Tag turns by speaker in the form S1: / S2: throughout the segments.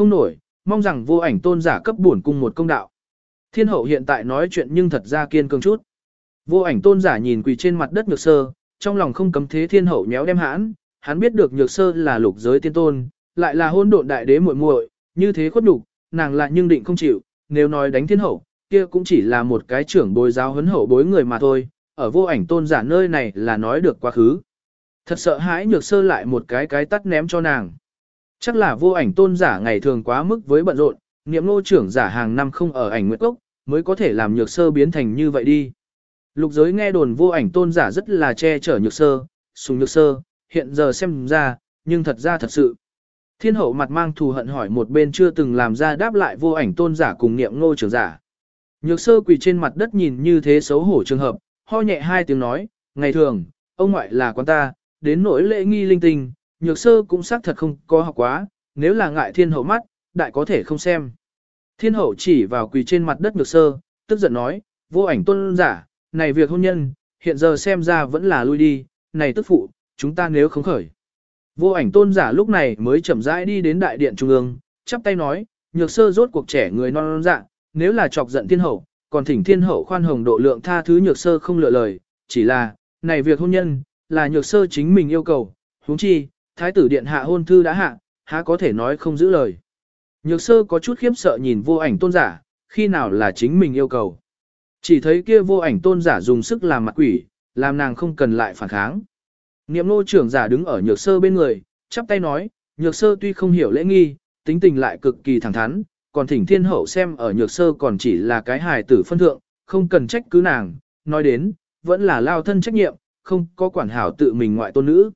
S1: không nổi, mong rằng vô ảnh tôn giả cấp bổn cung một công đạo. Thiên hậu hiện tại nói chuyện nhưng thật ra kiên cường chút. Vô ảnh tôn giả nhìn quỳ trên mặt đất nhược sơ, trong lòng không cấm thế thiên hậu nhéo đem hãn, hắn biết được nhược sơ là lục giới tiên tôn, lại là hôn độn đại đế muội muội, như thế khuất đủ. nàng lại nhưng định không chịu, nếu nói đánh thiên hậu, kia cũng chỉ là một cái trưởng bồi giáo huấn hậu bối người mà thôi, ở vô ảnh tôn giả nơi này là nói được quá khứ. Thật sợ hãi nhược sơ lại một cái cái tắt ném cho nàng. Chắc là vô ảnh tôn giả ngày thường quá mức với bận rộn, niệm nô trưởng giả hàng năm không ở ảnh nguyệt cốc, mới có thể làm nhược sơ biến thành như vậy đi. Lục giới nghe đồn vô ảnh tôn giả rất là che chở nhược sơ, sùng nhược sơ, hiện giờ xem ra, nhưng thật ra thật sự. Thiên hậu mặt mang thù hận hỏi một bên chưa từng làm ra đáp lại vô ảnh tôn giả cùng niệm ngô trưởng giả. Nhược sơ quỳ trên mặt đất nhìn như thế xấu hổ trường hợp, ho nhẹ hai tiếng nói, ngày thường, ông ngoại là con ta, đến nỗi lễ nghi linh tinh, nhược sơ cũng xác thật không có học quá, nếu là ngại thiên hậu mắt, đại có thể không xem. Thiên hậu chỉ vào quỳ trên mặt đất nhược sơ, tức giận nói, vô ảnh tôn giả, này việc hôn nhân, hiện giờ xem ra vẫn là lui đi, này tức phụ, chúng ta nếu không khởi. Vô ảnh tôn giả lúc này mới chậm rãi đi đến đại điện trung ương, chắp tay nói, nhược sơ rốt cuộc trẻ người non non dạ, nếu là chọc giận thiên hậu, còn thỉnh thiên hậu khoan hồng độ lượng tha thứ nhược sơ không lựa lời, chỉ là, này việc hôn nhân, là nhược sơ chính mình yêu cầu, huống chi, thái tử điện hạ hôn thư đã hạ, há có thể nói không giữ lời. Nhược sơ có chút khiếp sợ nhìn vô ảnh tôn giả, khi nào là chính mình yêu cầu. Chỉ thấy kia vô ảnh tôn giả dùng sức làm mặt quỷ, làm nàng không cần lại phản kháng. Niệm nô trưởng giả đứng ở nhược sơ bên người, chắp tay nói, nhược sơ tuy không hiểu lễ nghi, tính tình lại cực kỳ thẳng thắn, còn thỉnh thiên hậu xem ở nhược sơ còn chỉ là cái hài tử phân thượng, không cần trách cứ nàng, nói đến, vẫn là lao thân trách nhiệm, không có quản hảo tự mình ngoại tôn nữ.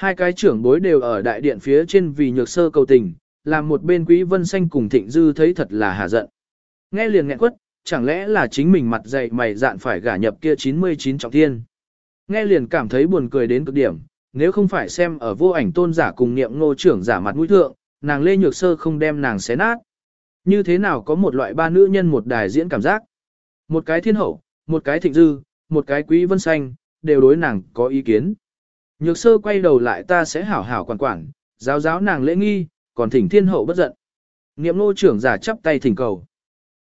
S1: Hai cái trưởng bối đều ở đại điện phía trên vì nhược sơ cầu tình, làm một bên quý vân xanh cùng thịnh dư thấy thật là hà giận. Nghe liền nghẹn quất, chẳng lẽ là chính mình mặt dày mày dạn phải gả nhập kia 99 trọng thiên. Nghe liền cảm thấy buồn cười đến cực điểm, nếu không phải xem ở vô ảnh tôn giả cùng niệm ngô trưởng giả mặt mũi thượng, nàng Lê Nhược Sơ không đem nàng xé nát. Như thế nào có một loại ba nữ nhân một đài diễn cảm giác. Một cái thiên hậu, một cái thịnh dư, một cái quý vân xanh, đều đối nàng có ý kiến. Nhược sơ quay đầu lại ta sẽ hảo hảo quản quản, giáo giáo nàng lễ nghi, còn thỉnh thiên hậu bất giận. Niệm nô trưởng giả chắp tay thỉnh cầu.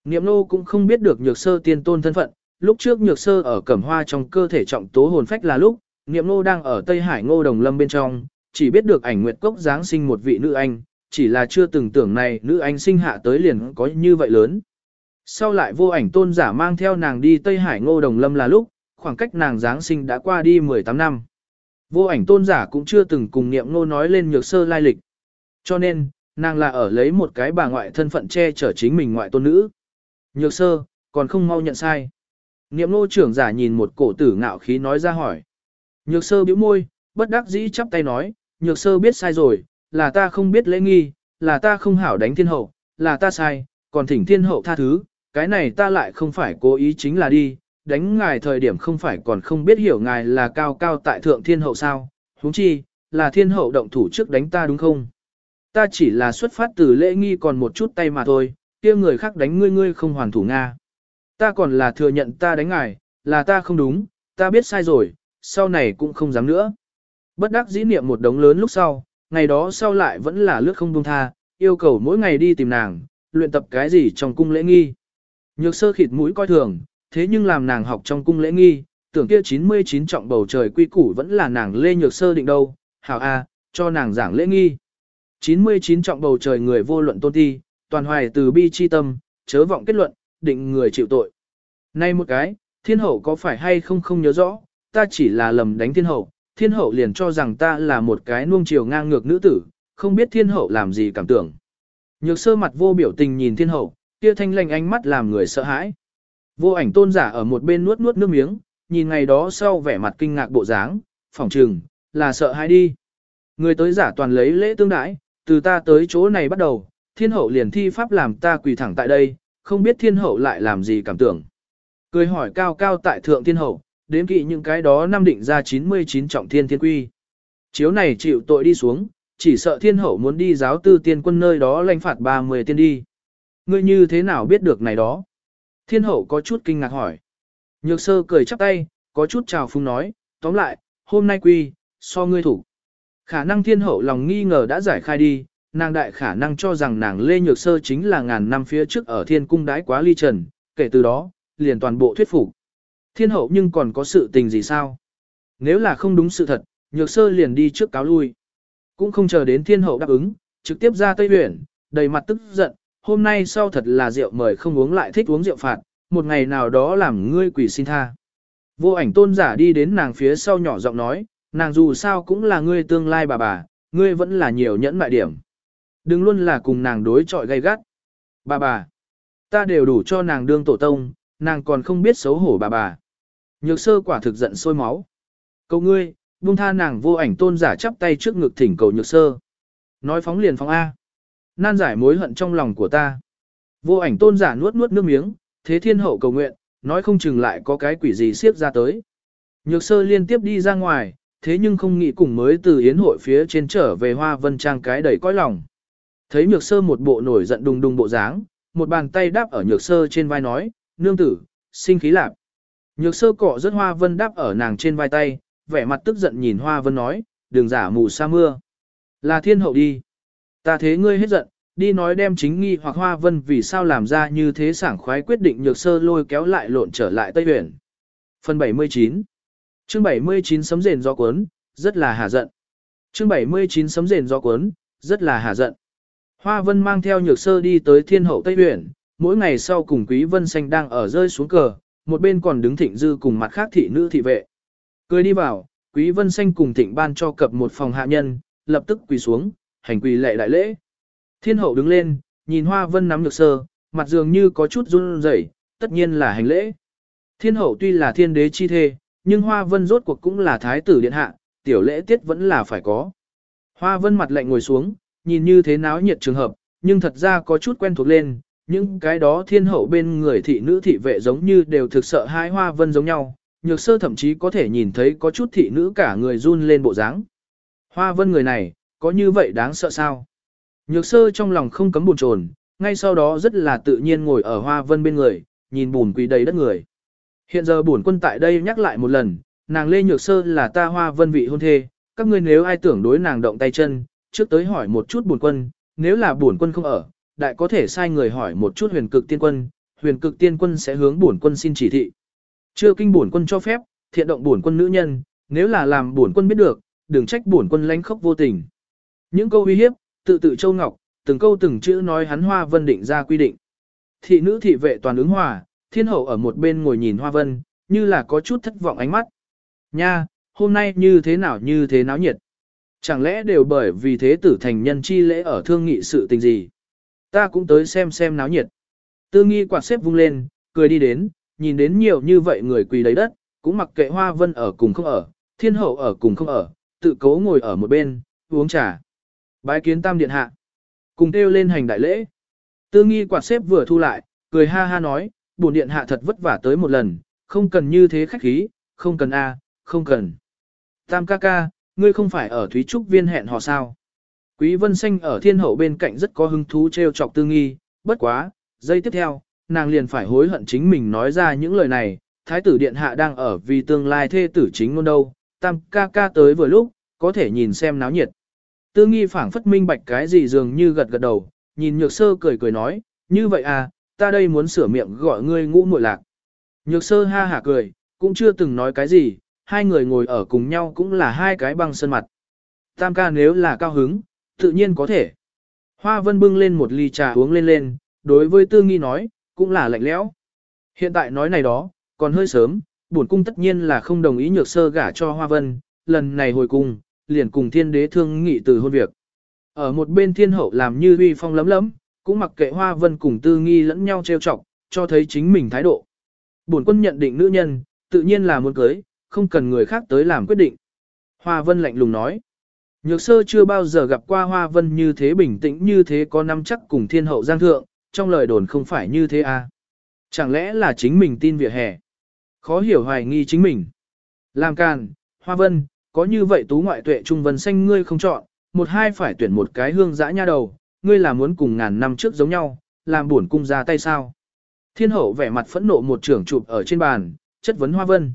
S1: Niệm nô cũng không biết được nhược sơ tiên tôn thân phận, lúc trước nhược sơ ở cẩm hoa trong cơ thể trọng tố hồn phách là lúc, niệm nô đang ở Tây Hải ngô đồng lâm bên trong, chỉ biết được ảnh nguyệt cốc giáng sinh một vị nữ anh, chỉ là chưa từng tưởng này nữ anh sinh hạ tới liền có như vậy lớn. Sau lại vô ảnh tôn giả mang theo nàng đi Tây Hải ngô đồng lâm là lúc, khoảng cách nàng giáng sinh đã qua đi 18 năm. Vô ảnh tôn giả cũng chưa từng cùng niệm nô nói lên nhược sơ lai lịch. Cho nên, nàng là ở lấy một cái bà ngoại thân phận che chở chính mình ngoại tôn nữ. Nhược sơ, còn không mau nhận sai. Niệm nô trưởng giả nhìn một cổ tử ngạo khí nói ra hỏi. Nhược sơ bĩu môi, bất đắc dĩ chắp tay nói, nhược sơ biết sai rồi, là ta không biết lễ nghi, là ta không hảo đánh thiên hậu, là ta sai, còn thỉnh thiên hậu tha thứ, cái này ta lại không phải cố ý chính là đi, đánh ngài thời điểm không phải còn không biết hiểu ngài là cao cao tại thượng thiên hậu sao, huống chi, là thiên hậu động thủ trước đánh ta đúng không? Ta chỉ là xuất phát từ lễ nghi còn một chút tay mà thôi, kia người khác đánh ngươi ngươi không hoàn thủ Nga. Ta còn là thừa nhận ta đánh ngài, là ta không đúng, ta biết sai rồi, sau này cũng không dám nữa. Bất đắc dĩ niệm một đống lớn lúc sau, ngày đó sau lại vẫn là lướt không buông tha, yêu cầu mỗi ngày đi tìm nàng, luyện tập cái gì trong cung lễ nghi. Nhược sơ khịt mũi coi thường, thế nhưng làm nàng học trong cung lễ nghi, tưởng kia 99 trọng bầu trời quy củ vẫn là nàng lê nhược sơ định đâu, hảo a, cho nàng giảng lễ nghi. 99 trọng bầu trời người vô luận tôn ti, toàn hoài từ bi chi tâm, chớ vọng kết luận, định người chịu tội. Nay một cái, thiên hậu có phải hay không không nhớ rõ, ta chỉ là lầm đánh thiên hậu, thiên hậu liền cho rằng ta là một cái nuông chiều ngang ngược nữ tử, không biết thiên hậu làm gì cảm tưởng. Nhược sơ mặt vô biểu tình nhìn thiên hậu, kia thanh lành ánh mắt làm người sợ hãi. Vô ảnh tôn giả ở một bên nuốt nuốt nước miếng, nhìn ngày đó sau vẻ mặt kinh ngạc bộ dáng, phỏng trừng, là sợ hãi đi. Người tới giả toàn lấy lễ tương đãi, từ ta tới chỗ này bắt đầu, thiên hậu liền thi pháp làm ta quỳ thẳng tại đây, không biết thiên hậu lại làm gì cảm tưởng. Cười hỏi cao cao tại thượng thiên hậu, đến kỵ những cái đó năm định ra 99 trọng thiên thiên quy. Chiếu này chịu tội đi xuống, chỉ sợ thiên hậu muốn đi giáo tư tiên quân nơi đó lãnh phạt 30 tiên đi. Ngươi như thế nào biết được này đó? Thiên hậu có chút kinh ngạc hỏi. Nhược sơ cười chắp tay, có chút chào phung nói, tóm lại, hôm nay quy, so ngươi thủ. Khả năng thiên hậu lòng nghi ngờ đã giải khai đi, nàng đại khả năng cho rằng nàng Lê Nhược Sơ chính là ngàn năm phía trước ở thiên cung đái quá ly trần, kể từ đó, liền toàn bộ thuyết phục. Thiên hậu nhưng còn có sự tình gì sao? Nếu là không đúng sự thật, Nhược Sơ liền đi trước cáo lui. Cũng không chờ đến thiên hậu đáp ứng, trực tiếp ra Tây Huyển, đầy mặt tức giận, hôm nay sau thật là rượu mời không uống lại thích uống rượu phạt, một ngày nào đó làm ngươi quỷ xin tha. Vô ảnh tôn giả đi đến nàng phía sau nhỏ giọng nói, nàng dù sao cũng là ngươi tương lai bà bà, ngươi vẫn là nhiều nhẫn mại điểm. Đừng luôn là cùng nàng đối chọi gay gắt. Bà bà, ta đều đủ cho nàng đương tổ tông, nàng còn không biết xấu hổ bà bà. Nhược sơ quả thực giận sôi máu. Cầu ngươi, buông tha nàng vô ảnh tôn giả chắp tay trước ngực thỉnh cầu nhược sơ. Nói phóng liền phóng A. Nan giải mối hận trong lòng của ta. Vô ảnh tôn giả nuốt nuốt nước miếng, thế thiên hậu cầu nguyện, nói không chừng lại có cái quỷ gì siết ra tới. Nhược sơ liên tiếp đi ra ngoài, thế nhưng không nghĩ cùng mới từ yến hội phía trên trở về hoa vân trang cái đầy cõi lòng. Thấy nhược sơ một bộ nổi giận đùng đùng bộ dáng, một bàn tay đáp ở nhược sơ trên vai nói, nương tử, sinh khí lạc. Nhược sơ cọ rất hoa vân đáp ở nàng trên vai tay, vẻ mặt tức giận nhìn hoa vân nói, đừng giả mù sa mưa. Là thiên hậu đi. Ta thế ngươi hết giận, đi nói đem chính nghi hoặc hoa vân vì sao làm ra như thế sảng khoái quyết định nhược sơ lôi kéo lại lộn trở lại Tây Huyền. Phần 79 chương 79 sấm rền do cuốn, rất là hà giận. chương 79 sấm rền do cuốn, rất là hà giận. Hoa vân mang theo nhược sơ đi tới thiên hậu Tây Huyền, mỗi ngày sau cùng quý vân xanh đang ở rơi xuống cờ, một bên còn đứng thịnh dư cùng mặt khác thị nữ thị vệ. Cười đi vào, quý vân xanh cùng thịnh ban cho cập một phòng hạ nhân, lập tức quỳ xuống, hành quỳ lệ đại lễ. Thiên hậu đứng lên, nhìn hoa vân nắm nhược sơ, mặt dường như có chút run rẩy, tất nhiên là hành lễ. Thiên hậu tuy là thiên đế chi thê, nhưng hoa vân rốt cuộc cũng là thái tử điện hạ, tiểu lễ tiết vẫn là phải có. Hoa vân mặt lạnh ngồi xuống, nhìn như thế náo nhiệt trường hợp, nhưng thật ra có chút quen thuộc lên, những cái đó thiên hậu bên người thị nữ thị vệ giống như đều thực sợ hai hoa vân giống nhau, nhược sơ thậm chí có thể nhìn thấy có chút thị nữ cả người run lên bộ dáng. Hoa vân người này, có như vậy đáng sợ sao? Nhược sơ trong lòng không cấm buồn chồn, ngay sau đó rất là tự nhiên ngồi ở hoa vân bên người, nhìn bùn quỳ đầy đất người. Hiện giờ bổn quân tại đây nhắc lại một lần, nàng Lê Nhược Sơ là ta hoa vân vị hôn thê, các ngươi nếu ai tưởng đối nàng động tay chân, trước tới hỏi một chút bổn quân, nếu là bổn quân không ở, đại có thể sai người hỏi một chút huyền cực tiên quân, huyền cực tiên quân sẽ hướng bổn quân xin chỉ thị. Chưa kinh bổn quân cho phép, thiện động bổn quân nữ nhân, nếu là làm bổn quân biết được, đừng trách bổn quân lánh khóc vô tình. Những câu uy hiếp, tự tự châu ngọc, từng câu từng chữ nói hắn hoa vân định ra quy định. Thị nữ thị vệ toàn ứng hòa, thiên hậu ở một bên ngồi nhìn hoa vân, như là có chút thất vọng ánh mắt. Nha, hôm nay như thế nào như thế náo nhiệt. Chẳng lẽ đều bởi vì thế tử thành nhân chi lễ ở thương nghị sự tình gì. Ta cũng tới xem xem náo nhiệt. Tư nghi quạt xếp vung lên, cười đi đến, nhìn đến nhiều như vậy người quỳ đầy đất, cũng mặc kệ hoa vân ở cùng không ở, thiên hậu ở cùng không ở, tự cố ngồi ở một bên, uống trà. Bái kiến tam điện hạ. Cùng kêu lên hành đại lễ. Tư nghi quạt xếp vừa thu lại, cười ha ha nói, bổn điện hạ thật vất vả tới một lần, không cần như thế khách khí, không cần a, không cần. Tam ca ca, ngươi không phải ở Thúy Trúc viên hẹn họ sao. Quý Vân Xanh ở thiên hậu bên cạnh rất có hứng thú treo chọc tư nghi, bất quá, giây tiếp theo, nàng liền phải hối hận chính mình nói ra những lời này, thái tử điện hạ đang ở vì tương lai thê tử chính ngôn đâu, tam ca ca tới vừa lúc, có thể nhìn xem náo nhiệt. Tư nghi phảng phất minh bạch cái gì dường như gật gật đầu, nhìn nhược sơ cười cười nói, như vậy à, ta đây muốn sửa miệng gọi ngươi ngũ muội lạc. Nhược sơ ha hả cười, cũng chưa từng nói cái gì, hai người ngồi ở cùng nhau cũng là hai cái băng sân mặt. Tam ca nếu là cao hứng, tự nhiên có thể. Hoa vân bưng lên một ly trà uống lên lên, đối với tư nghi nói, cũng là lạnh lẽo. Hiện tại nói này đó, còn hơi sớm, bổn cung tất nhiên là không đồng ý nhược sơ gả cho Hoa Vân, lần này hồi cung, liền cùng thiên đế thương nghị từ hôn việc. Ở một bên thiên hậu làm như uy phong lấm lấm, cũng mặc kệ Hoa Vân cùng tư nghi lẫn nhau trêu chọc, cho thấy chính mình thái độ. Bổn quân nhận định nữ nhân, tự nhiên là muốn cưới, không cần người khác tới làm quyết định. Hoa Vân lạnh lùng nói. Nhược sơ chưa bao giờ gặp qua Hoa Vân như thế bình tĩnh như thế có năm chắc cùng thiên hậu giang thượng, trong lời đồn không phải như thế à. Chẳng lẽ là chính mình tin vỉa hè? Khó hiểu hoài nghi chính mình. Làm càn, Hoa Vân, có như vậy tú ngoại tuệ trung vân xanh ngươi không chọn, một hai phải tuyển một cái hương dã nha đầu, ngươi là muốn cùng ngàn năm trước giống nhau, làm buồn cung ra tay sao? Thiên hậu vẻ mặt phẫn nộ một trưởng chụp ở trên bàn, chất vấn Hoa Vân.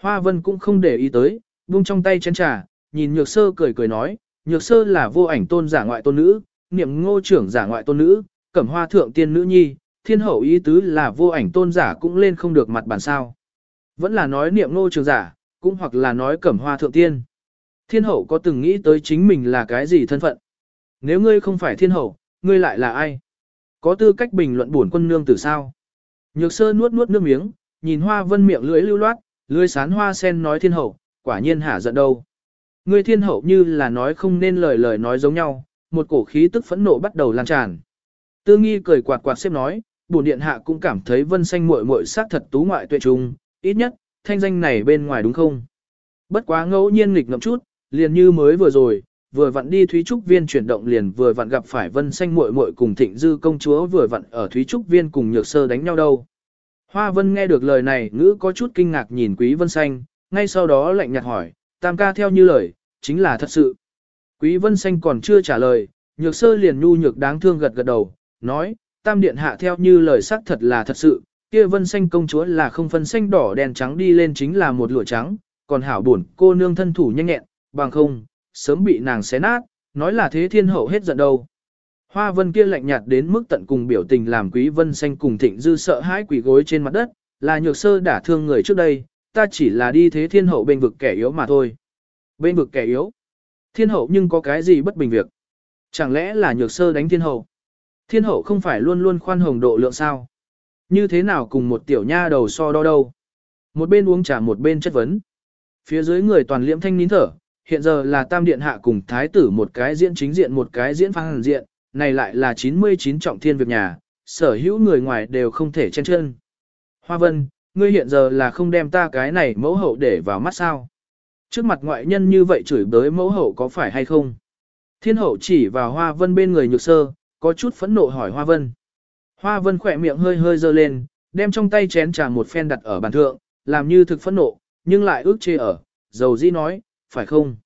S1: Hoa Vân cũng không để ý tới, buông trong tay chén trà, nhìn Nhược Sơ cười cười nói, Nhược Sơ là vô ảnh tôn giả ngoại tôn nữ, niệm ngô trưởng giả ngoại tôn nữ, cẩm hoa thượng tiên nữ nhi, thiên hậu ý tứ là vô ảnh tôn giả cũng lên không được mặt bàn sao. Vẫn là nói niệm ngô trưởng giả, cũng hoặc là nói cẩm hoa thượng tiên. Thiên hậu có từng nghĩ tới chính mình là cái gì thân phận? Nếu ngươi không phải thiên hậu, ngươi lại là ai? Có tư cách bình luận bổn quân nương tử sao? Nhược sơ nuốt nuốt nước miếng, nhìn hoa vân miệng lưỡi lưu loát, lưỡi sán hoa sen nói thiên hậu, quả nhiên hả giận đâu. Ngươi thiên hậu như là nói không nên lời lời nói giống nhau, một cổ khí tức phẫn nộ bắt đầu lan tràn. Tư nghi cười quạt quạt xếp nói, bổn điện hạ cũng cảm thấy vân xanh muội muội sát thật tú ngoại tuệ trung, ít nhất, thanh danh này bên ngoài đúng không? Bất quá ngẫu nhiên nghịch ngậm chút, liền như mới vừa rồi, vừa vặn đi Thúy Trúc Viên chuyển động liền vừa vặn gặp phải Vân Xanh muội muội cùng Thịnh Dư công chúa vừa vặn ở Thúy Trúc Viên cùng Nhược Sơ đánh nhau đâu. Hoa Vân nghe được lời này ngữ có chút kinh ngạc nhìn Quý Vân Xanh, ngay sau đó lạnh nhạt hỏi, tam ca theo như lời, chính là thật sự. Quý Vân Xanh còn chưa trả lời, Nhược Sơ liền nhu nhược đáng thương gật gật đầu, nói, tam điện hạ theo như lời xác thật là thật sự, kia Vân Xanh công chúa là không phân xanh đỏ đen trắng đi lên chính là một lụa trắng, còn hảo buồn cô nương thân thủ nhanh nhẹn, bằng không, sớm bị nàng xé nát, nói là thế thiên hậu hết giận đâu. Hoa vân kia lạnh nhạt đến mức tận cùng biểu tình làm quý vân xanh cùng thịnh dư sợ hãi quỷ gối trên mặt đất, là nhược sơ đả thương người trước đây, ta chỉ là đi thế thiên hậu bên vực kẻ yếu mà thôi. Bên vực kẻ yếu? Thiên hậu nhưng có cái gì bất bình việc? Chẳng lẽ là nhược sơ đánh thiên hậu? Thiên hậu không phải luôn luôn khoan hồng độ lượng sao? Như thế nào cùng một tiểu nha đầu so đo đâu? Một bên uống trà một bên chất vấn. Phía dưới người toàn liễm thanh nín thở, hiện giờ là tam điện hạ cùng thái tử một cái diễn chính diện một cái diễn phang diện, này lại là 99 trọng thiên việc nhà, sở hữu người ngoài đều không thể chen chân. Hoa vân, ngươi hiện giờ là không đem ta cái này mẫu hậu để vào mắt sao. Trước mặt ngoại nhân như vậy chửi bới mẫu hậu có phải hay không? Thiên hậu chỉ vào hoa vân bên người nhược sơ, có chút phẫn nộ hỏi hoa vân. Hoa vân khỏe miệng hơi hơi dơ lên, đem trong tay chén trà một phen đặt ở bàn thượng, làm như thực phẫn nộ, nhưng lại ước chê ở, dầu dĩ nói, phải không?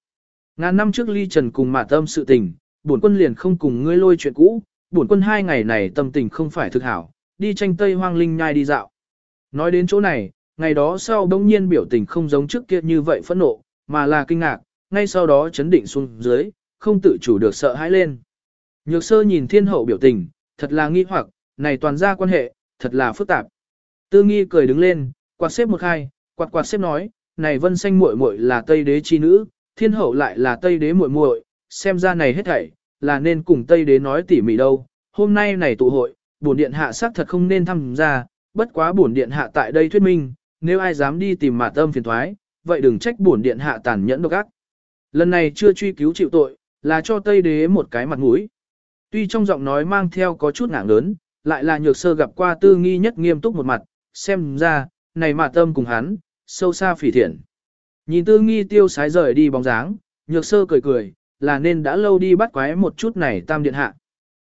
S1: Ngàn năm trước ly trần cùng mà tâm sự tình, bổn quân liền không cùng ngươi lôi chuyện cũ, bổn quân hai ngày này tâm tình không phải thực hảo, đi tranh tây hoang linh nhai đi dạo. Nói đến chỗ này, ngày đó sau đông nhiên biểu tình không giống trước kia như vậy phẫn nộ, mà là kinh ngạc, ngay sau đó chấn định xuống dưới, không tự chủ được sợ hãi lên. Nhược sơ nhìn thiên hậu biểu tình, thật là nghi hoặc, này toàn ra quan hệ, thật là phức tạp. Tư nghi cười đứng lên, quạt xếp một hai, quạt quạt xếp nói, này vân xanh muội muội là Tây đế chi nữ, thiên hậu lại là Tây đế muội muội, xem ra này hết thảy, là nên cùng Tây đế nói tỉ mỉ đâu. Hôm nay này tụ hội, bổn điện hạ xác thật không nên tham gia, bất quá bổn điện hạ tại đây thuyết minh, nếu ai dám đi tìm mà tâm phiền thoái, vậy đừng trách bổn điện hạ tàn nhẫn độc ác. Lần này chưa truy cứu chịu tội, là cho Tây đế một cái mặt mũi. Tuy trong giọng nói mang theo có chút ngạng lớn, lại là nhược sơ gặp qua tư nghi nhất nghiêm túc một mặt, xem ra, này mà tâm cùng hắn, sâu xa phỉ thiện. Nhìn tư nghi tiêu sái rời đi bóng dáng, nhược sơ cười cười, là nên đã lâu đi bắt quái một chút này tam điện hạ.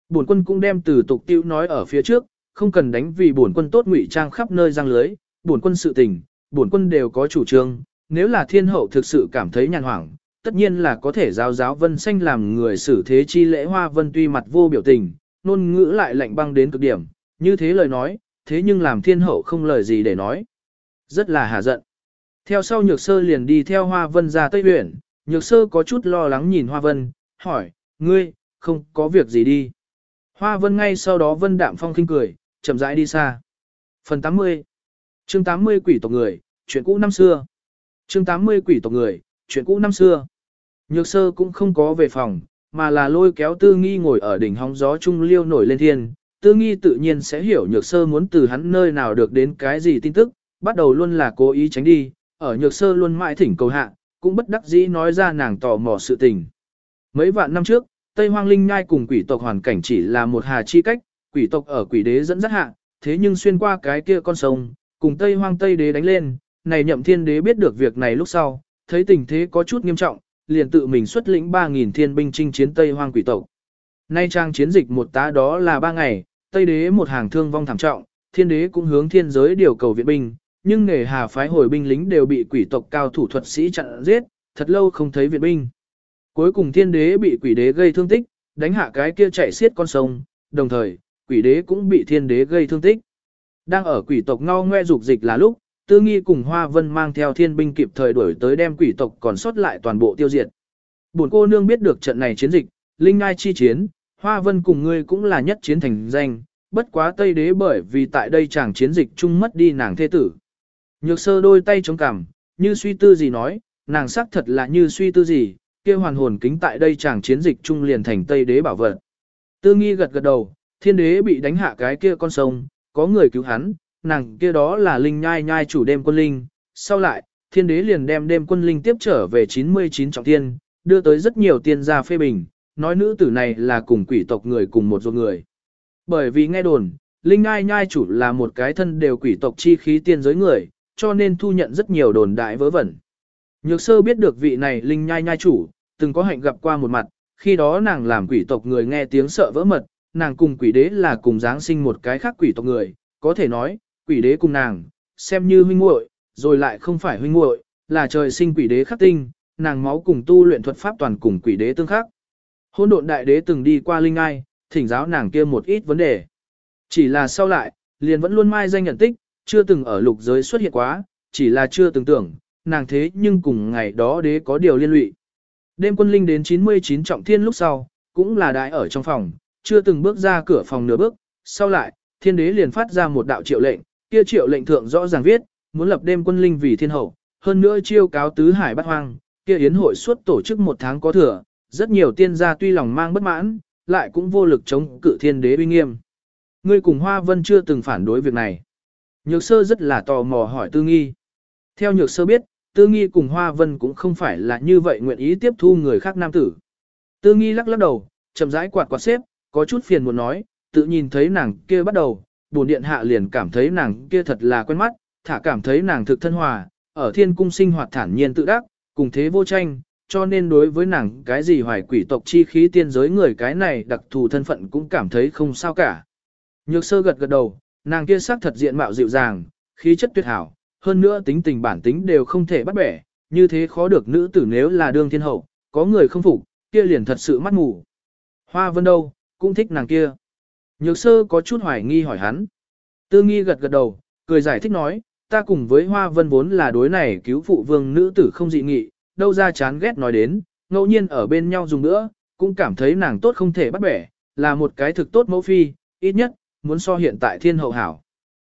S1: Bổn quân cũng đem từ tục tiêu nói ở phía trước, không cần đánh vì bổn quân tốt ngụy trang khắp nơi răng lưới, bổn quân sự tình, bổn quân đều có chủ trương, nếu là thiên hậu thực sự cảm thấy nhàn hoảng, tất nhiên là có thể giáo giáo vân xanh làm người xử thế chi lễ hoa vân tuy mặt vô biểu tình, nôn ngữ lại lạnh băng đến cực điểm, như thế lời nói, thế nhưng làm thiên hậu không lời gì để nói. Rất là hà giận. Theo sau nhược sơ liền đi theo Hoa Vân ra Tây Huyển, nhược sơ có chút lo lắng nhìn Hoa Vân, hỏi, ngươi, không có việc gì đi. Hoa Vân ngay sau đó Vân đạm phong khinh cười, chậm rãi đi xa. Phần 80 chương 80 quỷ tộc người, chuyện cũ năm xưa. chương 80 quỷ tộc người, chuyện cũ năm xưa. Nhược sơ cũng không có về phòng, mà là lôi kéo tư nghi ngồi ở đỉnh hóng gió trung liêu nổi lên thiên. Tư nghi tự nhiên sẽ hiểu nhược sơ muốn từ hắn nơi nào được đến cái gì tin tức, bắt đầu luôn là cố ý tránh đi, ở nhược sơ luôn mãi thỉnh cầu hạ, cũng bất đắc dĩ nói ra nàng tò mò sự tình. Mấy vạn năm trước, Tây Hoang Linh Nhai cùng quỷ tộc hoàn cảnh chỉ là một hà chi cách, quỷ tộc ở quỷ đế dẫn dắt hạ, thế nhưng xuyên qua cái kia con sông, cùng Tây Hoang Tây đế đánh lên, này nhậm thiên đế biết được việc này lúc sau, thấy tình thế có chút nghiêm trọng, liền tự mình xuất lĩnh 3.000 thiên binh chinh chiến Tây Hoang quỷ tộc. Nay trang chiến dịch một tá đó là 3 ngày, Tây đế một hàng thương vong thảm trọng, thiên đế cũng hướng thiên giới điều cầu viện binh, nhưng nghề hà phái hồi binh lính đều bị quỷ tộc cao thủ thuật sĩ chặn giết, thật lâu không thấy viện binh. Cuối cùng thiên đế bị quỷ đế gây thương tích, đánh hạ cái kia chạy xiết con sông, đồng thời, quỷ đế cũng bị thiên đế gây thương tích. Đang ở quỷ tộc ngao ngoe dục dịch là lúc, tư nghi cùng Hoa Vân mang theo thiên binh kịp thời đuổi tới đem quỷ tộc còn sót lại toàn bộ tiêu diệt. Buồn cô nương biết được trận này chiến dịch, linh ngai chi chiến, Hoa Vân cùng ngươi cũng là nhất chiến thành danh, bất quá Tây Đế bởi vì tại đây chàng chiến dịch chung mất đi nàng thế tử. Nhược sơ đôi tay chống cằm, như suy tư gì nói, nàng xác thật là như suy tư gì, kia hoàn hồn kính tại đây chàng chiến dịch chung liền thành Tây Đế bảo vật. Tư nghi gật gật đầu, thiên đế bị đánh hạ cái kia con sông, có người cứu hắn, nàng kia đó là linh nhai nhai chủ đêm quân linh, sau lại, thiên đế liền đem đêm quân linh tiếp trở về 99 trọng tiên, đưa tới rất nhiều tiên gia phê bình, nói nữ tử này là cùng quỷ tộc người cùng một ruột người. Bởi vì nghe đồn, linh nhai nhai chủ là một cái thân đều quỷ tộc chi khí tiên giới người, cho nên thu nhận rất nhiều đồn đại vớ vẩn. Nhược sơ biết được vị này linh nhai nhai chủ, từng có hạnh gặp qua một mặt, khi đó nàng làm quỷ tộc người nghe tiếng sợ vỡ mật, nàng cùng quỷ đế là cùng dáng sinh một cái khác quỷ tộc người, có thể nói, quỷ đế cùng nàng, xem như huynh muội, rồi lại không phải huynh muội, là trời sinh quỷ đế khắc tinh, nàng máu cùng tu luyện thuật pháp toàn cùng quỷ đế tương khắc. Hôn độn đại đế từng đi qua linh ai, thỉnh giáo nàng kia một ít vấn đề. Chỉ là sau lại, liền vẫn luôn mai danh nhận tích, chưa từng ở lục giới xuất hiện quá, chỉ là chưa từng tưởng, nàng thế nhưng cùng ngày đó đế có điều liên lụy. Đêm quân linh đến 99 trọng thiên lúc sau, cũng là đại ở trong phòng, chưa từng bước ra cửa phòng nửa bước, sau lại, thiên đế liền phát ra một đạo triệu lệnh, kia triệu lệnh thượng rõ ràng viết, muốn lập đêm quân linh vì thiên hậu, hơn nữa chiêu cáo tứ hải bát hoang, kia yến hội suốt tổ chức một tháng có thừa, rất nhiều tiên gia tuy lòng mang bất mãn, lại cũng vô lực chống cự thiên đế uy nghiêm. Ngươi cùng Hoa Vân chưa từng phản đối việc này. Nhược sơ rất là tò mò hỏi tư nghi. Theo nhược sơ biết, tư nghi cùng Hoa Vân cũng không phải là như vậy nguyện ý tiếp thu người khác nam tử. Tư nghi lắc lắc đầu, chậm rãi quạt quạt xếp, có chút phiền muốn nói, tự nhìn thấy nàng kia bắt đầu, bổn điện hạ liền cảm thấy nàng kia thật là quen mắt, thả cảm thấy nàng thực thân hòa, ở thiên cung sinh hoạt thản nhiên tự đắc, cùng thế vô tranh, cho nên đối với nàng cái gì hoài quỷ tộc chi khí tiên giới người cái này đặc thù thân phận cũng cảm thấy không sao cả. Nhược sơ gật gật đầu, nàng kia sắc thật diện mạo dịu dàng, khí chất tuyệt hảo, hơn nữa tính tình bản tính đều không thể bắt bẻ, như thế khó được nữ tử nếu là đương thiên hậu, có người không phục, kia liền thật sự mắt ngủ. Hoa vân đâu, cũng thích nàng kia. Nhược sơ có chút hoài nghi hỏi hắn. Tư nghi gật gật đầu, cười giải thích nói, ta cùng với hoa vân vốn là đối này cứu phụ vương nữ tử không dị nghị, đâu ra chán ghét nói đến, ngẫu nhiên ở bên nhau dùng nữa, cũng cảm thấy nàng tốt không thể bắt bẻ, là một cái thực tốt mẫu phi, ít nhất, muốn so hiện tại thiên hậu hảo.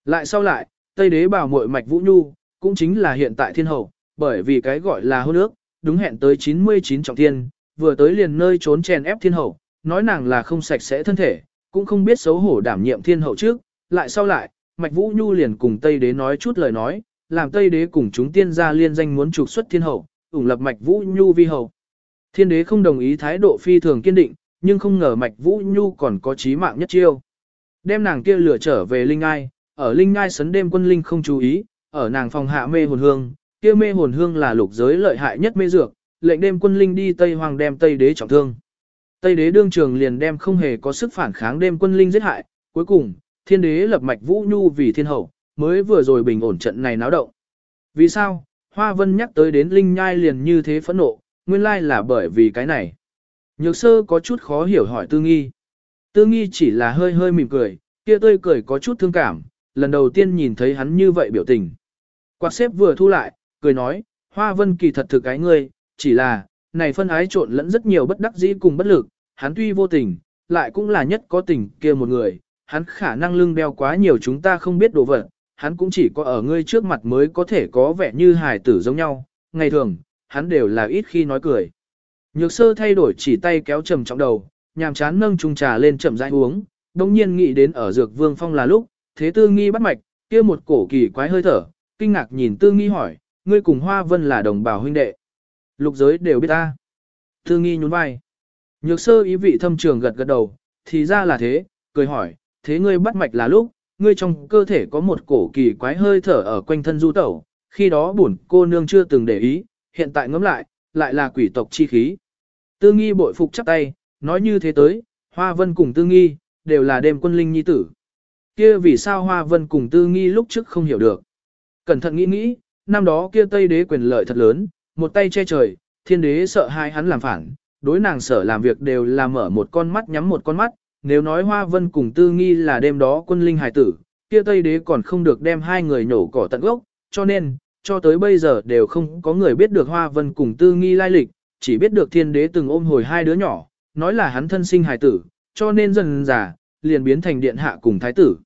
S1: Lại sau lại, Tây đế bảo muội mạch vũ nhu, cũng chính là hiện tại thiên hậu, bởi vì cái gọi là hôn ước, đúng hẹn tới 99 trọng thiên, vừa tới liền nơi trốn chèn ép thiên hậu, nói nàng là không sạch sẽ thân thể, cũng không biết xấu hổ đảm nhiệm thiên hậu trước, lại sau lại, Mạch Vũ Nhu liền cùng Tây Đế nói chút lời nói, làm Tây Đế cùng chúng tiên gia liên danh muốn trục xuất thiên hậu, ủng lập Mạch Vũ Nhu vi hậu. Thiên đế không đồng ý thái độ phi thường kiên định, nhưng không ngờ Mạch Vũ Nhu còn có chí mạng nhất chiêu. Đem nàng kia lửa trở về Linh Ai, ở Linh Ai sấn đêm quân Linh không chú ý, ở nàng phòng hạ mê hồn hương, kia mê hồn hương là lục giới lợi hại nhất mê dược, lệnh đêm quân Linh đi Tây Hoàng đem Tây đế trọng thương. Tây đế đương trường liền đem không hề có sức phản kháng đêm quân Linh giết hại, cuối cùng, thiên đế lập mạch Vũ Nhu vì thiên hậu, mới vừa rồi bình ổn trận này náo động. Vì sao, Hoa Vân nhắc tới đến Linh Nhai liền như thế phẫn nộ, nguyên lai là bởi vì cái này. Nhược sơ có chút khó hiểu hỏi Tư Nghi. Tư Nghi chỉ là hơi hơi mỉm cười, kia tươi cười có chút thương cảm, lần đầu tiên nhìn thấy hắn như vậy biểu tình. Quạt xếp vừa thu lại, cười nói, Hoa Vân kỳ thật thực cái ngươi, chỉ là, này phân ái trộn lẫn rất nhiều bất đắc dĩ cùng bất lực, hắn tuy vô tình, lại cũng là nhất có tình kia một người, hắn khả năng lưng đeo quá nhiều chúng ta không biết đồ vật, hắn cũng chỉ có ở ngươi trước mặt mới có thể có vẻ như hài tử giống nhau, ngày thường, hắn đều là ít khi nói cười. Nhược sơ thay đổi chỉ tay kéo trầm trọng đầu, nhàm chán nâng chung trà lên chậm rãi uống, đồng nhiên nghĩ đến ở dược vương phong là lúc, thế tư nghi bắt mạch, kia một cổ kỳ quái hơi thở, kinh ngạc nhìn tư nghi hỏi, ngươi cùng hoa vân là đồng bào huynh đệ. Lục giới đều biết ta. Thư nghi nhún vai. Nhược sơ ý vị thâm trường gật gật đầu, thì ra là thế, cười hỏi, thế ngươi bắt mạch là lúc, ngươi trong cơ thể có một cổ kỳ quái hơi thở ở quanh thân du tẩu, khi đó bổn cô nương chưa từng để ý, hiện tại ngẫm lại, lại là quỷ tộc chi khí. Tư nghi bội phục chắp tay, nói như thế tới, Hoa Vân cùng Tư nghi, đều là đêm quân linh nhi tử. Kia vì sao Hoa Vân cùng Tư nghi lúc trước không hiểu được. Cẩn thận nghĩ nghĩ, năm đó kia Tây đế quyền lợi thật lớn, một tay che trời, thiên đế sợ hai hắn làm phản, đối nàng sở làm việc đều là mở một con mắt nhắm một con mắt, nếu nói Hoa Vân cùng Tư Nghi là đêm đó quân linh hải tử, kia Tây Đế còn không được đem hai người nổ cỏ tận gốc, cho nên, cho tới bây giờ đều không có người biết được Hoa Vân cùng Tư Nghi lai lịch, chỉ biết được Thiên Đế từng ôm hồi hai đứa nhỏ, nói là hắn thân sinh hải tử, cho nên dần già, liền biến thành điện hạ cùng thái tử.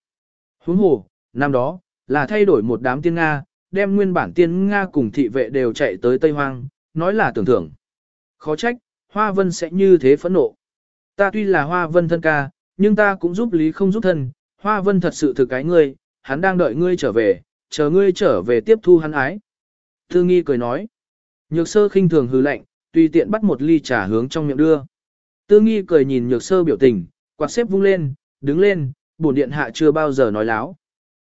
S1: Huống hồ, năm đó, là thay đổi một đám tiên Nga, đem nguyên bản tiên Nga cùng thị vệ đều chạy tới Tây Hoang, nói là tưởng thưởng. Khó trách, Hoa Vân sẽ như thế phẫn nộ. Ta tuy là Hoa Vân thân ca, nhưng ta cũng giúp lý không giúp thân, Hoa Vân thật sự thực cái ngươi, hắn đang đợi ngươi trở về, chờ ngươi trở về tiếp thu hắn ái. Tư nghi cười nói. Nhược sơ khinh thường hư lạnh, tùy tiện bắt một ly trà hướng trong miệng đưa. Tư nghi cười nhìn nhược sơ biểu tình, quạt xếp vung lên, đứng lên, bổn điện hạ chưa bao giờ nói láo.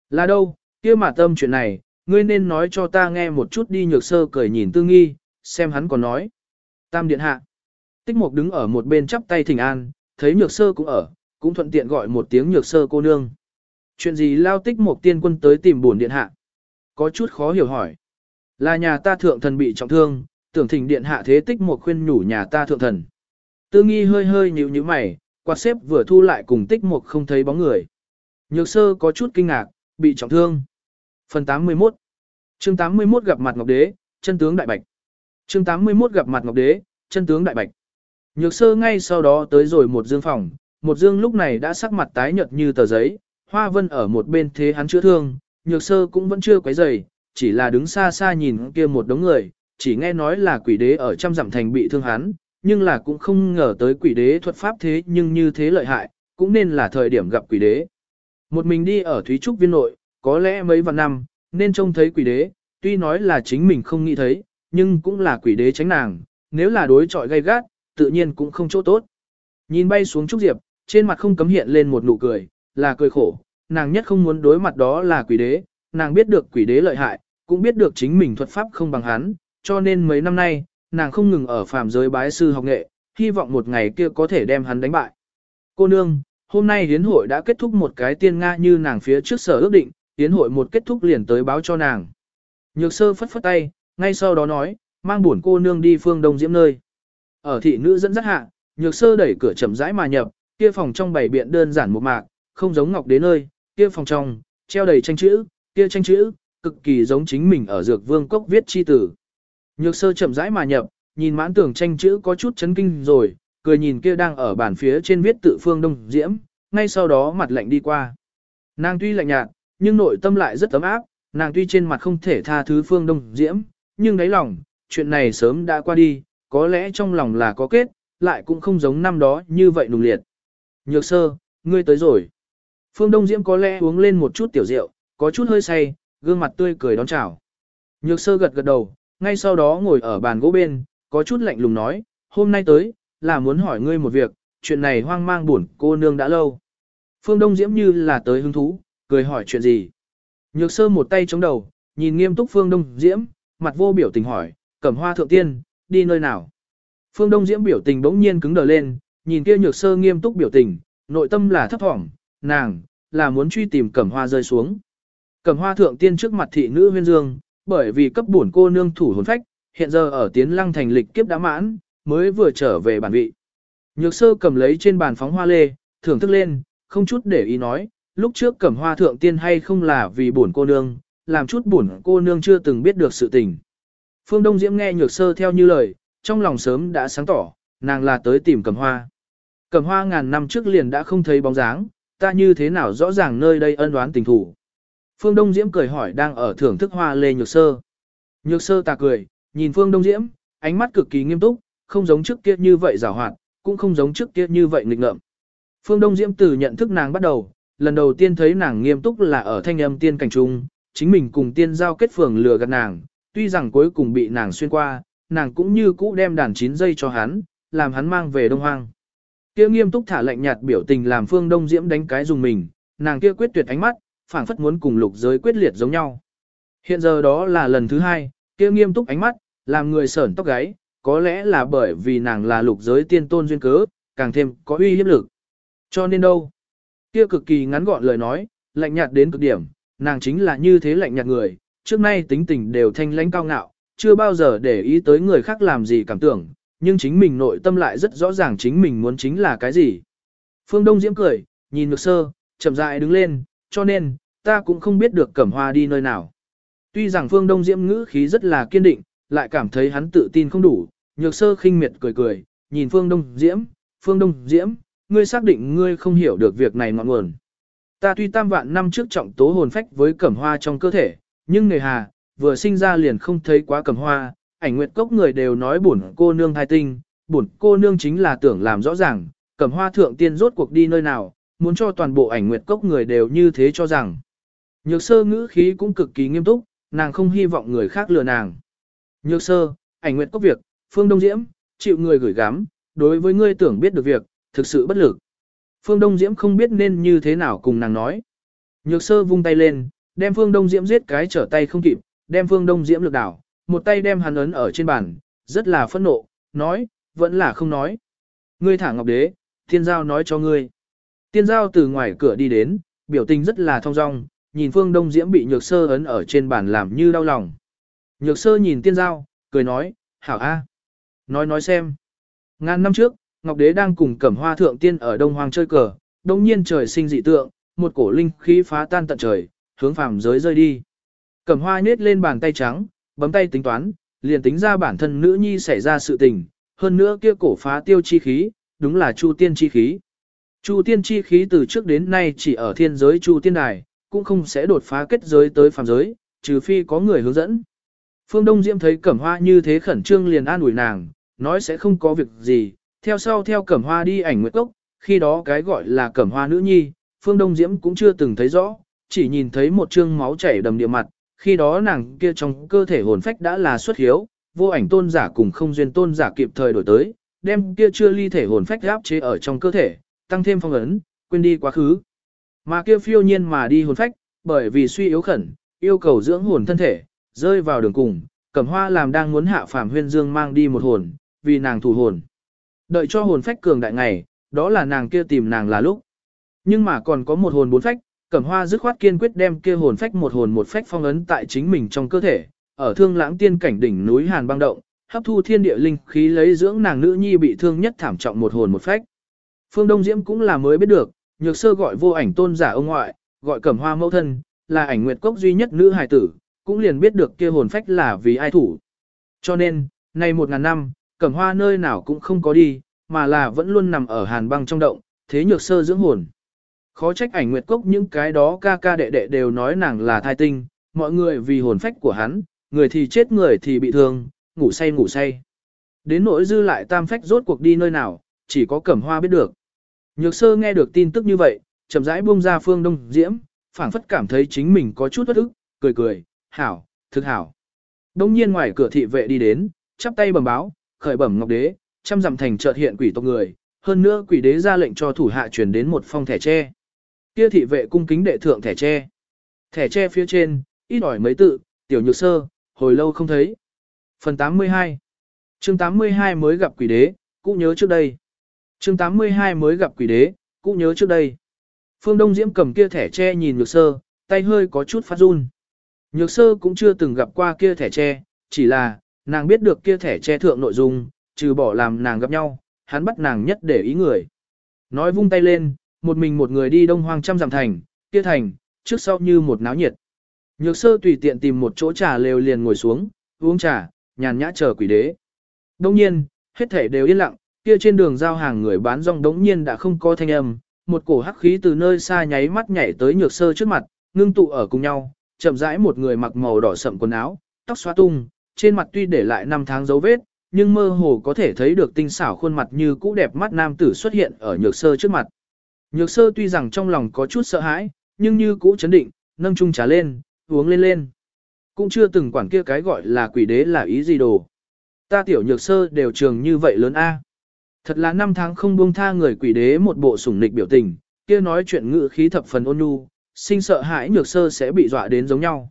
S1: Là đâu, kia mà tâm chuyện này, ngươi nên nói cho ta nghe một chút đi nhược sơ cười nhìn tư nghi, xem hắn còn nói. Tam điện hạ. Tích mục đứng ở một bên chắp tay thỉnh an, thấy nhược sơ cũng ở, cũng thuận tiện gọi một tiếng nhược sơ cô nương. Chuyện gì lao tích mục tiên quân tới tìm bổn điện hạ? Có chút khó hiểu hỏi. Là nhà ta thượng thần bị trọng thương, tưởng thỉnh điện hạ thế tích mục khuyên nhủ nhà ta thượng thần. Tư nghi hơi hơi nhíu nhíu mày, quạt xếp vừa thu lại cùng tích mục không thấy bóng người. Nhược sơ có chút kinh ngạc, bị trọng thương. Phần 81 chương 81 gặp mặt Ngọc Đế, chân tướng đại bạch. chương 81 gặp mặt Ngọc Đế, chân tướng đại bạch. Nhược sơ ngay sau đó tới rồi một dương phòng, một dương lúc này đã sắc mặt tái nhợt như tờ giấy, hoa vân ở một bên thế hắn chữa thương, nhược sơ cũng vẫn chưa quấy rầy, chỉ là đứng xa xa nhìn kia một đống người, chỉ nghe nói là quỷ đế ở trăm dặm thành bị thương hắn, nhưng là cũng không ngờ tới quỷ đế thuật pháp thế nhưng như thế lợi hại, cũng nên là thời điểm gặp quỷ đế. Một mình đi ở Thúy Trúc viên nội, có lẽ mấy vạn năm, nên trông thấy quỷ đế, tuy nói là chính mình không nghĩ thấy, nhưng cũng là quỷ đế tránh nàng, nếu là đối trọi gay gắt, tự nhiên cũng không chỗ tốt. Nhìn bay xuống Trúc Diệp, trên mặt không cấm hiện lên một nụ cười, là cười khổ, nàng nhất không muốn đối mặt đó là quỷ đế, nàng biết được quỷ đế lợi hại, cũng biết được chính mình thuật pháp không bằng hắn, cho nên mấy năm nay, nàng không ngừng ở phàm giới bái sư học nghệ, hy vọng một ngày kia có thể đem hắn đánh bại. Cô nương, hôm nay hiến hội đã kết thúc một cái tiên Nga như nàng phía trước sở ước định, tiến hội một kết thúc liền tới báo cho nàng. Nhược sơ phất phất tay, ngay sau đó nói, mang buồn cô nương đi phương đông diễm nơi. Ở thị nữ dẫn dắt hạ, nhược sơ đẩy cửa chậm rãi mà nhập, kia phòng trong bảy biện đơn giản một mạc, không giống ngọc đến nơi, kia phòng trong, treo đầy tranh chữ, kia tranh chữ, cực kỳ giống chính mình ở dược vương cốc viết chi tử. Nhược sơ chậm rãi mà nhập, nhìn mãn tưởng tranh chữ có chút chấn kinh rồi, cười nhìn kia đang ở bàn phía trên viết tự phương đông diễm, ngay sau đó mặt lạnh đi qua. Nàng tuy lạnh nhạt, nhưng nội tâm lại rất ấm áp, nàng tuy trên mặt không thể tha thứ phương đông diễm, nhưng đáy lòng, chuyện này sớm đã qua đi, có lẽ trong lòng là có kết, lại cũng không giống năm đó như vậy nùng liệt. Nhược sơ, ngươi tới rồi. Phương Đông Diễm có lẽ uống lên một chút tiểu rượu, có chút hơi say, gương mặt tươi cười đón chào. Nhược sơ gật gật đầu, ngay sau đó ngồi ở bàn gỗ bên, có chút lạnh lùng nói, hôm nay tới, là muốn hỏi ngươi một việc, chuyện này hoang mang buồn cô nương đã lâu. Phương Đông Diễm như là tới hứng thú, cười hỏi chuyện gì. Nhược sơ một tay chống đầu, nhìn nghiêm túc Phương Đông Diễm, mặt vô biểu tình hỏi, cẩm hoa thượng tiên, đi nơi nào. Phương Đông Diễm biểu tình bỗng nhiên cứng đờ lên, nhìn kia nhược sơ nghiêm túc biểu tình, nội tâm là thấp thỏm, nàng, là muốn truy tìm cẩm hoa rơi xuống. Cẩm hoa thượng tiên trước mặt thị nữ huyên dương, bởi vì cấp bổn cô nương thủ hồn phách, hiện giờ ở tiến lăng thành lịch kiếp đã mãn, mới vừa trở về bản vị. Nhược sơ cầm lấy trên bàn phóng hoa lê, thưởng thức lên, không chút để ý nói, lúc trước cẩm hoa thượng tiên hay không là vì bổn cô nương, làm chút bổn cô nương chưa từng biết được sự tình. Phương Đông Diễm nghe nhược sơ theo như lời, trong lòng sớm đã sáng tỏ, nàng là tới tìm cẩm hoa. Cẩm hoa ngàn năm trước liền đã không thấy bóng dáng, ta như thế nào rõ ràng nơi đây ân đoán tình thủ. Phương Đông Diễm cười hỏi đang ở thưởng thức hoa lê nhược sơ. Nhược sơ ta cười, nhìn Phương Đông Diễm, ánh mắt cực kỳ nghiêm túc, không giống trước kia như vậy giảo hoạt, cũng không giống trước kia như vậy nghịch ngợm. Phương Đông Diễm từ nhận thức nàng bắt đầu, lần đầu tiên thấy nàng nghiêm túc là ở thanh âm tiên cảnh trung, chính mình cùng tiên giao kết phường lừa gạt nàng, tuy rằng cuối cùng bị nàng xuyên qua, nàng cũng như cũ đem đàn chín dây cho hắn, làm hắn mang về Đông Hoang. Kia nghiêm túc thả lạnh nhạt biểu tình làm Phương Đông Diễm đánh cái dùng mình, nàng kia quyết tuyệt ánh mắt, phảng phất muốn cùng lục giới quyết liệt giống nhau. Hiện giờ đó là lần thứ hai, kia nghiêm túc ánh mắt, làm người sởn tóc gáy, có lẽ là bởi vì nàng là lục giới tiên tôn duyên cớ, càng thêm có uy hiếp lực. Cho nên đâu? Kia cực kỳ ngắn gọn lời nói, lạnh nhạt đến cực điểm, nàng chính là như thế lạnh nhạt người, trước nay tính tình đều thanh lãnh cao ngạo, chưa bao giờ để ý tới người khác làm gì cảm tưởng, nhưng chính mình nội tâm lại rất rõ ràng chính mình muốn chính là cái gì. Phương Đông Diễm cười, nhìn ngược sơ, chậm rãi đứng lên, cho nên, ta cũng không biết được cẩm hoa đi nơi nào. Tuy rằng Phương Đông Diễm ngữ khí rất là kiên định, lại cảm thấy hắn tự tin không đủ, nhược sơ khinh miệt cười cười, nhìn Phương Đông Diễm, Phương Đông Diễm, ngươi xác định ngươi không hiểu được việc này ngọn nguồn. Ta tuy tam vạn năm trước trọng tố hồn phách với cẩm hoa trong cơ thể, nhưng nề hà, vừa sinh ra liền không thấy quá cẩm hoa, ảnh nguyệt cốc người đều nói bổn cô nương hai tinh, bổn cô nương chính là tưởng làm rõ ràng, cẩm hoa thượng tiên rốt cuộc đi nơi nào, muốn cho toàn bộ ảnh nguyệt cốc người đều như thế cho rằng. Nhược sơ ngữ khí cũng cực kỳ nghiêm túc, nàng không hy vọng người khác lừa nàng. Nhược sơ, ảnh nguyệt cốc việc, phương đông diễm, chịu người gửi gắm, đối với ngươi tưởng biết được việc, thực sự bất lực. Phương Đông Diễm không biết nên như thế nào cùng nàng nói. Nhược sơ vung tay lên, đem Phương Đông Diễm giết cái trở tay không kịp, đem Phương Đông Diễm lực đảo, một tay đem hắn ấn ở trên bàn, rất là phẫn nộ, nói, vẫn là không nói. Ngươi thả ngọc đế, thiên giao nói cho ngươi. Tiên giao từ ngoài cửa đi đến, biểu tình rất là thong dong, nhìn Phương Đông Diễm bị nhược sơ ấn ở trên bàn làm như đau lòng. Nhược sơ nhìn tiên giao, cười nói, hảo a, Nói nói xem. Ngàn năm trước, Ngọc Đế đang cùng Cẩm Hoa Thượng Tiên ở Đông Hoang chơi cờ, đồng nhiên trời sinh dị tượng, một cổ linh khí phá tan tận trời, hướng phàm giới rơi đi. Cẩm Hoa nhếch lên bàn tay trắng, bấm tay tính toán, liền tính ra bản thân nữ nhi xảy ra sự tình, hơn nữa kia cổ phá tiêu chi khí, đúng là Chu Tiên chi khí. Chu Tiên chi khí từ trước đến nay chỉ ở thiên giới Chu Tiên Đài, cũng không sẽ đột phá kết giới tới phàm giới, trừ phi có người hướng dẫn. Phương Đông Diễm thấy Cẩm Hoa như thế khẩn trương liền an ủi nàng, nói sẽ không có việc gì, theo sau theo Cẩm Hoa đi ảnh nguyệt cốc, khi đó cái gọi là Cẩm Hoa nữ nhi, Phương Đông Diễm cũng chưa từng thấy rõ, chỉ nhìn thấy một trương máu chảy đầm địa mặt, khi đó nàng kia trong cơ thể hồn phách đã là xuất hiếu, vô ảnh tôn giả cùng không duyên tôn giả kịp thời đổi tới, đem kia chưa ly thể hồn phách áp chế ở trong cơ thể, tăng thêm phong ấn, quên đi quá khứ. Mà kia phiêu nhiên mà đi hồn phách, bởi vì suy yếu khẩn, yêu cầu dưỡng hồn thân thể, rơi vào đường cùng, Cẩm Hoa làm đang muốn hạ phàm huyên dương mang đi một hồn, vì nàng thủ hồn. Đợi cho hồn phách cường đại ngày, đó là nàng kia tìm nàng là lúc. Nhưng mà còn có một hồn bốn phách, Cẩm Hoa dứt khoát kiên quyết đem kia hồn phách một hồn một phách phong ấn tại chính mình trong cơ thể, ở Thương Lãng Tiên cảnh đỉnh núi Hàn băng động, hấp thu thiên địa linh khí lấy dưỡng nàng nữ nhi bị thương nhất thảm trọng một hồn một phách. Phương Đông Diễm cũng là mới biết được, nhược sơ gọi vô ảnh tôn giả ông ngoại, gọi Cẩm Hoa mẫu thân, là ảnh nguyệt cốc duy nhất nữ hài tử, cũng liền biết được kia hồn phách là vì ai thủ. Cho nên, nay một ngàn năm, cẩm hoa nơi nào cũng không có đi, mà là vẫn luôn nằm ở hàn băng trong động, thế nhược sơ dưỡng hồn. Khó trách ảnh nguyệt cốc những cái đó ca ca đệ đệ đều nói nàng là thai tinh, mọi người vì hồn phách của hắn, người thì chết người thì bị thương, ngủ say ngủ say. Đến nỗi dư lại tam phách rốt cuộc đi nơi nào, chỉ có cẩm hoa biết được. Nhược sơ nghe được tin tức như vậy, chậm rãi buông ra phương đông diễm, phảng phất cảm thấy chính mình có chút bất ức, cười cười, hảo, thực hảo. Đông nhiên ngoài cửa thị vệ đi đến, chắp tay bẩm báo, khởi bẩm ngọc đế, trăm dặm thành chợt hiện quỷ tộc người, hơn nữa quỷ đế ra lệnh cho thủ hạ truyền đến một phong thẻ tre. Kia thị vệ cung kính đệ thượng thẻ tre. Thẻ tre phía trên, ít ỏi mấy tự, tiểu nhược sơ, hồi lâu không thấy. Phần 82 chương 82 mới gặp quỷ đế, cũng nhớ trước đây. chương 82 mới gặp quỷ đế, cũng nhớ trước đây. Phương Đông Diễm cầm kia thẻ tre nhìn nhược sơ, tay hơi có chút phát run. Nhược sơ cũng chưa từng gặp qua kia thẻ tre, chỉ là, nàng biết được kia thẻ che thượng nội dung, trừ bỏ làm nàng gặp nhau, hắn bắt nàng nhất để ý người. Nói vung tay lên, một mình một người đi đông hoang trăm dặm thành, kia thành, trước sau như một náo nhiệt. Nhược sơ tùy tiện tìm một chỗ trà lều liền ngồi xuống, uống trà, nhàn nhã chờ quỷ đế. Đông nhiên, hết thể đều yên lặng, kia trên đường giao hàng người bán rong đống nhiên đã không có thanh âm, một cổ hắc khí từ nơi xa nháy mắt nhảy tới nhược sơ trước mặt, ngưng tụ ở cùng nhau, chậm rãi một người mặc màu đỏ sậm quần áo, tóc xóa tung, trên mặt tuy để lại năm tháng dấu vết, nhưng mơ hồ có thể thấy được tinh xảo khuôn mặt như cũ đẹp mắt nam tử xuất hiện ở nhược sơ trước mặt. Nhược sơ tuy rằng trong lòng có chút sợ hãi, nhưng như cũ chấn định, nâng chung trà lên, uống lên lên. Cũng chưa từng quản kia cái gọi là quỷ đế là ý gì đồ. Ta tiểu nhược sơ đều trường như vậy lớn A. Thật là năm tháng không buông tha người quỷ đế một bộ sủng nịch biểu tình, kia nói chuyện ngữ khí thập phần ôn nhu, sinh sợ hãi nhược sơ sẽ bị dọa đến giống nhau.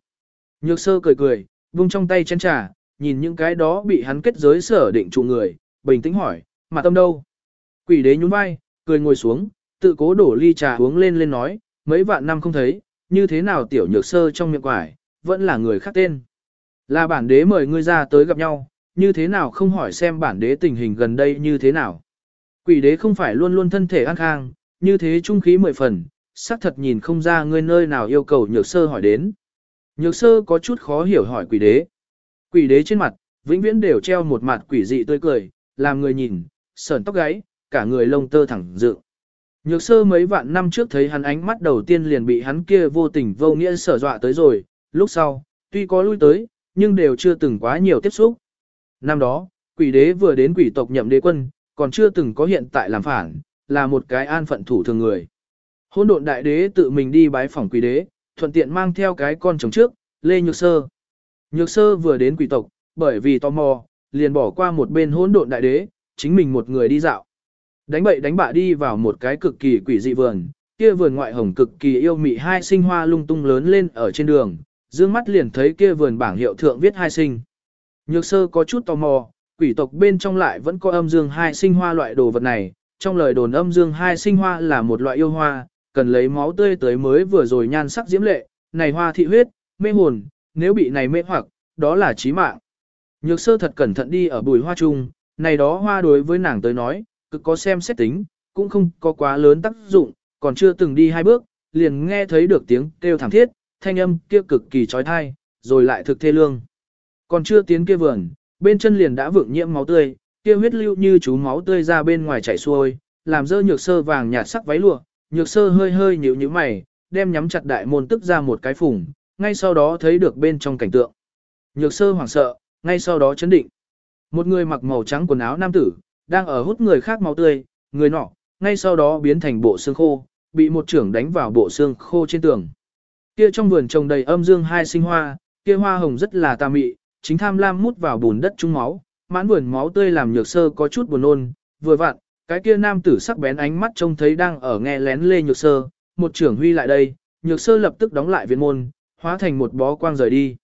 S1: Nhược sơ cười cười, buông trong tay chén trà, nhìn những cái đó bị hắn kết giới sở định trụ người, bình tĩnh hỏi, mà tâm đâu? Quỷ đế nhún vai, cười ngồi xuống, tự cố đổ ly trà uống lên lên nói, mấy vạn năm không thấy, như thế nào tiểu nhược sơ trong miệng quải, vẫn là người khác tên. Là bản đế mời ngươi ra tới gặp nhau, như thế nào không hỏi xem bản đế tình hình gần đây như thế nào. Quỷ đế không phải luôn luôn thân thể an khang, như thế trung khí mười phần, xác thật nhìn không ra ngươi nơi nào yêu cầu nhược sơ hỏi đến. Nhược sơ có chút khó hiểu hỏi quỷ đế. Quỷ đế trên mặt, vĩnh viễn đều treo một mặt quỷ dị tươi cười, làm người nhìn, sờn tóc gáy, cả người lông tơ thẳng dựng. Nhược sơ mấy vạn năm trước thấy hắn ánh mắt đầu tiên liền bị hắn kia vô tình vô nghĩa sở dọa tới rồi, lúc sau, tuy có lui tới, nhưng đều chưa từng quá nhiều tiếp xúc. Năm đó, quỷ đế vừa đến quỷ tộc nhậm đế quân, còn chưa từng có hiện tại làm phản, là một cái an phận thủ thường người. Hôn độn đại đế tự mình đi bái phỏng quỷ đế, thuận tiện mang theo cái con chồng trước, Lê Nhược Sơ. Nhược Sơ vừa đến quỷ tộc, bởi vì tò mò, liền bỏ qua một bên hỗn độn đại đế, chính mình một người đi dạo. Đánh bậy đánh bạ đi vào một cái cực kỳ quỷ dị vườn, kia vườn ngoại hồng cực kỳ yêu mị hai sinh hoa lung tung lớn lên ở trên đường, dương mắt liền thấy kia vườn bảng hiệu thượng viết hai sinh. Nhược sơ có chút tò mò, quỷ tộc bên trong lại vẫn có âm dương hai sinh hoa loại đồ vật này, trong lời đồn âm dương hai sinh hoa là một loại yêu hoa, cần lấy máu tươi tới mới vừa rồi nhan sắc diễm lệ, này hoa thị huyết, mê hồn, nếu bị này mê hoặc, đó là chí mạng. Nhược sơ thật cẩn thận đi ở bùi hoa chung, này đó hoa đối với nàng tới nói, cực có xem xét tính, cũng không có quá lớn tác dụng, còn chưa từng đi hai bước, liền nghe thấy được tiếng kêu thảm thiết, thanh âm kia cực kỳ trói thai, rồi lại thực thê lương. Còn chưa tiến kia vườn, bên chân liền đã vượng nhiễm máu tươi, kia huyết lưu như chú máu tươi ra bên ngoài chảy xuôi, làm dơ nhược sơ vàng nhạt sắc váy lụa, nhược sơ hơi hơi nhíu nhíu mày, đem nhắm chặt đại môn tức ra một cái phùng, ngay sau đó thấy được bên trong cảnh tượng. Nhược sơ hoảng sợ, ngay sau đó chấn định. Một người mặc màu trắng quần áo nam tử, đang ở hút người khác máu tươi, người nọ, ngay sau đó biến thành bộ xương khô, bị một trưởng đánh vào bộ xương khô trên tường. Kia trong vườn trồng đầy âm dương hai sinh hoa, kia hoa hồng rất là tà mị, chính tham lam mút vào bùn đất trung máu, mãn vườn máu tươi làm nhược sơ có chút buồn nôn, vừa vặn, cái kia nam tử sắc bén ánh mắt trông thấy đang ở nghe lén lê nhược sơ, một trưởng huy lại đây, nhược sơ lập tức đóng lại viện môn, hóa thành một bó quang rời đi.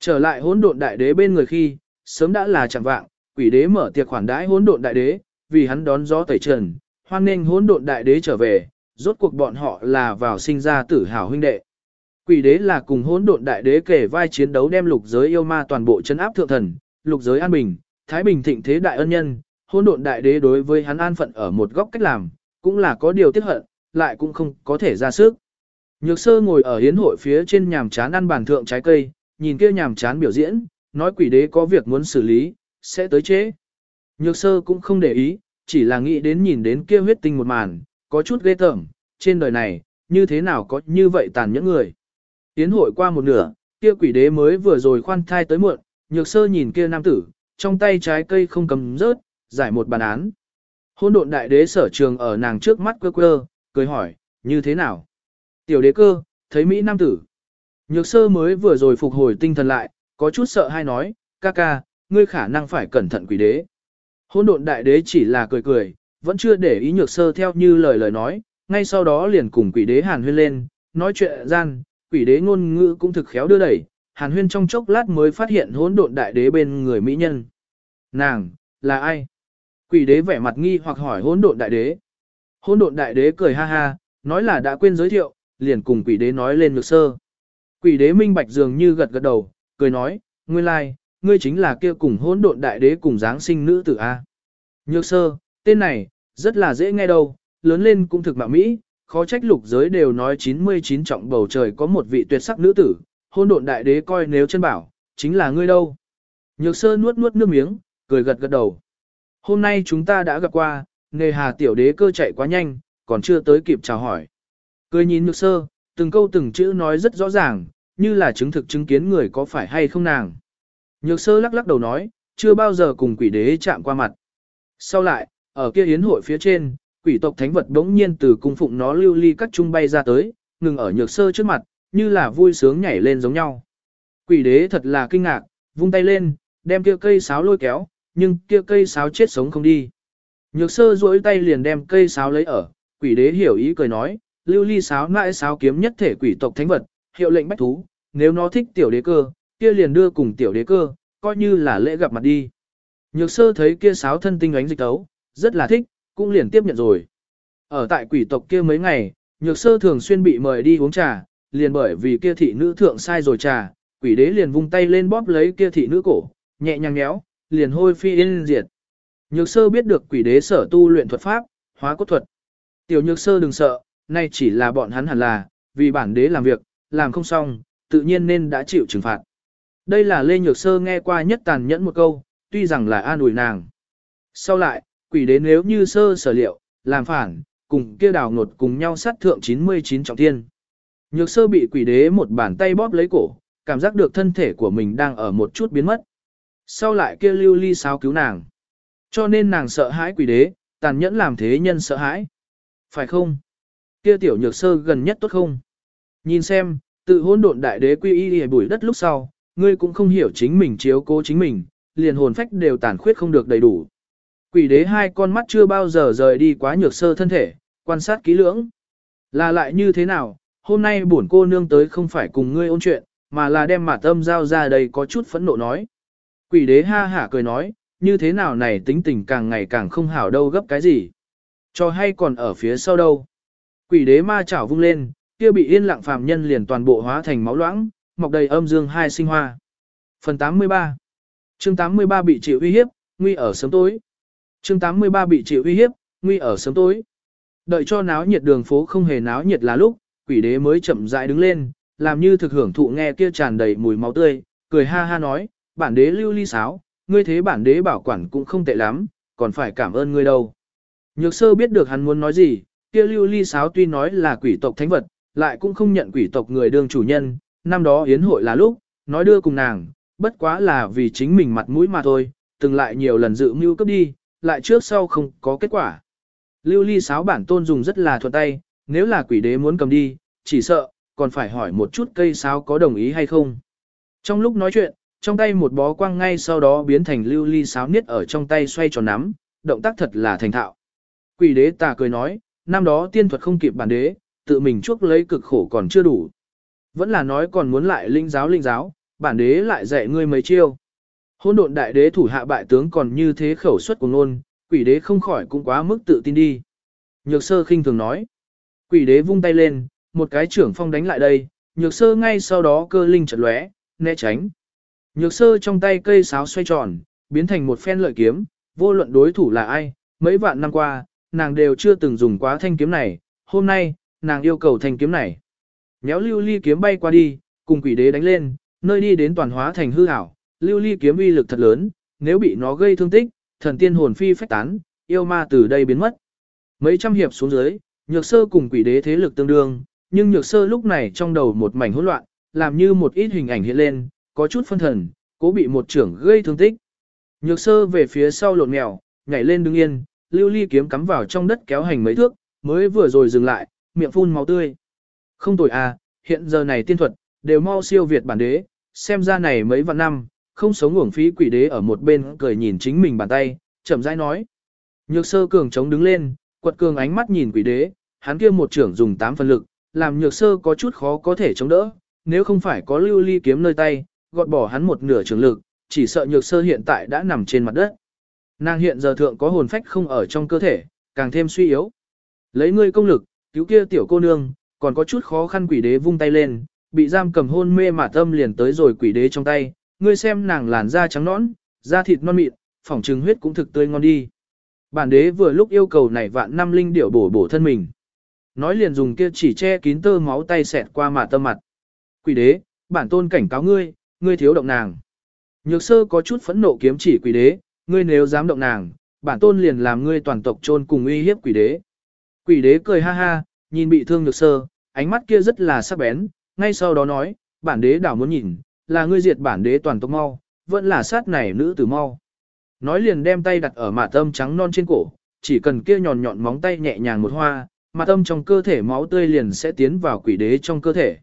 S1: Trở lại hỗn độn đại đế bên người khi, sớm đã là chẳng vạng, quỷ đế mở tiệc khoản đãi hỗn độn đại đế, vì hắn đón gió tẩy trần, hoan nghênh hỗn độn đại đế trở về, rốt cuộc bọn họ là vào sinh ra tử hào huynh đệ. Quỷ đế là cùng hỗn độn đại đế kể vai chiến đấu đem lục giới yêu ma toàn bộ chấn áp thượng thần, lục giới an bình, thái bình thịnh thế đại ân nhân, hỗn độn đại đế đối với hắn an phận ở một góc cách làm, cũng là có điều tiếc hận, lại cũng không có thể ra sức. Nhược sơ ngồi ở hiến hội phía trên nhàm chán ăn bàn thượng trái cây, nhìn kia nhàm chán biểu diễn, nói quỷ đế có việc muốn xử lý, sẽ tới chế. Nhược sơ cũng không để ý, chỉ là nghĩ đến nhìn đến kia huyết tinh một màn, có chút ghê tởm, trên đời này, như thế nào có như vậy tàn nhẫn người. Hiến hội qua một nửa, kia quỷ đế mới vừa rồi khoan thai tới muộn, nhược sơ nhìn kia nam tử, trong tay trái cây không cầm rớt, giải một bàn án. Hôn độn đại đế sở trường ở nàng trước mắt quơ quơ, cười hỏi, như thế nào? Tiểu đế cơ, thấy Mỹ nam tử. Nhược sơ mới vừa rồi phục hồi tinh thần lại, có chút sợ hay nói, ca ca, ngươi khả năng phải cẩn thận quỷ đế. Hôn độn đại đế chỉ là cười cười, vẫn chưa để ý nhược sơ theo như lời lời nói, ngay sau đó liền cùng quỷ đế hàn huyên lên, nói chuyện gian, quỷ đế ngôn ngữ cũng thực khéo đưa đẩy, hàn huyên trong chốc lát mới phát hiện hỗn độn đại đế bên người mỹ nhân. Nàng, là ai? Quỷ đế vẻ mặt nghi hoặc hỏi hỗn độn đại đế. Hỗn độn đại đế cười ha ha, nói là đã quên giới thiệu, liền cùng quỷ đế nói lên nhược sơ. Quỷ đế minh bạch dường như gật gật đầu, cười nói, ngươi lai, like, ngươi chính là kia cùng hỗn độn đại đế cùng dáng sinh nữ tử A. Nhược sơ, tên này, rất là dễ nghe đâu, lớn lên cũng thực mạo mỹ, khó trách lục giới đều nói 99 trọng bầu trời có một vị tuyệt sắc nữ tử, hôn độn đại đế coi nếu chân bảo, chính là ngươi đâu. Nhược sơ nuốt nuốt nước miếng, cười gật gật đầu. Hôm nay chúng ta đã gặp qua, nề hà tiểu đế cơ chạy quá nhanh, còn chưa tới kịp chào hỏi. Cười nhìn nhược sơ, từng câu từng chữ nói rất rõ ràng, như là chứng thực chứng kiến người có phải hay không nàng. Nhược sơ lắc lắc đầu nói, chưa bao giờ cùng quỷ đế chạm qua mặt. Sau lại, ở kia yến hội phía trên, quỷ tộc thánh vật đống nhiên từ cung phụng nó lưu ly các trung bay ra tới, ngừng ở nhược sơ trước mặt, như là vui sướng nhảy lên giống nhau. Quỷ đế thật là kinh ngạc, vung tay lên, đem kia cây sáo lôi kéo, nhưng kia cây sáo chết sống không đi. Nhược sơ duỗi tay liền đem cây sáo lấy ở, quỷ đế hiểu ý cười nói, lưu ly sáo nãi sáo kiếm nhất thể quỷ tộc thánh vật, hiệu lệnh bách thú, nếu nó thích tiểu đế cơ, kia liền đưa cùng tiểu đế cơ, coi như là lễ gặp mặt đi. Nhược sơ thấy kia sáo thân tinh ánh dịch tấu, rất là thích, cũng liền tiếp nhận rồi. Ở tại quỷ tộc kia mấy ngày, nhược sơ thường xuyên bị mời đi uống trà, liền bởi vì kia thị nữ thượng sai rồi trà, quỷ đế liền vung tay lên bóp lấy kia thị nữ cổ, nhẹ nhàng nhéo, liền hôi phi yên diệt. Nhược sơ biết được quỷ đế sở tu luyện thuật pháp, hóa cốt thuật. Tiểu nhược sơ đừng sợ, nay chỉ là bọn hắn hẳn là, vì bản đế làm việc, làm không xong, tự nhiên nên đã chịu trừng phạt. Đây là Lê Nhược Sơ nghe qua nhất tàn nhẫn một câu, tuy rằng là an ủi nàng. Sau lại, quỷ đế nếu như sơ sở liệu, làm phản, cùng kia đào ngột cùng nhau sát thượng 99 trọng thiên. Nhược sơ bị quỷ đế một bàn tay bóp lấy cổ, cảm giác được thân thể của mình đang ở một chút biến mất. Sau lại kia lưu ly sáo cứu nàng. Cho nên nàng sợ hãi quỷ đế, tàn nhẫn làm thế nhân sợ hãi. Phải không? Kia tiểu nhược sơ gần nhất tốt không? Nhìn xem, tự hôn độn đại đế quy y đi bùi đất lúc sau, ngươi cũng không hiểu chính mình chiếu cố chính mình, liền hồn phách đều tàn khuyết không được đầy đủ. Quỷ đế hai con mắt chưa bao giờ rời đi quá nhược sơ thân thể, quan sát kỹ lưỡng. Là lại như thế nào, hôm nay bổn cô nương tới không phải cùng ngươi ôn chuyện, mà là đem mặt tâm giao ra đây có chút phẫn nộ nói. Quỷ đế ha hả cười nói, như thế nào này tính tình càng ngày càng không hảo đâu gấp cái gì. Cho hay còn ở phía sau đâu. Quỷ đế ma chảo vung lên, kia bị yên lặng phàm nhân liền toàn bộ hóa thành máu loãng, mọc đầy âm dương hai sinh hoa. Phần 83 chương 83 bị chịu uy hiếp, nguy ở sớm tối. chương 83 bị chịu uy hiếp, nguy ở sớm tối. Đợi cho náo nhiệt đường phố không hề náo nhiệt là lúc, quỷ đế mới chậm rãi đứng lên, làm như thực hưởng thụ nghe kia tràn đầy mùi máu tươi, cười ha ha nói, bản đế lưu ly sáo, ngươi thế bản đế bảo quản cũng không tệ lắm, còn phải cảm ơn ngươi đâu. Nhược sơ biết được hắn muốn nói gì, kia lưu ly sáo tuy nói là quỷ tộc thánh vật, lại cũng không nhận quỷ tộc người đương chủ nhân, năm đó yến hội là lúc, nói đưa cùng nàng, bất quá là vì chính mình mặt mũi mà thôi, từng lại nhiều lần dự mưu cấp đi, lại trước sau không có kết quả. Lưu ly sáo bản tôn dùng rất là thuận tay, nếu là quỷ đế muốn cầm đi, chỉ sợ, còn phải hỏi một chút cây sáo có đồng ý hay không. Trong lúc nói chuyện, trong tay một bó quang ngay sau đó biến thành lưu ly sáo niết ở trong tay xoay tròn nắm, động tác thật là thành thạo. Quỷ đế tà cười nói, năm đó tiên thuật không kịp bản đế, tự mình chuốc lấy cực khổ còn chưa đủ. Vẫn là nói còn muốn lại linh giáo linh giáo, bản đế lại dạy ngươi mấy chiêu. Hôn độn đại đế thủ hạ bại tướng còn như thế khẩu suất của nôn, quỷ đế không khỏi cũng quá mức tự tin đi. Nhược sơ khinh thường nói. Quỷ đế vung tay lên, một cái trưởng phong đánh lại đây, nhược sơ ngay sau đó cơ linh chật lóe, né tránh. Nhược sơ trong tay cây sáo xoay tròn, biến thành một phen lợi kiếm, vô luận đối thủ là ai, mấy vạn năm qua, nàng đều chưa từng dùng quá thanh kiếm này, hôm nay, nàng yêu cầu thanh kiếm này. Nhéo lưu ly kiếm bay qua đi, cùng quỷ đế đánh lên, nơi đi đến toàn hóa thành hư ảo, lưu ly kiếm uy lực thật lớn, nếu bị nó gây thương tích, thần tiên hồn phi phách tán, yêu ma từ đây biến mất. Mấy trăm hiệp xuống dưới, nhược sơ cùng quỷ đế thế lực tương đương, nhưng nhược sơ lúc này trong đầu một mảnh hỗn loạn, làm như một ít hình ảnh hiện lên, có chút phân thần, cố bị một trưởng gây thương tích. Nhược sơ về phía sau lộn mèo, nhảy lên đứng yên, lưu ly kiếm cắm vào trong đất kéo hành mấy thước, mới vừa rồi dừng lại, miệng phun máu tươi. Không tồi à, hiện giờ này tiên thuật, đều mau siêu việt bản đế, xem ra này mấy vạn năm, không sống uổng phí quỷ đế ở một bên cười nhìn chính mình bàn tay, chậm rãi nói. Nhược sơ cường chống đứng lên, quật cường ánh mắt nhìn quỷ đế, hắn kia một trưởng dùng tám phần lực, làm nhược sơ có chút khó có thể chống đỡ, nếu không phải có lưu ly kiếm nơi tay, gọt bỏ hắn một nửa trường lực, chỉ sợ nhược sơ hiện tại đã nằm trên mặt đất. Nàng hiện giờ thượng có hồn phách không ở trong cơ thể, càng thêm suy yếu. Lấy ngươi công lực, cứu kia tiểu cô nương, còn có chút khó khăn quỷ đế vung tay lên, bị giam cầm hôn mê mà tâm liền tới rồi quỷ đế trong tay, ngươi xem nàng làn da trắng nõn, da thịt non mịn, phỏng trừng huyết cũng thực tươi ngon đi. Bản đế vừa lúc yêu cầu này vạn năm linh điểu bổ bổ thân mình. Nói liền dùng kia chỉ che kín tơ máu tay xẹt qua mà tâm mặt. Quỷ đế, bản tôn cảnh cáo ngươi, ngươi thiếu động nàng. Nhược sơ có chút phẫn nộ kiếm chỉ quỷ đế, ngươi nếu dám động nàng, bản tôn liền làm ngươi toàn tộc chôn cùng uy hiếp quỷ đế. Quỷ đế cười ha ha, nhìn bị thương nhược sơ, ánh mắt kia rất là sắc bén, ngay sau đó nói, bản đế đảo muốn nhìn, là ngươi diệt bản đế toàn tộc mau, vẫn là sát này nữ tử mau. Nói liền đem tay đặt ở mạ tâm trắng non trên cổ, chỉ cần kia nhọn nhọn móng tay nhẹ nhàng một hoa, mạ tâm trong cơ thể máu tươi liền sẽ tiến vào quỷ đế trong cơ thể.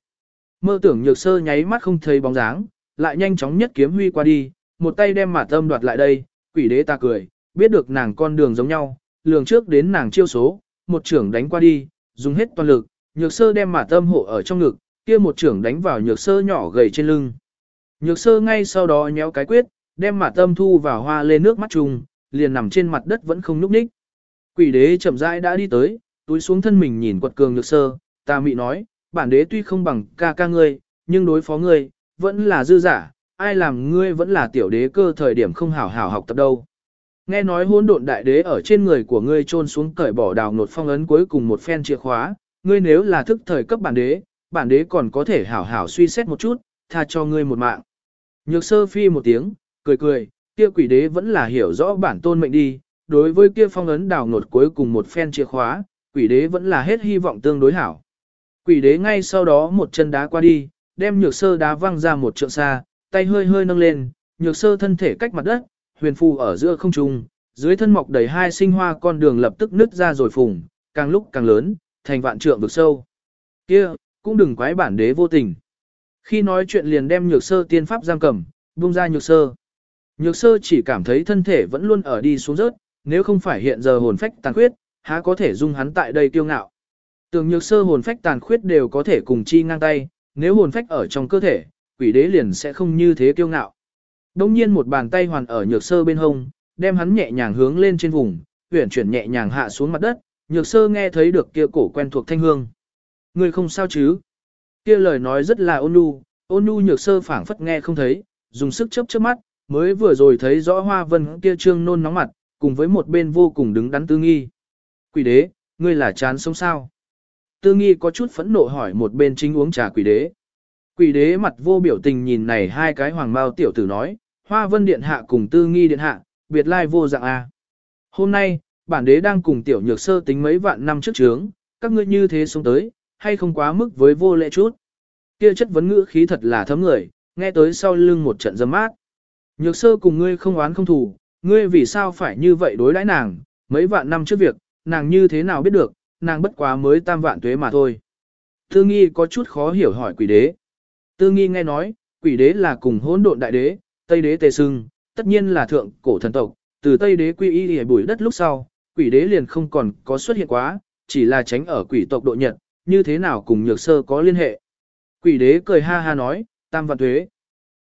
S1: Mơ tưởng nhược sơ nháy mắt không thấy bóng dáng, lại nhanh chóng nhất kiếm huy qua đi, một tay đem mạ tâm đoạt lại đây, quỷ đế ta cười, biết được nàng con đường giống nhau, lường trước đến nàng chiêu số, một trưởng đánh qua đi, dùng hết toàn lực, nhược sơ đem mà tâm hộ ở trong ngực, kia một trưởng đánh vào nhược sơ nhỏ gầy trên lưng. Nhược sơ ngay sau đó nhéo cái quyết, đem mà tâm thu vào hoa lên nước mắt trùng, liền nằm trên mặt đất vẫn không nhúc nhích. Quỷ đế chậm rãi đã đi tới, túi xuống thân mình nhìn quật cường nhược sơ, ta mị nói, bản đế tuy không bằng ca ca ngươi, nhưng đối phó ngươi, vẫn là dư giả, ai làm ngươi vẫn là tiểu đế cơ thời điểm không hảo hảo học tập đâu. Nghe nói hỗn độn đại đế ở trên người của ngươi trôn xuống cởi bỏ đào nột phong ấn cuối cùng một phen chìa khóa, ngươi nếu là thức thời cấp bản đế, bản đế còn có thể hảo hảo suy xét một chút, tha cho ngươi một mạng. Nhược sơ phi một tiếng, cười cười, kia quỷ đế vẫn là hiểu rõ bản tôn mệnh đi, đối với kia phong ấn đào nột cuối cùng một phen chìa khóa, quỷ đế vẫn là hết hy vọng tương đối hảo. Quỷ đế ngay sau đó một chân đá qua đi, đem nhược sơ đá văng ra một trượng xa, tay hơi hơi nâng lên, nhược sơ thân thể cách mặt đất, huyền phù ở giữa không trung, dưới thân mọc đầy hai sinh hoa con đường lập tức nứt ra rồi phùng, càng lúc càng lớn, thành vạn trượng vực sâu. Kia, cũng đừng quái bản đế vô tình. Khi nói chuyện liền đem nhược sơ tiên pháp giam cầm, buông ra nhược sơ. Nhược sơ chỉ cảm thấy thân thể vẫn luôn ở đi xuống rớt, nếu không phải hiện giờ hồn phách tàn khuyết, há có thể dung hắn tại đây kiêu ngạo. Tưởng nhược sơ hồn phách tàn khuyết đều có thể cùng chi ngang tay, nếu hồn phách ở trong cơ thể, quỷ đế liền sẽ không như thế kiêu ngạo. Đông nhiên một bàn tay hoàn ở nhược sơ bên hông, đem hắn nhẹ nhàng hướng lên trên vùng, huyển chuyển nhẹ nhàng hạ xuống mặt đất, nhược sơ nghe thấy được kia cổ quen thuộc thanh hương. Người không sao chứ? Kia lời nói rất là ôn nhu, ôn nhu nhược sơ phảng phất nghe không thấy, dùng sức chớp chớp mắt, mới vừa rồi thấy rõ hoa vân kia trương nôn nóng mặt, cùng với một bên vô cùng đứng đắn tư nghi. Quỷ đế, ngươi là chán sống sao? Tư nghi có chút phẫn nộ hỏi một bên chính uống trà quỷ đế. Quỷ đế mặt vô biểu tình nhìn này hai cái hoàng bao tiểu tử nói, hoa vân điện hạ cùng tư nghi điện hạ, biệt lai vô dạng a. Hôm nay, bản đế đang cùng tiểu nhược sơ tính mấy vạn năm trước trướng, các ngươi như thế xuống tới, hay không quá mức với vô lệ chút. Kia chất vấn ngữ khí thật là thấm người, nghe tới sau lưng một trận dâm mát. Nhược sơ cùng ngươi không oán không thù, ngươi vì sao phải như vậy đối đãi nàng, mấy vạn năm trước việc, nàng như thế nào biết được, nàng bất quá mới tam vạn tuế mà thôi. Tư nghi có chút khó hiểu hỏi quỷ đế. Tư nghi nghe nói, quỷ đế là cùng hỗn độn đại đế, tây đế tề sưng, tất nhiên là thượng cổ thần tộc, từ tây đế quy y hề bùi đất lúc sau, quỷ đế liền không còn có xuất hiện quá, chỉ là tránh ở quỷ tộc độ nhật, như thế nào cùng nhược sơ có liên hệ. Quỷ đế cười ha ha nói, tam vạn tuế.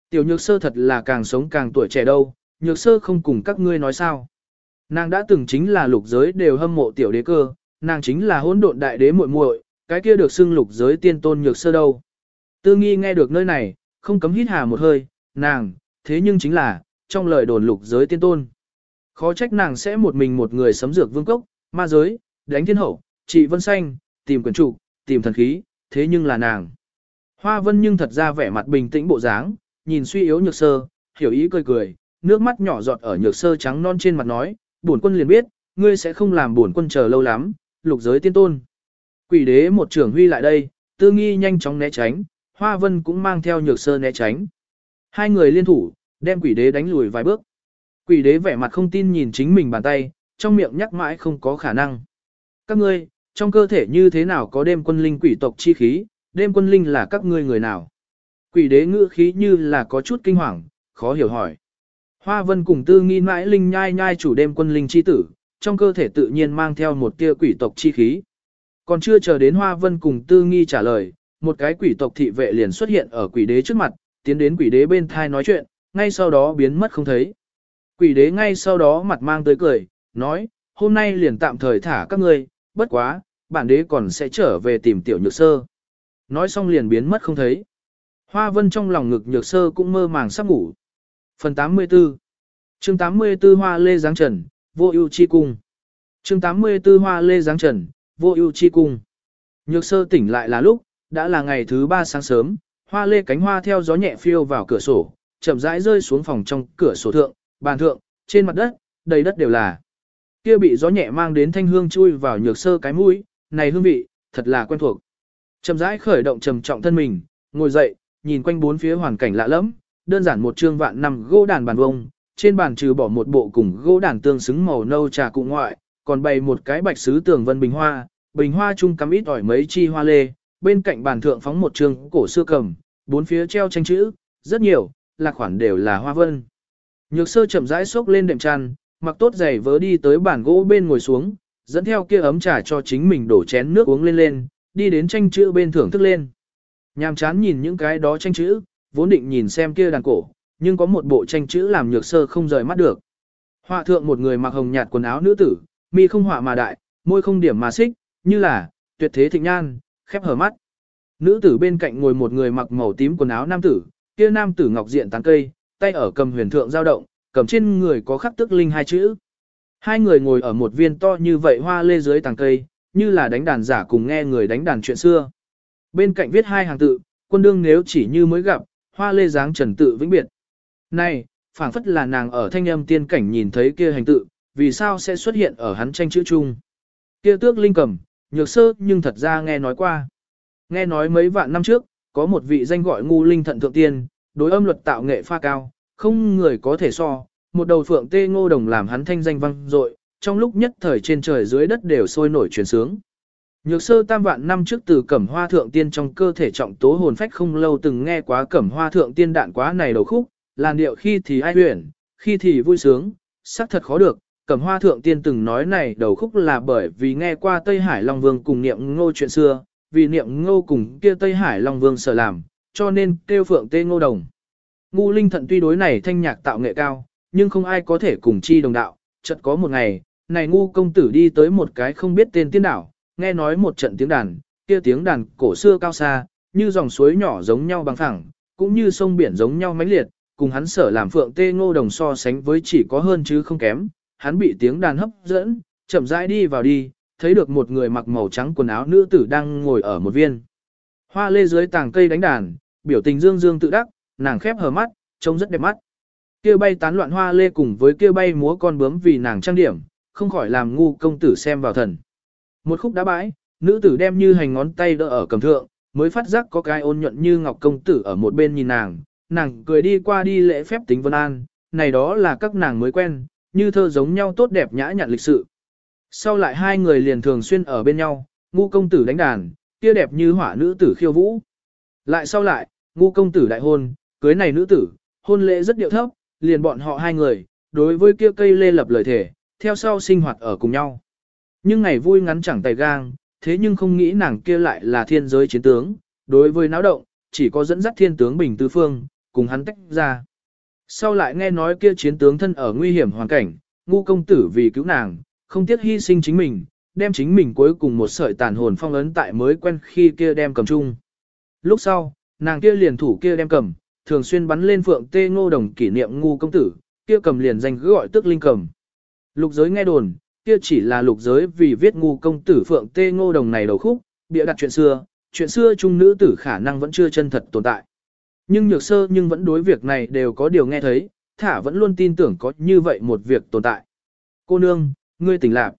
S1: Tiểu nhược sơ thật là càng sống càng tuổi trẻ đâu, nhược sơ không cùng các ngươi nói sao. Nàng đã từng chính là lục giới đều hâm mộ tiểu đế cơ, nàng chính là hỗn độn đại đế muội muội, cái kia được xưng lục giới tiên tôn nhược sơ đâu. Tư nghi nghe được nơi này, không cấm hít hà một hơi, nàng, thế nhưng chính là, trong lời đồn lục giới tiên tôn. Khó trách nàng sẽ một mình một người sấm dược vương cốc, ma giới, đánh thiên hậu, trị vân xanh, tìm quyền trụ, tìm thần khí, thế nhưng là nàng. Hoa vân nhưng thật ra vẻ mặt bình tĩnh bộ dáng, nhìn suy yếu nhược sơ, hiểu ý cười cười, nước mắt nhỏ giọt ở nhược sơ trắng non trên mặt nói, bổn quân liền biết, ngươi sẽ không làm bổn quân chờ lâu lắm, lục giới tiên tôn. Quỷ đế một trưởng huy lại đây, tư nghi nhanh chóng né tránh, hoa vân cũng mang theo nhược sơ né tránh. Hai người liên thủ, đem quỷ đế đánh lùi vài bước. Quỷ đế vẻ mặt không tin nhìn chính mình bàn tay, trong miệng nhắc mãi không có khả năng. Các ngươi, trong cơ thể như thế nào có đêm quân linh quỷ tộc chi khí, đêm quân linh là các ngươi người nào? Quỷ đế ngữ khí như là có chút kinh hoàng, khó hiểu hỏi. Hoa vân cùng tư nghi mãi linh nhai nhai chủ đêm quân linh chi tử, trong cơ thể tự nhiên mang theo một tia quỷ tộc chi khí. Còn chưa chờ đến hoa vân cùng tư nghi trả lời, một cái quỷ tộc thị vệ liền xuất hiện ở quỷ đế trước mặt, tiến đến quỷ đế bên thai nói chuyện, ngay sau đó biến mất không thấy. Quỷ đế ngay sau đó mặt mang tới cười, nói, hôm nay liền tạm thời thả các ngươi, bất quá, bản đế còn sẽ trở về tìm tiểu nhược sơ. Nói xong liền biến mất không thấy. Hoa vân trong lòng ngực nhược sơ cũng mơ màng sắp ngủ. Phần 84 chương 84 Hoa Lê Giáng Trần, Vô ưu Chi Cung chương 84 Hoa Lê Giáng Trần, Vô ưu Chi Cung Nhược sơ tỉnh lại là lúc, đã là ngày thứ ba sáng sớm, hoa lê cánh hoa theo gió nhẹ phiêu vào cửa sổ, chậm rãi rơi xuống phòng trong cửa sổ thượng, bàn thượng, trên mặt đất, đầy đất đều là. Kia bị gió nhẹ mang đến thanh hương chui vào nhược sơ cái mũi, này hương vị, thật là quen thuộc. Chậm rãi khởi động trầm trọng thân mình, ngồi dậy, nhìn quanh bốn phía hoàn cảnh lạ lẫm, đơn giản một trương vạn nằm gỗ đàn bàn vông, trên bàn trừ bỏ một bộ cùng gỗ đàn tương xứng màu nâu trà cụ ngoại, còn bày một cái bạch sứ tường vân bình hoa, bình hoa chung cắm ít ỏi mấy chi hoa lê, bên cạnh bàn thượng phóng một trương cổ xưa cầm, bốn phía treo tranh chữ, rất nhiều, là khoản đều là hoa vân. Nhược sơ chậm rãi xốc lên đệm tràn mặc tốt giày vớ đi tới bàn gỗ bên ngồi xuống, dẫn theo kia ấm trà cho chính mình đổ chén nước uống lên lên, đi đến tranh chữ bên thưởng thức lên. Nhàm chán nhìn những cái đó tranh chữ, vốn định nhìn xem kia đàn cổ, nhưng có một bộ tranh chữ làm nhược sơ không rời mắt được. Họa thượng một người mặc hồng nhạt quần áo nữ tử, mi không họa mà đại, môi không điểm mà xích, như là, tuyệt thế thịnh nhan, khép hờ mắt. Nữ tử bên cạnh ngồi một người mặc màu tím quần áo nam tử, kia nam tử ngọc diện tán cây, tay ở cầm huyền thượng giao động, cầm trên người có khắc tức linh hai chữ. Hai người ngồi ở một viên to như vậy hoa lê dưới tàng cây, như là đánh đàn giả cùng nghe người đánh đàn chuyện xưa. Bên cạnh viết hai hàng tự, quân đương nếu chỉ như mới gặp, hoa lê dáng trần tự vĩnh biệt. Này, phảng phất là nàng ở thanh âm tiên cảnh nhìn thấy kia hành tự, vì sao sẽ xuất hiện ở hắn tranh chữ chung. Kia tước linh cầm, Nhược sơ nhưng thật ra nghe nói qua. Nghe nói mấy vạn năm trước, có một vị danh gọi ngu linh thận thượng tiên, đối âm luật tạo nghệ pha cao, không người có thể so, một đầu phượng tê ngô đồng làm hắn thanh danh vang dội, trong lúc nhất thời trên trời dưới đất đều sôi nổi truyền sướng. Nhược sơ tam vạn năm trước từ cẩm hoa thượng tiên trong cơ thể trọng tố hồn phách không lâu từng nghe quá cẩm hoa thượng tiên đạn quá này đầu khúc, làn điệu khi thì ai huyền, khi thì vui sướng, sắc thật khó được. Cẩm hoa thượng tiên từng nói này đầu khúc là bởi vì nghe qua Tây Hải Long Vương cùng niệm ngô chuyện xưa, vì niệm ngô cùng kia Tây Hải Long Vương sở làm, cho nên kêu phượng tê ngô đồng. Ngu linh thận tuy đối này thanh nhạc tạo nghệ cao, nhưng không ai có thể cùng chi đồng đạo, chợt có một ngày, này ngu công tử đi tới một cái không biết tên tiên đảo, nghe nói một trận tiếng đàn, kia tiếng đàn cổ xưa cao xa, như dòng suối nhỏ giống nhau bằng phẳng, cũng như sông biển giống nhau mãnh liệt, cùng hắn sở làm phượng tê ngô đồng so sánh với chỉ có hơn chứ không kém, hắn bị tiếng đàn hấp dẫn, chậm rãi đi vào đi, thấy được một người mặc màu trắng quần áo nữ tử đang ngồi ở một viên. Hoa lê dưới tàng cây đánh đàn, biểu tình dương dương tự đắc, nàng khép hờ mắt, trông rất đẹp mắt. Kia bay tán loạn hoa lê cùng với kia bay múa con bướm vì nàng trang điểm, không khỏi làm ngu công tử xem vào thần. Một khúc đá bãi, nữ tử đem như hành ngón tay đỡ ở cầm thượng, mới phát giác có cái ôn nhuận như ngọc công tử ở một bên nhìn nàng, nàng cười đi qua đi lễ phép tính vân an, này đó là các nàng mới quen, như thơ giống nhau tốt đẹp nhã nhặn lịch sự. Sau lại hai người liền thường xuyên ở bên nhau, ngu công tử đánh đàn, kia đẹp như hỏa nữ tử khiêu vũ. Lại sau lại, ngu công tử đại hôn, cưới này nữ tử, hôn lễ rất điệu thấp, liền bọn họ hai người, đối với kia cây lê lập lời thể, theo sau sinh hoạt ở cùng nhau. Nhưng ngày vui ngắn chẳng tay gang, thế nhưng không nghĩ nàng kia lại là thiên giới chiến tướng, đối với náo động, chỉ có dẫn dắt thiên tướng Bình Tứ Phương, cùng hắn tách ra. Sau lại nghe nói kia chiến tướng thân ở nguy hiểm hoàn cảnh, ngu công tử vì cứu nàng, không tiếc hy sinh chính mình, đem chính mình cuối cùng một sợi tàn hồn phong ấn tại mới quen khi kia đem cầm chung. Lúc sau, nàng kia liền thủ kia đem cầm, thường xuyên bắn lên phượng tê ngô đồng kỷ niệm ngu công tử, kia cầm liền danh gọi tức linh cầm. Lục giới nghe đồn, kia chỉ là lục giới vì viết ngu công tử phượng tê ngô đồng này đầu khúc, bịa đặt chuyện xưa, chuyện xưa chung nữ tử khả năng vẫn chưa chân thật tồn tại. Nhưng nhược sơ nhưng vẫn đối việc này đều có điều nghe thấy, thả vẫn luôn tin tưởng có như vậy một việc tồn tại. Cô nương, ngươi tỉnh lạc.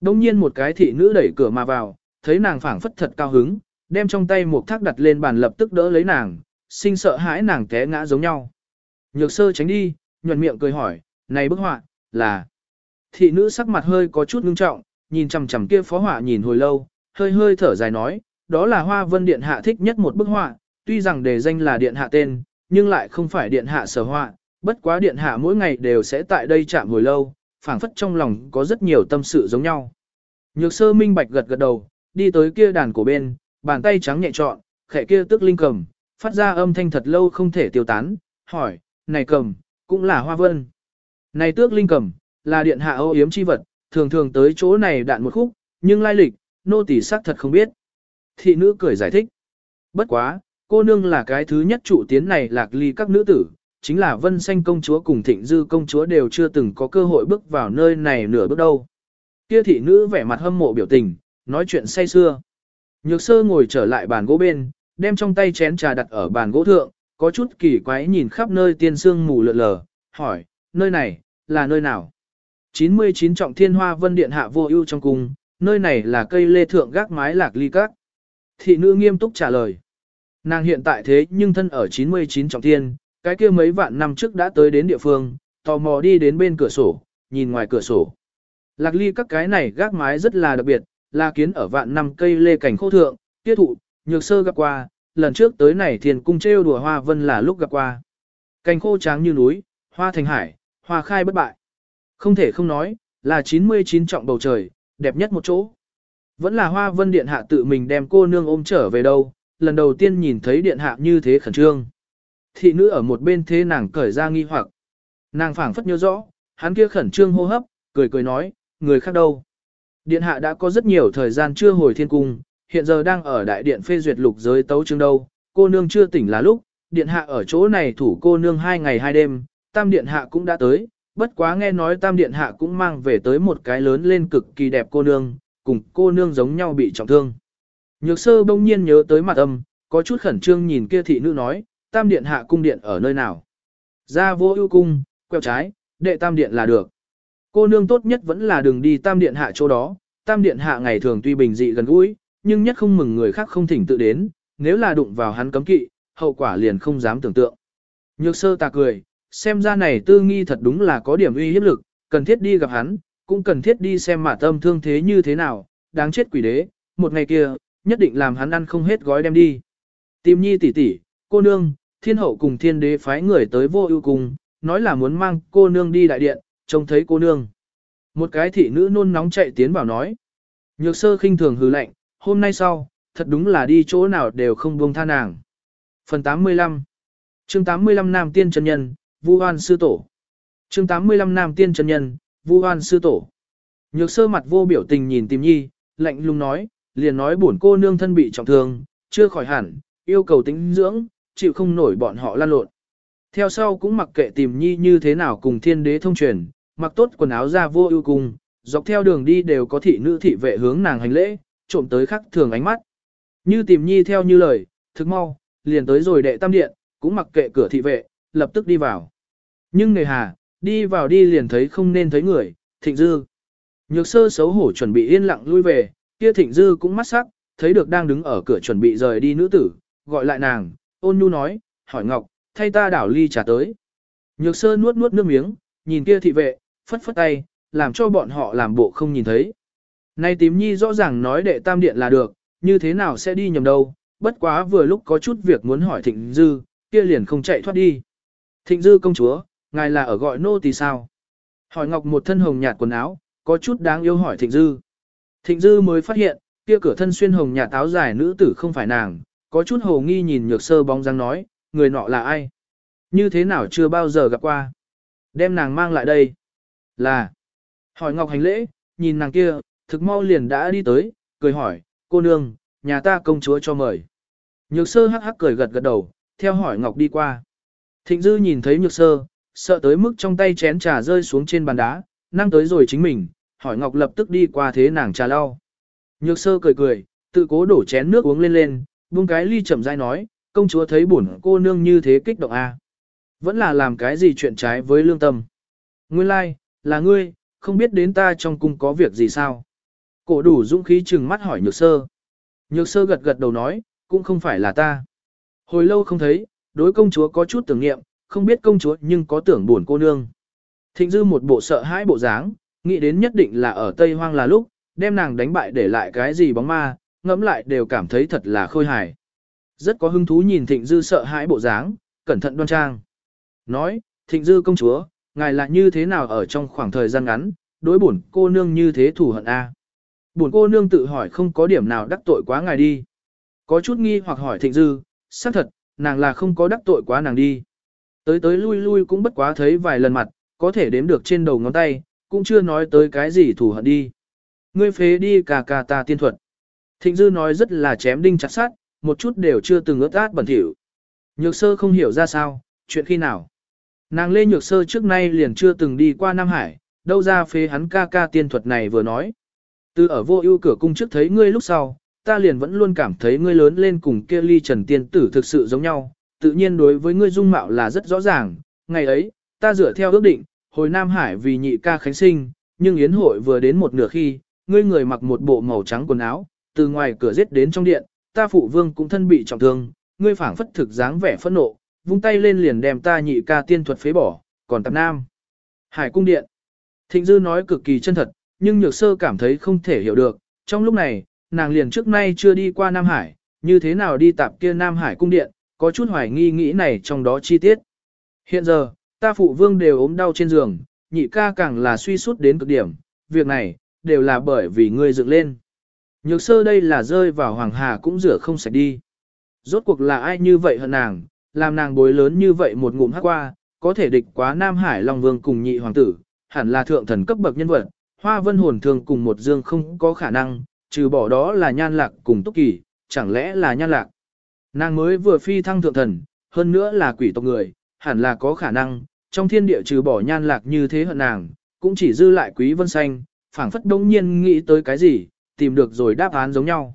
S1: Đông nhiên một cái thị nữ đẩy cửa mà vào, thấy nàng phảng phất thật cao hứng, đem trong tay một thác đặt lên bàn lập tức đỡ lấy nàng, sinh sợ hãi nàng té ngã giống nhau. Nhược sơ tránh đi, nhuận miệng cười hỏi, này bức họa, là... Thị nữ sắc mặt hơi có chút ngưng trọng, nhìn chằm chằm kia phó họa nhìn hồi lâu, hơi hơi thở dài nói, đó là hoa vân điện hạ thích nhất một bức họa, tuy rằng đề danh là điện hạ tên, nhưng lại không phải điện hạ sở họa, bất quá điện hạ mỗi ngày đều sẽ tại đây chạm hồi lâu, phảng phất trong lòng có rất nhiều tâm sự giống nhau. Nhược sơ minh bạch gật gật đầu, đi tới kia đàn cổ bên, bàn tay trắng nhẹ trọn, khẽ kia tức linh cầm, phát ra âm thanh thật lâu không thể tiêu tán, hỏi, này cầm, cũng là hoa vân. Này tước linh cầm, là điện hạ ô yếm chi vật, thường thường tới chỗ này đạn một khúc, nhưng lai lịch, nô tỳ xác thật không biết. Thị nữ cười giải thích. Bất quá, cô nương là cái thứ nhất trụ tiến này lạc ly các nữ tử, chính là vân xanh công chúa cùng thịnh dư công chúa đều chưa từng có cơ hội bước vào nơi này nửa bước đâu. Kia thị nữ vẻ mặt hâm mộ biểu tình, nói chuyện say xưa. Nhược sơ ngồi trở lại bàn gỗ bên, đem trong tay chén trà đặt ở bàn gỗ thượng, có chút kỳ quái nhìn khắp nơi tiên sương mù lượn lờ, hỏi, nơi này, là nơi nào? 99 trọng thiên hoa vân điện hạ vô ưu trong cung, nơi này là cây lê thượng gác mái lạc ly các. Thị nữ nghiêm túc trả lời. Nàng hiện tại thế nhưng thân ở 99 trọng thiên, cái kia mấy vạn năm trước đã tới đến địa phương, tò mò đi đến bên cửa sổ, nhìn ngoài cửa sổ. Lạc ly các cái này gác mái rất là đặc biệt, là kiến ở vạn năm cây lê cảnh khô thượng, tiết thụ, nhược sơ gặp qua, lần trước tới này thiền cung trêu đùa hoa vân là lúc gặp qua. Cành khô tráng như núi, hoa thành hải, hoa khai bất bại. Không thể không nói, là 99 trọng bầu trời, đẹp nhất một chỗ. Vẫn là hoa vân điện hạ tự mình đem cô nương ôm trở về đâu, lần đầu tiên nhìn thấy điện hạ như thế khẩn trương. Thị nữ ở một bên thế nàng cởi ra nghi hoặc. Nàng phảng phất nhớ rõ, hắn kia khẩn trương hô hấp, cười cười nói, người khác đâu. Điện hạ đã có rất nhiều thời gian chưa hồi thiên cung, hiện giờ đang ở đại điện phê duyệt lục giới tấu chương đâu, cô nương chưa tỉnh là lúc, điện hạ ở chỗ này thủ cô nương hai ngày hai đêm, tam điện hạ cũng đã tới, bất quá nghe nói tam điện hạ cũng mang về tới một cái lớn lên cực kỳ đẹp cô nương, cùng cô nương giống nhau bị trọng thương. Nhược sơ bỗng nhiên nhớ tới mặt âm, có chút khẩn trương nhìn kia thị nữ nói, tam điện hạ cung điện ở nơi nào. Ra vô ưu cung, quẹo trái, đệ tam điện là được. Cô nương tốt nhất vẫn là đừng đi tam điện hạ chỗ đó, tam điện hạ ngày thường tuy bình dị gần gũi, nhưng nhất không mừng người khác không thỉnh tự đến, nếu là đụng vào hắn cấm kỵ, hậu quả liền không dám tưởng tượng. Nhược sơ ta cười, xem ra này tư nghi thật đúng là có điểm uy hiếp lực, cần thiết đi gặp hắn, cũng cần thiết đi xem mà tâm thương thế như thế nào, đáng chết quỷ đế, một ngày kia, nhất định làm hắn ăn không hết gói đem đi. Tìm nhi tỷ tỷ, cô nương, thiên hậu cùng thiên đế phái người tới vô ưu cùng, nói là muốn mang cô nương đi đại điện, trông thấy cô nương. Một cái thị nữ nôn nóng chạy tiến vào nói. Nhược sơ khinh thường hừ lạnh, hôm nay sau, thật đúng là đi chỗ nào đều không buông tha nàng. Phần 85 chương 85 Nam Tiên Chân Nhân, Vu Hoan Sư Tổ chương 85 Nam Tiên Chân Nhân, Vu Hoan Sư Tổ Nhược sơ mặt vô biểu tình nhìn tìm nhi, lạnh lùng nói, liền nói bổn cô nương thân bị trọng thương, chưa khỏi hẳn, yêu cầu tính dưỡng, chịu không nổi bọn họ lan lộn. Theo sau cũng mặc kệ tìm nhi như thế nào cùng thiên đế thông truyền, mặc tốt quần áo ra vô ưu cùng, dọc theo đường đi đều có thị nữ thị vệ hướng nàng hành lễ, trộm tới khắc thường ánh mắt. Như tìm nhi theo như lời, thực mau, liền tới rồi đệ tam điện, cũng mặc kệ cửa thị vệ, lập tức đi vào. Nhưng người hà, đi vào đi liền thấy không nên thấy người, thịnh dư. Nhược sơ xấu hổ chuẩn bị yên lặng lui về, kia thịnh dư cũng mắt sắc, thấy được đang đứng ở cửa chuẩn bị rời đi nữ tử, gọi lại nàng, ôn nhu nói, hỏi ngọc, thay ta đảo ly trà tới. Nhược sơ nuốt nuốt nước miếng, nhìn kia thị vệ, phất phất tay, làm cho bọn họ làm bộ không nhìn thấy. Nay tím nhi rõ ràng nói đệ tam điện là được, như thế nào sẽ đi nhầm đâu, bất quá vừa lúc có chút việc muốn hỏi thịnh dư, kia liền không chạy thoát đi. Thịnh dư công chúa, ngài là ở gọi nô tỳ sao? Hỏi ngọc một thân hồng nhạt quần áo, có chút đáng yêu hỏi thịnh dư. Thịnh dư mới phát hiện, kia cửa thân xuyên hồng nhà táo dài nữ tử không phải nàng, có chút hồ nghi nhìn nhược sơ bóng dáng nói, người nọ là ai? Như thế nào chưa bao giờ gặp qua? Đem nàng mang lại đây. Là. Hỏi Ngọc hành lễ, nhìn nàng kia, thực mau liền đã đi tới, cười hỏi, cô nương, nhà ta công chúa cho mời. Nhược sơ hắc hắc cười gật gật đầu, theo hỏi Ngọc đi qua. Thịnh dư nhìn thấy nhược sơ, sợ tới mức trong tay chén trà rơi xuống trên bàn đá, năng tới rồi chính mình, hỏi Ngọc lập tức đi qua thế nàng trà lau. Nhược sơ cười cười, tự cố đổ chén nước uống lên lên, buông cái ly chậm rãi nói, công chúa thấy bổn cô nương như thế kích động a, à? Vẫn là làm cái gì chuyện trái với lương tâm. Nguyên lai, like, là ngươi, không biết đến ta trong cung có việc gì sao. Cổ đủ dũng khí chừng mắt hỏi nhược sơ. Nhược sơ gật gật đầu nói, cũng không phải là ta. Hồi lâu không thấy, đối công chúa có chút tưởng niệm, không biết công chúa nhưng có tưởng buồn cô nương. Thịnh dư một bộ sợ hãi bộ dáng, nghĩ đến nhất định là ở Tây Hoang là lúc, đem nàng đánh bại để lại cái gì bóng ma, ngẫm lại đều cảm thấy thật là khôi hài. Rất có hứng thú nhìn Thịnh Dư sợ hãi bộ dáng, cẩn thận đoan trang. Nói, Thịnh Dư công chúa, ngài là như thế nào ở trong khoảng thời gian ngắn, đối bổn cô nương như thế thủ hận a? Bổn cô nương tự hỏi không có điểm nào đắc tội quá ngài đi. Có chút nghi hoặc hỏi Thịnh Dư, xác thật, nàng là không có đắc tội quá nàng đi. Tới tới lui lui cũng bất quá thấy vài lần mặt, có thể đếm được trên đầu ngón tay, cũng chưa nói tới cái gì thủ hận đi. Ngươi phế đi cà cà ta tiên thuật. Thịnh Dư nói rất là chém đinh chặt sát, một chút đều chưa từng ướt át bẩn thỉu. Nhược sơ không hiểu ra sao, chuyện khi nào. Nàng Lê Nhược sơ trước nay liền chưa từng đi qua Nam Hải, đâu ra phế hắn ca ca tiên thuật này vừa nói. Từ ở vô ưu cửa cung trước thấy ngươi lúc sau, ta liền vẫn luôn cảm thấy ngươi lớn lên cùng kia ly trần tiên tử thực sự giống nhau, tự nhiên đối với ngươi dung mạo là rất rõ ràng. Ngày ấy, ta dựa theo ước định, hồi Nam Hải vì nhị ca khánh sinh, nhưng yến hội vừa đến một nửa khi, ngươi người mặc một bộ màu trắng quần áo, từ ngoài cửa giết đến trong điện, ta phụ vương cũng thân bị trọng thương, ngươi phảng phất thực dáng vẻ phẫn nộ, vung tay lên liền đem ta nhị ca tiên thuật phế bỏ, còn tạp nam. Hải cung điện. Thịnh dư nói cực kỳ chân thật, nhưng nhược sơ cảm thấy không thể hiểu được, trong lúc này, nàng liền trước nay chưa đi qua Nam Hải, như thế nào đi tạp kia Nam Hải cung điện, có chút hoài nghi nghĩ này trong đó chi tiết. Hiện giờ, ta phụ vương đều ốm đau trên giường, nhị ca càng là suy sút đến cực điểm, việc này, đều là bởi vì ngươi dựng lên. Nhược sơ đây là rơi vào hoàng hà cũng rửa không sạch đi. Rốt cuộc là ai như vậy hận nàng, làm nàng bối lớn như vậy một ngụm hát qua, có thể địch quá Nam Hải Long Vương cùng nhị hoàng tử, hẳn là thượng thần cấp bậc nhân vật, hoa vân hồn thường cùng một dương không có khả năng, trừ bỏ đó là nhan lạc cùng túc kỳ, chẳng lẽ là nhan lạc. Nàng mới vừa phi thăng thượng thần, hơn nữa là quỷ tộc người, hẳn là có khả năng, trong thiên địa trừ bỏ nhan lạc như thế hận nàng, cũng chỉ dư lại quý vân xanh, phảng phất đông nhiên nghĩ tới cái gì, tìm được rồi đáp án giống nhau.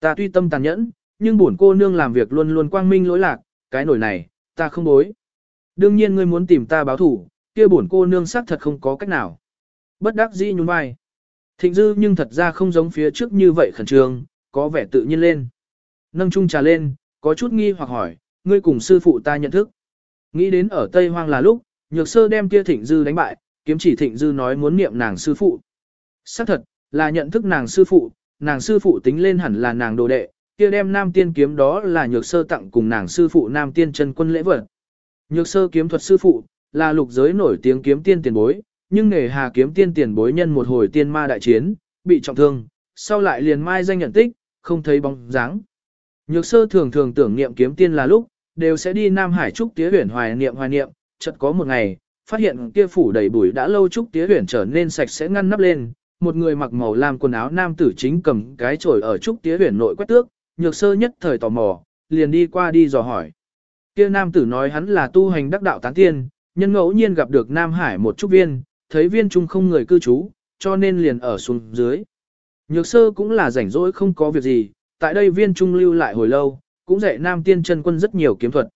S1: Ta tuy tâm tàn nhẫn, nhưng bổn cô nương làm việc luôn luôn quang minh lỗi lạc, cái nổi này, ta không bối. Đương nhiên ngươi muốn tìm ta báo thủ, kia bổn cô nương xác thật không có cách nào. Bất đắc dĩ nhún vai. Thịnh dư nhưng thật ra không giống phía trước như vậy khẩn trương, có vẻ tự nhiên lên. Nâng chung trà lên, có chút nghi hoặc hỏi, ngươi cùng sư phụ ta nhận thức. Nghĩ đến ở Tây Hoang là lúc, nhược sơ đem kia thịnh dư đánh bại, kiếm chỉ thịnh dư nói muốn niệm nàng sư phụ. xác thật, là nhận thức nàng sư phụ, nàng sư phụ tính lên hẳn là nàng đồ đệ, kia đem nam tiên kiếm đó là nhược sơ tặng cùng nàng sư phụ nam tiên chân quân lễ vật. Nhược sơ kiếm thuật sư phụ, là lục giới nổi tiếng kiếm tiên tiền bối, nhưng nghề hà kiếm tiên tiền bối nhân một hồi tiên ma đại chiến, bị trọng thương, sau lại liền mai danh nhận tích, không thấy bóng dáng. Nhược sơ thường thường tưởng niệm kiếm tiên là lúc, đều sẽ đi Nam Hải Trúc Tía Huyền hoài niệm hoài niệm, chợt có một ngày, phát hiện kia phủ đầy bụi đã lâu Trúc Tía Huyền trở nên sạch sẽ ngăn nắp lên, một người mặc màu lam quần áo nam tử chính cầm cái chổi ở Trúc Tía Huyền nội quét tước, nhược sơ nhất thời tò mò, liền đi qua đi dò hỏi. Kia nam tử nói hắn là tu hành đắc đạo tán tiên, nhân ngẫu nhiên gặp được Nam Hải một trúc viên, thấy viên trung không người cư trú, cho nên liền ở xuống dưới. Nhược sơ cũng là rảnh rỗi không có việc gì, tại đây viên trung lưu lại hồi lâu, cũng dạy nam tiên chân quân rất nhiều kiếm thuật.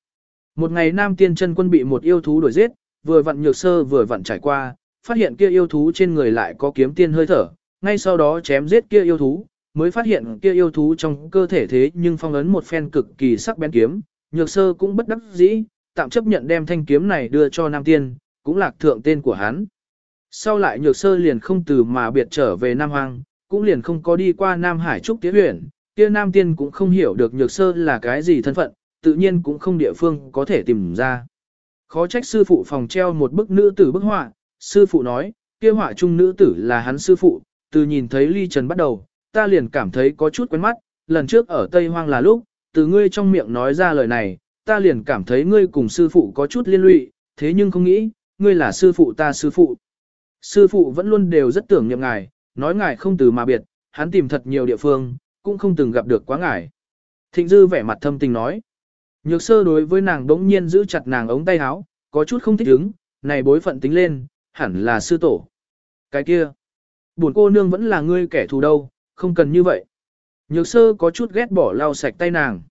S1: Một ngày nam tiên chân quân bị một yêu thú đuổi giết, vừa vặn nhược sơ vừa vặn trải qua, phát hiện kia yêu thú trên người lại có kiếm tiên hơi thở, ngay sau đó chém giết kia yêu thú, mới phát hiện kia yêu thú trong cơ thể thế nhưng phong ấn một phen cực kỳ sắc bén kiếm, nhược sơ cũng bất đắc dĩ, tạm chấp nhận đem thanh kiếm này đưa cho nam tiên, cũng lạc thượng tên của hắn. Sau lại nhược sơ liền không từ mà biệt trở về Nam Hoang, cũng liền không có đi qua Nam Hải Trúc Tiết Huyền kia Nam Tiên cũng không hiểu được nhược sơ là cái gì thân phận, tự nhiên cũng không địa phương có thể tìm ra. Khó trách sư phụ phòng treo một bức nữ tử bức họa, sư phụ nói, kia họa trung nữ tử là hắn sư phụ, từ nhìn thấy ly trần bắt đầu, ta liền cảm thấy có chút quen mắt, lần trước ở Tây Hoang là lúc, từ ngươi trong miệng nói ra lời này, ta liền cảm thấy ngươi cùng sư phụ có chút liên lụy, thế nhưng không nghĩ, ngươi là sư phụ ta sư phụ. Sư phụ vẫn luôn đều rất tưởng niệm ngài, nói ngài không từ mà biệt, hắn tìm thật nhiều địa phương, cũng không từng gặp được quá ngải Thịnh dư vẻ mặt thâm tình nói. Nhược sơ đối với nàng đống nhiên giữ chặt nàng ống tay áo, có chút không thích ứng, này bối phận tính lên, hẳn là sư tổ. Cái kia, buồn cô nương vẫn là ngươi kẻ thù đâu, không cần như vậy. Nhược sơ có chút ghét bỏ lau sạch tay nàng.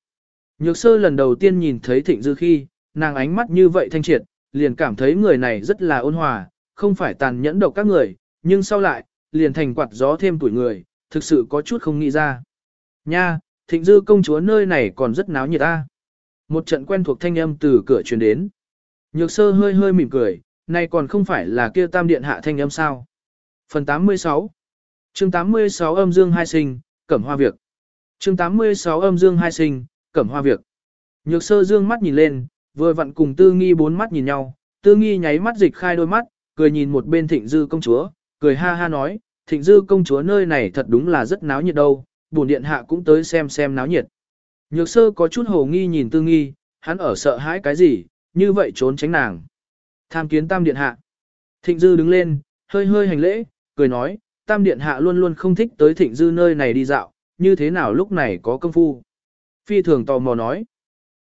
S1: Nhược sơ lần đầu tiên nhìn thấy thịnh dư khi, nàng ánh mắt như vậy thanh triệt, liền cảm thấy người này rất là ôn hòa, không phải tàn nhẫn độc các người, nhưng sau lại, liền thành quạt gió thêm tuổi người, thực sự có chút không nghĩ ra. Nha, thịnh dư công chúa nơi này còn rất náo nhiệt ta. Một trận quen thuộc thanh âm từ cửa truyền đến. Nhược sơ hơi hơi mỉm cười, này còn không phải là kia tam điện hạ thanh âm sao. Phần 86 chương 86 âm dương hai sinh, cẩm hoa việc. chương 86 âm dương hai sinh, cẩm hoa việc. Nhược sơ dương mắt nhìn lên, vừa vặn cùng tư nghi bốn mắt nhìn nhau, tư nghi nháy mắt dịch khai đôi mắt, cười nhìn một bên thịnh dư công chúa, cười ha ha nói, thịnh dư công chúa nơi này thật đúng là rất náo nhiệt đâu, bổn điện hạ cũng tới xem xem náo nhiệt. Nhược sơ có chút hồ nghi nhìn tư nghi, hắn ở sợ hãi cái gì, như vậy trốn tránh nàng. Tham kiến tam điện hạ. Thịnh dư đứng lên, hơi hơi hành lễ, cười nói, tam điện hạ luôn luôn không thích tới thịnh dư nơi này đi dạo, như thế nào lúc này có công phu. Phi thường tò mò nói.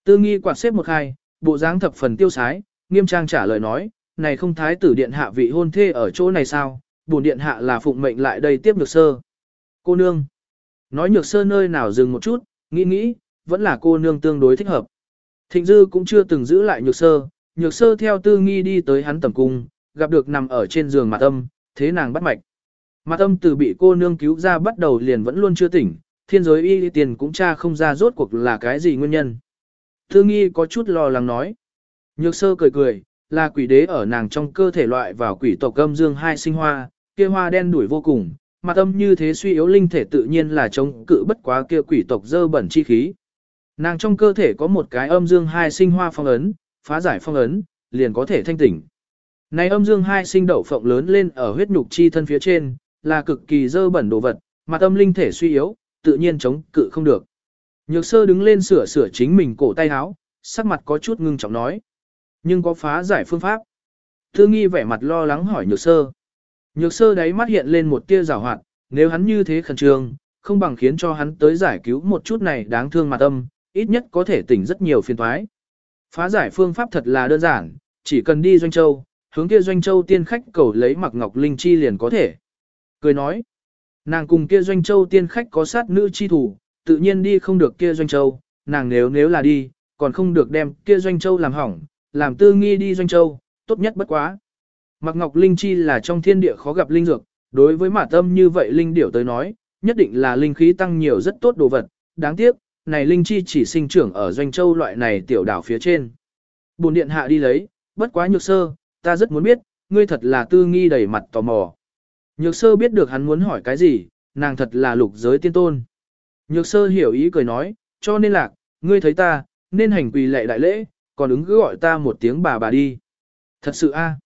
S1: Tư nghi quạt xếp một hai, bộ dáng thập phần tiêu sái, nghiêm trang trả lời nói, này không thái tử điện hạ vị hôn thê ở chỗ này sao, bổn điện hạ là phụng mệnh lại đây tiếp nhược sơ. Cô nương. Nói nhược sơ nơi nào dừng một chút, nghĩ nghĩ, vẫn là cô nương tương đối thích hợp. Thịnh dư cũng chưa từng giữ lại nhược sơ, nhược sơ theo tư nghi đi tới hắn tầm cung, gặp được nằm ở trên giường mặt âm, thế nàng bắt mạch. Mặt âm từ bị cô nương cứu ra bắt đầu liền vẫn luôn chưa tỉnh, thiên giới y tiền cũng tra không ra rốt cuộc là cái gì nguyên nhân. Tư nghi có chút lo lắng nói. Nhược sơ cười cười, là quỷ đế ở nàng trong cơ thể loại vào quỷ tộc âm dương hai sinh hoa, kia hoa đen đuổi vô cùng, mặt âm như thế suy yếu linh thể tự nhiên là chống cự bất quá kia quỷ tộc dơ bẩn chi khí. Nàng trong cơ thể có một cái âm dương hai sinh hoa phong ấn, phá giải phong ấn, liền có thể thanh tỉnh. Này âm dương hai sinh đậu phộng lớn lên ở huyết nhục chi thân phía trên, là cực kỳ dơ bẩn đồ vật, mặt âm linh thể suy yếu, tự nhiên chống cự không được. Nhược sơ đứng lên sửa sửa chính mình cổ tay áo, sắc mặt có chút ngưng trọng nói. Nhưng có phá giải phương pháp. Thư nghi vẻ mặt lo lắng hỏi nhược sơ. Nhược sơ đáy mắt hiện lên một tia rào hoạt, nếu hắn như thế khẩn trương, không bằng khiến cho hắn tới giải cứu một chút này đáng thương mặt âm, ít nhất có thể tỉnh rất nhiều phiền thoái. Phá giải phương pháp thật là đơn giản, chỉ cần đi Doanh Châu, hướng kia Doanh Châu tiên khách cầu lấy mặc ngọc linh chi liền có thể. Cười nói, nàng cùng kia Doanh Châu tiên khách có sát nữ chi thủ, tự nhiên đi không được kia Doanh Châu, nàng nếu nếu là đi, còn không được đem kia Doanh Châu làm hỏng, làm tư nghi đi Doanh Châu, tốt nhất bất quá. Mạc Ngọc Linh Chi là trong thiên địa khó gặp linh dược, đối với mã tâm như vậy linh điểu tới nói, nhất định là linh khí tăng nhiều rất tốt đồ vật, đáng tiếc, này linh chi chỉ sinh trưởng ở doanh châu loại này tiểu đảo phía trên. Bồn điện hạ đi lấy, bất quá nhược sơ, ta rất muốn biết, ngươi thật là tư nghi đầy mặt tò mò. Nhược sơ biết được hắn muốn hỏi cái gì, nàng thật là lục giới tiên tôn. Nhược sơ hiểu ý cười nói, cho nên là, ngươi thấy ta, nên hành quỳ lệ đại lễ, còn ứng cứ gọi ta một tiếng bà bà đi. Thật sự a. À.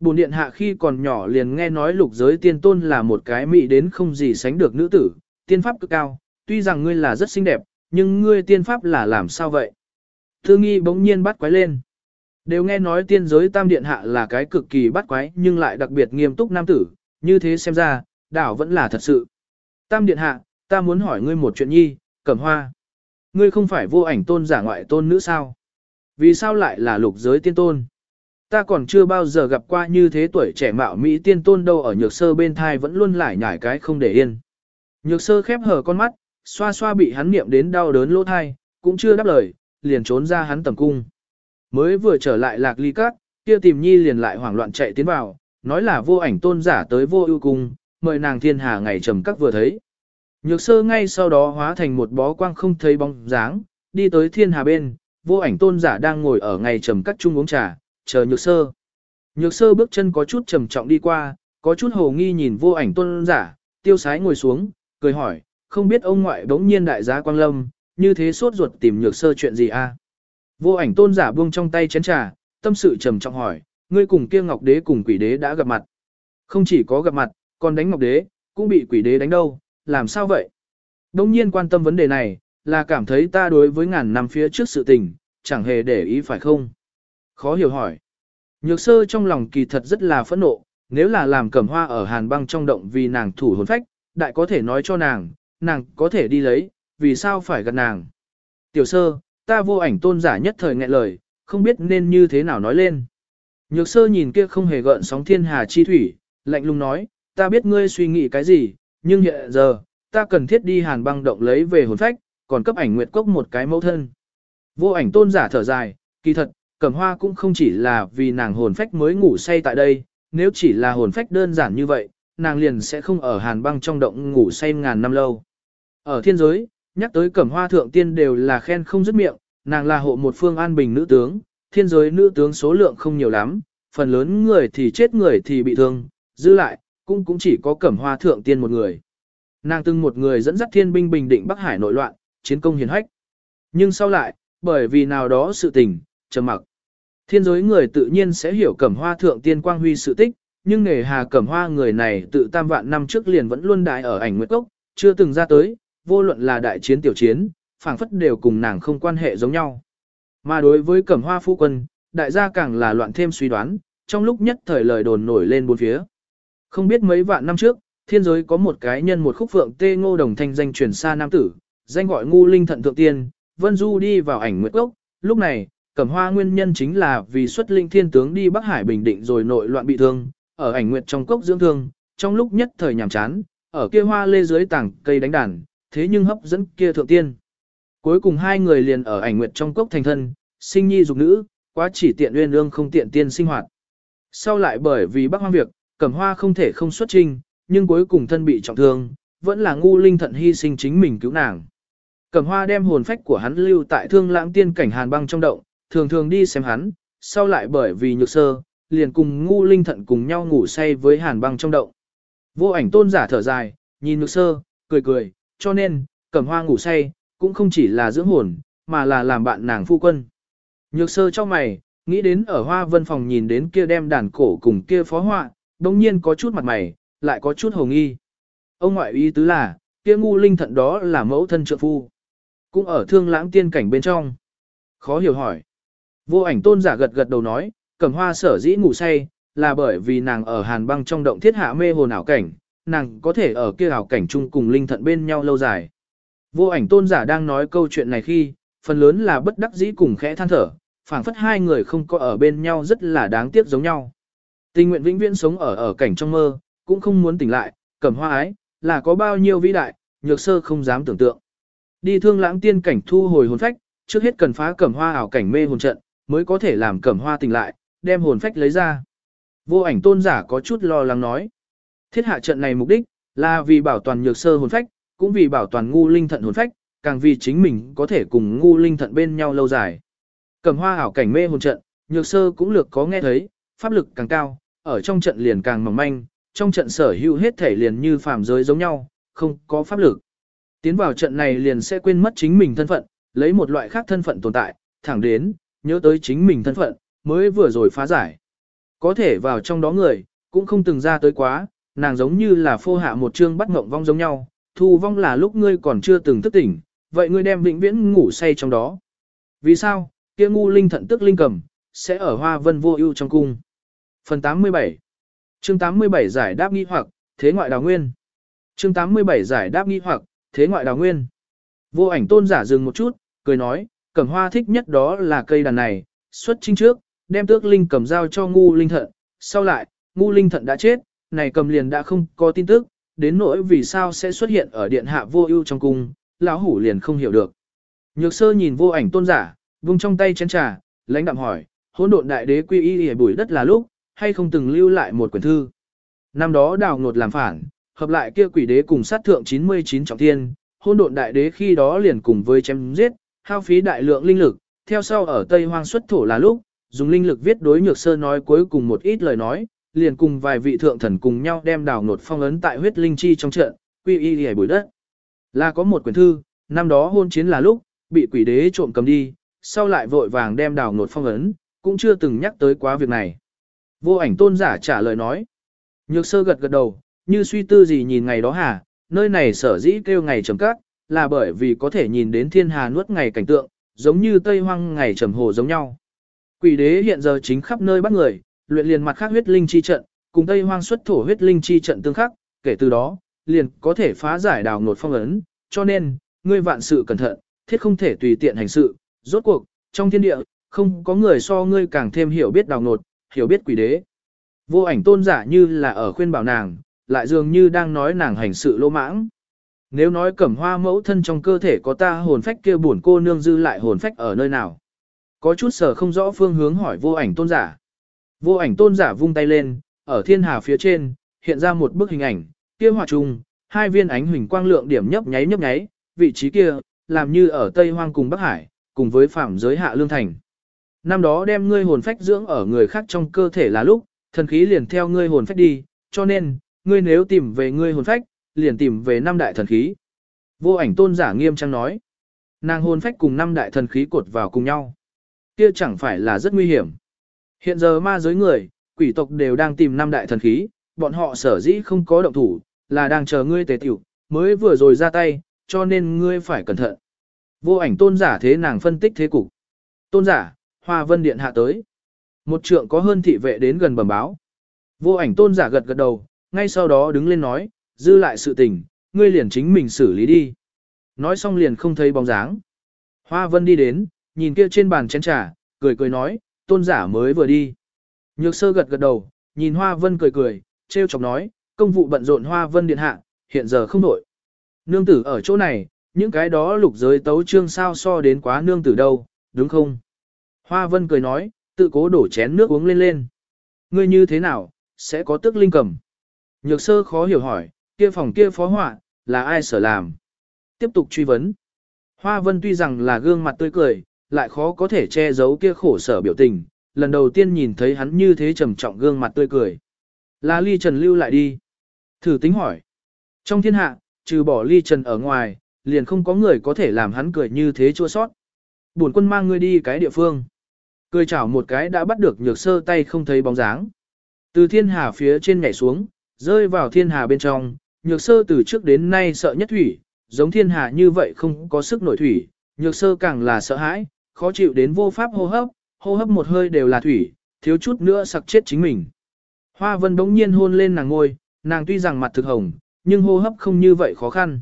S1: Bồn điện hạ khi còn nhỏ liền nghe nói lục giới tiên tôn là một cái mỹ đến không gì sánh được nữ tử, tiên pháp cực cao, tuy rằng ngươi là rất xinh đẹp, nhưng ngươi tiên pháp là làm sao vậy? Thư nghi bỗng nhiên bắt quái lên. Đều nghe nói tiên giới tam điện hạ là cái cực kỳ bắt quái nhưng lại đặc biệt nghiêm túc nam tử, như thế xem ra, đảo vẫn là thật sự. Tam điện hạ, ta muốn hỏi ngươi một chuyện nhi, cẩm hoa. Ngươi không phải vô ảnh tôn giả ngoại tôn nữ sao? Vì sao lại là lục giới tiên tôn? Ta còn chưa bao giờ gặp qua như thế tuổi trẻ mạo Mỹ tiên tôn đâu ở nhược sơ bên thai vẫn luôn lải nhải cái không để yên. Nhược sơ khép hờ con mắt, xoa xoa bị hắn niệm đến đau đớn lỗ thai, cũng chưa đáp lời, liền trốn ra hắn tầm cung. Mới vừa trở lại lạc ly cát, kia tìm nhi liền lại hoảng loạn chạy tiến vào, nói là vô ảnh tôn giả tới vô ưu cung, mời nàng thiên hà ngày trầm các vừa thấy. Nhược sơ ngay sau đó hóa thành một bó quang không thấy bóng dáng, đi tới thiên hà bên, vô ảnh tôn giả đang ngồi ở ngày trầm các chung uống trà, chờ nhược sơ. Nhược sơ bước chân có chút trầm trọng đi qua, có chút hồ nghi nhìn vô ảnh tôn giả, tiêu sái ngồi xuống, cười hỏi, không biết ông ngoại đống nhiên đại giá quang lâm, như thế suốt ruột tìm nhược sơ chuyện gì a? Vô ảnh tôn giả buông trong tay chén trà, tâm sự trầm trọng hỏi, ngươi cùng kia ngọc đế cùng quỷ đế đã gặp mặt. Không chỉ có gặp mặt, còn đánh ngọc đế, cũng bị quỷ đế đánh đâu, làm sao vậy? đống nhiên quan tâm vấn đề này, là cảm thấy ta đối với ngàn năm phía trước sự tình, chẳng hề để ý phải không? Khó hiểu hỏi. Nhược sơ trong lòng kỳ thật rất là phẫn nộ, nếu là làm cẩm hoa ở hàn băng trong động vì nàng thủ hồn phách, đại có thể nói cho nàng, nàng có thể đi lấy, vì sao phải gặp nàng. Tiểu sơ, ta vô ảnh tôn giả nhất thời nghẹn lời, không biết nên như thế nào nói lên. Nhược sơ nhìn kia không hề gợn sóng thiên hà chi thủy, lạnh lùng nói, ta biết ngươi suy nghĩ cái gì, nhưng hiện giờ, ta cần thiết đi hàn băng động lấy về hồn phách, còn cấp ảnh nguyệt cốc một cái mẫu thân. Vô ảnh tôn giả thở dài, kỳ thật, cẩm hoa cũng không chỉ là vì nàng hồn phách mới ngủ say tại đây, nếu chỉ là hồn phách đơn giản như vậy, nàng liền sẽ không ở hàn băng trong động ngủ say ngàn năm lâu. Ở thiên giới, nhắc tới cẩm hoa thượng tiên đều là khen không dứt miệng, nàng là hộ một phương an bình nữ tướng, thiên giới nữ tướng số lượng không nhiều lắm, phần lớn người thì chết người thì bị thương, giữ lại, cũng cũng chỉ có cẩm hoa thượng tiên một người. Nàng từng một người dẫn dắt thiên binh bình định Bắc Hải nội loạn, chiến công hiển hách. Nhưng sau lại, bởi vì nào đó sự tình, trầm mặc. Thiên giới người tự nhiên sẽ hiểu cẩm hoa thượng tiên quang huy sự tích, nhưng nghề hà cẩm hoa người này tự tam vạn năm trước liền vẫn luôn đại ở ảnh nguyệt cốc, chưa từng ra tới, vô luận là đại chiến tiểu chiến, phảng phất đều cùng nàng không quan hệ giống nhau. Mà đối với cẩm hoa phu quân, đại gia càng là loạn thêm suy đoán, trong lúc nhất thời lời đồn nổi lên bốn phía. Không biết mấy vạn năm trước, thiên giới có một cái nhân một khúc phượng tê ngô đồng thanh danh truyền xa nam tử, danh gọi ngu linh thận thượng tiên, vân du đi vào ảnh nguyệt cốc, lúc này, cẩm hoa nguyên nhân chính là vì xuất linh thiên tướng đi Bắc Hải bình định rồi nội loạn bị thương, ở ảnh nguyệt trong cốc dưỡng thương, trong lúc nhất thời nhàm chán, ở kia hoa lê dưới tảng cây đánh đàn, thế nhưng hấp dẫn kia thượng tiên. Cuối cùng hai người liền ở ảnh nguyệt trong cốc thành thân, sinh nhi dục nữ, quá chỉ tiện uyên ương không tiện tiên sinh hoạt. Sau lại bởi vì Bắc hoang việc, cẩm hoa không thể không xuất trình, nhưng cuối cùng thân bị trọng thương, vẫn là ngu linh thận hy sinh chính mình cứu nàng. Cẩm hoa đem hồn phách của hắn lưu tại thương lãng tiên cảnh hàn băng trong động, thường thường đi xem hắn, sau lại bởi vì nhược sơ, liền cùng ngu linh thận cùng nhau ngủ say với hàn băng trong động. Vô ảnh tôn giả thở dài, nhìn nhược sơ, cười cười, cho nên, cẩm hoa ngủ say, cũng không chỉ là dưỡng hồn, mà là làm bạn nàng phu quân. Nhược sơ cho mày, nghĩ đến ở hoa vân phòng nhìn đến kia đem đàn cổ cùng kia phó họa, đồng nhiên có chút mặt mày, lại có chút hồng y, Ông ngoại ý tứ là, kia ngu linh thận đó là mẫu thân trợ phu. Cũng ở thương lãng tiên cảnh bên trong. Khó hiểu hỏi. Vô ảnh tôn giả gật gật đầu nói, cẩm hoa sở dĩ ngủ say, là bởi vì nàng ở hàn băng trong động thiết hạ mê hồn ảo cảnh, nàng có thể ở kia ảo cảnh chung cùng linh thận bên nhau lâu dài. Vô ảnh tôn giả đang nói câu chuyện này khi, phần lớn là bất đắc dĩ cùng khẽ than thở, phảng phất hai người không có ở bên nhau rất là đáng tiếc giống nhau. Tình nguyện vĩnh viễn sống ở ở cảnh trong mơ, cũng không muốn tỉnh lại, cẩm hoa ái, là có bao nhiêu vĩ đại, nhược sơ không dám tưởng tượng. Đi thương lãng tiên cảnh thu hồi hồn phách, trước hết cần phá cẩm hoa ảo cảnh mê hồn trận, mới có thể làm cẩm hoa tỉnh lại, đem hồn phách lấy ra. Vô ảnh tôn giả có chút lo lắng nói. Thiết hạ trận này mục đích là vì bảo toàn nhược sơ hồn phách, cũng vì bảo toàn ngu linh thận hồn phách, càng vì chính mình có thể cùng ngu linh thận bên nhau lâu dài. Cẩm hoa ảo cảnh mê hồn trận, nhược sơ cũng lược có nghe thấy, pháp lực càng cao, ở trong trận liền càng mỏng manh, trong trận sở hữu hết thể liền như phàm giới giống nhau, không có pháp lực. Tiến vào trận này liền sẽ quên mất chính mình thân phận, lấy một loại khác thân phận tồn tại, thẳng đến, nhớ tới chính mình thân phận, mới vừa rồi phá giải. Có thể vào trong đó người, cũng không từng ra tới quá, nàng giống như là phô hạ một chương bắt ngộng vong giống nhau, thu vong là lúc ngươi còn chưa từng thức tỉnh, vậy ngươi đem vĩnh viễn ngủ say trong đó. Vì sao, kia ngu linh thận tức linh cầm, sẽ ở hoa vân vô ưu trong cung. Phần 87 Chương 87 giải đáp nghi hoặc, thế ngoại đào nguyên. Chương 87 giải đáp nghi hoặc, thế ngoại đào nguyên. Vô ảnh tôn giả dừng một chút, cười nói, cẩm hoa thích nhất đó là cây đàn này, xuất trinh trước, đem tước linh cầm giao cho ngu linh thận, sau lại, ngu linh thận đã chết, này cầm liền đã không có tin tức, đến nỗi vì sao sẽ xuất hiện ở điện hạ vô ưu trong cung, lão hủ liền không hiểu được. Nhược sơ nhìn vô ảnh tôn giả, vung trong tay chén trà, lãnh đạm hỏi, hỗn độn đại đế quy y hề bùi đất là lúc, hay không từng lưu lại một quyển thư. Năm đó đào ngột làm phản, hợp lại kia quỷ đế cùng sát thượng 99 trọng thiên, hỗn độn đại đế khi đó liền cùng với chém giết, hao phí đại lượng linh lực, theo sau ở Tây Hoang xuất thổ là lúc, dùng linh lực viết đối nhược sơ nói cuối cùng một ít lời nói, liền cùng vài vị thượng thần cùng nhau đem đào nột phong ấn tại huyết linh chi trong trận, quy y hề bụi đất. Là có một quyển thư, năm đó hôn chiến là lúc, bị quỷ đế trộm cầm đi, sau lại vội vàng đem đào nột phong ấn, cũng chưa từng nhắc tới quá việc này. Vô ảnh tôn giả trả lời nói. Nhược sơ gật gật đầu, như suy tư gì nhìn ngày đó hả, nơi này sở dĩ kêu ngày trầm cát, là bởi vì có thể nhìn đến thiên hà nuốt ngày cảnh tượng, giống như Tây Hoang ngày trầm hồ giống nhau. Quỷ đế hiện giờ chính khắp nơi bắt người, luyện liền mặt khác huyết linh chi trận, cùng Tây Hoang xuất thổ huyết linh chi trận tương khắc, kể từ đó, liền có thể phá giải đào ngột phong ấn, cho nên, ngươi vạn sự cẩn thận, thiết không thể tùy tiện hành sự, rốt cuộc, trong thiên địa, không có người so ngươi càng thêm hiểu biết đào ngột, hiểu biết quỷ đế. Vô ảnh tôn giả như là ở khuyên bảo nàng, lại dường như đang nói nàng hành sự lô mãng. Nếu nói cẩm hoa mẫu thân trong cơ thể có ta hồn phách kia buồn cô nương dư lại hồn phách ở nơi nào. Có chút sở không rõ phương hướng hỏi vô ảnh tôn giả. Vô ảnh tôn giả vung tay lên, ở thiên hà phía trên, hiện ra một bức hình ảnh, kia hòa trùng, hai viên ánh huỳnh quang lượng điểm nhấp nháy nhấp nháy, vị trí kia, làm như ở Tây Hoang cùng Bắc Hải, cùng với phạm giới hạ lương thành. Năm đó đem ngươi hồn phách dưỡng ở người khác trong cơ thể là lúc, thần khí liền theo ngươi hồn phách đi, cho nên, ngươi nếu tìm về ngươi hồn phách, liền tìm về năm đại thần khí. Vô ảnh tôn giả nghiêm trang nói, nàng hồn phách cùng năm đại thần khí cột vào cùng nhau. Kia chẳng phải là rất nguy hiểm. Hiện giờ ma giới người, quỷ tộc đều đang tìm năm đại thần khí, bọn họ sở dĩ không có động thủ, là đang chờ ngươi tề tiểu, mới vừa rồi ra tay, cho nên ngươi phải cẩn thận. Vô ảnh tôn giả thế nàng phân tích thế cục. Tôn giả, hoa vân điện hạ tới. Một trượng có hơn thị vệ đến gần bẩm báo. Vô ảnh tôn giả gật gật đầu, ngay sau đó đứng lên nói, dư lại sự tình, ngươi liền chính mình xử lý đi. Nói xong liền không thấy bóng dáng. Hoa vân đi đến, nhìn kia trên bàn chén trà, cười cười nói, tôn giả mới vừa đi. Nhược sơ gật gật đầu, nhìn hoa vân cười cười, treo chọc nói, công vụ bận rộn hoa vân điện hạ, hiện giờ không nổi. Nương tử ở chỗ này, những cái đó lục giới tấu trương sao so đến quá nương tử đâu, đúng không? Hoa vân cười nói, tự cố đổ chén nước uống lên lên. Ngươi như thế nào, sẽ có tức linh cầm. Nhược sơ khó hiểu hỏi, kia phòng kia phó họa, là ai sở làm? Tiếp tục truy vấn. Hoa vân tuy rằng là gương mặt tươi cười, lại khó có thể che giấu kia khổ sở biểu tình, lần đầu tiên nhìn thấy hắn như thế trầm trọng gương mặt tươi cười. Là ly trần lưu lại đi. Thử tính hỏi. Trong thiên hạ, trừ bỏ ly trần ở ngoài, liền không có người có thể làm hắn cười như thế chua sót. Buồn quân mang ngươi đi cái địa phương. Cười chảo một cái đã bắt được nhược sơ tay không thấy bóng dáng. Từ thiên hà phía trên nhảy xuống, rơi vào thiên hà bên trong, nhược sơ từ trước đến nay sợ nhất thủy, giống thiên hà như vậy không có sức nổi thủy, nhược sơ càng là sợ hãi, khó chịu đến vô pháp hô hấp, hô hấp một hơi đều là thủy, thiếu chút nữa sặc chết chính mình. Hoa vân đống nhiên hôn lên nàng ngôi, nàng tuy rằng mặt thực hồng, nhưng hô hấp không như vậy khó khăn.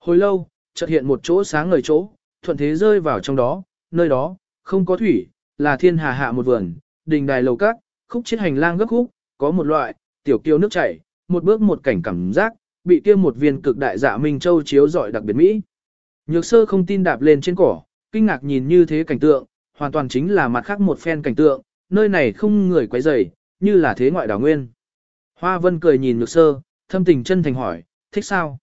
S1: Hồi lâu, chợt hiện một chỗ sáng ngời chỗ, thuận thế rơi vào trong đó, nơi đó, không có thủy, là thiên hà hạ một vườn, đình đài lầu cát, khúc chết hành lang gấp khúc, có một loại, tiểu kiêu nước chảy, một bước một cảnh cảm giác, bị kia một viên cực đại dạ Minh Châu chiếu rọi đặc biệt Mỹ. Nhược sơ không tin đạp lên trên cỏ, kinh ngạc nhìn như thế cảnh tượng, hoàn toàn chính là mặt khác một phen cảnh tượng, nơi này không người quấy rầy, như là thế ngoại đảo nguyên. Hoa vân cười nhìn nhược sơ, thâm tình chân thành hỏi, thích sao?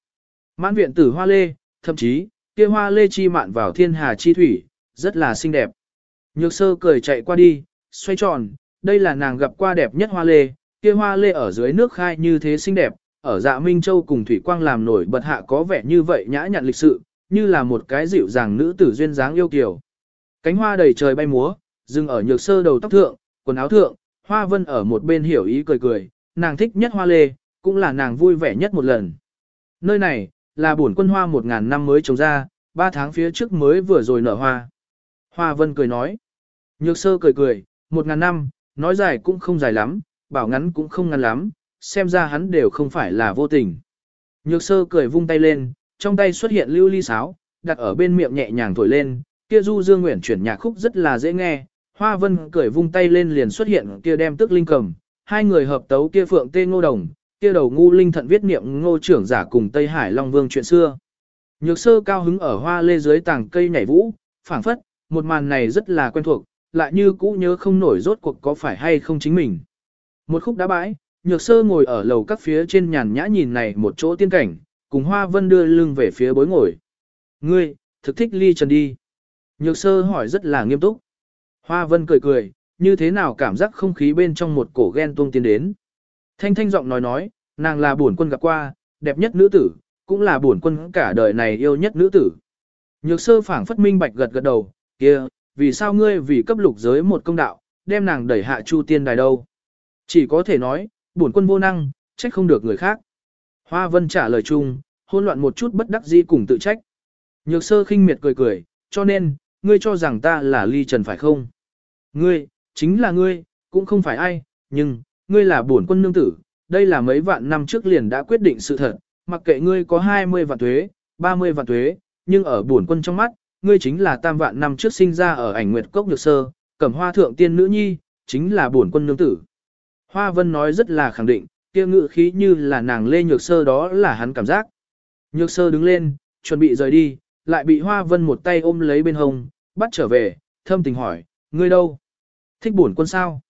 S1: Mãn viện tử hoa lê, thậm chí, kia hoa lê chi mạn vào thiên hà chi thủy, rất là xinh đẹp. Nhược sơ cười chạy qua đi, xoay tròn, đây là nàng gặp qua đẹp nhất hoa lê, kia hoa lê ở dưới nước khai như thế xinh đẹp, ở dạ Minh Châu cùng Thủy Quang làm nổi bật hạ có vẻ như vậy nhã nhặn lịch sự, như là một cái dịu dàng nữ tử duyên dáng yêu kiều. Cánh hoa đầy trời bay múa, dừng ở nhược sơ đầu tóc thượng, quần áo thượng, hoa vân ở một bên hiểu ý cười cười, nàng thích nhất hoa lê, cũng là nàng vui vẻ nhất một lần. Nơi này, là bổn quân hoa một ngàn năm mới trồng ra, ba tháng phía trước mới vừa rồi nở hoa. Hoa vân cười nói. Nhược sơ cười cười, một ngàn năm, nói dài cũng không dài lắm, bảo ngắn cũng không ngắn lắm, xem ra hắn đều không phải là vô tình. Nhược sơ cười vung tay lên, trong tay xuất hiện lưu ly sáo, đặt ở bên miệng nhẹ nhàng thổi lên, kia du dương nguyện chuyển nhạc khúc rất là dễ nghe. Hoa vân cười vung tay lên liền xuất hiện kia đem tức linh cầm, hai người hợp tấu kia phượng tê ngô đồng, kia đầu ngu linh thận viết niệm ngô trưởng giả cùng Tây Hải Long Vương chuyện xưa. Nhược sơ cao hứng ở hoa lê dưới tàng cây nhảy vũ, phảng phất, một màn này rất là quen thuộc, lại như cũ nhớ không nổi rốt cuộc có phải hay không chính mình. Một khúc đá bãi, nhược sơ ngồi ở lầu các phía trên nhàn nhã nhìn này một chỗ tiên cảnh, cùng hoa vân đưa lưng về phía bối ngồi. Ngươi, thực thích ly trần đi. Nhược sơ hỏi rất là nghiêm túc. Hoa vân cười cười, như thế nào cảm giác không khí bên trong một cổ ghen tuông tiến đến. Thanh thanh giọng nói nói, nàng là bổn quân gặp qua, đẹp nhất nữ tử, cũng là bổn quân cả đời này yêu nhất nữ tử. Nhược sơ phảng phất minh bạch gật gật đầu, kia, vì sao ngươi vì cấp lục giới một công đạo, đem nàng đẩy hạ chu tiên đài đâu. Chỉ có thể nói, bổn quân vô năng, trách không được người khác. Hoa vân trả lời chung, hôn loạn một chút bất đắc dĩ cùng tự trách. Nhược sơ khinh miệt cười cười, cho nên, ngươi cho rằng ta là ly trần phải không? Ngươi, chính là ngươi, cũng không phải ai, nhưng, ngươi là bổn quân nương tử, đây là mấy vạn năm trước liền đã quyết định sự thật, mặc kệ ngươi có 20 vạn tuế, 30 vạn tuế, nhưng ở bổn quân trong mắt, ngươi chính là tam vạn năm trước sinh ra ở ảnh nguyệt cốc nhược sơ, cẩm hoa thượng tiên nữ nhi, chính là bổn quân nương tử. Hoa vân nói rất là khẳng định, kia ngự khí như là nàng lê nhược sơ đó là hắn cảm giác. Nhược sơ đứng lên, chuẩn bị rời đi, lại bị hoa vân một tay ôm lấy bên hông, bắt trở về, thâm tình hỏi, ngươi đâu? Thích buồn quân sao?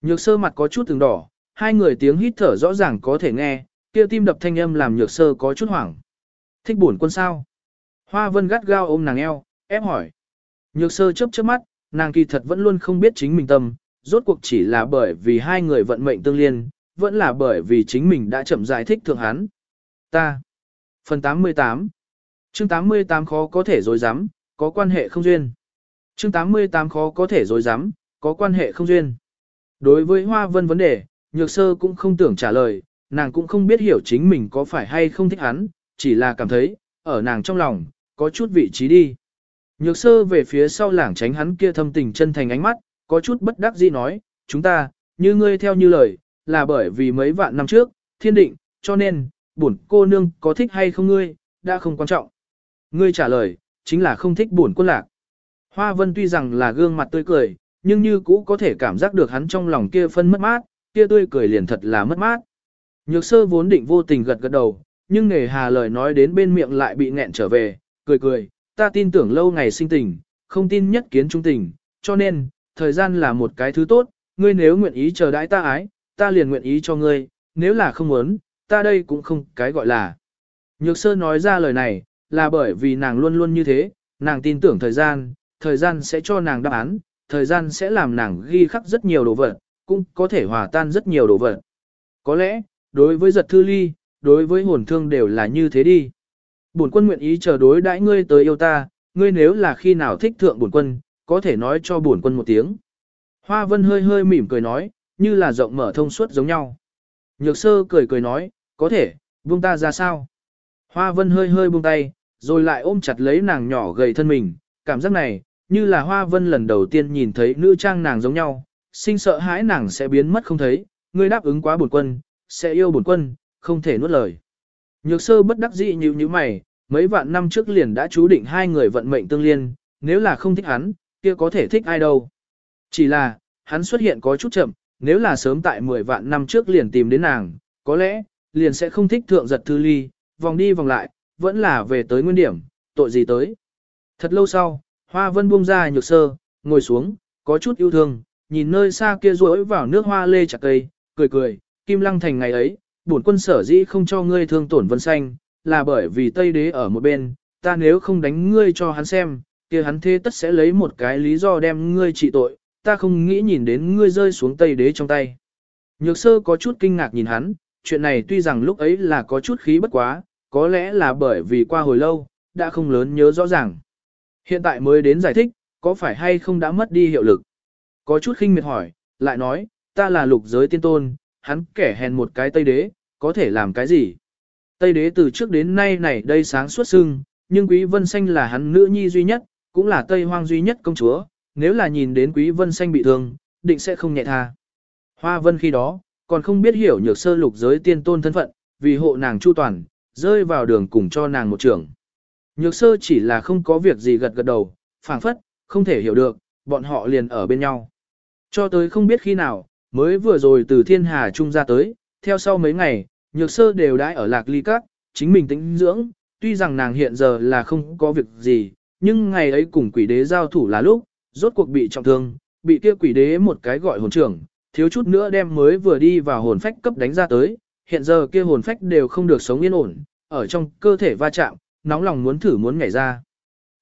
S1: Nhược sơ mặt có chút từng đỏ, hai người tiếng hít thở rõ ràng có thể nghe, kia tim đập thanh âm làm nhược sơ có chút hoảng. Thích buồn quân sao? Hoa vân gắt gao ôm nàng eo, ép hỏi. Nhược sơ chớp chớp mắt, nàng kỳ thật vẫn luôn không biết chính mình tâm, rốt cuộc chỉ là bởi vì hai người vận mệnh tương liên, vẫn là bởi vì chính mình đã chậm giải thích thượng hắn. Ta. Phần 88 Chương 88 khó có thể dối rắm có quan hệ không duyên. Chương 88 khó có thể dối rắm có quan hệ không duyên. Đối với Hoa Vân vấn đề, Nhược Sơ cũng không tưởng trả lời, nàng cũng không biết hiểu chính mình có phải hay không thích hắn, chỉ là cảm thấy, ở nàng trong lòng, có chút vị trí đi. Nhược Sơ về phía sau lảng tránh hắn kia thâm tình chân thành ánh mắt, có chút bất đắc dĩ nói, chúng ta, như ngươi theo như lời, là bởi vì mấy vạn năm trước, thiên định, cho nên, bổn cô nương có thích hay không ngươi, đã không quan trọng. Ngươi trả lời, chính là không thích bổn quân lạc. Hoa vân tuy rằng là gương mặt tươi cười, nhưng như cũ có thể cảm giác được hắn trong lòng kia phân mất mát, kia tươi cười liền thật là mất mát. Nhược sơ vốn định vô tình gật gật đầu, nhưng nghề hà lời nói đến bên miệng lại bị nghẹn trở về, cười cười, ta tin tưởng lâu ngày sinh tình, không tin nhất kiến trung tình, cho nên, thời gian là một cái thứ tốt, ngươi nếu nguyện ý chờ đãi ta ái, ta liền nguyện ý cho ngươi, nếu là không muốn, ta đây cũng không cái gọi là. Nhược sơ nói ra lời này, là bởi vì nàng luôn luôn như thế, nàng tin tưởng thời gian, thời gian sẽ cho nàng đáp án, thời gian sẽ làm nàng ghi khắc rất nhiều đồ vật, cũng có thể hòa tan rất nhiều đồ vật. Có lẽ, đối với giật thư ly, đối với hồn thương đều là như thế đi. Bổn quân nguyện ý chờ đối đãi ngươi tới yêu ta, ngươi nếu là khi nào thích thượng bổn quân, có thể nói cho bổn quân một tiếng. Hoa vân hơi hơi mỉm cười nói, như là rộng mở thông suốt giống nhau. Nhược sơ cười cười nói, có thể, buông ta ra sao? Hoa vân hơi hơi buông tay, rồi lại ôm chặt lấy nàng nhỏ gầy thân mình, cảm giác này, như là hoa vân lần đầu tiên nhìn thấy nữ trang nàng giống nhau, sinh sợ hãi nàng sẽ biến mất không thấy, ngươi đáp ứng quá bổn quân, sẽ yêu bổn quân, không thể nuốt lời. Nhược sơ bất đắc dĩ như như mày, mấy vạn năm trước liền đã chú định hai người vận mệnh tương liên, nếu là không thích hắn, kia có thể thích ai đâu. Chỉ là, hắn xuất hiện có chút chậm, nếu là sớm tại 10 vạn năm trước liền tìm đến nàng, có lẽ, liền sẽ không thích thượng giật thư ly, vòng đi vòng lại, vẫn là về tới nguyên điểm, tội gì tới. Thật lâu sau, Hoa Vân buông ra nhược sơ, ngồi xuống, có chút yêu thương, nhìn nơi xa kia rối vào nước hoa lê chặt cây, cười cười, Kim Lăng Thành ngày ấy, bổn quân sở dĩ không cho ngươi thương tổn vân xanh, là bởi vì Tây Đế ở một bên, ta nếu không đánh ngươi cho hắn xem, kia hắn thế tất sẽ lấy một cái lý do đem ngươi trị tội, ta không nghĩ nhìn đến ngươi rơi xuống Tây Đế trong tay. Nhược sơ có chút kinh ngạc nhìn hắn, chuyện này tuy rằng lúc ấy là có chút khí bất quá, có lẽ là bởi vì qua hồi lâu, đã không lớn nhớ rõ ràng. Hiện tại mới đến giải thích, có phải hay không đã mất đi hiệu lực? Có chút khinh miệt hỏi, lại nói, ta là lục giới tiên tôn, hắn kẻ hèn một cái Tây Đế, có thể làm cái gì? Tây Đế từ trước đến nay này đây sáng suốt sưng, nhưng Quý Vân Xanh là hắn nữ nhi duy nhất, cũng là Tây Hoang duy nhất công chúa, nếu là nhìn đến Quý Vân Xanh bị thương, định sẽ không nhẹ tha. Hoa Vân khi đó, còn không biết hiểu nhược sơ lục giới tiên tôn thân phận, vì hộ nàng chu toàn, rơi vào đường cùng cho nàng một trường. Nhược sơ chỉ là không có việc gì gật gật đầu, phảng phất, không thể hiểu được, bọn họ liền ở bên nhau. Cho tới không biết khi nào, mới vừa rồi từ thiên hà trung ra tới, theo sau mấy ngày, nhược sơ đều đã ở lạc ly các, chính mình tĩnh dưỡng, tuy rằng nàng hiện giờ là không có việc gì, nhưng ngày ấy cùng quỷ đế giao thủ là lúc, rốt cuộc bị trọng thương, bị kia quỷ đế một cái gọi hồn trưởng, thiếu chút nữa đem mới vừa đi vào hồn phách cấp đánh ra tới, hiện giờ kia hồn phách đều không được sống yên ổn, ở trong cơ thể va chạm, nóng lòng muốn thử muốn nhảy ra.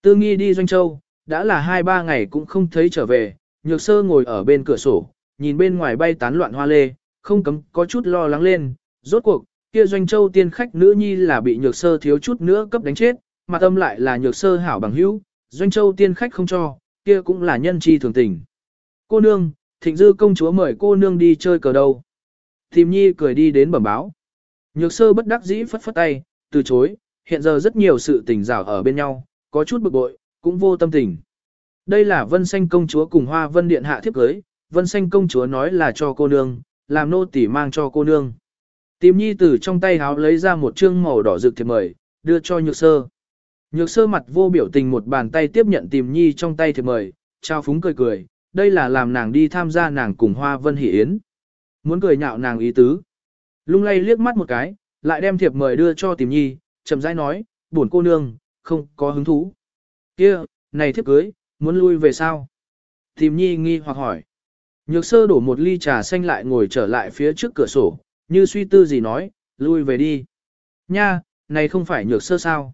S1: Tư nghi đi doanh châu, đã là hai ba ngày cũng không thấy trở về, nhược sơ ngồi ở bên cửa sổ, nhìn bên ngoài bay tán loạn hoa lê, không cấm có chút lo lắng lên, rốt cuộc, kia doanh châu tiên khách nữ nhi là bị nhược sơ thiếu chút nữa cấp đánh chết, mà tâm lại là nhược sơ hảo bằng hữu, doanh châu tiên khách không cho, kia cũng là nhân chi thường tình. Cô nương, thịnh dư công chúa mời cô nương đi chơi cờ đâu. Tìm nhi cười đi đến bẩm báo. Nhược sơ bất đắc dĩ phất phất tay, từ chối, hiện giờ rất nhiều sự tình rào ở bên nhau, có chút bực bội, cũng vô tâm tình. Đây là vân xanh công chúa cùng hoa vân điện hạ thiếp cưới, vân xanh công chúa nói là cho cô nương, làm nô tỉ mang cho cô nương. Tìm nhi từ trong tay háo lấy ra một chương màu đỏ rực thiệp mời, đưa cho nhược sơ. Nhược sơ mặt vô biểu tình một bàn tay tiếp nhận tìm nhi trong tay thiệp mời, trao phúng cười cười, đây là làm nàng đi tham gia nàng cùng hoa vân hỷ yến. Muốn cười nhạo nàng ý tứ. Lung lay liếc mắt một cái, lại đem thiệp mời đưa cho tìm nhi, chậm rãi nói, buồn cô nương, không có hứng thú. kia này thiếp cưới, muốn lui về sao? Tìm nhi nghi hoặc hỏi. Nhược sơ đổ một ly trà xanh lại ngồi trở lại phía trước cửa sổ, như suy tư gì nói, lui về đi. Nha, này không phải nhược sơ sao?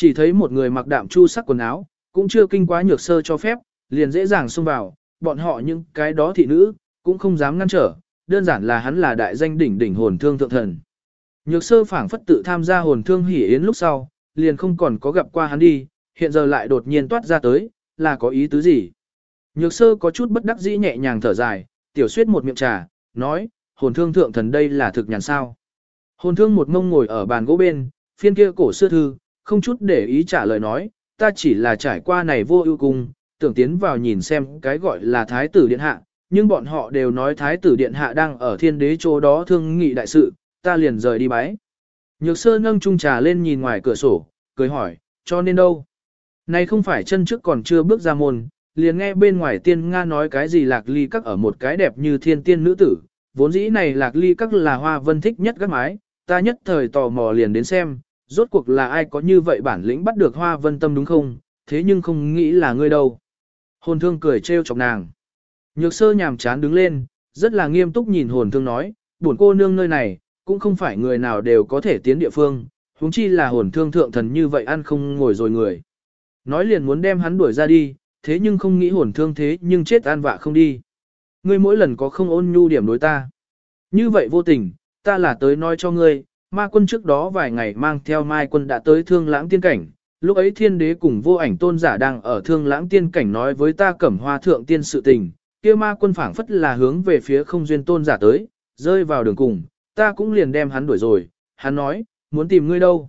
S1: Chỉ thấy một người mặc đạm chu sắc quần áo, cũng chưa kinh quá nhược sơ cho phép, liền dễ dàng xông vào, bọn họ những cái đó thị nữ, cũng không dám ngăn trở, đơn giản là hắn là đại danh đỉnh đỉnh hồn thương thượng thần. Nhược sơ phảng phất tự tham gia hồn thương hỉ yến lúc sau, liền không còn có gặp qua hắn đi, hiện giờ lại đột nhiên toát ra tới, là có ý tứ gì. Nhược sơ có chút bất đắc dĩ nhẹ nhàng thở dài, tiểu suyết một miệng trà, nói, hồn thương thượng thần đây là thực nhàn sao. Hồn thương một ngông ngồi ở bàn gỗ bên, phiên kia cổ xưa thư, không chút để ý trả lời nói, ta chỉ là trải qua này vô ưu cung, tưởng tiến vào nhìn xem cái gọi là thái tử điện hạ, nhưng bọn họ đều nói thái tử điện hạ đang ở thiên đế chỗ đó thương nghị đại sự, ta liền rời đi bái. Nhược sơ nâng chung trà lên nhìn ngoài cửa sổ, cười hỏi, cho nên đâu? Này không phải chân trước còn chưa bước ra môn, liền nghe bên ngoài tiên Nga nói cái gì lạc ly các ở một cái đẹp như thiên tiên nữ tử, vốn dĩ này lạc ly các là hoa vân thích nhất các mái, ta nhất thời tò mò liền đến xem, rốt cuộc là ai có như vậy bản lĩnh bắt được hoa vân tâm đúng không, thế nhưng không nghĩ là ngươi đâu. Hồn thương cười trêu chọc nàng. Nhược sơ nhàm chán đứng lên, rất là nghiêm túc nhìn hồn thương nói, buồn cô nương nơi này, cũng không phải người nào đều có thể tiến địa phương, huống chi là hồn thương thượng thần như vậy ăn không ngồi rồi người. Nói liền muốn đem hắn đuổi ra đi, thế nhưng không nghĩ hồn thương thế nhưng chết an vạ không đi. Ngươi mỗi lần có không ôn nhu điểm đối ta. Như vậy vô tình, ta là tới nói cho ngươi, ma quân trước đó vài ngày mang theo mai quân đã tới thương lãng tiên cảnh. Lúc ấy thiên đế cùng vô ảnh tôn giả đang ở thương lãng tiên cảnh nói với ta cẩm hoa thượng tiên sự tình, kia ma quân phảng phất là hướng về phía không duyên tôn giả tới, rơi vào đường cùng, ta cũng liền đem hắn đuổi rồi, hắn nói, muốn tìm ngươi đâu.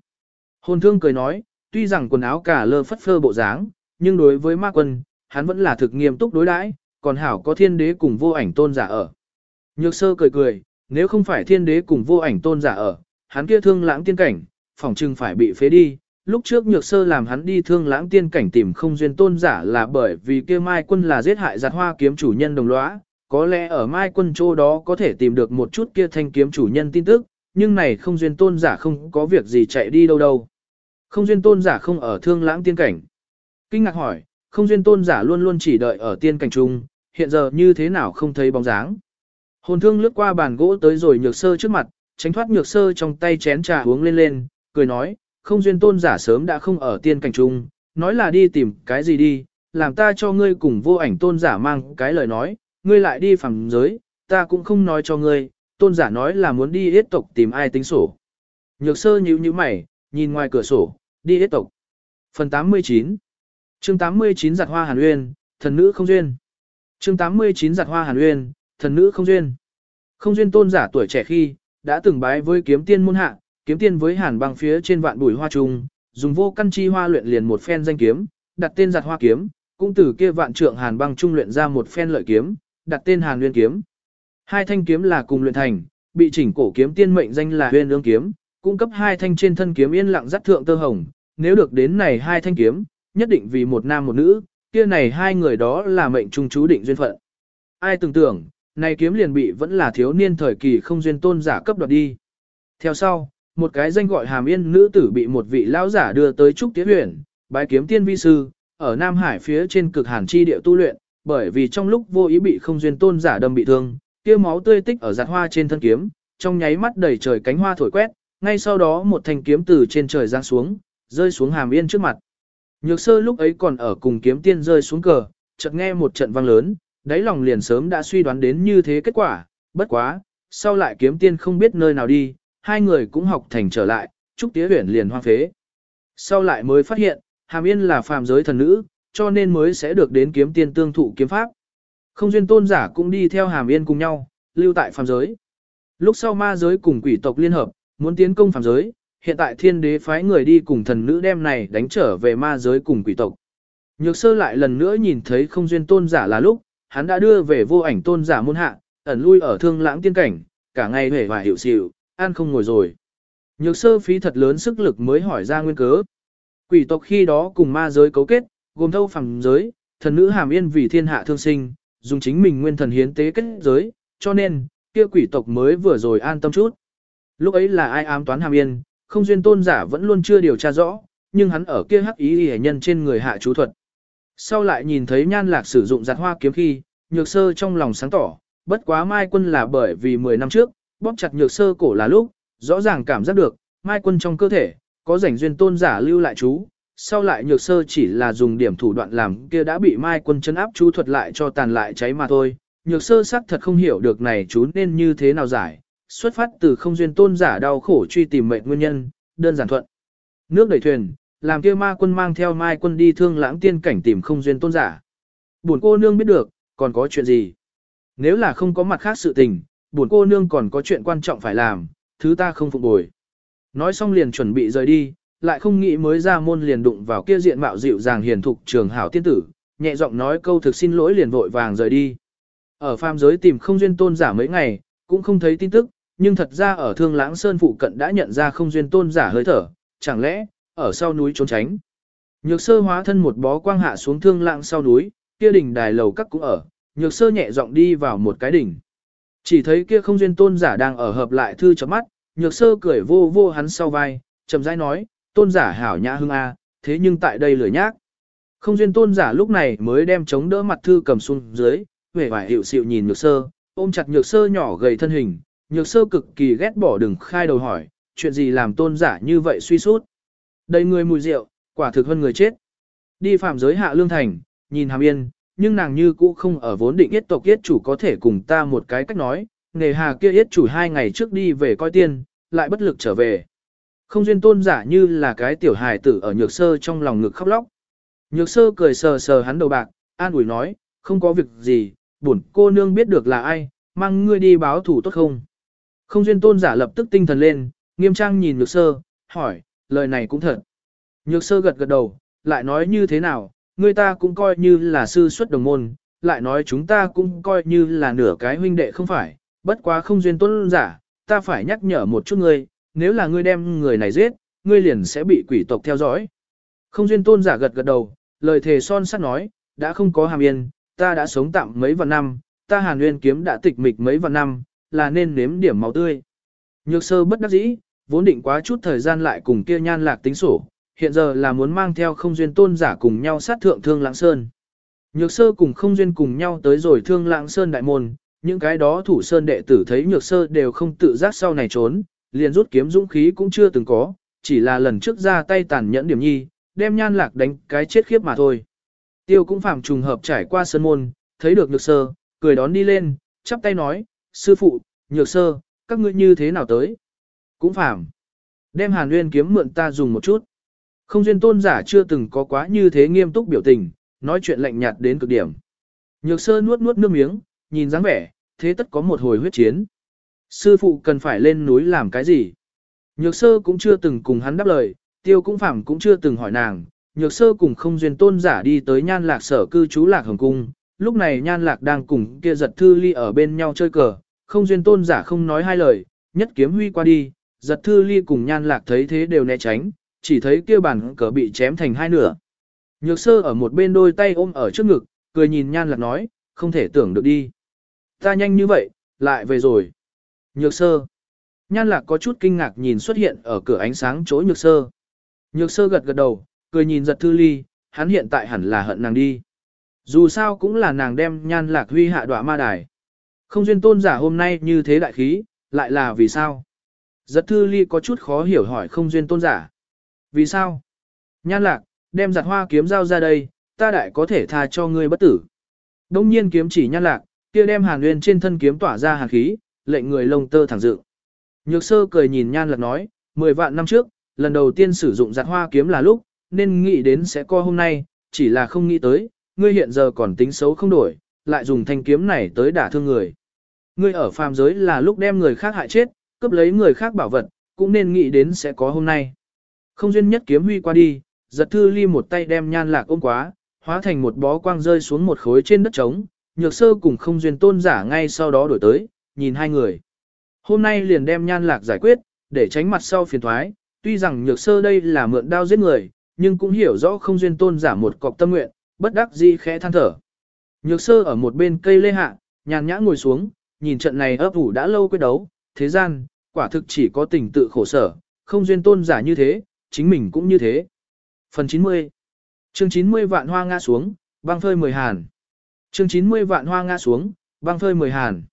S1: Hồn thương cười nói, tuy rằng quần áo cả lơ phất phơ bộ dáng, nhưng đối với ma quân, hắn vẫn là thực nghiêm túc đối đãi, còn hảo có thiên đế cùng vô ảnh tôn giả ở. Nhược sơ cười cười, nếu không phải thiên đế cùng vô ảnh tôn giả ở, hắn kia thương lãng tiên cảnh, phỏng chừng phải bị phế đi. Lúc trước nhược sơ làm hắn đi thương lãng tiên cảnh tìm không duyên tôn giả là bởi vì kia mai quân là giết hại giặt hoa kiếm chủ nhân đồng lõa, có lẽ ở mai quân chỗ đó có thể tìm được một chút kia thanh kiếm chủ nhân tin tức, nhưng này không duyên tôn giả không có việc gì chạy đi đâu đâu. Không duyên tôn giả không ở thương lãng tiên cảnh. Kinh ngạc hỏi, không duyên tôn giả luôn luôn chỉ đợi ở tiên cảnh trung, hiện giờ như thế nào không thấy bóng dáng. Hồn thương lướt qua bàn gỗ tới rồi nhược sơ trước mặt, tránh thoát nhược sơ trong tay chén trà uống lên lên, cười nói, không duyên tôn giả sớm đã không ở tiên cảnh trung, nói là đi tìm cái gì đi, làm ta cho ngươi cùng vô ảnh tôn giả mang cái lời nói, ngươi lại đi phẳng giới, ta cũng không nói cho ngươi, tôn giả nói là muốn đi yết tộc tìm ai tính sổ. Nhược sơ nhíu nhíu mày, nhìn ngoài cửa sổ, đi yết tộc. Phần 89 chương 89 giặt hoa hàn uyên, thần nữ không duyên. chương 89 giặt hoa hàn uyên, thần nữ không duyên. Không duyên tôn giả tuổi trẻ khi, đã từng bái với kiếm tiên môn hạ, kiếm tiên với hàn băng phía trên vạn bụi hoa trung, dùng vô căn chi hoa luyện liền một phen danh kiếm, đặt tên giặt hoa kiếm, cũng từ kia vạn trượng hàn băng trung luyện ra một phen lợi kiếm, đặt tên hàn nguyên kiếm. Hai thanh kiếm là cùng luyện thành, bị chỉnh cổ kiếm tiên mệnh danh là huyền ương kiếm, cung cấp hai thanh trên thân kiếm yên lặng dắt thượng tơ hồng, nếu được đến này hai thanh kiếm, nhất định vì một nam một nữ, kia này hai người đó là mệnh trung chú định duyên phận. Ai tưởng tưởng, này kiếm liền bị vẫn là thiếu niên thời kỳ không duyên tôn giả cấp đoạt đi. Theo sau, một cái danh gọi hàm yên nữ tử bị một vị lão giả đưa tới trúc tiết huyện, bái kiếm tiên vi sư, ở Nam Hải phía trên cực hàn chi địa tu luyện, bởi vì trong lúc vô ý bị không duyên tôn giả đâm bị thương, kia máu tươi tích ở giặt hoa trên thân kiếm, trong nháy mắt đầy trời cánh hoa thổi quét, ngay sau đó một thanh kiếm từ trên trời giáng xuống, rơi xuống hàm yên trước mặt. Nhược sơ lúc ấy còn ở cùng kiếm tiên rơi xuống cờ, chợt nghe một trận vang lớn, đáy lòng liền sớm đã suy đoán đến như thế kết quả, bất quá, sau lại kiếm tiên không biết nơi nào đi, hai người cũng học thành trở lại, trúc tía huyển liền hoang phế. Sau lại mới phát hiện, hàm yên là phàm giới thần nữ, cho nên mới sẽ được đến kiếm tiên tương thụ kiếm pháp. Không duyên tôn giả cũng đi theo hàm yên cùng nhau, lưu tại phàm giới. Lúc sau ma giới cùng quỷ tộc liên hợp, muốn tiến công phàm giới, hiện tại thiên đế phái người đi cùng thần nữ đem này đánh trở về ma giới cùng quỷ tộc. Nhược sơ lại lần nữa nhìn thấy không duyên tôn giả là lúc, hắn đã đưa về vô ảnh tôn giả môn hạ, ẩn lui ở thương lãng tiên cảnh, cả ngày hề và hiệu xịu, an không ngồi rồi. Nhược sơ phí thật lớn sức lực mới hỏi ra nguyên cớ. Quỷ tộc khi đó cùng ma giới cấu kết, gồm thâu phẳng giới, thần nữ hàm yên vì thiên hạ thương sinh, dùng chính mình nguyên thần hiến tế kết giới, cho nên, kia quỷ tộc mới vừa rồi an tâm chút. Lúc ấy là ai ám toán hàm yên, không duyên tôn giả vẫn luôn chưa điều tra rõ, nhưng hắn ở kia hắc ý hề nhân trên người hạ chú thuật. Sau lại nhìn thấy nhan lạc sử dụng giặt hoa kiếm khi, nhược sơ trong lòng sáng tỏ, bất quá mai quân là bởi vì 10 năm trước, bóp chặt nhược sơ cổ là lúc, rõ ràng cảm giác được, mai quân trong cơ thể, có rảnh duyên tôn giả lưu lại chú, sau lại nhược sơ chỉ là dùng điểm thủ đoạn làm kia đã bị mai quân chấn áp chú thuật lại cho tàn lại cháy mà thôi. Nhược sơ xác thật không hiểu được này chú nên như thế nào giải, xuất phát từ không duyên tôn giả đau khổ truy tìm mệnh nguyên nhân, đơn giản thuận. Nước đẩy thuyền, làm kia ma quân mang theo mai quân đi thương lãng tiên cảnh tìm không duyên tôn giả. Buồn cô nương biết được, còn có chuyện gì? Nếu là không có mặt khác sự tình, buồn cô nương còn có chuyện quan trọng phải làm, thứ ta không phục bồi. Nói xong liền chuẩn bị rời đi, lại không nghĩ mới ra môn liền đụng vào kia diện mạo dịu dàng hiền thục trường hảo tiên tử, nhẹ giọng nói câu thực xin lỗi liền vội vàng rời đi. Ở phàm giới tìm không duyên tôn giả mấy ngày, cũng không thấy tin tức, nhưng thật ra ở Thương Lãng Sơn phụ cận đã nhận ra không duyên tôn giả hơi thở, chẳng lẽ, ở sau núi trốn tránh. Nhược sơ hóa thân một bó quang hạ xuống Thương lạng sau núi, kia đỉnh đài lầu các cũng ở, nhược sơ nhẹ giọng đi vào một cái đỉnh. Chỉ thấy kia không duyên tôn giả đang ở hợp lại thư chấm mắt, nhược sơ cười vô vô hắn sau vai, chậm rãi nói, tôn giả hảo nhã hưng a, thế nhưng tại đây lười nhác. Không duyên tôn giả lúc này mới đem chống đỡ mặt thư cầm xuống dưới, vẻ vải hiệu xịu nhìn nhược sơ, ôm chặt nhược sơ nhỏ gầy thân hình, nhược sơ cực kỳ ghét bỏ đừng khai đầu hỏi, chuyện gì làm tôn giả như vậy suy sút. Đây người mùi rượu, quả thực hơn người chết. Đi phạm giới hạ lương thành, nhìn hàm yên, nhưng nàng như cũ không ở vốn định yết tộc yết chủ có thể cùng ta một cái cách nói, nghề hà kia yết chủ hai ngày trước đi về coi tiên, lại bất lực trở về. Không duyên tôn giả như là cái tiểu hài tử ở nhược sơ trong lòng ngực khóc lóc. Nhược sơ cười sờ sờ hắn đầu bạc, an ủi nói, không có việc gì, bổn cô nương biết được là ai, mang ngươi đi báo thủ tốt không. Không duyên tôn giả lập tức tinh thần lên, nghiêm trang nhìn nhược sơ, hỏi, lời này cũng thật. Nhược sơ gật gật đầu, lại nói như thế nào, người ta cũng coi như là sư xuất đồng môn, lại nói chúng ta cũng coi như là nửa cái huynh đệ không phải, bất quá không duyên tôn giả, ta phải nhắc nhở một chút ngươi, nếu là ngươi đem người này giết, ngươi liền sẽ bị quỷ tộc theo dõi. Không duyên tôn giả gật gật đầu, lời thề son sắt nói, đã không có hàm yên, ta đã sống tạm mấy vạn năm, ta hàn nguyên kiếm đã tịch mịch mấy vạn năm, là nên nếm điểm máu tươi. Nhược sơ bất đắc dĩ, vốn định quá chút thời gian lại cùng kia nhan lạc tính sổ, hiện giờ là muốn mang theo không duyên tôn giả cùng nhau sát thượng thương lãng sơn. Nhược sơ cùng không duyên cùng nhau tới rồi thương lãng sơn đại môn, những cái đó thủ sơn đệ tử thấy nhược sơ đều không tự giác sau này trốn, liền rút kiếm dũng khí cũng chưa từng có, chỉ là lần trước ra tay tàn nhẫn điểm nhi, đem nhan lạc đánh cái chết khiếp mà thôi. Tiêu cũng phạm trùng hợp trải qua sơn môn, thấy được nhược sơ, cười đón đi lên, chắp tay nói, sư phụ, nhược sơ, các ngươi như thế nào tới? Cũng phàm. Đem hàn nguyên kiếm mượn ta dùng một chút. Không duyên tôn giả chưa từng có quá như thế nghiêm túc biểu tình, nói chuyện lạnh nhạt đến cực điểm. Nhược sơ nuốt nuốt nước miếng, nhìn dáng vẻ, thế tất có một hồi huyết chiến. Sư phụ cần phải lên núi làm cái gì? Nhược sơ cũng chưa từng cùng hắn đáp lời, tiêu cũng phạm cũng chưa từng hỏi nàng. Nhược sơ cùng không duyên tôn giả đi tới nhan lạc sở cư trú lạc hồng cung. Lúc này nhan lạc đang cùng kia giật thư ly ở bên nhau chơi cờ. Không duyên tôn giả không nói hai lời, nhất kiếm huy qua đi. Giật thư ly cùng nhan lạc thấy thế đều né tránh, chỉ thấy kia bàn cờ bị chém thành hai nửa. Nhược sơ ở một bên đôi tay ôm ở trước ngực, cười nhìn nhan lạc nói, không thể tưởng được đi. Ta nhanh như vậy, lại về rồi. Nhược sơ. Nhan lạc có chút kinh ngạc nhìn xuất hiện ở cửa ánh sáng chỗ nhược sơ. Nhược sơ gật gật đầu, cười nhìn giật thư ly, hắn hiện tại hẳn là hận nàng đi. Dù sao cũng là nàng đem nhan lạc huy hạ đọa ma đài. Không duyên tôn giả hôm nay như thế đại khí, lại là vì sao? Giật thư ly có chút khó hiểu hỏi không duyên tôn giả. Vì sao? Nhan lạc, đem giặt hoa kiếm dao ra đây, ta đại có thể tha cho ngươi bất tử. Đông nhiên kiếm chỉ nhan lạc, kia đem hàn nguyên trên thân kiếm tỏa ra hàn khí, lệnh người lông tơ thẳng dựng. Nhược sơ cười nhìn nhan lạc nói, 10 vạn năm trước, lần đầu tiên sử dụng giặt hoa kiếm là lúc, nên nghĩ đến sẽ co hôm nay, chỉ là không nghĩ tới, ngươi hiện giờ còn tính xấu không đổi, lại dùng thanh kiếm này tới đả thương người. Ngươi ở phàm giới là lúc đem người khác hại chết, cướp lấy người khác bảo vật, cũng nên nghĩ đến sẽ có hôm nay. Không duyên nhất kiếm huy qua đi, giật thư ly một tay đem nhan lạc ôm quá, hóa thành một bó quang rơi xuống một khối trên đất trống, nhược sơ cùng không duyên tôn giả ngay sau đó đổi tới, nhìn hai người. Hôm nay liền đem nhan lạc giải quyết, để tránh mặt sau phiền thoái, tuy rằng nhược sơ đây là mượn đao giết người, nhưng cũng hiểu rõ không duyên tôn giả một cọc tâm nguyện, bất đắc dĩ khẽ than thở. Nhược sơ ở một bên cây lê hạ, nhàn nhã ngồi xuống, nhìn trận này ấp ủ đã lâu quyết đấu, thế gian, quả thực chỉ có tình tự khổ sở, không duyên tôn giả như thế, chính mình cũng như thế. Phần 90 Chương 90 vạn hoa ngã xuống, băng phơi mười hàn. Chương 90 vạn hoa ngã xuống, băng phơi mười hàn.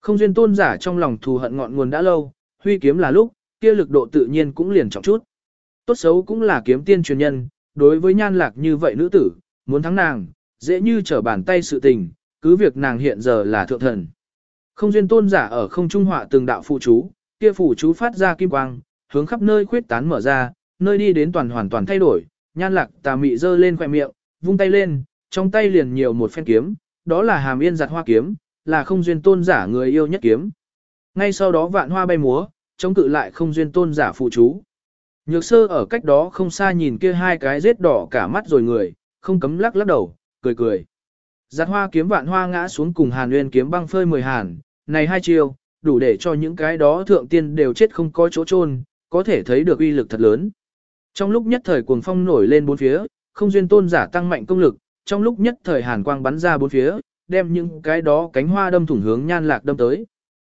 S1: Không duyên tôn giả trong lòng thù hận ngọn nguồn đã lâu, huy kiếm là lúc, kia lực độ tự nhiên cũng liền trọng chút. Tốt xấu cũng là kiếm tiên truyền nhân, đối với nhan lạc như vậy nữ tử, muốn thắng nàng, dễ như trở bàn tay sự tình, cứ việc nàng hiện giờ là thượng thần. Không duyên tôn giả ở không trung họa từng đạo phụ chú, kia phụ chú phát ra kim quang, hướng khắp nơi khuyết tán mở ra, nơi đi đến toàn hoàn toàn thay đổi, nhan lạc tà mị dơ lên khỏe miệng, vung tay lên, trong tay liền nhiều một phen kiếm, đó là hàm yên giặt hoa kiếm, là không duyên tôn giả người yêu nhất kiếm. Ngay sau đó vạn hoa bay múa, chống cự lại không duyên tôn giả phụ chú. Nhược sơ ở cách đó không xa nhìn kia hai cái rết đỏ cả mắt rồi người, không cấm lắc lắc đầu, cười cười. Giặt hoa kiếm vạn hoa ngã xuống cùng hàn nguyên kiếm băng phơi mười hàn, này hai chiêu, đủ để cho những cái đó thượng tiên đều chết không có chỗ chôn, có thể thấy được uy lực thật lớn. Trong lúc nhất thời cuồng phong nổi lên bốn phía, không duyên tôn giả tăng mạnh công lực, trong lúc nhất thời hàn quang bắn ra bốn phía, đem những cái đó cánh hoa đâm thủng hướng nhan lạc đâm tới.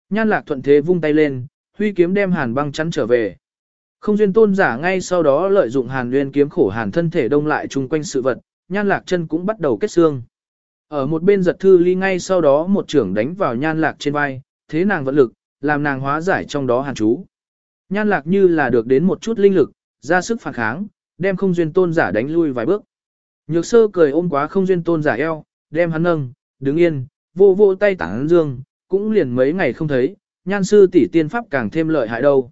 S1: Nhan lạc thuận thế vung tay lên, huy kiếm đem hàn băng chắn trở về. Không duyên tôn giả ngay sau đó lợi dụng hàn nguyên kiếm khổ hàn thân thể đông lại chung quanh sự vật, nhan lạc chân cũng bắt đầu kết xương. Ở một bên giật thư ly ngay sau đó một trưởng đánh vào nhan lạc trên vai, thế nàng vận lực, làm nàng hóa giải trong đó hàn chú. Nhan lạc như là được đến một chút linh lực, ra sức phản kháng, đem không duyên tôn giả đánh lui vài bước. Nhược sơ cười ôm quá không duyên tôn giả eo, đem hắn nâng, đứng yên, vô vô tay tảng dương, cũng liền mấy ngày không thấy, nhan sư tỷ tiên pháp càng thêm lợi hại đâu.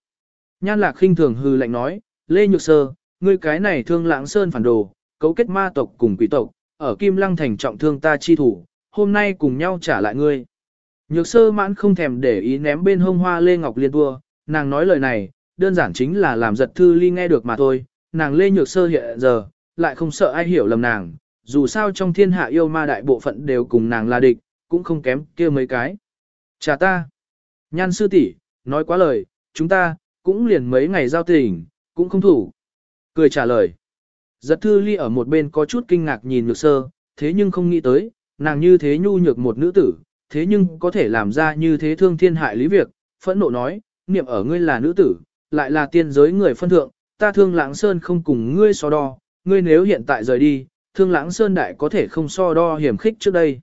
S1: Nhan lạc khinh thường hư lạnh nói, Lê Nhược Sơ, ngươi cái này thương lãng sơn phản đồ, cấu kết ma tộc cùng quỷ tộc, ở Kim Lăng thành trọng thương ta chi thủ, hôm nay cùng nhau trả lại ngươi. Nhược sơ mãn không thèm để ý ném bên hông hoa Lê Ngọc Liên vua, nàng nói lời này, đơn giản chính là làm giật thư ly nghe được mà thôi, nàng Lê Nhược sơ hiện giờ, lại không sợ ai hiểu lầm nàng, dù sao trong thiên hạ yêu ma đại bộ phận đều cùng nàng là địch, cũng không kém kia mấy cái. Chà ta, nhan sư tỷ nói quá lời, chúng ta, cũng liền mấy ngày giao tình, cũng không thủ. Cười trả lời. Giật thư ly ở một bên có chút kinh ngạc nhìn nhược sơ, thế nhưng không nghĩ tới, nàng như thế nhu nhược một nữ tử, thế nhưng có thể làm ra như thế thương thiên hại lý việc, phẫn nộ nói, niệm ở ngươi là nữ tử, lại là tiên giới người phân thượng, ta thương lãng sơn không cùng ngươi so đo, ngươi nếu hiện tại rời đi, thương lãng sơn đại có thể không so đo hiểm khích trước đây.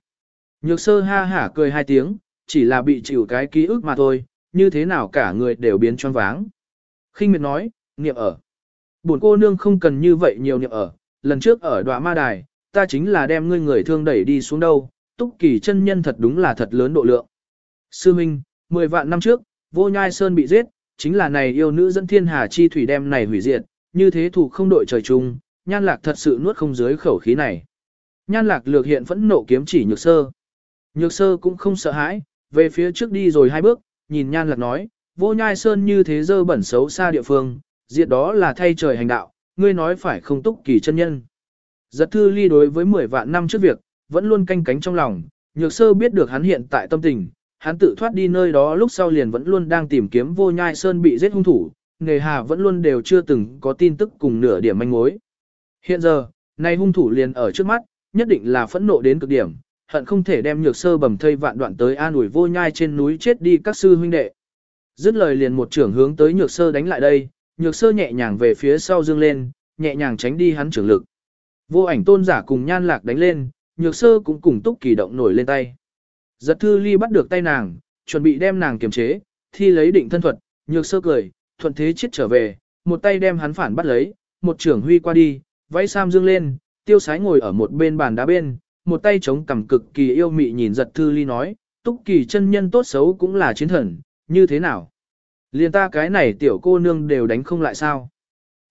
S1: Nhược sơ ha hả cười hai tiếng, chỉ là bị chịu cái ký ức mà thôi, như thế nào cả người đều biến choáng váng. khinh miệt nói, niệm ở. Buồn cô nương không cần như vậy nhiều niệm ở, lần trước ở đoạ ma đài, ta chính là đem ngươi người thương đẩy đi xuống đâu, túc kỳ chân nhân thật đúng là thật lớn độ lượng. Sư Minh, 10 vạn năm trước, vô nhai sơn bị giết, chính là này yêu nữ dẫn thiên hà chi thủy đem này hủy diệt, như thế thủ không đội trời chung, nhan lạc thật sự nuốt không dưới khẩu khí này. Nhan lạc lược hiện phẫn nộ kiếm chỉ nhược sơ. Nhược sơ cũng không sợ hãi, về phía trước đi rồi hai bước, nhìn nhan lạc nói, vô nhai sơn như thế dơ bẩn xấu xa địa phương, diệt đó là thay trời hành đạo, ngươi nói phải không túc kỳ chân nhân. Giật thư ly đối với 10 vạn năm trước việc, vẫn luôn canh cánh trong lòng, nhược sơ biết được hắn hiện tại tâm tình, hắn tự thoát đi nơi đó lúc sau liền vẫn luôn đang tìm kiếm vô nhai sơn bị giết hung thủ, nghề hà vẫn luôn đều chưa từng có tin tức cùng nửa điểm manh mối. Hiện giờ, nay hung thủ liền ở trước mắt, nhất định là phẫn nộ đến cực điểm, hận không thể đem nhược sơ bầm thây vạn đoạn tới an ủi vô nhai trên núi chết đi các sư huynh đệ. Dứt lời liền một trưởng hướng tới nhược sơ đánh lại đây, nhược sơ nhẹ nhàng về phía sau dương lên, nhẹ nhàng tránh đi hắn trưởng lực. Vô ảnh tôn giả cùng nhan lạc đánh lên, nhược sơ cũng cùng túc kỳ động nổi lên tay. Giật thư ly bắt được tay nàng, chuẩn bị đem nàng kiềm chế, thi lấy định thân thuật, nhược sơ cười, thuận thế chết trở về, một tay đem hắn phản bắt lấy, một trưởng huy qua đi, váy sam dương lên, tiêu sái ngồi ở một bên bàn đá bên, một tay chống cằm cực kỳ yêu mị nhìn giật thư ly nói, túc kỳ chân nhân tốt xấu cũng là chiến thần, như thế nào? Liên ta cái này tiểu cô nương đều đánh không lại sao?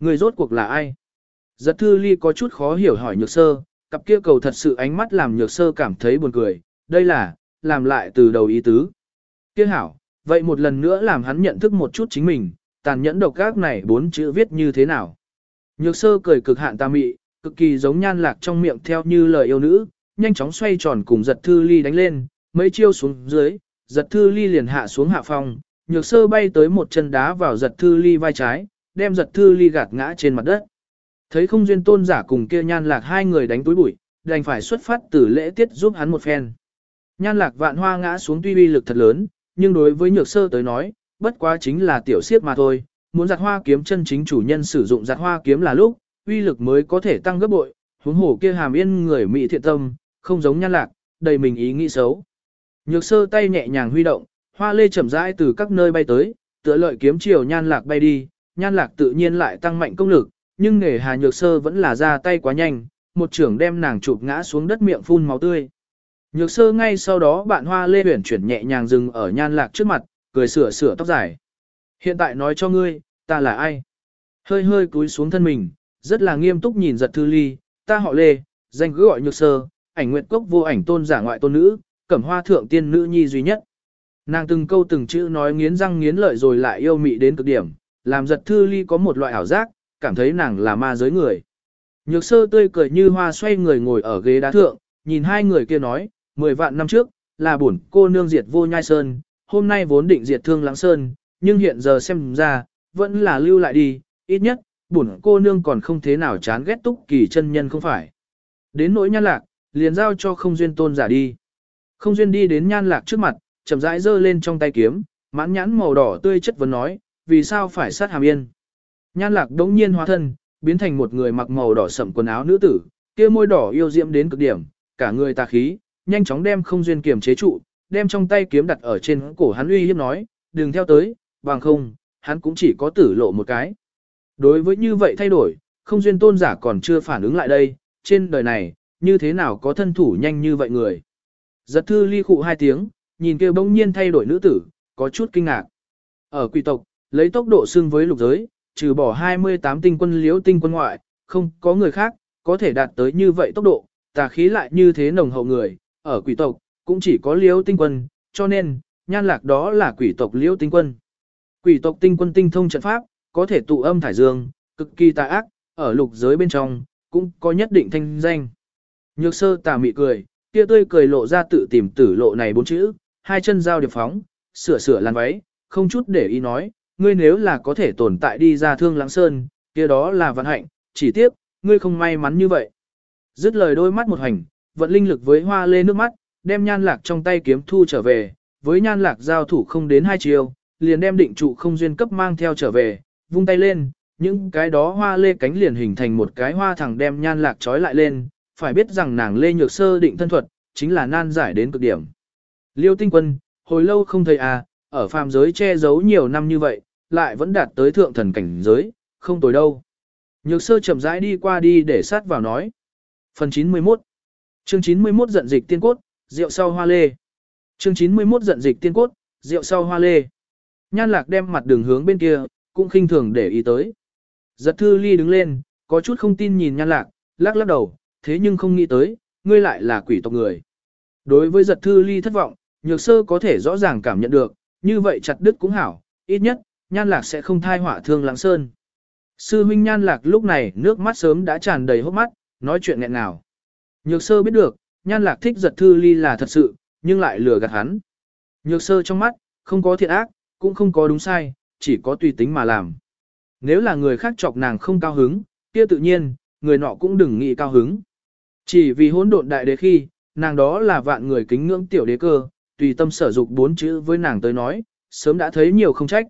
S1: Người rốt cuộc là ai? Giật thư ly có chút khó hiểu hỏi nhược sơ, cặp kia cầu thật sự ánh mắt làm nhược sơ cảm thấy buồn cười, đây là, làm lại từ đầu ý tứ. Kia hảo, vậy một lần nữa làm hắn nhận thức một chút chính mình, tàn nhẫn độc ác này bốn chữ viết như thế nào. Nhược sơ cười cực hạn ta mị, cực kỳ giống nhan lạc trong miệng theo như lời yêu nữ, nhanh chóng xoay tròn cùng giật thư ly đánh lên, mấy chiêu xuống dưới, giật thư ly liền hạ xuống hạ phòng, nhược sơ bay tới một chân đá vào giật thư ly vai trái, đem giật thư ly gạt ngã trên mặt đất. Thấy không duyên tôn giả cùng kia nhan lạc hai người đánh túi bụi, đành phải xuất phát từ lễ tiết giúp hắn một phen. Nhan lạc vạn hoa ngã xuống tuy uy lực thật lớn, nhưng đối với nhược sơ tới nói, bất quá chính là tiểu siết mà thôi, muốn giặt hoa kiếm chân chính chủ nhân sử dụng giặt hoa kiếm là lúc, uy lực mới có thể tăng gấp bội, huống hồ kia hàm yên người mỹ thiện tâm, không giống nhan lạc, đầy mình ý nghĩ xấu. Nhược sơ tay nhẹ nhàng huy động, hoa lê chậm rãi từ các nơi bay tới, tựa lợi kiếm chiều nhan lạc bay đi, nhan lạc tự nhiên lại tăng mạnh công lực, nhưng nghề hà nhược sơ vẫn là ra tay quá nhanh, một trưởng đem nàng chụp ngã xuống đất miệng phun máu tươi. Nhược sơ ngay sau đó bạn hoa lê huyển chuyển nhẹ nhàng dừng ở nhan lạc trước mặt, cười sửa sửa tóc dài. Hiện tại nói cho ngươi, ta là ai? Hơi hơi cúi xuống thân mình, rất là nghiêm túc nhìn giật thư ly, ta họ lê, danh cứ gọi nhược sơ, ảnh nguyện cốc vô ảnh tôn giả ngoại tôn nữ, cẩm hoa thượng tiên nữ nhi duy nhất. Nàng từng câu từng chữ nói nghiến răng nghiến lợi rồi lại yêu mị đến cực điểm, làm giật thư ly có một loại ảo giác, cảm thấy nàng là ma giới người. Nhược sơ tươi cười như hoa xoay người ngồi ở ghế đá thượng, nhìn hai người kia nói, mười vạn năm trước, là bổn cô nương diệt vô nhai sơn, hôm nay vốn định diệt thương lãng sơn, nhưng hiện giờ xem ra, vẫn là lưu lại đi, ít nhất, bổn cô nương còn không thế nào chán ghét túc kỳ chân nhân không phải. Đến nỗi nhan lạc, liền giao cho không duyên tôn giả đi. Không duyên đi đến nhan lạc trước mặt, chậm rãi giơ lên trong tay kiếm, mãn nhãn màu đỏ tươi chất vấn nói, vì sao phải sát hàm yên. Nhan lạc đống nhiên hóa thân, biến thành một người mặc màu đỏ sậm quần áo nữ tử, kia môi đỏ yêu diễm đến cực điểm, cả người tà khí, nhanh chóng đem không duyên kiềm chế trụ, đem trong tay kiếm đặt ở trên cổ hắn uy hiếp nói, đừng theo tới, bằng không, hắn cũng chỉ có tử lộ một cái. Đối với như vậy thay đổi, không duyên tôn giả còn chưa phản ứng lại đây, trên đời này, như thế nào có thân thủ nhanh như vậy người. Giật thư ly khụ hai tiếng, nhìn kêu bỗng nhiên thay đổi nữ tử, có chút kinh ngạc. Ở quỷ tộc, lấy tốc độ xưng với lục giới, trừ bỏ 28 tinh quân liễu tinh quân ngoại, không có người khác, có thể đạt tới như vậy tốc độ, tà khí lại như thế nồng hậu người, ở quỷ tộc, cũng chỉ có liễu tinh quân, cho nên, nhan lạc đó là quỷ tộc liễu tinh quân. Quỷ tộc tinh quân tinh thông trận pháp, có thể tụ âm thải dương, cực kỳ tà ác, ở lục giới bên trong, cũng có nhất định thanh danh. Nhược sơ tà mị cười, kia tươi cười lộ ra tự tìm tử lộ này bốn chữ, hai chân giao điệp phóng, sửa sửa làn váy, không chút để ý nói, ngươi nếu là có thể tồn tại đi ra thương lãng sơn, kia đó là vận hạnh, chỉ tiếc, ngươi không may mắn như vậy. Dứt lời đôi mắt một hành, vận linh lực với hoa lê nước mắt, đem nhan lạc trong tay kiếm thu trở về, với nhan lạc giao thủ không đến hai chiều, liền đem định trụ không duyên cấp mang theo trở về, vung tay lên, những cái đó hoa lê cánh liền hình thành một cái hoa thẳng đem nhan lạc trói lại lên, phải biết rằng nàng lê nhược sơ định thân thuật, chính là nan giải đến cực điểm. Liêu tinh quân, hồi lâu không thấy à, ở phàm giới che giấu nhiều năm như vậy, lại vẫn đạt tới thượng thần cảnh giới, không tồi đâu. Nhược sơ chậm rãi đi qua đi để sát vào nói. Phần 91 Chương 91 giận dịch tiên cốt, rượu sau hoa lê. Chương 91 giận dịch tiên cốt, rượu sau hoa lê. Nhan lạc đem mặt đường hướng bên kia, cũng khinh thường để ý tới. Giật thư ly đứng lên, có chút không tin nhìn nhan lạc, lắc lắc đầu, thế nhưng không nghĩ tới, ngươi lại là quỷ tộc người. Đối với giật thư ly thất vọng, nhược sơ có thể rõ ràng cảm nhận được, như vậy chặt đứt cũng hảo, ít nhất, nhan lạc sẽ không thai họa thương lãng sơn. Sư huynh nhan lạc lúc này nước mắt sớm đã tràn đầy hốc mắt, nói chuyện nghẹn nào. Nhược sơ biết được, nhan lạc thích giật thư ly là thật sự, nhưng lại lừa gạt hắn. Nhược sơ trong mắt, không có thiện ác, cũng không có đúng sai, chỉ có tùy tính mà làm. Nếu là người khác chọc nàng không cao hứng, kia tự nhiên, người nọ cũng đừng nghĩ cao hứng. Chỉ vì hỗn độn đại đế khi, nàng đó là vạn người kính ngưỡng tiểu đế cơ, tùy tâm sở dục bốn chữ với nàng tới nói, sớm đã thấy nhiều không trách.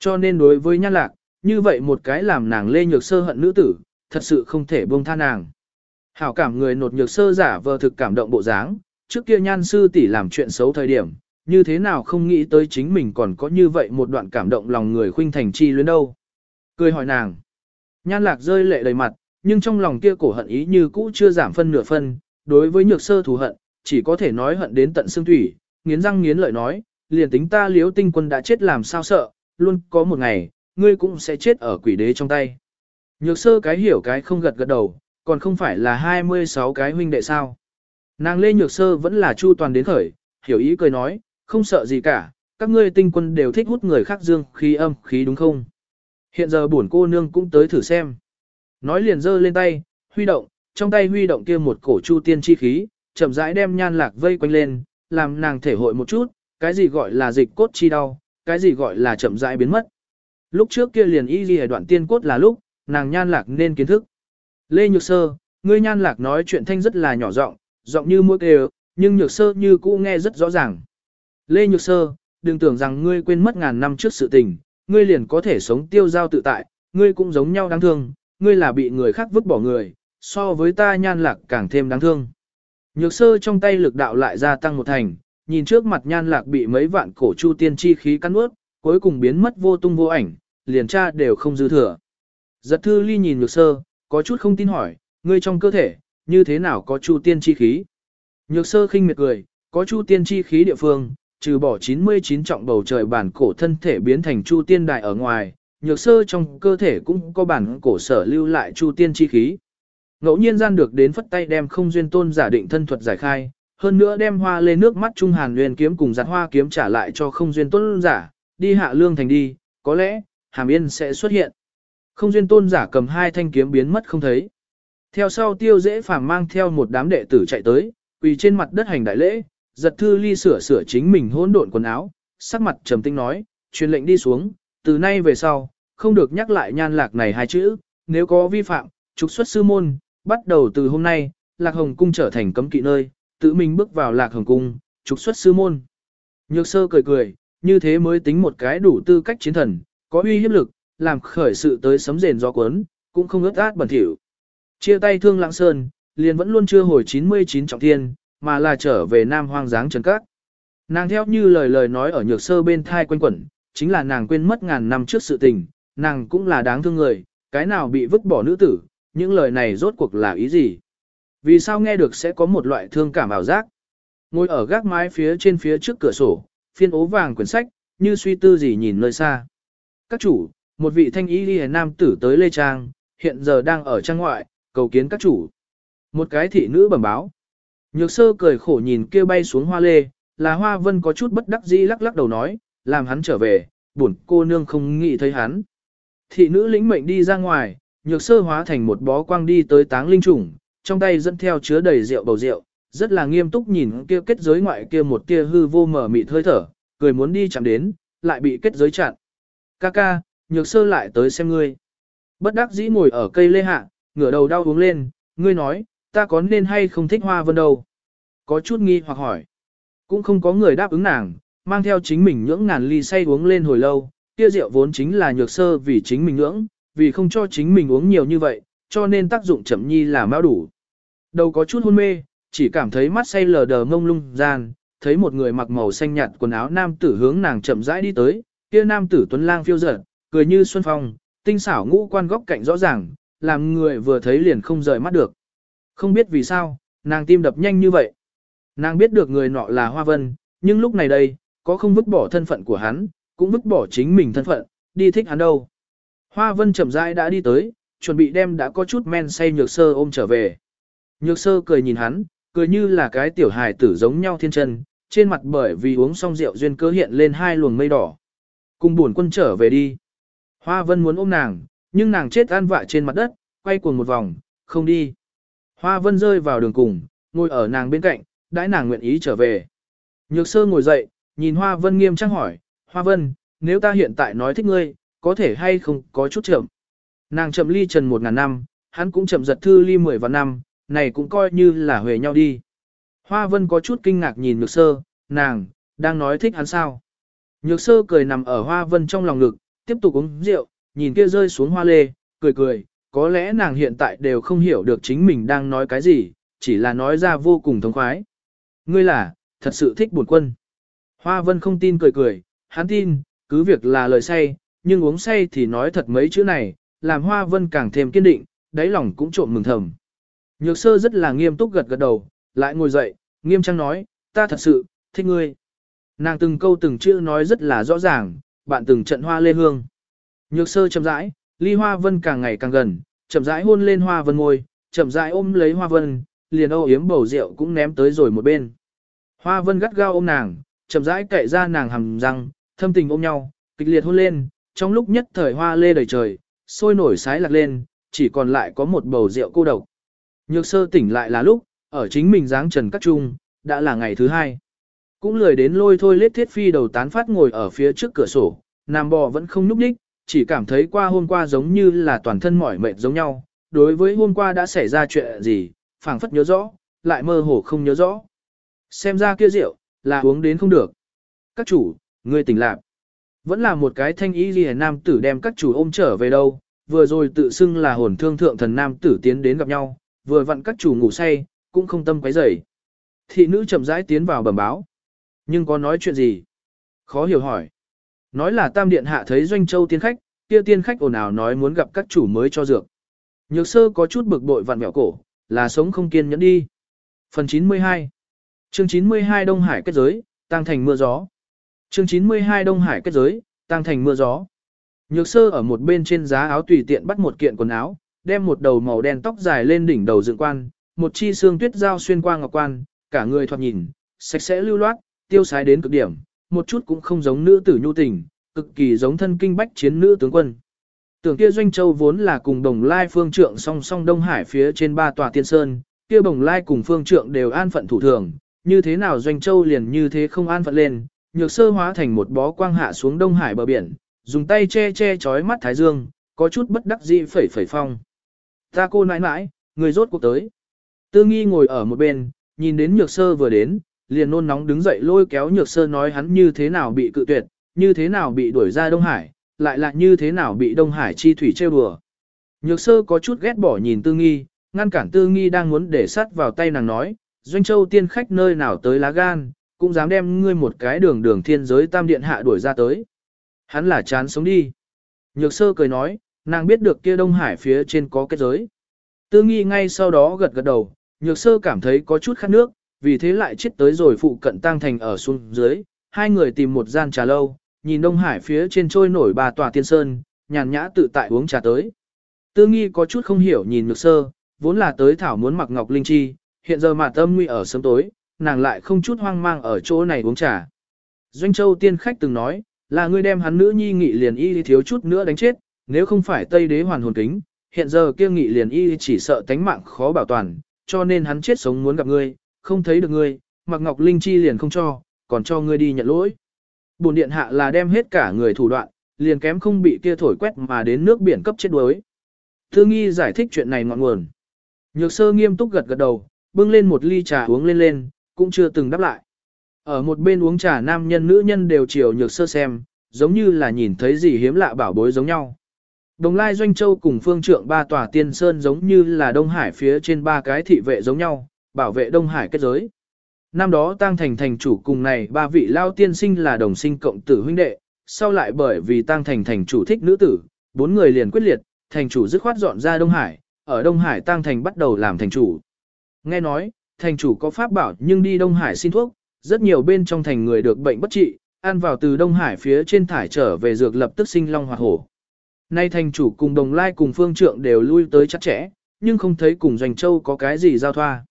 S1: Cho nên đối với nhan lạc, như vậy một cái làm nàng lê nhược sơ hận nữ tử, thật sự không thể buông tha nàng. Hảo cảm người nột nhược sơ giả vờ thực cảm động bộ dáng, trước kia nhan sư tỷ làm chuyện xấu thời điểm, như thế nào không nghĩ tới chính mình còn có như vậy một đoạn cảm động lòng người khuynh thành chi luyến đâu. Cười hỏi nàng. Nhan lạc rơi lệ đầy mặt, nhưng trong lòng kia cổ hận ý như cũ chưa giảm phân nửa phân, đối với nhược sơ thù hận, chỉ có thể nói hận đến tận xương thủy, nghiến răng nghiến lợi nói, liền tính ta liếu tinh quân đã chết làm sao sợ, luôn có một ngày, ngươi cũng sẽ chết ở quỷ đế trong tay. Nhược sơ cái hiểu cái không gật gật đầu, còn không phải là 26 cái huynh đệ sao. Nàng lê nhược sơ vẫn là chu toàn đến khởi, hiểu ý cười nói, không sợ gì cả, các ngươi tinh quân đều thích hút người khác dương khí âm khí đúng không? Hiện giờ bổn cô nương cũng tới thử xem. Nói liền giơ lên tay, huy động, trong tay huy động kia một cổ chu tiên chi khí, chậm rãi đem nhan lạc vây quanh lên, làm nàng thể hội một chút, cái gì gọi là dịch cốt chi đau, cái gì gọi là chậm rãi biến mất. Lúc trước kia liền y ghi đoạn tiên cốt là lúc, nàng nhan lạc nên kiến thức. Lê Nhược Sơ, ngươi nhan lạc nói chuyện thanh rất là nhỏ giọng, giọng như mũi kêu, nhưng Nhược Sơ như cũ nghe rất rõ ràng. Lê Nhược Sơ, đừng tưởng rằng ngươi quên mất ngàn năm trước sự tình, ngươi liền có thể sống tiêu giao tự tại, ngươi cũng giống nhau đáng thương, ngươi là bị người khác vứt bỏ người, so với ta nhan lạc càng thêm đáng thương. Nhược sơ trong tay lực đạo lại gia tăng một thành, nhìn trước mặt nhan lạc bị mấy vạn cổ chu tiên chi khí cắn ướt, cuối cùng biến mất vô tung vô ảnh, liền tra đều không dư thừa. Giật thư ly nhìn nhược sơ, có chút không tin hỏi, ngươi trong cơ thể, như thế nào có chu tiên chi khí? Nhược sơ khinh miệt cười, có chu tiên chi khí địa phương, trừ bỏ 99 trọng bầu trời bản cổ thân thể biến thành chu tiên đại ở ngoài, nhược sơ trong cơ thể cũng có bản cổ sở lưu lại chu tiên chi khí. Ngẫu nhiên gian được đến phất tay đem không duyên tôn giả định thân thuật giải khai, hơn nữa đem hoa lên nước mắt trung hàn nguyên kiếm cùng giặt hoa kiếm trả lại cho không duyên tôn giả, đi hạ lương thành đi, có lẽ, hàm yên sẽ xuất hiện. Không duyên tôn giả cầm hai thanh kiếm biến mất không thấy. Theo sau tiêu dễ phàm mang theo một đám đệ tử chạy tới, quỳ trên mặt đất hành đại lễ, giật thư ly sửa sửa chính mình hỗn độn quần áo, sắc mặt trầm tinh nói, truyền lệnh đi xuống, từ nay về sau, không được nhắc lại nhan lạc này hai chữ, nếu có vi phạm, trục xuất sư môn, bắt đầu từ hôm nay, lạc hồng cung trở thành cấm kỵ nơi, tự mình bước vào lạc hồng cung, trục xuất sư môn. Nhược sơ cười cười, như thế mới tính một cái đủ tư cách chiến thần, có uy hiếp lực, làm khởi sự tới sấm rền gió cuốn, cũng không ướt át bẩn thỉu. Chia tay thương lãng sơn, liền vẫn luôn chưa hồi 99 trọng thiên, mà là trở về Nam Hoang Giáng Trần Các. Nàng theo như lời lời nói ở nhược sơ bên thai quanh quẩn, chính là nàng quên mất ngàn năm trước sự tình, nàng cũng là đáng thương người, cái nào bị vứt bỏ nữ tử, những lời này rốt cuộc là ý gì? Vì sao nghe được sẽ có một loại thương cảm ảo giác? Ngồi ở gác mái phía trên phía trước cửa sổ, phiên ố vàng quyển sách, như suy tư gì nhìn nơi xa. Các chủ, một vị thanh y ghi nam tử tới Lê Trang, hiện giờ đang ở trang ngoại, cầu kiến các chủ. Một cái thị nữ bẩm báo. Nhược sơ cười khổ nhìn kia bay xuống hoa lê, là hoa vân có chút bất đắc dĩ lắc lắc đầu nói, làm hắn trở về, buồn cô nương không nghĩ thấy hắn. Thị nữ lĩnh mệnh đi ra ngoài, nhược sơ hóa thành một bó quang đi tới táng linh trùng, trong tay dẫn theo chứa đầy rượu bầu rượu, rất là nghiêm túc nhìn kia kết giới ngoại kia một tia hư vô mở mịt hơi thở, cười muốn đi chạm đến, lại bị kết giới chặn. Ca ca, nhược sơ lại tới xem ngươi. Bất đắc dĩ ngồi ở cây lê hạ, ngửa đầu đau uống lên, ngươi nói, ta có nên hay không thích hoa vân đâu. Có chút nghi hoặc hỏi. Cũng không có người đáp ứng nàng, mang theo chính mình nhưỡng ngàn ly say uống lên hồi lâu, kia rượu vốn chính là nhược sơ vì chính mình nhưỡng, vì không cho chính mình uống nhiều như vậy, cho nên tác dụng chậm nhi là mau đủ. Đầu có chút hôn mê, chỉ cảm thấy mắt say lờ đờ ngông lung gian, thấy một người mặc màu xanh nhạt quần áo nam tử hướng nàng chậm rãi đi tới, kia nam tử tuấn lang phiêu dở, cười như xuân phong, tinh xảo ngũ quan góc cạnh rõ ràng, làm người vừa thấy liền không rời mắt được. Không biết vì sao, nàng tim đập nhanh như vậy. Nàng biết được người nọ là Hoa Vân, nhưng lúc này đây, có không vứt bỏ thân phận của hắn, cũng vứt bỏ chính mình thân phận, đi thích hắn đâu. Hoa Vân chậm rãi đã đi tới, chuẩn bị đem đã có chút men say nhược sơ ôm trở về. Nhược sơ cười nhìn hắn, cười như là cái tiểu hài tử giống nhau thiên chân, trên mặt bởi vì uống xong rượu duyên cớ hiện lên hai luồng mây đỏ. Cùng buồn quân trở về đi. Hoa Vân muốn ôm nàng, nhưng nàng chết an vạ trên mặt đất, quay cuồng một vòng, không đi. Hoa Vân rơi vào đường cùng, ngồi ở nàng bên cạnh, đãi nàng nguyện ý trở về. Nhược sơ ngồi dậy, nhìn Hoa Vân nghiêm trang hỏi, Hoa Vân, nếu ta hiện tại nói thích ngươi, có thể hay không có chút chậm. Nàng chậm ly trần một ngàn năm, hắn cũng chậm giật thư ly mười vạn năm, này cũng coi như là huề nhau đi. Hoa Vân có chút kinh ngạc nhìn Nhược sơ, nàng, đang nói thích hắn sao. Nhược sơ cười nằm ở Hoa Vân trong lòng ngực, tiếp tục uống rượu, nhìn kia rơi xuống hoa lê, cười cười, có lẽ nàng hiện tại đều không hiểu được chính mình đang nói cái gì, chỉ là nói ra vô cùng thống khoái. Ngươi là, thật sự thích buồn quân. Hoa Vân không tin cười cười, hắn tin, cứ việc là lời say, nhưng uống say thì nói thật mấy chữ này, làm Hoa Vân càng thêm kiên định, đáy lòng cũng trộm mừng thầm. Nhược sơ rất là nghiêm túc gật gật đầu, lại ngồi dậy, nghiêm trang nói, ta thật sự, thích ngươi. Nàng từng câu từng chữ nói rất là rõ ràng, bạn từng trận hoa lê hương. Nhược sơ chậm rãi, ly hoa vân càng ngày càng gần, chậm rãi hôn lên hoa vân ngồi chậm rãi ôm lấy hoa vân, liền âu yếm bầu rượu cũng ném tới rồi một bên. Hoa vân gắt gao ôm nàng, chậm rãi cậy ra nàng hầm răng, thâm tình ôm nhau, kịch liệt hôn lên, trong lúc nhất thời hoa lê đầy trời, sôi nổi sái lạc lên, chỉ còn lại có một bầu rượu cô độc. Nhược sơ tỉnh lại là lúc, ở chính mình dáng trần các trung, đã là ngày thứ hai. Cũng lười đến lôi thôi lết thiết phi đầu tán phát ngồi ở phía trước cửa sổ, nam bò vẫn không núp đích, chỉ cảm thấy qua hôm qua giống như là toàn thân mỏi mệt giống nhau. Đối với hôm qua đã xảy ra chuyện gì, phảng phất nhớ rõ, lại mơ hồ không nhớ rõ. Xem ra kia rượu, là uống đến không được. Các chủ, người tỉnh lạc. Vẫn là một cái thanh ý ghi nam tử đem các chủ ôm trở về đâu, vừa rồi tự xưng là hồn thương thượng thần nam tử tiến đến gặp nhau, vừa vặn các chủ ngủ say, cũng không tâm quấy rầy. Thị nữ chậm rãi tiến vào bẩm báo. Nhưng có nói chuyện gì? Khó hiểu hỏi. Nói là tam điện hạ thấy doanh châu tiên khách, kia tiên khách ồn ào nói muốn gặp các chủ mới cho dược. Nhược sơ có chút bực bội vặn vẹo cổ, là sống không kiên nhẫn đi. Phần 92 Chương 92 Đông Hải kết giới, tăng thành mưa gió. Chương 92 Đông Hải kết giới, tăng thành mưa gió. Nhược sơ ở một bên trên giá áo tùy tiện bắt một kiện quần áo, đem một đầu màu đen tóc dài lên đỉnh đầu dựng quan, một chi xương tuyết dao xuyên qua ngọc quan, cả người thoạt nhìn, sạch sẽ lưu loát, tiêu sái đến cực điểm, một chút cũng không giống nữ tử nhu tình, cực kỳ giống thân kinh bách chiến nữ tướng quân. Tưởng kia doanh châu vốn là cùng đồng lai phương trượng song song Đông Hải phía trên ba tòa tiên sơn, kia đồng lai cùng phương trượng đều an phận thủ thường, như thế nào doanh châu liền như thế không an phận lên, nhược sơ hóa thành một bó quang hạ xuống Đông Hải bờ biển, dùng tay che che chói mắt thái dương, có chút bất đắc dĩ phẩy phẩy phong. Ta cô nãi nãi, người rốt cuộc tới. Tư nghi ngồi ở một bên, nhìn đến nhược sơ vừa đến, liền nôn nóng đứng dậy lôi kéo nhược sơ nói hắn như thế nào bị cự tuyệt, như thế nào bị đuổi ra Đông Hải, lại là như thế nào bị Đông Hải chi thủy trêu đùa. Nhược sơ có chút ghét bỏ nhìn tư nghi, ngăn cản tư nghi đang muốn để sắt vào tay nàng nói, doanh châu tiên khách nơi nào tới lá gan, cũng dám đem ngươi một cái đường đường thiên giới tam điện hạ đuổi ra tới. Hắn là chán sống đi. Nhược sơ cười nói, nàng biết được kia Đông Hải phía trên có kết giới. Tư nghi ngay sau đó gật gật đầu, nhược sơ cảm thấy có chút khát nước, vì thế lại chết tới rồi phụ cận tăng thành ở xuống dưới, hai người tìm một gian trà lâu, nhìn Đông Hải phía trên trôi nổi bà tòa tiên sơn, nhàn nhã tự tại uống trà tới. Tư nghi có chút không hiểu nhìn nhược sơ, vốn là tới thảo muốn mặc ngọc linh chi, hiện giờ mà tâm nguy ở sớm tối, nàng lại không chút hoang mang ở chỗ này uống trà. Doanh Châu tiên khách từng nói, là ngươi đem hắn nữ nhi nghị liền y thiếu chút nữa đánh chết, nếu không phải Tây đế hoàn hồn kính, hiện giờ kia nghị liền y chỉ sợ tánh mạng khó bảo toàn, cho nên hắn chết sống muốn gặp ngươi, không thấy được ngươi, mặc ngọc linh chi liền không cho, còn cho ngươi đi nhận lỗi. Bồn điện hạ là đem hết cả người thủ đoạn, liền kém không bị kia thổi quét mà đến nước biển cấp chết đuối. Thư nghi giải thích chuyện này ngọn nguồn. Nhược sơ nghiêm túc gật gật đầu, bưng lên một ly trà uống lên lên, cũng chưa từng đáp lại. Ở một bên uống trà nam nhân nữ nhân đều chiều nhược sơ xem, giống như là nhìn thấy gì hiếm lạ bảo bối giống nhau. Đồng Lai Doanh Châu cùng phương trượng ba tòa tiên sơn giống như là Đông Hải phía trên ba cái thị vệ giống nhau, bảo vệ Đông Hải kết giới. năm đó Tăng Thành thành chủ cùng này ba vị lao tiên sinh là đồng sinh cộng tử huynh đệ, sau lại bởi vì Tăng Thành thành chủ thích nữ tử, bốn người liền quyết liệt, thành chủ dứt khoát dọn ra Đông Hải, ở Đông Hải Tăng Thành bắt đầu làm thành chủ. Nghe nói, thành chủ có pháp bảo nhưng đi Đông Hải xin thuốc, rất nhiều bên trong thành người được bệnh bất trị, ăn vào từ Đông Hải phía trên thải trở về dược lập tức sinh long hoạt hổ. Nay thành chủ cùng đồng lai cùng phương trượng đều lui tới chắc chẽ, nhưng không thấy cùng Doanh Châu có cái gì giao thoa.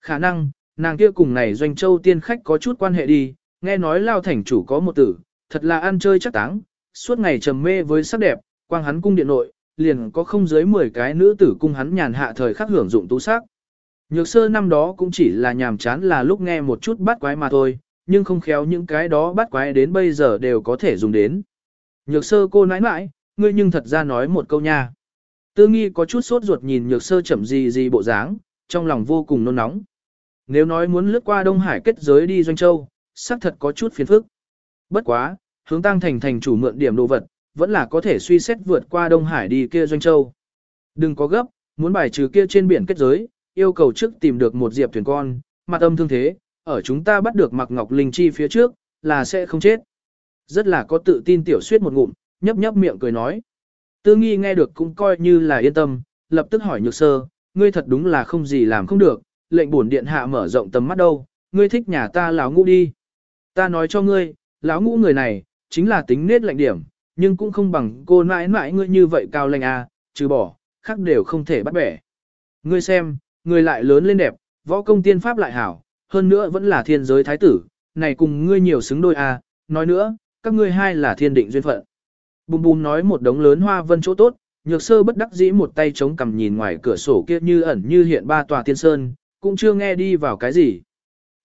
S1: Khả năng, nàng kia cùng này Doanh Châu tiên khách có chút quan hệ đi, nghe nói lao thành chủ có một tử, thật là ăn chơi chắc táng, suốt ngày trầm mê với sắc đẹp, quang hắn cung điện nội, liền có không dưới 10 cái nữ tử cung hắn nhàn hạ thời khắc hưởng dụng tú sắc. Nhược sơ năm đó cũng chỉ là nhàm chán là lúc nghe một chút bắt quái mà thôi, nhưng không khéo những cái đó bắt quái đến bây giờ đều có thể dùng đến. Nhược sơ cô nãi nãi, ngươi nhưng thật ra nói một câu nha. Tư nghi có chút sốt ruột nhìn nhược sơ chậm gì gì bộ dáng, trong lòng vô cùng nôn nóng. Nếu nói muốn lướt qua Đông Hải kết giới đi Doanh Châu, xác thật có chút phiền phức. Bất quá, hướng tăng thành thành chủ mượn điểm đồ vật, vẫn là có thể suy xét vượt qua Đông Hải đi kia Doanh Châu. Đừng có gấp, muốn bài trừ kia trên biển kết giới, yêu cầu trước tìm được một diệp thuyền con, mặt âm thương thế, ở chúng ta bắt được mặc ngọc linh chi phía trước, là sẽ không chết. Rất là có tự tin tiểu suyết một ngụm, nhấp nhấp miệng cười nói. Tư nghi nghe được cũng coi như là yên tâm, lập tức hỏi nhược sơ, ngươi thật đúng là không gì làm không được, lệnh bổn điện hạ mở rộng tầm mắt đâu, ngươi thích nhà ta lão ngũ đi. Ta nói cho ngươi, lão ngũ người này, chính là tính nết lạnh điểm, nhưng cũng không bằng cô mãi mãi ngươi như vậy cao lành à, trừ bỏ, khác đều không thể bắt bẻ. Ngươi xem, ngươi lại lớn lên đẹp, võ công tiên pháp lại hảo, hơn nữa vẫn là thiên giới thái tử, này cùng ngươi nhiều xứng đôi à, nói nữa, các ngươi hai là thiên định duyên phận. Bùm bùm nói một đống lớn hoa vân chỗ tốt, nhược sơ bất đắc dĩ một tay chống cằm nhìn ngoài cửa sổ kia như ẩn như hiện ba tòa tiên sơn, cũng chưa nghe đi vào cái gì.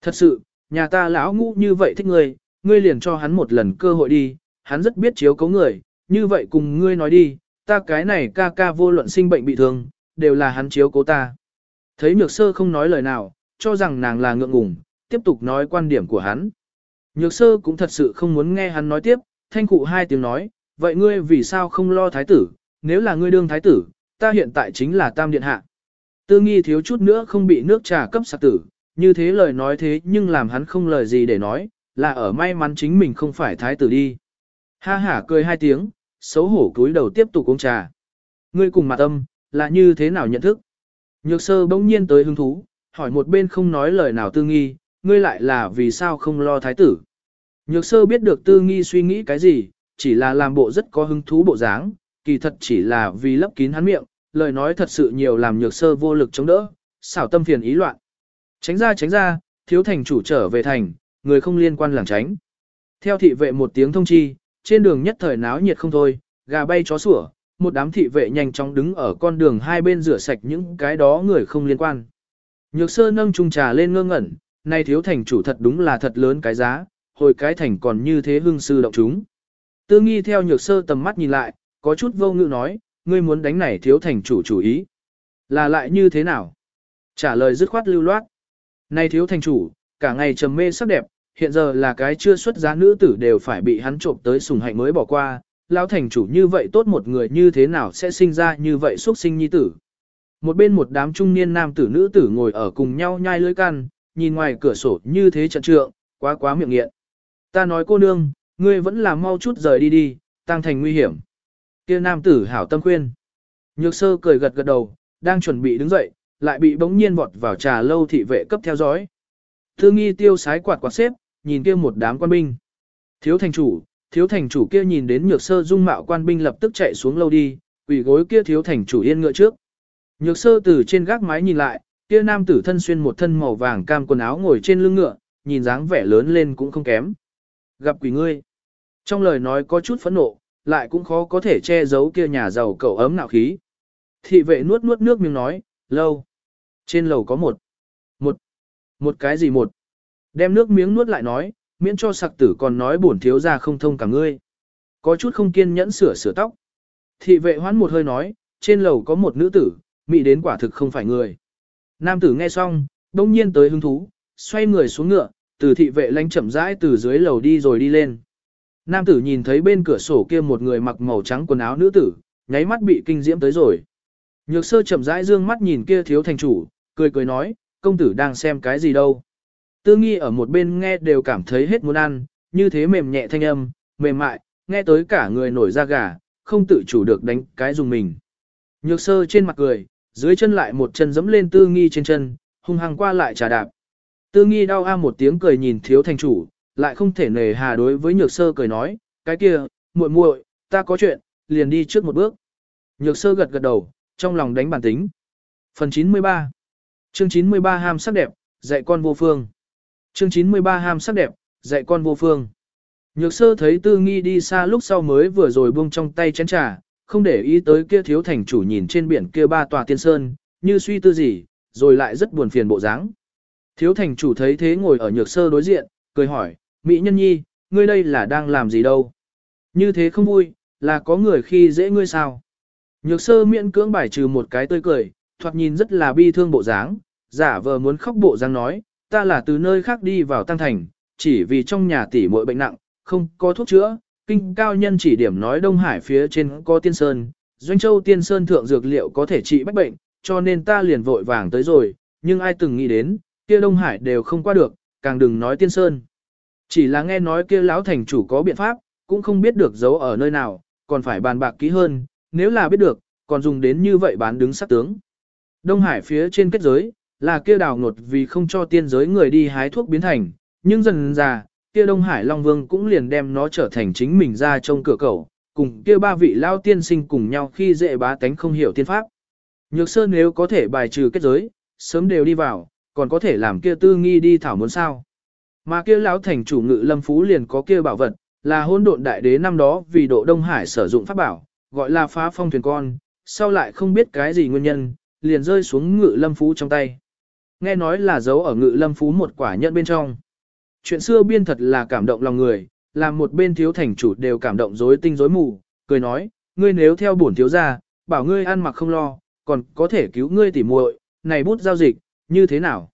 S1: Thật sự, nhà ta lão ngũ như vậy thích ngươi, ngươi liền cho hắn một lần cơ hội đi, hắn rất biết chiếu cấu người, như vậy cùng ngươi nói đi, ta cái này ca ca vô luận sinh bệnh bị thương, đều là hắn chiếu cố ta. Thấy nhược sơ không nói lời nào, cho rằng nàng là ngượng ngùng, tiếp tục nói quan điểm của hắn. Nhược sơ cũng thật sự không muốn nghe hắn nói tiếp, thanh cụ hai tiếng nói, vậy ngươi vì sao không lo thái tử, nếu là ngươi đương thái tử, ta hiện tại chính là tam điện hạ. Tư nghi thiếu chút nữa không bị nước trà cấp sạc tử, như thế lời nói thế nhưng làm hắn không lời gì để nói, là ở may mắn chính mình không phải thái tử đi. Ha hả cười hai tiếng, xấu hổ cúi đầu tiếp tục uống trà. Ngươi cùng mặt âm, là như thế nào nhận thức? Nhược sơ bỗng nhiên tới hứng thú, hỏi một bên không nói lời nào tư nghi, ngươi lại là vì sao không lo thái tử? Nhược sơ biết được tư nghi suy nghĩ cái gì, chỉ là làm bộ rất có hứng thú bộ dáng, kỳ thật chỉ là vì lấp kín hắn miệng, lời nói thật sự nhiều làm nhược sơ vô lực chống đỡ, xảo tâm phiền ý loạn. Tránh ra tránh ra, thiếu thành chủ trở về thành, người không liên quan làng tránh. Theo thị vệ một tiếng thông chi, trên đường nhất thời náo nhiệt không thôi, gà bay chó sủa, một đám thị vệ nhanh chóng đứng ở con đường hai bên rửa sạch những cái đó người không liên quan. Nhược sơ nâng chung trà lên ngơ ngẩn, nay thiếu thành chủ thật đúng là thật lớn cái giá, hồi cái thành còn như thế hương sư động chúng. Tư nghi theo nhược sơ tầm mắt nhìn lại, có chút vô ngữ nói, ngươi muốn đánh này thiếu thành chủ chủ ý. Là lại như thế nào? Trả lời dứt khoát lưu loát. Này thiếu thành chủ, cả ngày trầm mê sắc đẹp, hiện giờ là cái chưa xuất giá nữ tử đều phải bị hắn trộm tới sùng hạnh mới bỏ qua. Lão thành chủ như vậy tốt một người như thế nào sẽ sinh ra như vậy xuất sinh nhi tử. Một bên một đám trung niên nam tử nữ tử ngồi ở cùng nhau nhai lưỡi can, nhìn ngoài cửa sổ như thế trận trượng, quá quá miệng nghiện. Ta nói cô nương, ngươi vẫn là mau chút rời đi đi, tăng thành nguy hiểm. Kia nam tử hảo tâm khuyên. Nhược sơ cười gật gật đầu, đang chuẩn bị đứng dậy, lại bị bỗng nhiên vọt vào trà lâu thị vệ cấp theo dõi. Thư nghi tiêu sái quạt quạt xếp, nhìn kia một đám quan binh. Thiếu thành chủ, thiếu thành chủ kia nhìn đến nhược sơ dung mạo quan binh lập tức chạy xuống lâu đi, quỷ gối kia thiếu thành chủ yên ngựa trước. Nhược sơ từ trên gác mái nhìn lại, kia nam tử thân xuyên một thân màu vàng cam quần áo ngồi trên lưng ngựa, nhìn dáng vẻ lớn lên cũng không kém. Gặp quỷ ngươi. Trong lời nói có chút phẫn nộ, lại cũng khó có thể che giấu kia nhà giàu cậu ấm nạo khí. Thị vệ nuốt nuốt nước miếng nói, lâu. Trên lầu có một. Một. Một cái gì một. Đem nước miếng nuốt lại nói, miễn cho sặc tử còn nói bổn thiếu ra không thông cả ngươi. Có chút không kiên nhẫn sửa sửa tóc. Thị vệ hoán một hơi nói, trên lầu có một nữ tử, mị đến quả thực không phải người. Nam tử nghe xong, đông nhiên tới hứng thú, xoay người xuống ngựa, từ thị vệ lánh chậm rãi từ dưới lầu đi rồi đi lên. Nam tử nhìn thấy bên cửa sổ kia một người mặc màu trắng quần áo nữ tử, nháy mắt bị kinh diễm tới rồi. Nhược sơ chậm rãi dương mắt nhìn kia thiếu thành chủ, cười cười nói, công tử đang xem cái gì đâu. Tư nghi ở một bên nghe đều cảm thấy hết muốn ăn, như thế mềm nhẹ thanh âm, mềm mại, nghe tới cả người nổi da gà, không tự chủ được đánh cái dùng mình. Nhược sơ trên mặt cười, dưới chân lại một chân dẫm lên tư nghi trên chân, hung hăng qua lại trà đạp. Tư nghi đau a một tiếng cười nhìn thiếu thành chủ, lại không thể nề hà đối với nhược sơ cười nói, cái kia, muội muội, ta có chuyện, liền đi trước một bước. Nhược sơ gật gật đầu, trong lòng đánh bản tính. Phần 93 Chương 93 ham sắc đẹp, dạy con vô phương. Chương 93 ham sắc đẹp, dạy con vô phương. Nhược sơ thấy tư nghi đi xa lúc sau mới vừa rồi buông trong tay chén trà, không để ý tới kia thiếu thành chủ nhìn trên biển kia ba tòa tiên sơn, như suy tư gì, rồi lại rất buồn phiền bộ dáng. Thiếu thành chủ thấy thế ngồi ở nhược sơ đối diện, cười hỏi, Mỹ nhân nhi, ngươi đây là đang làm gì đâu? Như thế không vui, là có người khi dễ ngươi sao? Nhược sơ miễn cưỡng bài trừ một cái tươi cười, thoạt nhìn rất là bi thương bộ dáng, giả vờ muốn khóc bộ dáng nói, ta là từ nơi khác đi vào tăng thành, chỉ vì trong nhà tỷ muội bệnh nặng, không có thuốc chữa, kinh cao nhân chỉ điểm nói Đông Hải phía trên có tiên sơn, Doanh Châu tiên sơn thượng dược liệu có thể trị bách bệnh, cho nên ta liền vội vàng tới rồi, nhưng ai từng nghĩ đến, kia Đông Hải đều không qua được, càng đừng nói tiên sơn. Chỉ là nghe nói kia lão thành chủ có biện pháp, cũng không biết được giấu ở nơi nào, còn phải bàn bạc kỹ hơn, nếu là biết được, còn dùng đến như vậy bán đứng sát tướng. Đông Hải phía trên kết giới, là kia đào ngột vì không cho tiên giới người đi hái thuốc biến thành, nhưng dần già, kia Đông Hải Long Vương cũng liền đem nó trở thành chính mình ra trong cửa cầu, cùng kia ba vị lao tiên sinh cùng nhau khi dễ bá tánh không hiểu tiên pháp. Nhược Sơn nếu có thể bài trừ kết giới, sớm đều đi vào, còn có thể làm kia tư nghi đi thảo muốn sao. Mà kia lão thành chủ ngự lâm phú liền có kia bảo vật, là hôn độn đại đế năm đó vì độ Đông Hải sử dụng pháp bảo, gọi là phá phong thuyền con, sau lại không biết cái gì nguyên nhân, liền rơi xuống ngự lâm phú trong tay. Nghe nói là giấu ở ngự lâm phú một quả nhận bên trong. Chuyện xưa biên thật là cảm động lòng người, làm một bên thiếu thành chủ đều cảm động rối tinh rối mù, cười nói, ngươi nếu theo bổn thiếu gia, bảo ngươi ăn mặc không lo, còn có thể cứu ngươi tỉ muội, này bút giao dịch, như thế nào?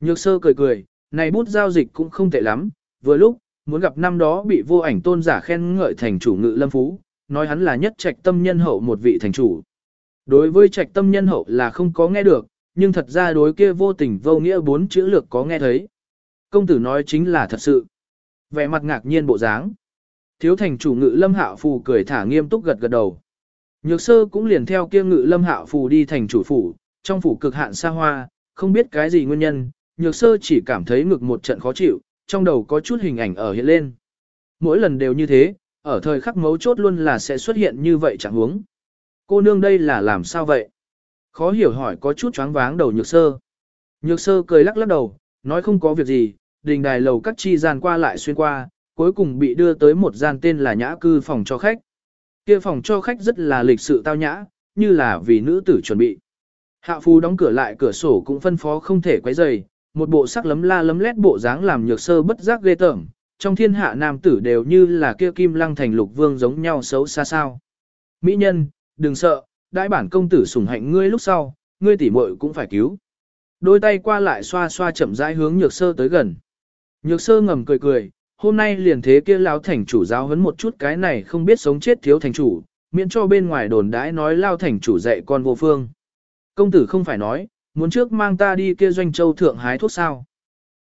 S1: Nhược sơ cười cười, này bút giao dịch cũng không tệ lắm, vừa lúc, muốn gặp năm đó bị vô ảnh tôn giả khen ngợi thành chủ ngự lâm phú, nói hắn là nhất trạch tâm nhân hậu một vị thành chủ. Đối với trạch tâm nhân hậu là không có nghe được, nhưng thật ra đối kia vô tình vô nghĩa bốn chữ lược có nghe thấy. Công tử nói chính là thật sự. Vẻ mặt ngạc nhiên bộ dáng. Thiếu thành chủ ngự lâm hạo phù cười thả nghiêm túc gật gật đầu. Nhược sơ cũng liền theo kia ngự lâm hạo phù đi thành chủ phủ, trong phủ cực hạn xa hoa, không biết cái gì nguyên nhân, nhược sơ chỉ cảm thấy ngực một trận khó chịu, trong đầu có chút hình ảnh ở hiện lên. Mỗi lần đều như thế, ở thời khắc mấu chốt luôn là sẽ xuất hiện như vậy chẳng huống. Cô nương đây là làm sao vậy? Khó hiểu hỏi có chút choáng váng đầu nhược sơ. Nhược sơ cười lắc lắc đầu, nói không có việc gì, đình đài lầu các chi gian qua lại xuyên qua, cuối cùng bị đưa tới một gian tên là nhã cư phòng cho khách. Kia phòng cho khách rất là lịch sự tao nhã, như là vì nữ tử chuẩn bị. Hạ phu đóng cửa lại cửa sổ cũng phân phó không thể quấy rầy, một bộ sắc lấm la lấm lét bộ dáng làm nhược sơ bất giác ghê tởm, trong thiên hạ nam tử đều như là kia kim lăng thành lục vương giống nhau xấu xa sao. Mỹ nhân, đừng sợ, đại bản công tử sủng hạnh ngươi lúc sau, ngươi tỉ muội cũng phải cứu. Đôi tay qua lại xoa xoa chậm rãi hướng nhược sơ tới gần. Nhược sơ ngầm cười cười, hôm nay liền thế kia lao thành chủ giáo huấn một chút cái này không biết sống chết thiếu thành chủ, miễn cho bên ngoài đồn đãi nói lao thành chủ dạy con vô phương. Công tử không phải nói, muốn trước mang ta đi kia doanh châu thượng hái thuốc sao.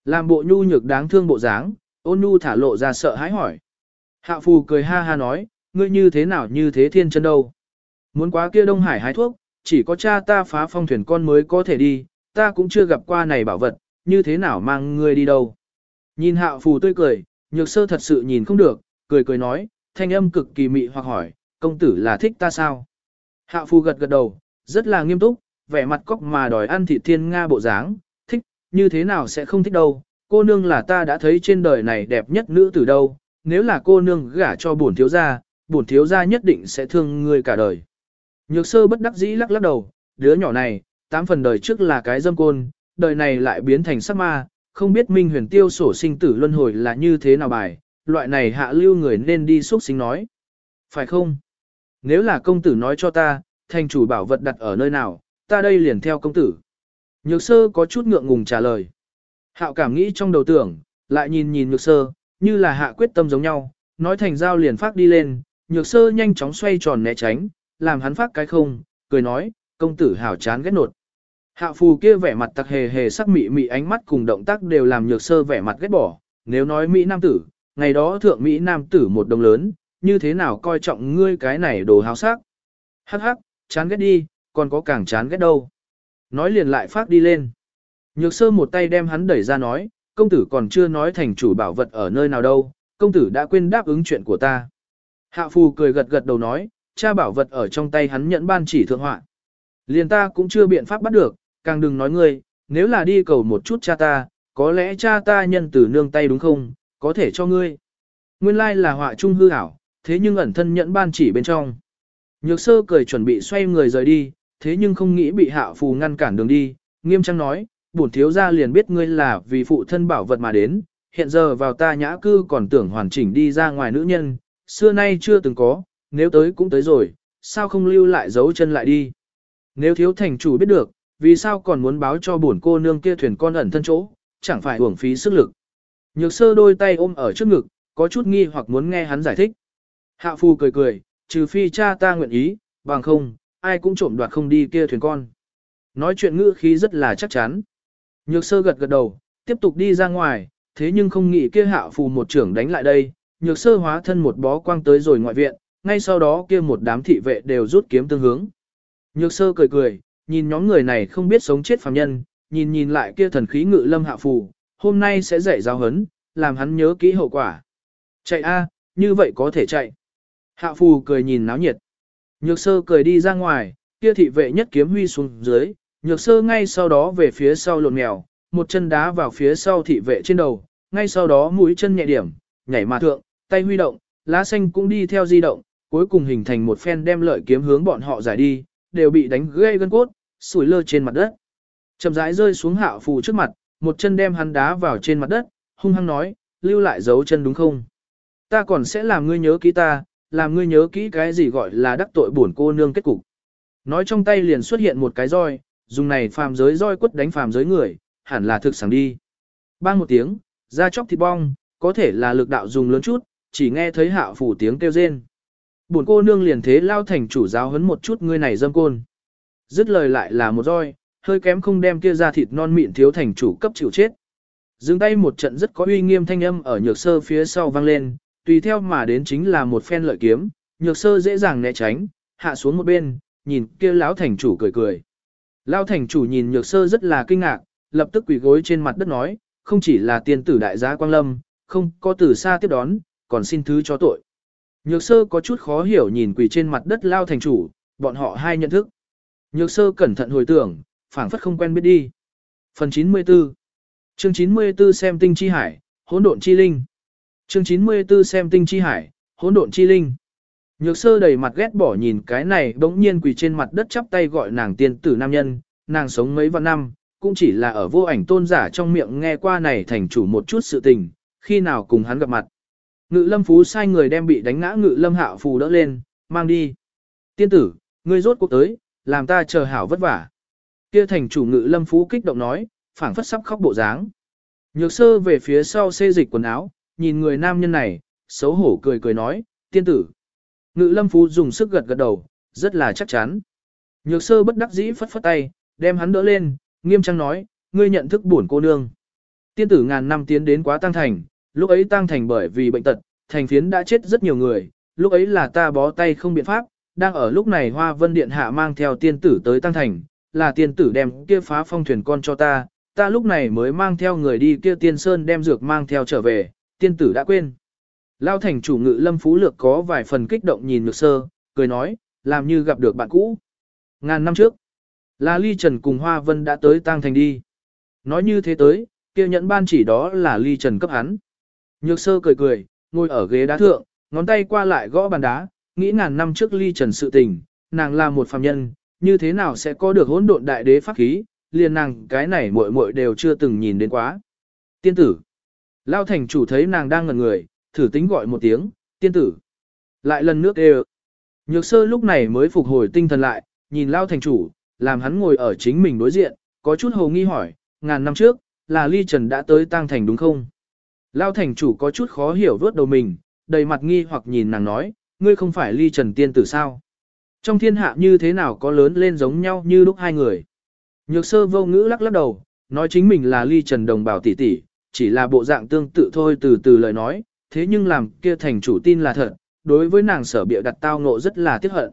S1: Làm bộ nhu nhược đáng thương bộ dáng, ôn nhu thả lộ ra sợ hãi hỏi. Hạ phù cười ha ha nói, ngươi như thế nào như thế thiên chân đâu. Muốn quá kia Đông Hải hái thuốc, chỉ có cha ta phá phong thuyền con mới có thể đi, ta cũng chưa gặp qua này bảo vật, như thế nào mang ngươi đi đâu. Nhìn Hạo phù tươi cười, nhược sơ thật sự nhìn không được, cười cười nói, thanh âm cực kỳ mị hoặc hỏi, công tử là thích ta sao? Hạ phù gật gật đầu, rất là nghiêm túc, vẻ mặt cóc mà đòi ăn thịt thiên nga bộ dáng, thích, như thế nào sẽ không thích đâu, cô nương là ta đã thấy trên đời này đẹp nhất nữ tử đâu, nếu là cô nương gả cho bổn thiếu gia, bổn thiếu gia nhất định sẽ thương ngươi cả đời. Nhược sơ bất đắc dĩ lắc lắc đầu, đứa nhỏ này, tám phần đời trước là cái dâm côn, đời này lại biến thành sắc ma, không biết Minh huyền tiêu sổ sinh tử luân hồi là như thế nào bài, loại này hạ lưu người nên đi xúc sinh nói. Phải không? Nếu là công tử nói cho ta, thành chủ bảo vật đặt ở nơi nào, ta đây liền theo công tử. Nhược sơ có chút ngượng ngùng trả lời. Hạo cảm nghĩ trong đầu tưởng, lại nhìn nhìn nhược sơ, như là hạ quyết tâm giống nhau, nói thành giao liền phát đi lên, nhược sơ nhanh chóng xoay tròn né tránh, làm hắn phát cái không, cười nói, công tử hảo chán ghét nột. Hạ phù kia vẻ mặt tặc hề hề sắc mị mị ánh mắt cùng động tác đều làm nhược sơ vẻ mặt ghét bỏ, nếu nói Mỹ Nam tử, ngày đó thượng Mỹ Nam tử một đồng lớn, như thế nào coi trọng ngươi cái này đồ háo sắc. Hắc hắc, chán ghét đi, còn có càng chán ghét đâu. Nói liền lại phát đi lên. Nhược sơ một tay đem hắn đẩy ra nói, công tử còn chưa nói thành chủ bảo vật ở nơi nào đâu, công tử đã quên đáp ứng chuyện của ta. Hạ phù cười gật gật đầu nói, cha bảo vật ở trong tay hắn nhận ban chỉ thượng họa. Liền ta cũng chưa biện pháp bắt được, càng đừng nói ngươi, nếu là đi cầu một chút cha ta, có lẽ cha ta nhân từ nương tay đúng không, có thể cho ngươi. Nguyên lai là họa trung hư ảo, thế nhưng ẩn thân nhẫn ban chỉ bên trong. Nhược sơ cười chuẩn bị xoay người rời đi, thế nhưng không nghĩ bị hạ phù ngăn cản đường đi, nghiêm trang nói, bổn thiếu gia liền biết ngươi là vì phụ thân bảo vật mà đến, hiện giờ vào ta nhã cư còn tưởng hoàn chỉnh đi ra ngoài nữ nhân, xưa nay chưa từng có, nếu tới cũng tới rồi, sao không lưu lại dấu chân lại đi. Nếu thiếu thành chủ biết được, vì sao còn muốn báo cho bổn cô nương kia thuyền con ẩn thân chỗ, chẳng phải uổng phí sức lực. Nhược sơ đôi tay ôm ở trước ngực, có chút nghi hoặc muốn nghe hắn giải thích. Hạ phu cười cười, trừ phi cha ta nguyện ý, bằng không, ai cũng trộm đoạt không đi kia thuyền con. Nói chuyện ngữ khí rất là chắc chắn. Nhược sơ gật gật đầu, tiếp tục đi ra ngoài, thế nhưng không nghĩ kia hạ phù một trưởng đánh lại đây. Nhược sơ hóa thân một bó quang tới rồi ngoại viện, ngay sau đó kia một đám thị vệ đều rút kiếm tương hướng. Nhược sơ cười cười, nhìn nhóm người này không biết sống chết phàm nhân, nhìn nhìn lại kia thần khí ngự lâm hạ phù, hôm nay sẽ dạy giáo hấn, làm hắn nhớ kỹ hậu quả. Chạy a, như vậy có thể chạy. Hạ phù cười nhìn náo nhiệt. Nhược sơ cười đi ra ngoài, kia thị vệ nhất kiếm huy xuống dưới, nhược sơ ngay sau đó về phía sau lộn mèo, một chân đá vào phía sau thị vệ trên đầu, ngay sau đó mũi chân nhẹ điểm, nhảy mà thượng, tay huy động, lá xanh cũng đi theo di động, cuối cùng hình thành một phen đem lợi kiếm hướng bọn họ giải đi, đều bị đánh gãy gân cốt, sủi lơ trên mặt đất. Chậm rãi rơi xuống hạ phù trước mặt, một chân đem hắn đá vào trên mặt đất, hung hăng nói, lưu lại dấu chân đúng không? Ta còn sẽ làm ngươi nhớ kỹ ta, làm ngươi nhớ kỹ cái gì gọi là đắc tội bổn cô nương kết cục. Nói trong tay liền xuất hiện một cái roi, dùng này phàm giới roi quất đánh phàm giới người, hẳn là thực sáng đi. Bang một tiếng, ra chóc thịt bong, có thể là lực đạo dùng lớn chút, chỉ nghe thấy hạo phủ tiếng kêu rên. Bổn cô nương liền thế lao thành chủ giáo hấn một chút ngươi này dâm côn. Dứt lời lại là một roi, hơi kém không đem kia ra thịt non mịn thiếu thành chủ cấp chịu chết. Dừng tay một trận rất có uy nghiêm thanh âm ở nhược sơ phía sau vang lên, tùy theo mà đến chính là một phen lợi kiếm, nhược sơ dễ dàng né tránh, hạ xuống một bên, nhìn kia lão thành chủ cười cười. Lão thành chủ nhìn nhược sơ rất là kinh ngạc, lập tức quỳ gối trên mặt đất nói, không chỉ là tiên tử đại gia Quang Lâm, không có từ xa tiếp đón, còn xin thứ cho tội. Nhược sơ có chút khó hiểu nhìn quỳ trên mặt đất lao thành chủ, bọn họ hai nhận thức. Nhược sơ cẩn thận hồi tưởng, phảng phất không quen biết đi. Phần 94 Chương 94 xem tinh chi hải, hỗn độn chi linh. Chương 94 xem tinh chi hải, hỗn độn chi linh. Nhược sơ đầy mặt ghét bỏ nhìn cái này bỗng nhiên quỳ trên mặt đất chắp tay gọi nàng tiên tử nam nhân, nàng sống mấy vạn năm, cũng chỉ là ở vô ảnh tôn giả trong miệng nghe qua này thành chủ một chút sự tình, khi nào cùng hắn gặp mặt. Ngự lâm phú sai người đem bị đánh ngã ngự lâm hạo phù đỡ lên, mang đi. Tiên tử, ngươi rốt cuộc tới, làm ta chờ hảo vất vả. Kia thành chủ ngự lâm phú kích động nói, phảng phất sắp khóc bộ dáng. Nhược sơ về phía sau xê dịch quần áo, nhìn người nam nhân này, xấu hổ cười cười nói, tiên tử. Ngự lâm phú dùng sức gật gật đầu, rất là chắc chắn. Nhược sơ bất đắc dĩ phất phất tay, đem hắn đỡ lên, nghiêm trang nói, ngươi nhận thức buồn cô nương. Tiên tử ngàn năm tiến đến quá tăng thành, lúc ấy tăng thành bởi vì bệnh tật, thành phiến đã chết rất nhiều người, lúc ấy là ta bó tay không biện pháp, đang ở lúc này Hoa Vân Điện Hạ mang theo tiên tử tới tăng thành, là tiên tử đem kia phá phong thuyền con cho ta, ta lúc này mới mang theo người đi kia tiên sơn đem dược mang theo trở về, tiên tử đã quên. Lao thành chủ ngự lâm phú lược có vài phần kích động nhìn nhược sơ, cười nói, làm như gặp được bạn cũ. Ngàn năm trước, là ly trần cùng Hoa Vân đã tới tăng thành đi. Nói như thế tới, kia nhẫn ban chỉ đó là ly trần cấp hắn. Nhược sơ cười cười, ngồi ở ghế đá thượng, ngón tay qua lại gõ bàn đá, nghĩ ngàn năm trước ly trần sự tình, nàng là một phàm nhân, như thế nào sẽ có được hỗn độn đại đế pháp khí, liền nàng cái này muội muội đều chưa từng nhìn đến quá. Tiên tử. Lao thành chủ thấy nàng đang ngẩn người, thử tính gọi một tiếng, tiên tử. Lại lần nước đều. Nhược sơ lúc này mới phục hồi tinh thần lại, nhìn Lao thành chủ, làm hắn ngồi ở chính mình đối diện, có chút hồ nghi hỏi, ngàn năm trước, là ly trần đã tới tang thành đúng không? Lao thành chủ có chút khó hiểu vớt đầu mình, đầy mặt nghi hoặc nhìn nàng nói, ngươi không phải ly trần tiên tử sao? Trong thiên hạ như thế nào có lớn lên giống nhau như lúc hai người? Nhược sơ vô ngữ lắc lắc đầu, nói chính mình là ly trần đồng bào tỷ tỷ, chỉ là bộ dạng tương tự thôi từ từ lời nói, thế nhưng làm kia thành chủ tin là thật, đối với nàng sở bịa đặt tao ngộ rất là tiếc hận.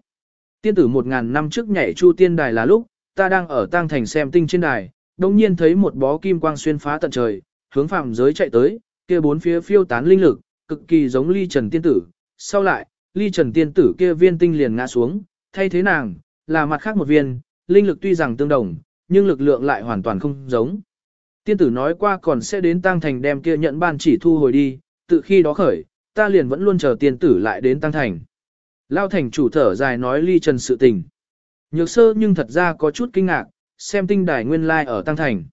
S1: Tiên tử một ngàn năm trước nhảy chu tiên đài là lúc, ta đang ở tang thành xem tinh trên đài, đồng nhiên thấy một bó kim quang xuyên phá tận trời, hướng phạm giới chạy tới, kia bốn phía phiêu tán linh lực, cực kỳ giống ly trần tiên tử. Sau lại, ly trần tiên tử kia viên tinh liền ngã xuống, thay thế nàng, là mặt khác một viên, linh lực tuy rằng tương đồng, nhưng lực lượng lại hoàn toàn không giống. Tiên tử nói qua còn sẽ đến tăng thành đem kia nhận ban chỉ thu hồi đi, tự khi đó khởi, ta liền vẫn luôn chờ tiên tử lại đến tăng thành. Lao thành chủ thở dài nói ly trần sự tình. Nhược sơ nhưng thật ra có chút kinh ngạc, xem tinh đài nguyên lai ở tăng thành.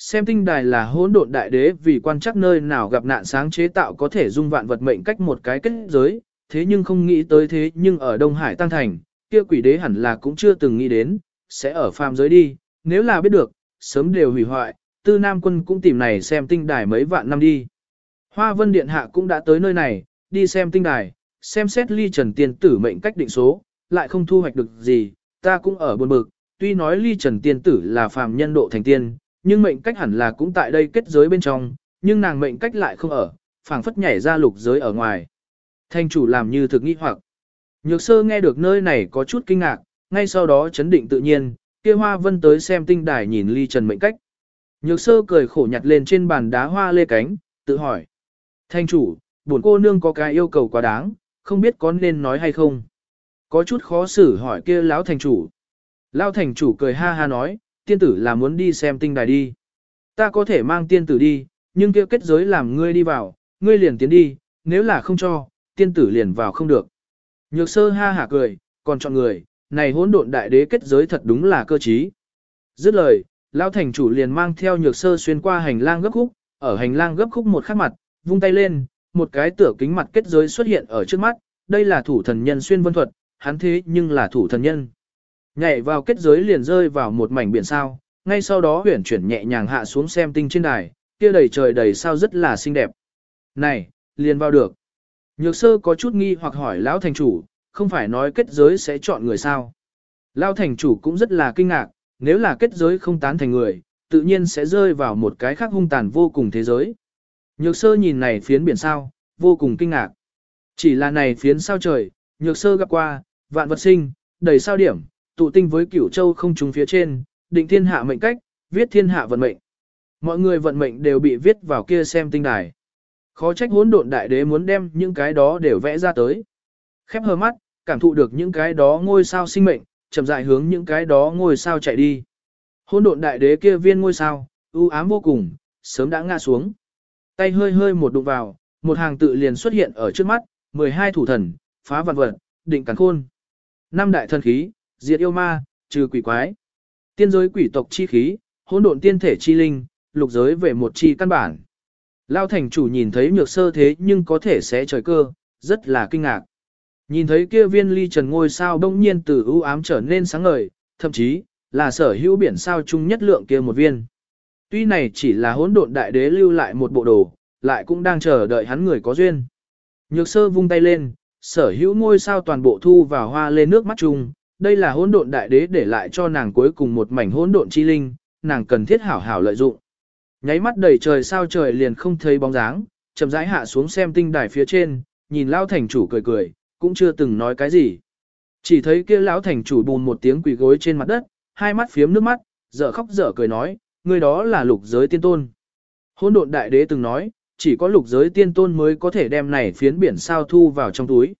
S1: Xem tinh đài là hỗn độn đại đế vì quan chắc nơi nào gặp nạn sáng chế tạo có thể dung vạn vật mệnh cách một cái kết giới, thế nhưng không nghĩ tới thế nhưng ở Đông Hải tăng thành, kia quỷ đế hẳn là cũng chưa từng nghĩ đến, sẽ ở phàm giới đi, nếu là biết được, sớm đều hủy hoại, tư nam quân cũng tìm này xem tinh đài mấy vạn năm đi. Hoa vân điện hạ cũng đã tới nơi này, đi xem tinh đài, xem xét ly trần tiên tử mệnh cách định số, lại không thu hoạch được gì, ta cũng ở buồn bực, tuy nói ly trần tiên tử là phàm nhân độ thành tiên, nhưng mệnh cách hẳn là cũng tại đây kết giới bên trong, nhưng nàng mệnh cách lại không ở, phảng phất nhảy ra lục giới ở ngoài. Thanh chủ làm như thực nghi hoặc. Nhược sơ nghe được nơi này có chút kinh ngạc, ngay sau đó chấn định tự nhiên, kia hoa vân tới xem tinh đài nhìn ly trần mệnh cách. Nhược sơ cười khổ nhặt lên trên bàn đá hoa lê cánh, tự hỏi. Thanh chủ, buồn cô nương có cái yêu cầu quá đáng, không biết có nên nói hay không. Có chút khó xử hỏi kia lão thành chủ. Lão thành chủ cười ha ha nói, tiên tử là muốn đi xem tinh đài đi. Ta có thể mang tiên tử đi, nhưng kia kết giới làm ngươi đi vào, ngươi liền tiến đi, nếu là không cho, tiên tử liền vào không được. Nhược sơ ha hả cười, còn chọn người, này hỗn độn đại đế kết giới thật đúng là cơ trí. Dứt lời, lão thành chủ liền mang theo nhược sơ xuyên qua hành lang gấp khúc, ở hành lang gấp khúc một khắc mặt, vung tay lên, một cái tựa kính mặt kết giới xuất hiện ở trước mắt, đây là thủ thần nhân xuyên vân thuật, hắn thế nhưng là thủ thần nhân. Nhảy vào kết giới liền rơi vào một mảnh biển sao, ngay sau đó huyển chuyển nhẹ nhàng hạ xuống xem tinh trên đài, kia đầy trời đầy sao rất là xinh đẹp. Này, liền vào được. Nhược sơ có chút nghi hoặc hỏi lão thành chủ, không phải nói kết giới sẽ chọn người sao. Lão thành chủ cũng rất là kinh ngạc, nếu là kết giới không tán thành người, tự nhiên sẽ rơi vào một cái khác hung tàn vô cùng thế giới. Nhược sơ nhìn này phiến biển sao, vô cùng kinh ngạc. Chỉ là này phiến sao trời, nhược sơ gặp qua, vạn vật sinh, đầy sao điểm, tụ tinh với cửu châu không trùng phía trên, định thiên hạ mệnh cách, viết thiên hạ vận mệnh. Mọi người vận mệnh đều bị viết vào kia xem tinh đài. Khó trách hỗn độn đại đế muốn đem những cái đó đều vẽ ra tới. Khép hờ mắt, cảm thụ được những cái đó ngôi sao sinh mệnh, chậm rãi hướng những cái đó ngôi sao chạy đi. Hỗn độn đại đế kia viên ngôi sao, u ám vô cùng, sớm đã ngã xuống. Tay hơi hơi một đụng vào, một hàng tự liền xuất hiện ở trước mắt, 12 thủ thần, phá vạn vật, định càn khôn. Năm đại thần khí, diệt yêu ma, trừ quỷ quái. Tiên giới quỷ tộc chi khí, hỗn độn tiên thể chi linh, lục giới về một chi căn bản. Lao thành chủ nhìn thấy nhược sơ thế nhưng có thể sẽ trời cơ, rất là kinh ngạc. Nhìn thấy kia viên ly trần ngôi sao đông nhiên từ ưu ám trở nên sáng ngời, thậm chí, là sở hữu biển sao chung nhất lượng kia một viên. Tuy này chỉ là hỗn độn đại đế lưu lại một bộ đồ, lại cũng đang chờ đợi hắn người có duyên. Nhược sơ vung tay lên, sở hữu ngôi sao toàn bộ thu vào hoa lên nước mắt chung, đây là hỗn độn đại đế để lại cho nàng cuối cùng một mảnh hỗn độn chi linh, nàng cần thiết hảo hảo lợi dụng. Nháy mắt đầy trời sao trời liền không thấy bóng dáng, chậm rãi hạ xuống xem tinh đài phía trên, nhìn lão thành chủ cười cười, cũng chưa từng nói cái gì. Chỉ thấy kia lão thành chủ bùn một tiếng quỳ gối trên mặt đất, hai mắt phiếm nước mắt, dở khóc dở cười nói, người đó là lục giới tiên tôn. Hỗn độn đại đế từng nói, chỉ có lục giới tiên tôn mới có thể đem này phiến biển sao thu vào trong túi.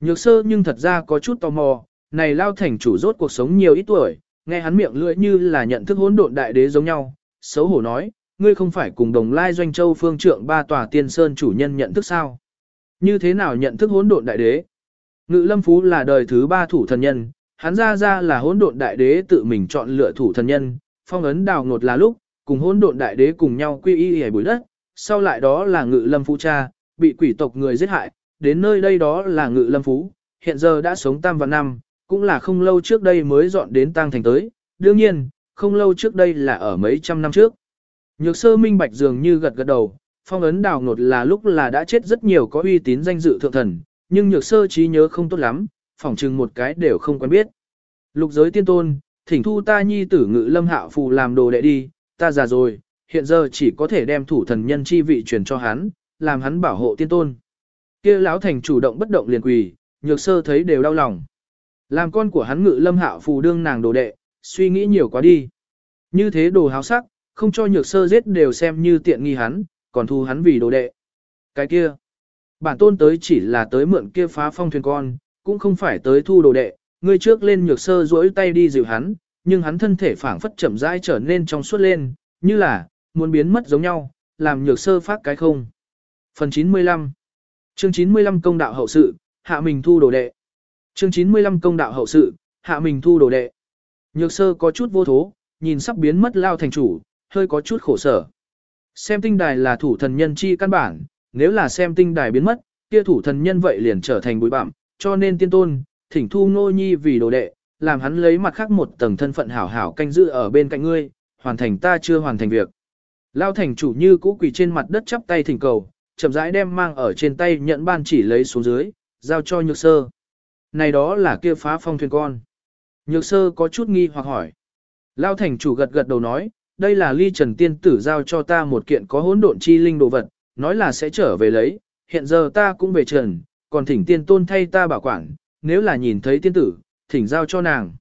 S1: Nhược sơ nhưng thật ra có chút tò mò, này lao thành chủ rốt cuộc sống nhiều ít tuổi, nghe hắn miệng lưỡi như là nhận thức hỗn độn đại đế giống nhau, xấu hổ nói, ngươi không phải cùng đồng lai doanh châu phương trượng ba tòa tiên sơn chủ nhân nhận thức sao? Như thế nào nhận thức hỗn độn đại đế? Ngự lâm phú là đời thứ ba thủ thần nhân, hắn ra ra là hỗn độn đại đế tự mình chọn lựa thủ thần nhân, phong ấn đào ngột là lúc, cùng hỗn độn đại đế cùng nhau quy y hề bụi đất, sau lại đó là ngự lâm phú cha, bị quỷ tộc người giết hại, đến nơi đây đó là ngự lâm phú, hiện giờ đã sống tam và năm, cũng là không lâu trước đây mới dọn đến tang thành tới, đương nhiên, không lâu trước đây là ở mấy trăm năm trước. Nhược sơ minh bạch dường như gật gật đầu, phong ấn đào ngột là lúc là đã chết rất nhiều có uy tín danh dự thượng thần, nhưng nhược sơ trí nhớ không tốt lắm, phỏng chừng một cái đều không quen biết. Lục giới tiên tôn, thỉnh thu ta nhi tử ngự lâm hạo phù làm đồ đệ đi, ta già rồi, hiện giờ chỉ có thể đem thủ thần nhân chi vị truyền cho hắn, làm hắn bảo hộ tiên tôn. Kia lão thành chủ động bất động liền quỳ, nhược sơ thấy đều đau lòng. Làm con của hắn ngự lâm hạo phù đương nàng đồ đệ, suy nghĩ nhiều quá đi. Như thế đồ háo sắc, không cho nhược sơ giết đều xem như tiện nghi hắn, còn thu hắn vì đồ đệ. Cái kia, bản tôn tới chỉ là tới mượn kia phá phong thuyền con, cũng không phải tới thu đồ đệ, người trước lên nhược sơ duỗi tay đi dịu hắn, nhưng hắn thân thể phảng phất chậm rãi trở nên trong suốt lên, như là, muốn biến mất giống nhau, làm nhược sơ phát cái không. Phần 95 Chương 95 công đạo hậu sự, hạ mình thu đồ đệ. Chương 95 công đạo hậu sự, hạ mình thu đồ đệ. Nhược sơ có chút vô thố, nhìn sắp biến mất lao thành chủ, hơi có chút khổ sở. Xem tinh đài là thủ thần nhân chi căn bản, nếu là xem tinh đài biến mất, kia thủ thần nhân vậy liền trở thành bụi bặm, cho nên tiên tôn, thỉnh thu ngô nhi vì đồ đệ, làm hắn lấy mặt khác một tầng thân phận hảo hảo canh giữ ở bên cạnh ngươi, hoàn thành ta chưa hoàn thành việc. Lao thành chủ như cũ quỳ trên mặt đất chắp tay thỉnh cầu, chậm rãi đem mang ở trên tay nhận ban chỉ lấy xuống dưới, giao cho nhược sơ. Này đó là kia phá phong thuyền con. Nhược sơ có chút nghi hoặc hỏi. Lao thành chủ gật gật đầu nói, đây là ly trần tiên tử giao cho ta một kiện có hỗn độn chi linh đồ vật, nói là sẽ trở về lấy, hiện giờ ta cũng về trần, còn thỉnh tiên tôn thay ta bảo quản, nếu là nhìn thấy tiên tử, thỉnh giao cho nàng.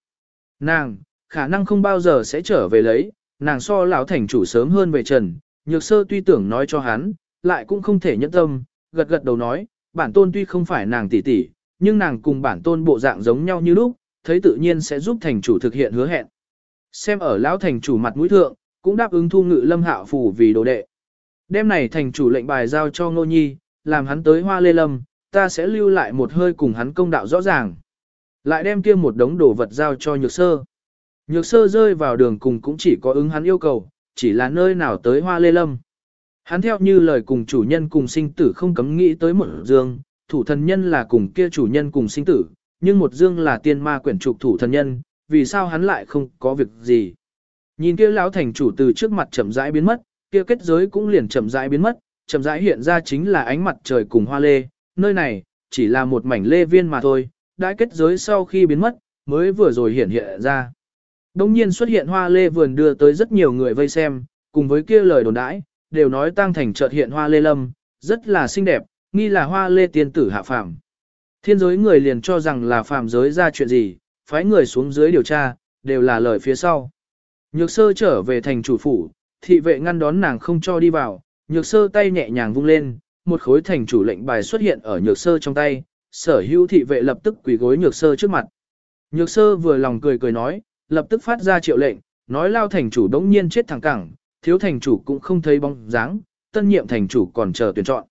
S1: Nàng, khả năng không bao giờ sẽ trở về lấy, nàng so lão thành chủ sớm hơn về trần, nhược sơ tuy tưởng nói cho hắn, lại cũng không thể nhẫn tâm, gật gật đầu nói, bản tôn tuy không phải nàng tỷ tỷ, nhưng nàng cùng bản tôn bộ dạng giống nhau như lúc, thấy tự nhiên sẽ giúp thành chủ thực hiện hứa hẹn. Xem ở lão thành chủ mặt mũi thượng, cũng đáp ứng thu ngự lâm hạo phủ vì đồ đệ. Đêm này thành chủ lệnh bài giao cho ngô nhi, làm hắn tới hoa lê lâm, ta sẽ lưu lại một hơi cùng hắn công đạo rõ ràng. Lại đem kia một đống đồ vật giao cho nhược sơ. Nhược sơ rơi vào đường cùng cũng chỉ có ứng hắn yêu cầu, chỉ là nơi nào tới hoa lê lâm. Hắn theo như lời cùng chủ nhân cùng sinh tử không cấm nghĩ tới một dương, thủ thần nhân là cùng kia chủ nhân cùng sinh tử, nhưng một dương là tiên ma quyển trục thủ thần nhân, vì sao hắn lại không có việc gì. Nhìn kia lão thành chủ từ trước mặt chậm rãi biến mất, kia kết giới cũng liền chậm rãi biến mất, chậm rãi hiện ra chính là ánh mặt trời cùng hoa lê, nơi này chỉ là một mảnh lê viên mà thôi, đã kết giới sau khi biến mất, mới vừa rồi hiện hiện ra. Đông nhiên xuất hiện hoa lê vườn đưa tới rất nhiều người vây xem, cùng với kia lời đồn đãi, đều nói tăng thành chợt hiện hoa lê lâm, rất là xinh đẹp, nghi là hoa lê tiên tử hạ phàm. Thiên giới người liền cho rằng là phàm giới ra chuyện gì, phái người xuống dưới điều tra, đều là lời phía sau. Nhược sơ trở về thành chủ phủ, thị vệ ngăn đón nàng không cho đi vào, nhược sơ tay nhẹ nhàng vung lên, một khối thành chủ lệnh bài xuất hiện ở nhược sơ trong tay, sở hữu thị vệ lập tức quỳ gối nhược sơ trước mặt. Nhược sơ vừa lòng cười cười nói, lập tức phát ra triệu lệnh, nói lao thành chủ đống nhiên chết thẳng cẳng, thiếu thành chủ cũng không thấy bóng dáng, tân nhiệm thành chủ còn chờ tuyển chọn.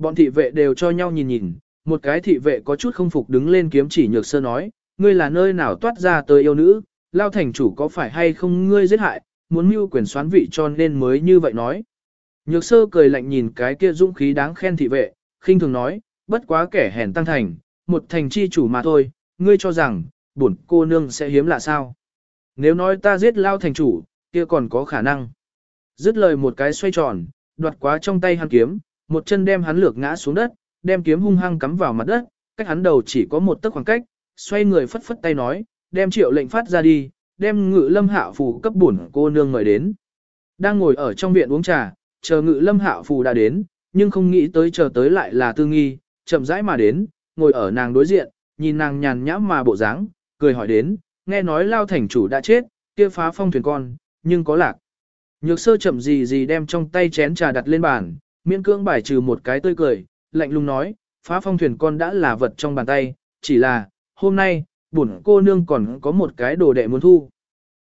S1: Bọn thị vệ đều cho nhau nhìn nhìn, một cái thị vệ có chút không phục đứng lên kiếm chỉ nhược sơ nói, ngươi là nơi nào toát ra tới yêu nữ, lao thành chủ có phải hay không ngươi giết hại, muốn mưu quyền xoán vị cho nên mới như vậy nói. Nhược sơ cười lạnh nhìn cái kia dũng khí đáng khen thị vệ, khinh thường nói, bất quá kẻ hèn tăng thành, một thành chi chủ mà thôi, ngươi cho rằng, bổn cô nương sẽ hiếm lạ sao. Nếu nói ta giết lao thành chủ, kia còn có khả năng. Dứt lời một cái xoay tròn, đoạt quá trong tay hắn kiếm, một chân đem hắn lược ngã xuống đất, đem kiếm hung hăng cắm vào mặt đất, cách hắn đầu chỉ có một tấc khoảng cách, xoay người phất phất tay nói, đem triệu lệnh phát ra đi, đem ngự lâm hạ phù cấp bổn cô nương mời đến. Đang ngồi ở trong viện uống trà, chờ ngự lâm hạ phù đã đến, nhưng không nghĩ tới chờ tới lại là tư nghi, chậm rãi mà đến, ngồi ở nàng đối diện, nhìn nàng nhàn nhãm mà bộ dáng, cười hỏi đến, nghe nói lao thành chủ đã chết, kia phá phong thuyền con, nhưng có lạc. Nhược sơ chậm gì gì đem trong tay chén trà đặt lên bàn, miễn cưỡng bài trừ một cái tươi cười, lạnh lùng nói, phá phong thuyền con đã là vật trong bàn tay, chỉ là, hôm nay, bổn cô nương còn có một cái đồ đệ muốn thu.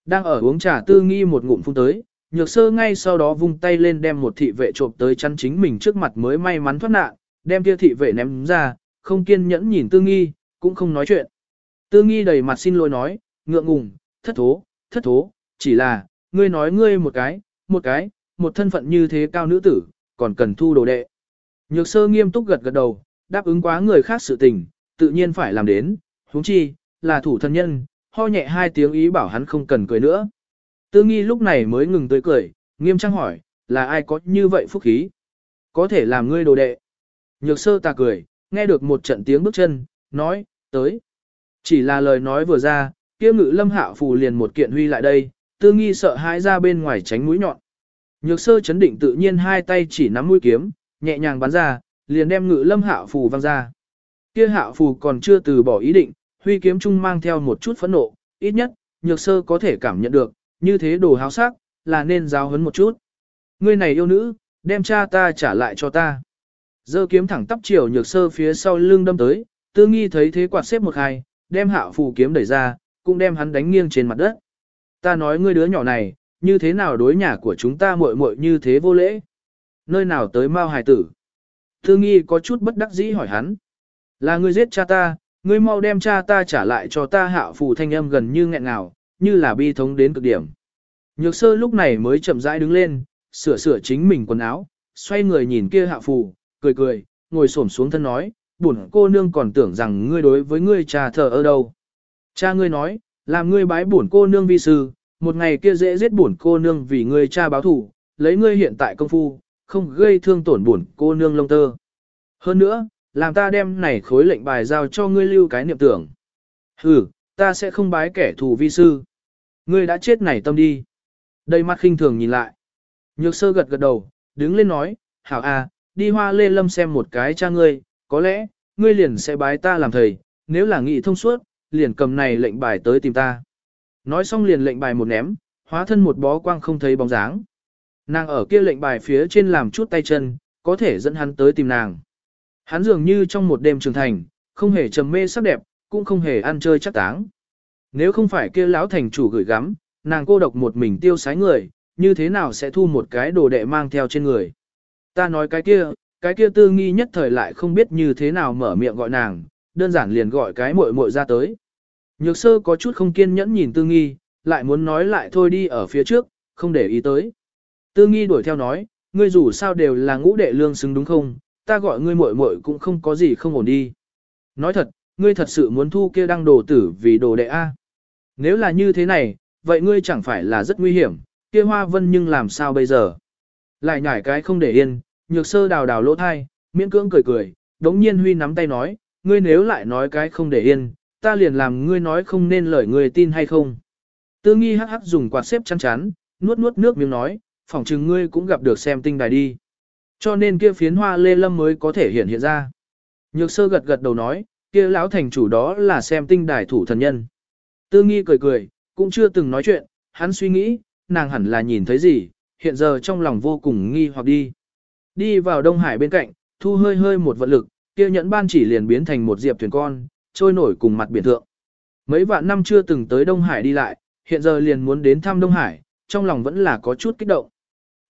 S1: Đang ở uống trà tư nghi một ngụm phun tới, nhược sơ ngay sau đó vung tay lên đem một thị vệ trộm tới chắn chính mình trước mặt mới may mắn thoát nạn, đem kia thị vệ ném ra, không kiên nhẫn nhìn tư nghi, cũng không nói chuyện. Tư nghi đầy mặt xin lỗi nói, ngượng ngùng, thất thố, thất thố, chỉ là, ngươi nói ngươi một cái, một cái, một thân phận như thế cao nữ tử, còn cần thu đồ đệ. Nhược sơ nghiêm túc gật gật đầu, đáp ứng quá người khác sự tình, tự nhiên phải làm đến, huống chi, là thủ thân nhân, ho nhẹ hai tiếng ý bảo hắn không cần cười nữa. Tư nghi lúc này mới ngừng tới cười, nghiêm trang hỏi, là ai có như vậy phúc khí? Có thể làm ngươi đồ đệ. Nhược sơ ta cười, nghe được một trận tiếng bước chân, nói, tới. Chỉ là lời nói vừa ra, kia ngự lâm hạo phù liền một kiện huy lại đây, tư nghi sợ hãi ra bên ngoài tránh mũi nhọn. Nhược sơ chấn định tự nhiên hai tay chỉ nắm mũi kiếm, nhẹ nhàng bắn ra, liền đem ngự lâm hạo phù văng ra. Kia hạo phù còn chưa từ bỏ ý định, huy kiếm chung mang theo một chút phẫn nộ, ít nhất, nhược sơ có thể cảm nhận được, như thế đồ háo sắc, là nên giáo hấn một chút. Ngươi này yêu nữ, đem cha ta trả lại cho ta. Dơ kiếm thẳng tắp chiều nhược sơ phía sau lưng đâm tới, tư nghi thấy thế quạt xếp một hai, đem hạo phù kiếm đẩy ra, cũng đem hắn đánh nghiêng trên mặt đất. Ta nói ngươi đứa nhỏ này, như thế nào đối nhà của chúng ta muội muội như thế vô lễ? Nơi nào tới mau hài tử? Tư nghi có chút bất đắc dĩ hỏi hắn. Là ngươi giết cha ta, ngươi mau đem cha ta trả lại cho ta hạo phù thanh âm gần như nghẹn ngào, như là bi thống đến cực điểm. Nhược sơ lúc này mới chậm rãi đứng lên, sửa sửa chính mình quần áo, xoay người nhìn kia hạ phù, cười cười, ngồi xổm xuống thân nói, bổn cô nương còn tưởng rằng ngươi đối với ngươi cha thờ ở đâu. Cha ngươi nói, làm ngươi bái bổn cô nương vi sư, một ngày kia dễ giết bổn cô nương vì ngươi cha báo thủ, lấy ngươi hiện tại công phu, không gây thương tổn bổn cô nương lông tơ. Hơn nữa, làm ta đem này khối lệnh bài giao cho ngươi lưu cái niệm tưởng. Ừ, ta sẽ không bái kẻ thù vi sư. Ngươi đã chết này tâm đi. Đây mắt khinh thường nhìn lại. Nhược sơ gật gật đầu, đứng lên nói, hảo à, đi hoa lê lâm xem một cái cha ngươi, có lẽ, ngươi liền sẽ bái ta làm thầy, nếu là nghị thông suốt, liền cầm này lệnh bài tới tìm ta. Nói xong liền lệnh bài một ném, hóa thân một bó quang không thấy bóng dáng. Nàng ở kia lệnh bài phía trên làm chút tay chân, có thể dẫn hắn tới tìm nàng. Hắn dường như trong một đêm trưởng thành, không hề trầm mê sắc đẹp, cũng không hề ăn chơi chắc táng. Nếu không phải kia lão thành chủ gửi gắm, nàng cô độc một mình tiêu sái người, như thế nào sẽ thu một cái đồ đệ mang theo trên người. Ta nói cái kia, cái kia tư nghi nhất thời lại không biết như thế nào mở miệng gọi nàng, đơn giản liền gọi cái muội muội ra tới. Nhược sơ có chút không kiên nhẫn nhìn tư nghi, lại muốn nói lại thôi đi ở phía trước, không để ý tới. Tư nghi đuổi theo nói, ngươi dù sao đều là ngũ đệ lương xứng đúng không, ta gọi ngươi muội muội cũng không có gì không ổn đi. Nói thật, ngươi thật sự muốn thu kia đăng đồ tử vì đồ đệ A. Nếu là như thế này, vậy ngươi chẳng phải là rất nguy hiểm, kia hoa vân nhưng làm sao bây giờ? Lại nhảy cái không để yên, nhược sơ đào đào lỗ thai, miễn cưỡng cười cười, đống nhiên huy nắm tay nói, ngươi nếu lại nói cái không để yên, ta liền làm ngươi nói không nên lời ngươi tin hay không. Tư nghi hắc hắc dùng quạt xếp chăn chắn, nuốt nuốt nước miếng nói, phỏng chừng ngươi cũng gặp được xem tinh đài đi. Cho nên kia phiến hoa lê lâm mới có thể hiện hiện ra. Nhược sơ gật gật đầu nói, kia lão thành chủ đó là xem tinh đài thủ thần nhân. Tư nghi cười cười, cũng chưa từng nói chuyện, hắn suy nghĩ, nàng hẳn là nhìn thấy gì, hiện giờ trong lòng vô cùng nghi hoặc đi. Đi vào Đông Hải bên cạnh, thu hơi hơi một vận lực, kia nhẫn ban chỉ liền biến thành một diệp thuyền con, trôi nổi cùng mặt biển thượng. Mấy vạn năm chưa từng tới Đông Hải đi lại, hiện giờ liền muốn đến thăm Đông Hải, trong lòng vẫn là có chút kích động.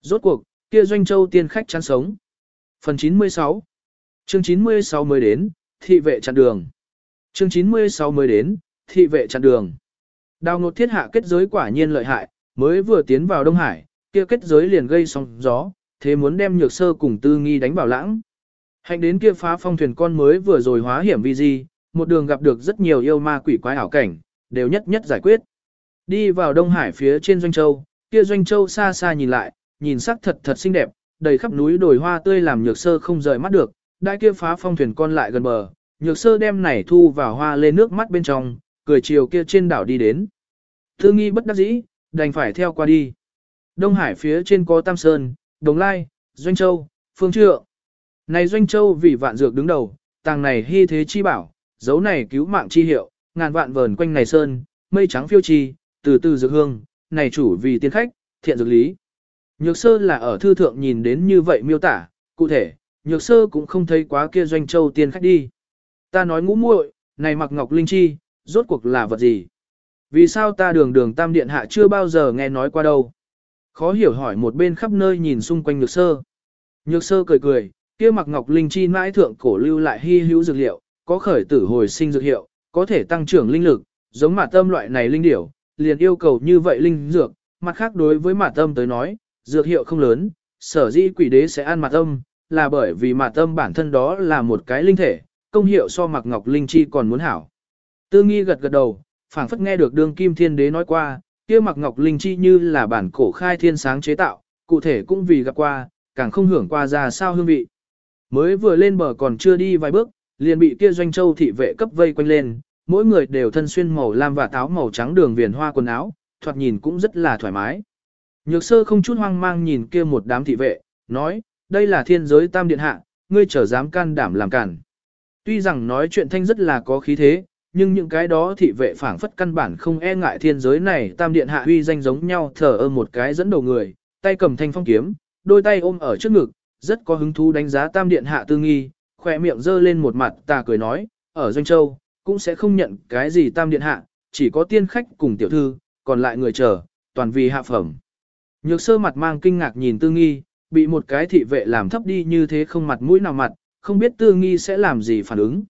S1: Rốt cuộc, kia doanh châu tiên khách chăn sống. Phần 96 Chương 96 mới đến, thị vệ chặn đường. Chương 96 mới đến, thị vệ chặn đường. Đào ngột thiết hạ kết giới quả nhiên lợi hại, mới vừa tiến vào Đông Hải, kia kết giới liền gây sóng gió, thế muốn đem nhược sơ cùng tư nghi đánh bảo lãng. Hạnh đến kia phá phong thuyền con mới vừa rồi hóa hiểm vi di, một đường gặp được rất nhiều yêu ma quỷ quái ảo cảnh, đều nhất nhất giải quyết. Đi vào Đông Hải phía trên Doanh Châu, kia Doanh Châu xa xa nhìn lại, nhìn sắc thật thật xinh đẹp, đầy khắp núi đồi hoa tươi làm nhược sơ không rời mắt được, đại kia phá phong thuyền con lại gần bờ, nhược sơ đem này thu vào hoa lên nước mắt bên trong, cười chiều kia trên đảo đi đến. Thư nghi bất đắc dĩ, đành phải theo qua đi. Đông Hải phía trên có Tam Sơn, Đồng Lai, Doanh Châu, Phương Trượng. Này Doanh Châu vì vạn dược đứng đầu, tàng này hy thế chi bảo, dấu này cứu mạng chi hiệu, ngàn vạn vờn quanh này sơn, mây trắng phiêu chi, từ từ dược hương, này chủ vì tiên khách, thiện dược lý. Nhược sơ là ở thư thượng nhìn đến như vậy miêu tả, cụ thể, nhược sơ cũng không thấy quá kia doanh châu tiên khách đi. Ta nói ngũ muội, này mặc ngọc linh chi, rốt cuộc là vật gì? Vì sao ta đường đường tam điện hạ chưa bao giờ nghe nói qua đâu? Khó hiểu hỏi một bên khắp nơi nhìn xung quanh nhược sơ. Nhược sơ cười cười, kia mặc ngọc linh chi mãi thượng cổ lưu lại hy hữu dược liệu, có khởi tử hồi sinh dược hiệu, có thể tăng trưởng linh lực, giống mạt tâm loại này linh điểu, liền yêu cầu như vậy linh dược, mặt khác đối với mạt tâm tới nói, dược hiệu không lớn, sở dĩ quỷ đế sẽ ăn mạt tâm, là bởi vì mạt tâm bản thân đó là một cái linh thể, công hiệu so mặc ngọc linh chi còn muốn hảo. Tư nghi gật gật đầu, phảng phất nghe được đương kim thiên đế nói qua, kia mặc ngọc linh chi như là bản cổ khai thiên sáng chế tạo, cụ thể cũng vì gặp qua, càng không hưởng qua ra sao hương vị. Mới vừa lên bờ còn chưa đi vài bước, liền bị kia doanh châu thị vệ cấp vây quanh lên, mỗi người đều thân xuyên màu lam và táo màu trắng đường viền hoa quần áo, thoạt nhìn cũng rất là thoải mái. Nhược sơ không chút hoang mang nhìn kia một đám thị vệ, nói, đây là thiên giới tam điện hạ, ngươi trở dám can đảm làm cản. Tuy rằng nói chuyện thanh rất là có khí thế, nhưng những cái đó thị vệ phảng phất căn bản không e ngại thiên giới này tam điện hạ huy danh giống nhau thở ơ một cái dẫn đầu người, tay cầm thanh phong kiếm, đôi tay ôm ở trước ngực, rất có hứng thú đánh giá tam điện hạ tư nghi, khỏe miệng dơ lên một mặt ta cười nói, ở Doanh Châu, cũng sẽ không nhận cái gì tam điện hạ, chỉ có tiên khách cùng tiểu thư, còn lại người chờ, toàn vì hạ phẩm. Nhược sơ mặt mang kinh ngạc nhìn tư nghi, bị một cái thị vệ làm thấp đi như thế không mặt mũi nào mặt, không biết tư nghi sẽ làm gì phản ứng.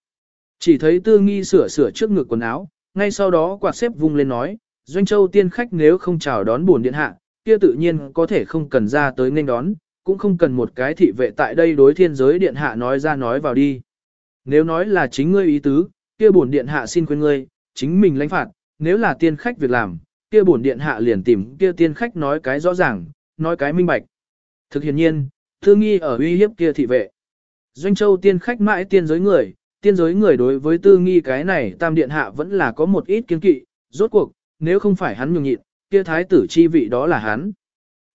S1: Chỉ thấy tư nghi sửa sửa trước ngực quần áo, ngay sau đó quạt xếp vung lên nói, Doanh Châu tiên khách nếu không chào đón buồn điện hạ, kia tự nhiên có thể không cần ra tới nên đón, cũng không cần một cái thị vệ tại đây đối thiên giới điện hạ nói ra nói vào đi. Nếu nói là chính ngươi ý tứ, kia bổn điện hạ xin khuyên ngươi, chính mình lãnh phạt, nếu là tiên khách việc làm, kia bổn điện hạ liền tìm kia tiên khách nói cái rõ ràng, nói cái minh bạch. Thực hiện nhiên, thư nghi ở uy hiếp kia thị vệ. Doanh châu tiên khách mãi tiên giới người, tiên giới người đối với tư nghi cái này tam điện hạ vẫn là có một ít kiên kỵ, rốt cuộc, nếu không phải hắn nhường nhịn, kia thái tử chi vị đó là hắn.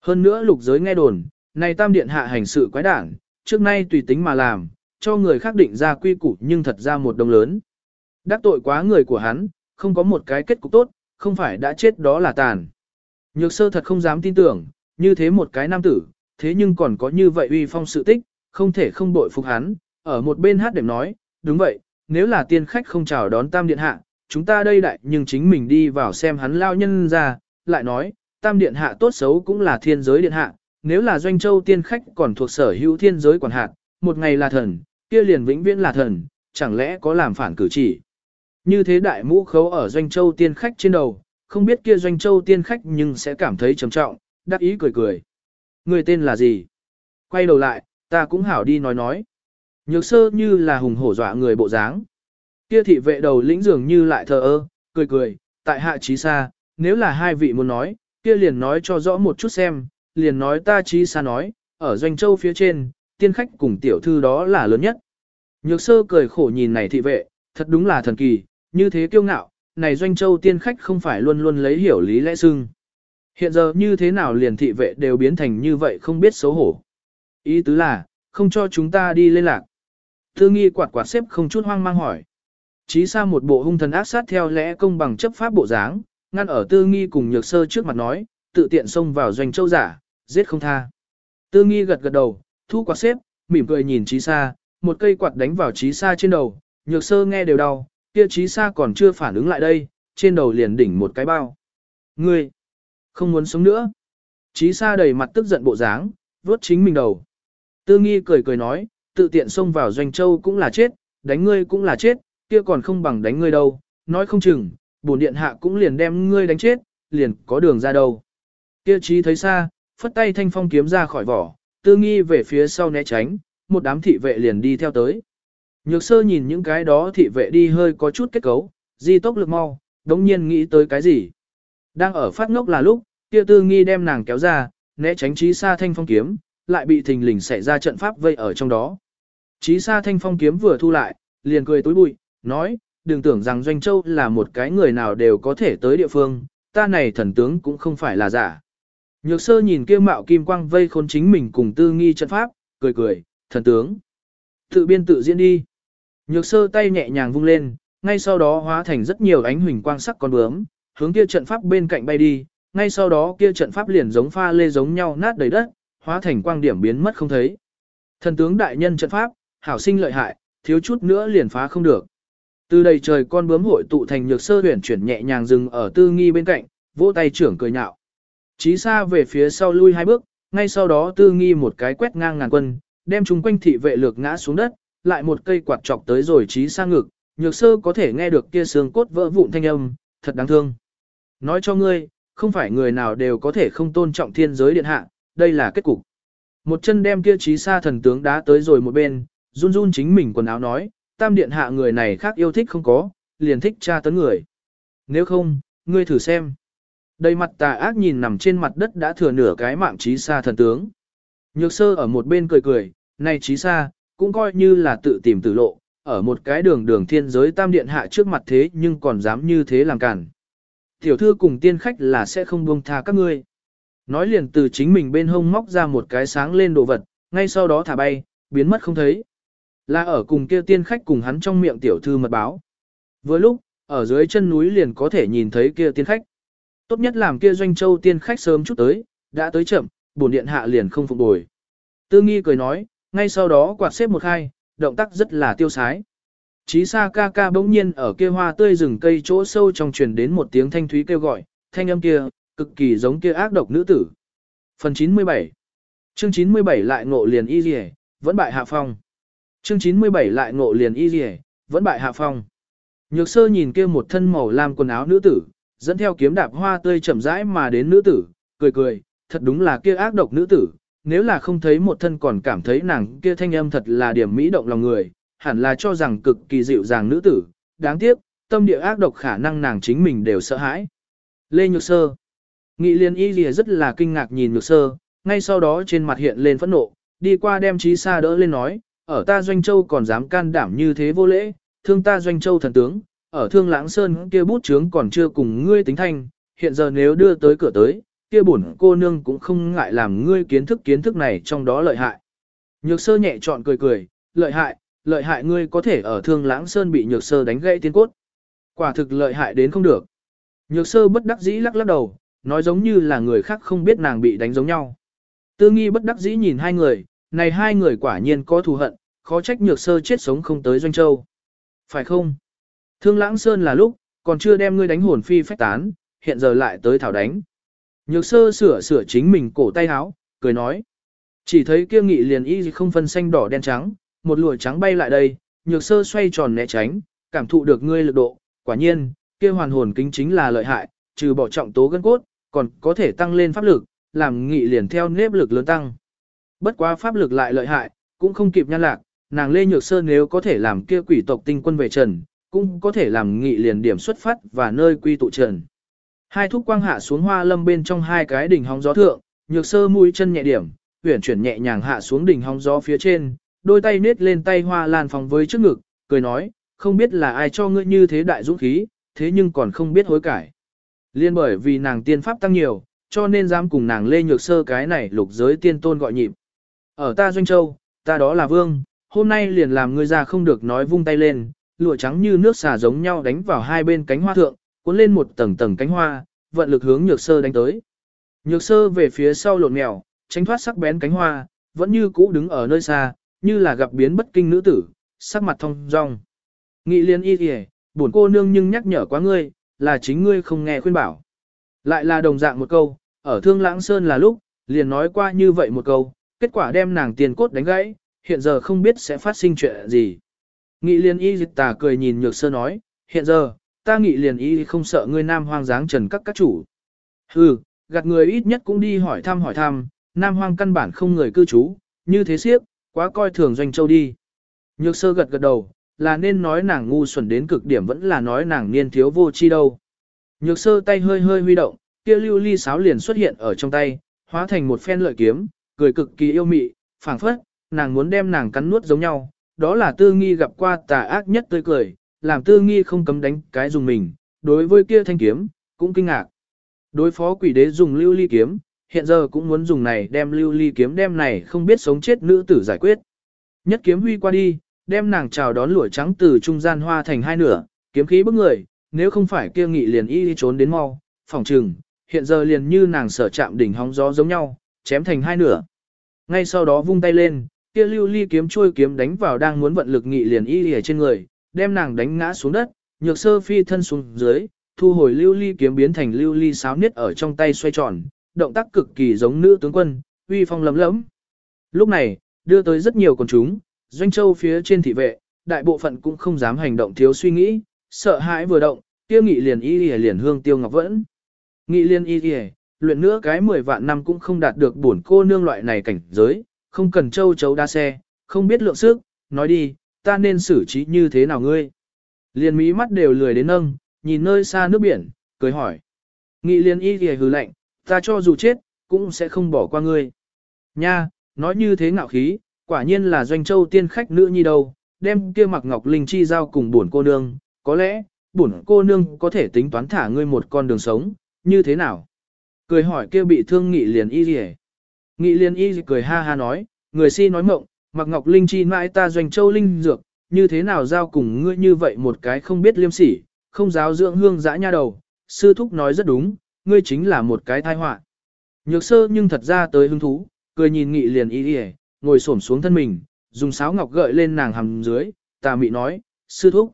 S1: Hơn nữa lục giới nghe đồn, này tam điện hạ hành sự quái đản, trước nay tùy tính mà làm, cho người khác định ra quy củ nhưng thật ra một đồng lớn. Đắc tội quá người của hắn, không có một cái kết cục tốt, không phải đã chết đó là tàn. Nhược sơ thật không dám tin tưởng, như thế một cái nam tử, thế nhưng còn có như vậy uy phong sự tích, không thể không bội phục hắn, ở một bên hát đệm nói, đúng vậy, nếu là tiên khách không chào đón tam điện hạ, chúng ta đây đại nhưng chính mình đi vào xem hắn lao nhân ra, lại nói, tam điện hạ tốt xấu cũng là thiên giới điện hạ, nếu là doanh châu tiên khách còn thuộc sở hữu thiên giới quản hạt, một ngày là thần, kia liền vĩnh viễn là thần, chẳng lẽ có làm phản cử chỉ. Như thế đại mũ khấu ở doanh châu tiên khách trên đầu, không biết kia doanh châu tiên khách nhưng sẽ cảm thấy trầm trọng, đắc ý cười cười. Người tên là gì? Quay đầu lại, ta cũng hảo đi nói nói. Nhược sơ như là hùng hổ dọa người bộ dáng. Kia thị vệ đầu lĩnh dường như lại thờ ơ, cười cười, tại hạ trí xa, nếu là hai vị muốn nói, kia liền nói cho rõ một chút xem, liền nói ta trí xa nói, ở doanh châu phía trên, tiên khách cùng tiểu thư đó là lớn nhất. Nhược sơ cười khổ nhìn này thị vệ, thật đúng là thần kỳ, như thế kiêu ngạo, này doanh châu tiên khách không phải luôn luôn lấy hiểu lý lẽ xưng. Hiện giờ như thế nào liền thị vệ đều biến thành như vậy không biết xấu hổ. Ý tứ là, không cho chúng ta đi lên lạc. Thư nghi quạt quạt xếp không chút hoang mang hỏi. Chí xa một bộ hung thần ác sát theo lẽ công bằng chấp pháp bộ dáng, ngăn ở tư nghi cùng nhược sơ trước mặt nói, tự tiện xông vào doanh châu giả, giết không tha. Tư nghi gật gật đầu, thu quạt xếp, mỉm cười nhìn trí xa, một cây quạt đánh vào trí xa trên đầu, nhược sơ nghe đều đau, kia trí xa còn chưa phản ứng lại đây, trên đầu liền đỉnh một cái bao. Ngươi, không muốn sống nữa. Trí xa đầy mặt tức giận bộ dáng, vuốt chính mình đầu. Tư nghi cười cười nói, tự tiện xông vào doanh châu cũng là chết, đánh ngươi cũng là chết, kia còn không bằng đánh ngươi đâu, nói không chừng, bổn điện hạ cũng liền đem ngươi đánh chết, liền có đường ra đâu. Kia trí thấy xa, phất tay thanh phong kiếm ra khỏi vỏ, tư nghi về phía sau né tránh, một đám thị vệ liền đi theo tới. Nhược sơ nhìn những cái đó thị vệ đi hơi có chút kết cấu, di tốc lực mau, đống nhiên nghĩ tới cái gì. Đang ở phát ngốc là lúc, Tiêu tư nghi đem nàng kéo ra, né tránh trí xa thanh phong kiếm, lại bị thình lình xảy ra trận pháp vây ở trong đó. Trí xa thanh phong kiếm vừa thu lại, liền cười tối bụi, nói, đừng tưởng rằng Doanh Châu là một cái người nào đều có thể tới địa phương, ta này thần tướng cũng không phải là giả. Nhược sơ nhìn kia mạo kim quang vây khốn chính mình cùng tư nghi trận pháp, cười cười, thần tướng. Tự biên tự diễn đi. Nhược sơ tay nhẹ nhàng vung lên, ngay sau đó hóa thành rất nhiều ánh huỳnh quang sắc con bướm, hướng kia trận pháp bên cạnh bay đi, ngay sau đó kia trận pháp liền giống pha lê giống nhau nát đầy đất, hóa thành quang điểm biến mất không thấy. Thần tướng đại nhân trận pháp, hảo sinh lợi hại, thiếu chút nữa liền phá không được. Từ đầy trời con bướm hội tụ thành nhược sơ huyền chuyển nhẹ nhàng dừng ở tư nghi bên cạnh, vỗ tay trưởng cười nhạo. Chí xa về phía sau lui hai bước, ngay sau đó tư nghi một cái quét ngang ngàn quân, đem chúng quanh thị vệ lược ngã xuống đất, lại một cây quạt chọc tới rồi chí xa ngực, nhược sơ có thể nghe được kia xương cốt vỡ vụn thanh âm, thật đáng thương. Nói cho ngươi, không phải người nào đều có thể không tôn trọng thiên giới điện hạ, đây là kết cục. Một chân đem kia chí xa thần tướng đá tới rồi một bên, run run chính mình quần áo nói, tam điện hạ người này khác yêu thích không có, liền thích tra tấn người. Nếu không, ngươi thử xem. Đầy mặt tà ác nhìn nằm trên mặt đất đã thừa nửa cái mạng trí xa thần tướng. Nhược sơ ở một bên cười cười, này trí xa, cũng coi như là tự tìm tử lộ, ở một cái đường đường thiên giới tam điện hạ trước mặt thế nhưng còn dám như thế làm cản. Tiểu thư cùng tiên khách là sẽ không buông tha các ngươi. Nói liền từ chính mình bên hông móc ra một cái sáng lên đồ vật, ngay sau đó thả bay, biến mất không thấy. Là ở cùng kia tiên khách cùng hắn trong miệng tiểu thư mật báo. Vừa lúc, ở dưới chân núi liền có thể nhìn thấy kia tiên khách. Tốt nhất làm kia doanh châu tiên khách sớm chút tới, đã tới chậm, bổn điện hạ liền không phục bồi. Tư nghi cười nói, ngay sau đó quạt xếp một khai, động tác rất là tiêu sái. Chí Sa ca ca bỗng nhiên ở kia hoa tươi rừng cây chỗ sâu trong truyền đến một tiếng thanh thúy kêu gọi, thanh âm kia, cực kỳ giống kia ác độc nữ tử. Phần 97 Chương 97 lại ngộ liền y rỉ, vẫn bại hạ phong. Chương 97 lại ngộ liền y rỉ, vẫn bại hạ phong. Nhược sơ nhìn kia một thân màu lam quần áo nữ tử, dẫn theo kiếm đạp hoa tươi chậm rãi mà đến nữ tử, cười cười, thật đúng là kia ác độc nữ tử, nếu là không thấy một thân còn cảm thấy nàng kia thanh âm thật là điểm mỹ động lòng người, hẳn là cho rằng cực kỳ dịu dàng nữ tử, đáng tiếc, tâm địa ác độc khả năng nàng chính mình đều sợ hãi. Lê Nhược Sơ Nghị liên y lìa rất là kinh ngạc nhìn Nhược Sơ, ngay sau đó trên mặt hiện lên phẫn nộ, đi qua đem trí xa đỡ lên nói, ở ta Doanh Châu còn dám can đảm như thế vô lễ, thương ta Doanh Châu thần tướng, ở thương lãng sơn kia bút chướng còn chưa cùng ngươi tính thanh, hiện giờ nếu đưa tới cửa tới, kia bổn cô nương cũng không ngại làm ngươi kiến thức kiến thức này trong đó lợi hại. Nhược sơ nhẹ chọn cười cười, lợi hại, lợi hại ngươi có thể ở thương lãng sơn bị nhược sơ đánh gãy tiên cốt. Quả thực lợi hại đến không được. Nhược sơ bất đắc dĩ lắc lắc đầu, nói giống như là người khác không biết nàng bị đánh giống nhau. Tư nghi bất đắc dĩ nhìn hai người, này hai người quả nhiên có thù hận, khó trách nhược sơ chết sống không tới doanh châu. Phải không? Thương lãng sơn là lúc, còn chưa đem ngươi đánh hồn phi phách tán, hiện giờ lại tới thảo đánh. Nhược sơ sửa sửa chính mình cổ tay áo, cười nói. Chỉ thấy kia nghị liền y không phân xanh đỏ đen trắng, một lụa trắng bay lại đây, nhược sơ xoay tròn né tránh, cảm thụ được ngươi lực độ, quả nhiên, kia hoàn hồn kính chính là lợi hại, trừ bỏ trọng tố gân cốt, còn có thể tăng lên pháp lực, làm nghị liền theo nếp lực lớn tăng. Bất quá pháp lực lại lợi hại, cũng không kịp nhan lạc, nàng Lê Nhược Sơ nếu có thể làm kia quỷ tộc tinh quân về trần, cũng có thể làm nghị liền điểm xuất phát và nơi quy tụ trần. Hai thúc quang hạ xuống hoa lâm bên trong hai cái đỉnh hóng gió thượng, nhược sơ mũi chân nhẹ điểm, huyển chuyển nhẹ nhàng hạ xuống đỉnh hóng gió phía trên, đôi tay nết lên tay hoa lan phòng với trước ngực, cười nói, không biết là ai cho ngươi như thế đại dũng khí, thế nhưng còn không biết hối cải. Liên bởi vì nàng tiên pháp tăng nhiều, cho nên dám cùng nàng lê nhược sơ cái này lục giới tiên tôn gọi nhịp. Ở ta doanh châu, ta đó là vương, hôm nay liền làm ngươi ra không được nói vung tay lên, lụa trắng như nước xà giống nhau đánh vào hai bên cánh hoa thượng, cuốn lên một tầng tầng cánh hoa, vận lực hướng nhược sơ đánh tới. Nhược sơ về phía sau lộn mèo, tránh thoát sắc bén cánh hoa, vẫn như cũ đứng ở nơi xa, như là gặp biến bất kinh nữ tử, sắc mặt thông rong. Nghị liên y kìa, buồn cô nương nhưng nhắc nhở quá ngươi, là chính ngươi không nghe khuyên bảo. Lại là đồng dạng một câu, ở thương lãng sơn là lúc, liền nói qua như vậy một câu, kết quả đem nàng tiền cốt đánh gãy, hiện giờ không biết sẽ phát sinh chuyện gì. Nghị liên y tà cười nhìn nhược sơ nói, hiện giờ, ta nghị liền y không sợ ngươi nam hoang dáng trần các các chủ. Hừ, gạt người ít nhất cũng đi hỏi thăm hỏi thăm, nam hoang căn bản không người cư trú, như thế siếp, quá coi thường doanh châu đi. Nhược sơ gật gật đầu, là nên nói nàng ngu xuẩn đến cực điểm vẫn là nói nàng niên thiếu vô chi đâu. Nhược sơ tay hơi hơi huy động, kia lưu ly sáo liền xuất hiện ở trong tay, hóa thành một phen lợi kiếm, cười cực kỳ yêu mị, phảng phất, nàng muốn đem nàng cắn nuốt giống nhau, đó là tư nghi gặp qua tà ác nhất tươi cười, làm tư nghi không cấm đánh cái dùng mình, đối với kia thanh kiếm, cũng kinh ngạc. Đối phó quỷ đế dùng lưu ly kiếm, hiện giờ cũng muốn dùng này đem lưu ly kiếm đem này không biết sống chết nữ tử giải quyết. Nhất kiếm huy qua đi, đem nàng chào đón lũa trắng từ trung gian hoa thành hai nửa, kiếm khí bức người, nếu không phải kia nghị liền y đi trốn đến mau, phòng trừng, hiện giờ liền như nàng sở chạm đỉnh hóng gió giống nhau, chém thành hai nửa. Ngay sau đó vung tay lên, kia lưu ly kiếm trôi kiếm đánh vào đang muốn vận lực nghị liền y lìa trên người, đem nàng đánh ngã xuống đất, nhược sơ phi thân xuống dưới, thu hồi lưu ly kiếm biến thành lưu ly sáo niết ở trong tay xoay tròn, động tác cực kỳ giống nữ tướng quân, uy phong lấm lẫm. Lúc này, đưa tới rất nhiều quần chúng, doanh châu phía trên thị vệ, đại bộ phận cũng không dám hành động thiếu suy nghĩ, sợ hãi vừa động, tiêu nghị liền y lìa liền hương tiêu ngọc vẫn. Nghị liền y lìa, luyện nữa cái 10 vạn năm cũng không đạt được bổn cô nương loại này cảnh giới, không cần châu chấu đa xe, không biết lượng sức, nói đi, ta nên xử trí như thế nào ngươi? Liền mỹ mắt đều lười đến nâng, nhìn nơi xa nước biển, cười hỏi. Nghị liên y thì hừ lạnh, ta cho dù chết, cũng sẽ không bỏ qua ngươi. Nha, nói như thế ngạo khí, quả nhiên là doanh châu tiên khách nữ nhi đâu, đem kia mặc ngọc linh chi giao cùng buồn cô nương, có lẽ, buồn cô nương có thể tính toán thả ngươi một con đường sống, như thế nào? Cười hỏi kia bị thương nghị liền y gì Nghị Liên y cười ha ha nói, người si nói mộng, mặc ngọc linh chi mãi ta doanh châu linh dược, như thế nào giao cùng ngươi như vậy một cái không biết liêm sỉ, không giáo dưỡng hương dã nha đầu, sư thúc nói rất đúng, ngươi chính là một cái tai họa. Nhược sơ nhưng thật ra tới hứng thú, cười nhìn nghị liền y ngồi xổm xuống thân mình, dùng sáo ngọc gợi lên nàng hầm dưới, tà mị nói, sư thúc.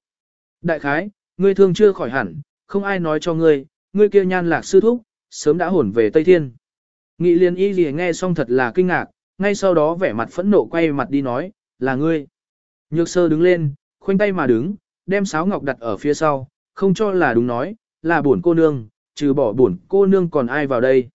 S1: Đại khái, ngươi thương chưa khỏi hẳn, không ai nói cho ngươi, ngươi kia nhan lạc sư thúc, sớm đã hồn về Tây Thiên. Nghị liền y gì nghe xong thật là kinh ngạc, ngay sau đó vẻ mặt phẫn nộ quay mặt đi nói, là ngươi. Nhược sơ đứng lên, khoanh tay mà đứng, đem sáo ngọc đặt ở phía sau, không cho là đúng nói, là buồn cô nương, trừ bỏ buồn cô nương còn ai vào đây.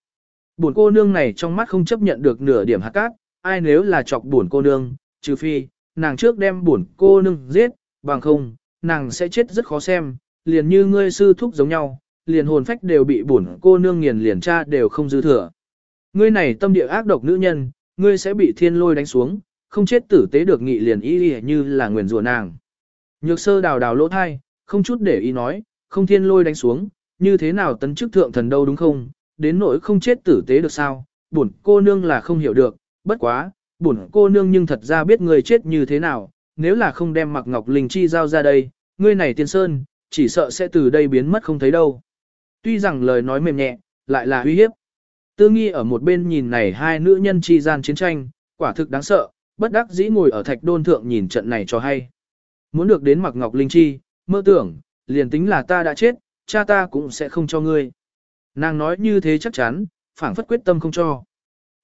S1: Buồn cô nương này trong mắt không chấp nhận được nửa điểm hạt cát, ai nếu là chọc buồn cô nương, trừ phi, nàng trước đem buồn cô nương giết, bằng không, nàng sẽ chết rất khó xem, liền như ngươi sư thúc giống nhau, liền hồn phách đều bị buồn cô nương nghiền liền cha đều không dư thừa. Ngươi này tâm địa ác độc nữ nhân, ngươi sẽ bị thiên lôi đánh xuống, không chết tử tế được nghị liền y như là nguyền rủa nàng. Nhược sơ đào đào lỗ thai, không chút để ý nói, không thiên lôi đánh xuống, như thế nào tấn chức thượng thần đâu đúng không, đến nỗi không chết tử tế được sao, bổn cô nương là không hiểu được, bất quá, bổn cô nương nhưng thật ra biết người chết như thế nào, nếu là không đem mặc ngọc linh chi giao ra đây, ngươi này tiên sơn, chỉ sợ sẽ từ đây biến mất không thấy đâu. Tuy rằng lời nói mềm nhẹ, lại là uy hiếp. Tư nghi ở một bên nhìn này hai nữ nhân chi gian chiến tranh, quả thực đáng sợ, bất đắc dĩ ngồi ở thạch đôn thượng nhìn trận này cho hay. Muốn được đến mặc ngọc linh chi, mơ tưởng, liền tính là ta đã chết, cha ta cũng sẽ không cho ngươi. Nàng nói như thế chắc chắn, phảng phất quyết tâm không cho.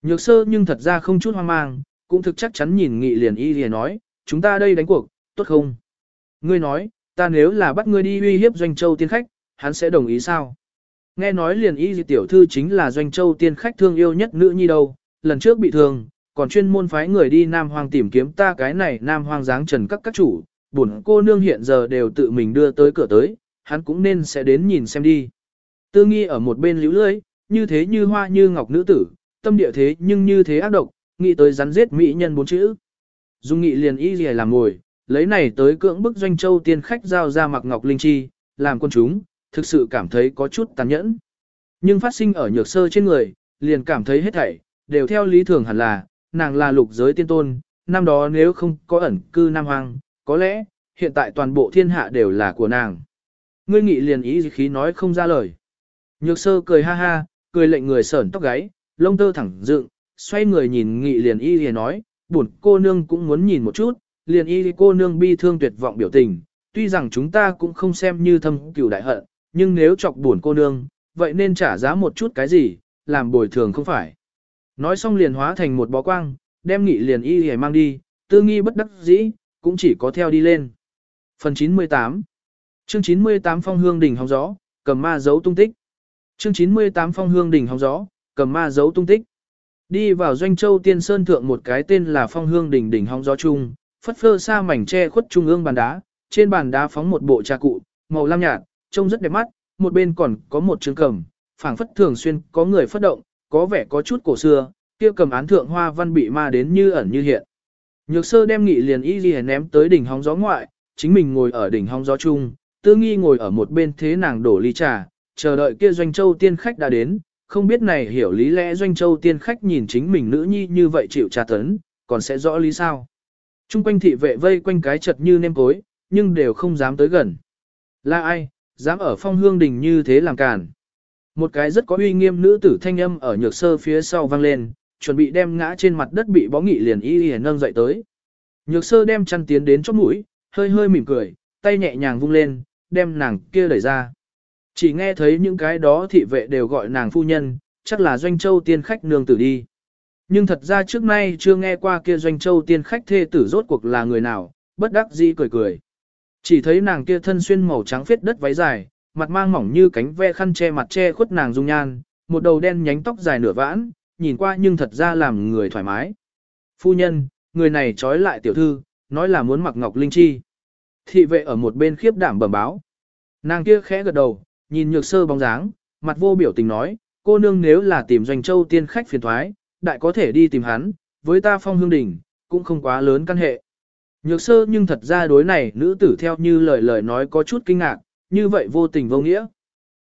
S1: Nhược sơ nhưng thật ra không chút hoang mang, cũng thực chắc chắn nhìn nghị liền y liền nói, chúng ta đây đánh cuộc, tốt không? Ngươi nói, ta nếu là bắt ngươi đi uy hiếp doanh châu tiên khách, hắn sẽ đồng ý sao? Nghe nói liền y tiểu thư chính là doanh châu tiên khách thương yêu nhất nữ nhi đâu, lần trước bị thương, còn chuyên môn phái người đi Nam Hoang tìm kiếm ta cái này Nam Hoang dáng trần các các chủ, buồn cô nương hiện giờ đều tự mình đưa tới cửa tới, hắn cũng nên sẽ đến nhìn xem đi. Tư nghi ở một bên liễu lưới, như thế như hoa như ngọc nữ tử, tâm địa thế nhưng như thế ác độc, nghĩ tới rắn giết mỹ nhân bốn chữ. Dung nghị liền y gì làm ngồi, lấy này tới cưỡng bức doanh châu tiên khách giao ra mặc ngọc linh chi, làm quân chúng, thực sự cảm thấy có chút tàn nhẫn. Nhưng phát sinh ở nhược sơ trên người, liền cảm thấy hết thảy, đều theo lý thường hẳn là, nàng là lục giới tiên tôn, năm đó nếu không có ẩn cư Nam Hoàng, có lẽ, hiện tại toàn bộ thiên hạ đều là của nàng. Ngươi nghị liền ý khí nói không ra lời. Nhược sơ cười ha ha, cười lệnh người sởn tóc gáy, lông tơ thẳng dựng, xoay người nhìn nghị liền y liền nói, buồn cô nương cũng muốn nhìn một chút, liền y cô nương bi thương tuyệt vọng biểu tình, tuy rằng chúng ta cũng không xem như thâm cửu đại hận, nhưng nếu chọc buồn cô nương, vậy nên trả giá một chút cái gì, làm bồi thường không phải. Nói xong liền hóa thành một bó quang, đem nghị liền y hề mang đi, tư nghi bất đắc dĩ, cũng chỉ có theo đi lên. Phần 98 Chương 98 Phong hương đỉnh hóng gió, cầm ma dấu tung tích. Chương 98 Phong hương đỉnh hóng gió, cầm ma dấu tung tích. Đi vào doanh châu tiên sơn thượng một cái tên là Phong hương đỉnh đỉnh hóng gió trung phất phơ xa mảnh tre khuất trung ương bàn đá, trên bàn đá phóng một bộ trà cụ, màu lam nhạt, trông rất đẹp mắt, một bên còn có một trường cầm, phảng phất thường xuyên có người phất động, có vẻ có chút cổ xưa, kia cầm án thượng hoa văn bị ma đến như ẩn như hiện. Nhược sơ đem nghị liền y ghi ném tới đỉnh hóng gió ngoại, chính mình ngồi ở đỉnh hóng gió chung, tư nghi ngồi ở một bên thế nàng đổ ly trà, chờ đợi kia doanh châu tiên khách đã đến, không biết này hiểu lý lẽ doanh châu tiên khách nhìn chính mình nữ nhi như vậy chịu trà tấn, còn sẽ rõ lý sao. Trung quanh thị vệ vây quanh cái chật như nêm cối, nhưng đều không dám tới gần. Là ai, dám ở phong hương đình như thế làm cản. Một cái rất có uy nghiêm nữ tử thanh âm ở nhược sơ phía sau vang lên, chuẩn bị đem ngã trên mặt đất bị bó nghị liền y y nâng dậy tới. Nhược sơ đem chăn tiến đến chóp mũi, hơi hơi mỉm cười, tay nhẹ nhàng vung lên, đem nàng kia đẩy ra. Chỉ nghe thấy những cái đó thị vệ đều gọi nàng phu nhân, chắc là doanh châu tiên khách nương tử đi. Nhưng thật ra trước nay chưa nghe qua kia doanh châu tiên khách thê tử rốt cuộc là người nào, bất đắc dĩ cười cười. Chỉ thấy nàng kia thân xuyên màu trắng phết đất váy dài, mặt mang mỏng như cánh ve khăn che mặt che khuất nàng dung nhan, một đầu đen nhánh tóc dài nửa vãn, nhìn qua nhưng thật ra làm người thoải mái. Phu nhân, người này trói lại tiểu thư, nói là muốn mặc ngọc linh chi. Thị vệ ở một bên khiếp đảm bẩm báo. Nàng kia khẽ gật đầu, nhìn nhược sơ bóng dáng, mặt vô biểu tình nói, cô nương nếu là tìm doanh châu tiên khách phiền thoái, đại có thể đi tìm hắn, với ta phong hương đỉnh, cũng không quá lớn căn hệ. Nhược sơ nhưng thật ra đối này nữ tử theo như lời lời nói có chút kinh ngạc, như vậy vô tình vô nghĩa.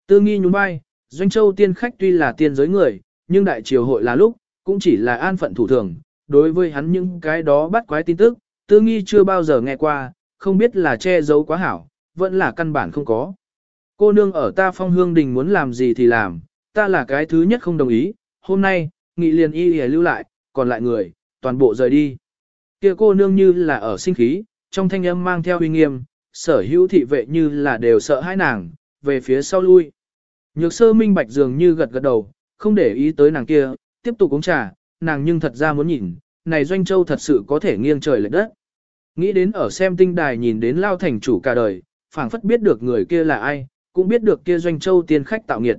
S1: Tư nghi nhún vai, doanh châu tiên khách tuy là tiên giới người, nhưng đại triều hội là lúc, cũng chỉ là an phận thủ thường. Đối với hắn những cái đó bắt quái tin tức, tư nghi chưa bao giờ nghe qua, không biết là che giấu quá hảo, vẫn là căn bản không có. Cô nương ở ta phong hương đình muốn làm gì thì làm, ta là cái thứ nhất không đồng ý, hôm nay, nghị liền y y lưu lại, còn lại người, toàn bộ rời đi. Kia cô nương như là ở sinh khí, trong thanh âm mang theo uy nghiêm, sở hữu thị vệ như là đều sợ hãi nàng, về phía sau lui. Nhược sơ minh bạch dường như gật gật đầu, không để ý tới nàng kia, tiếp tục uống trà, nàng nhưng thật ra muốn nhìn, này doanh châu thật sự có thể nghiêng trời lệch đất. Nghĩ đến ở xem tinh đài nhìn đến lao thành chủ cả đời, phảng phất biết được người kia là ai, cũng biết được kia doanh châu tiên khách tạo nghiệt.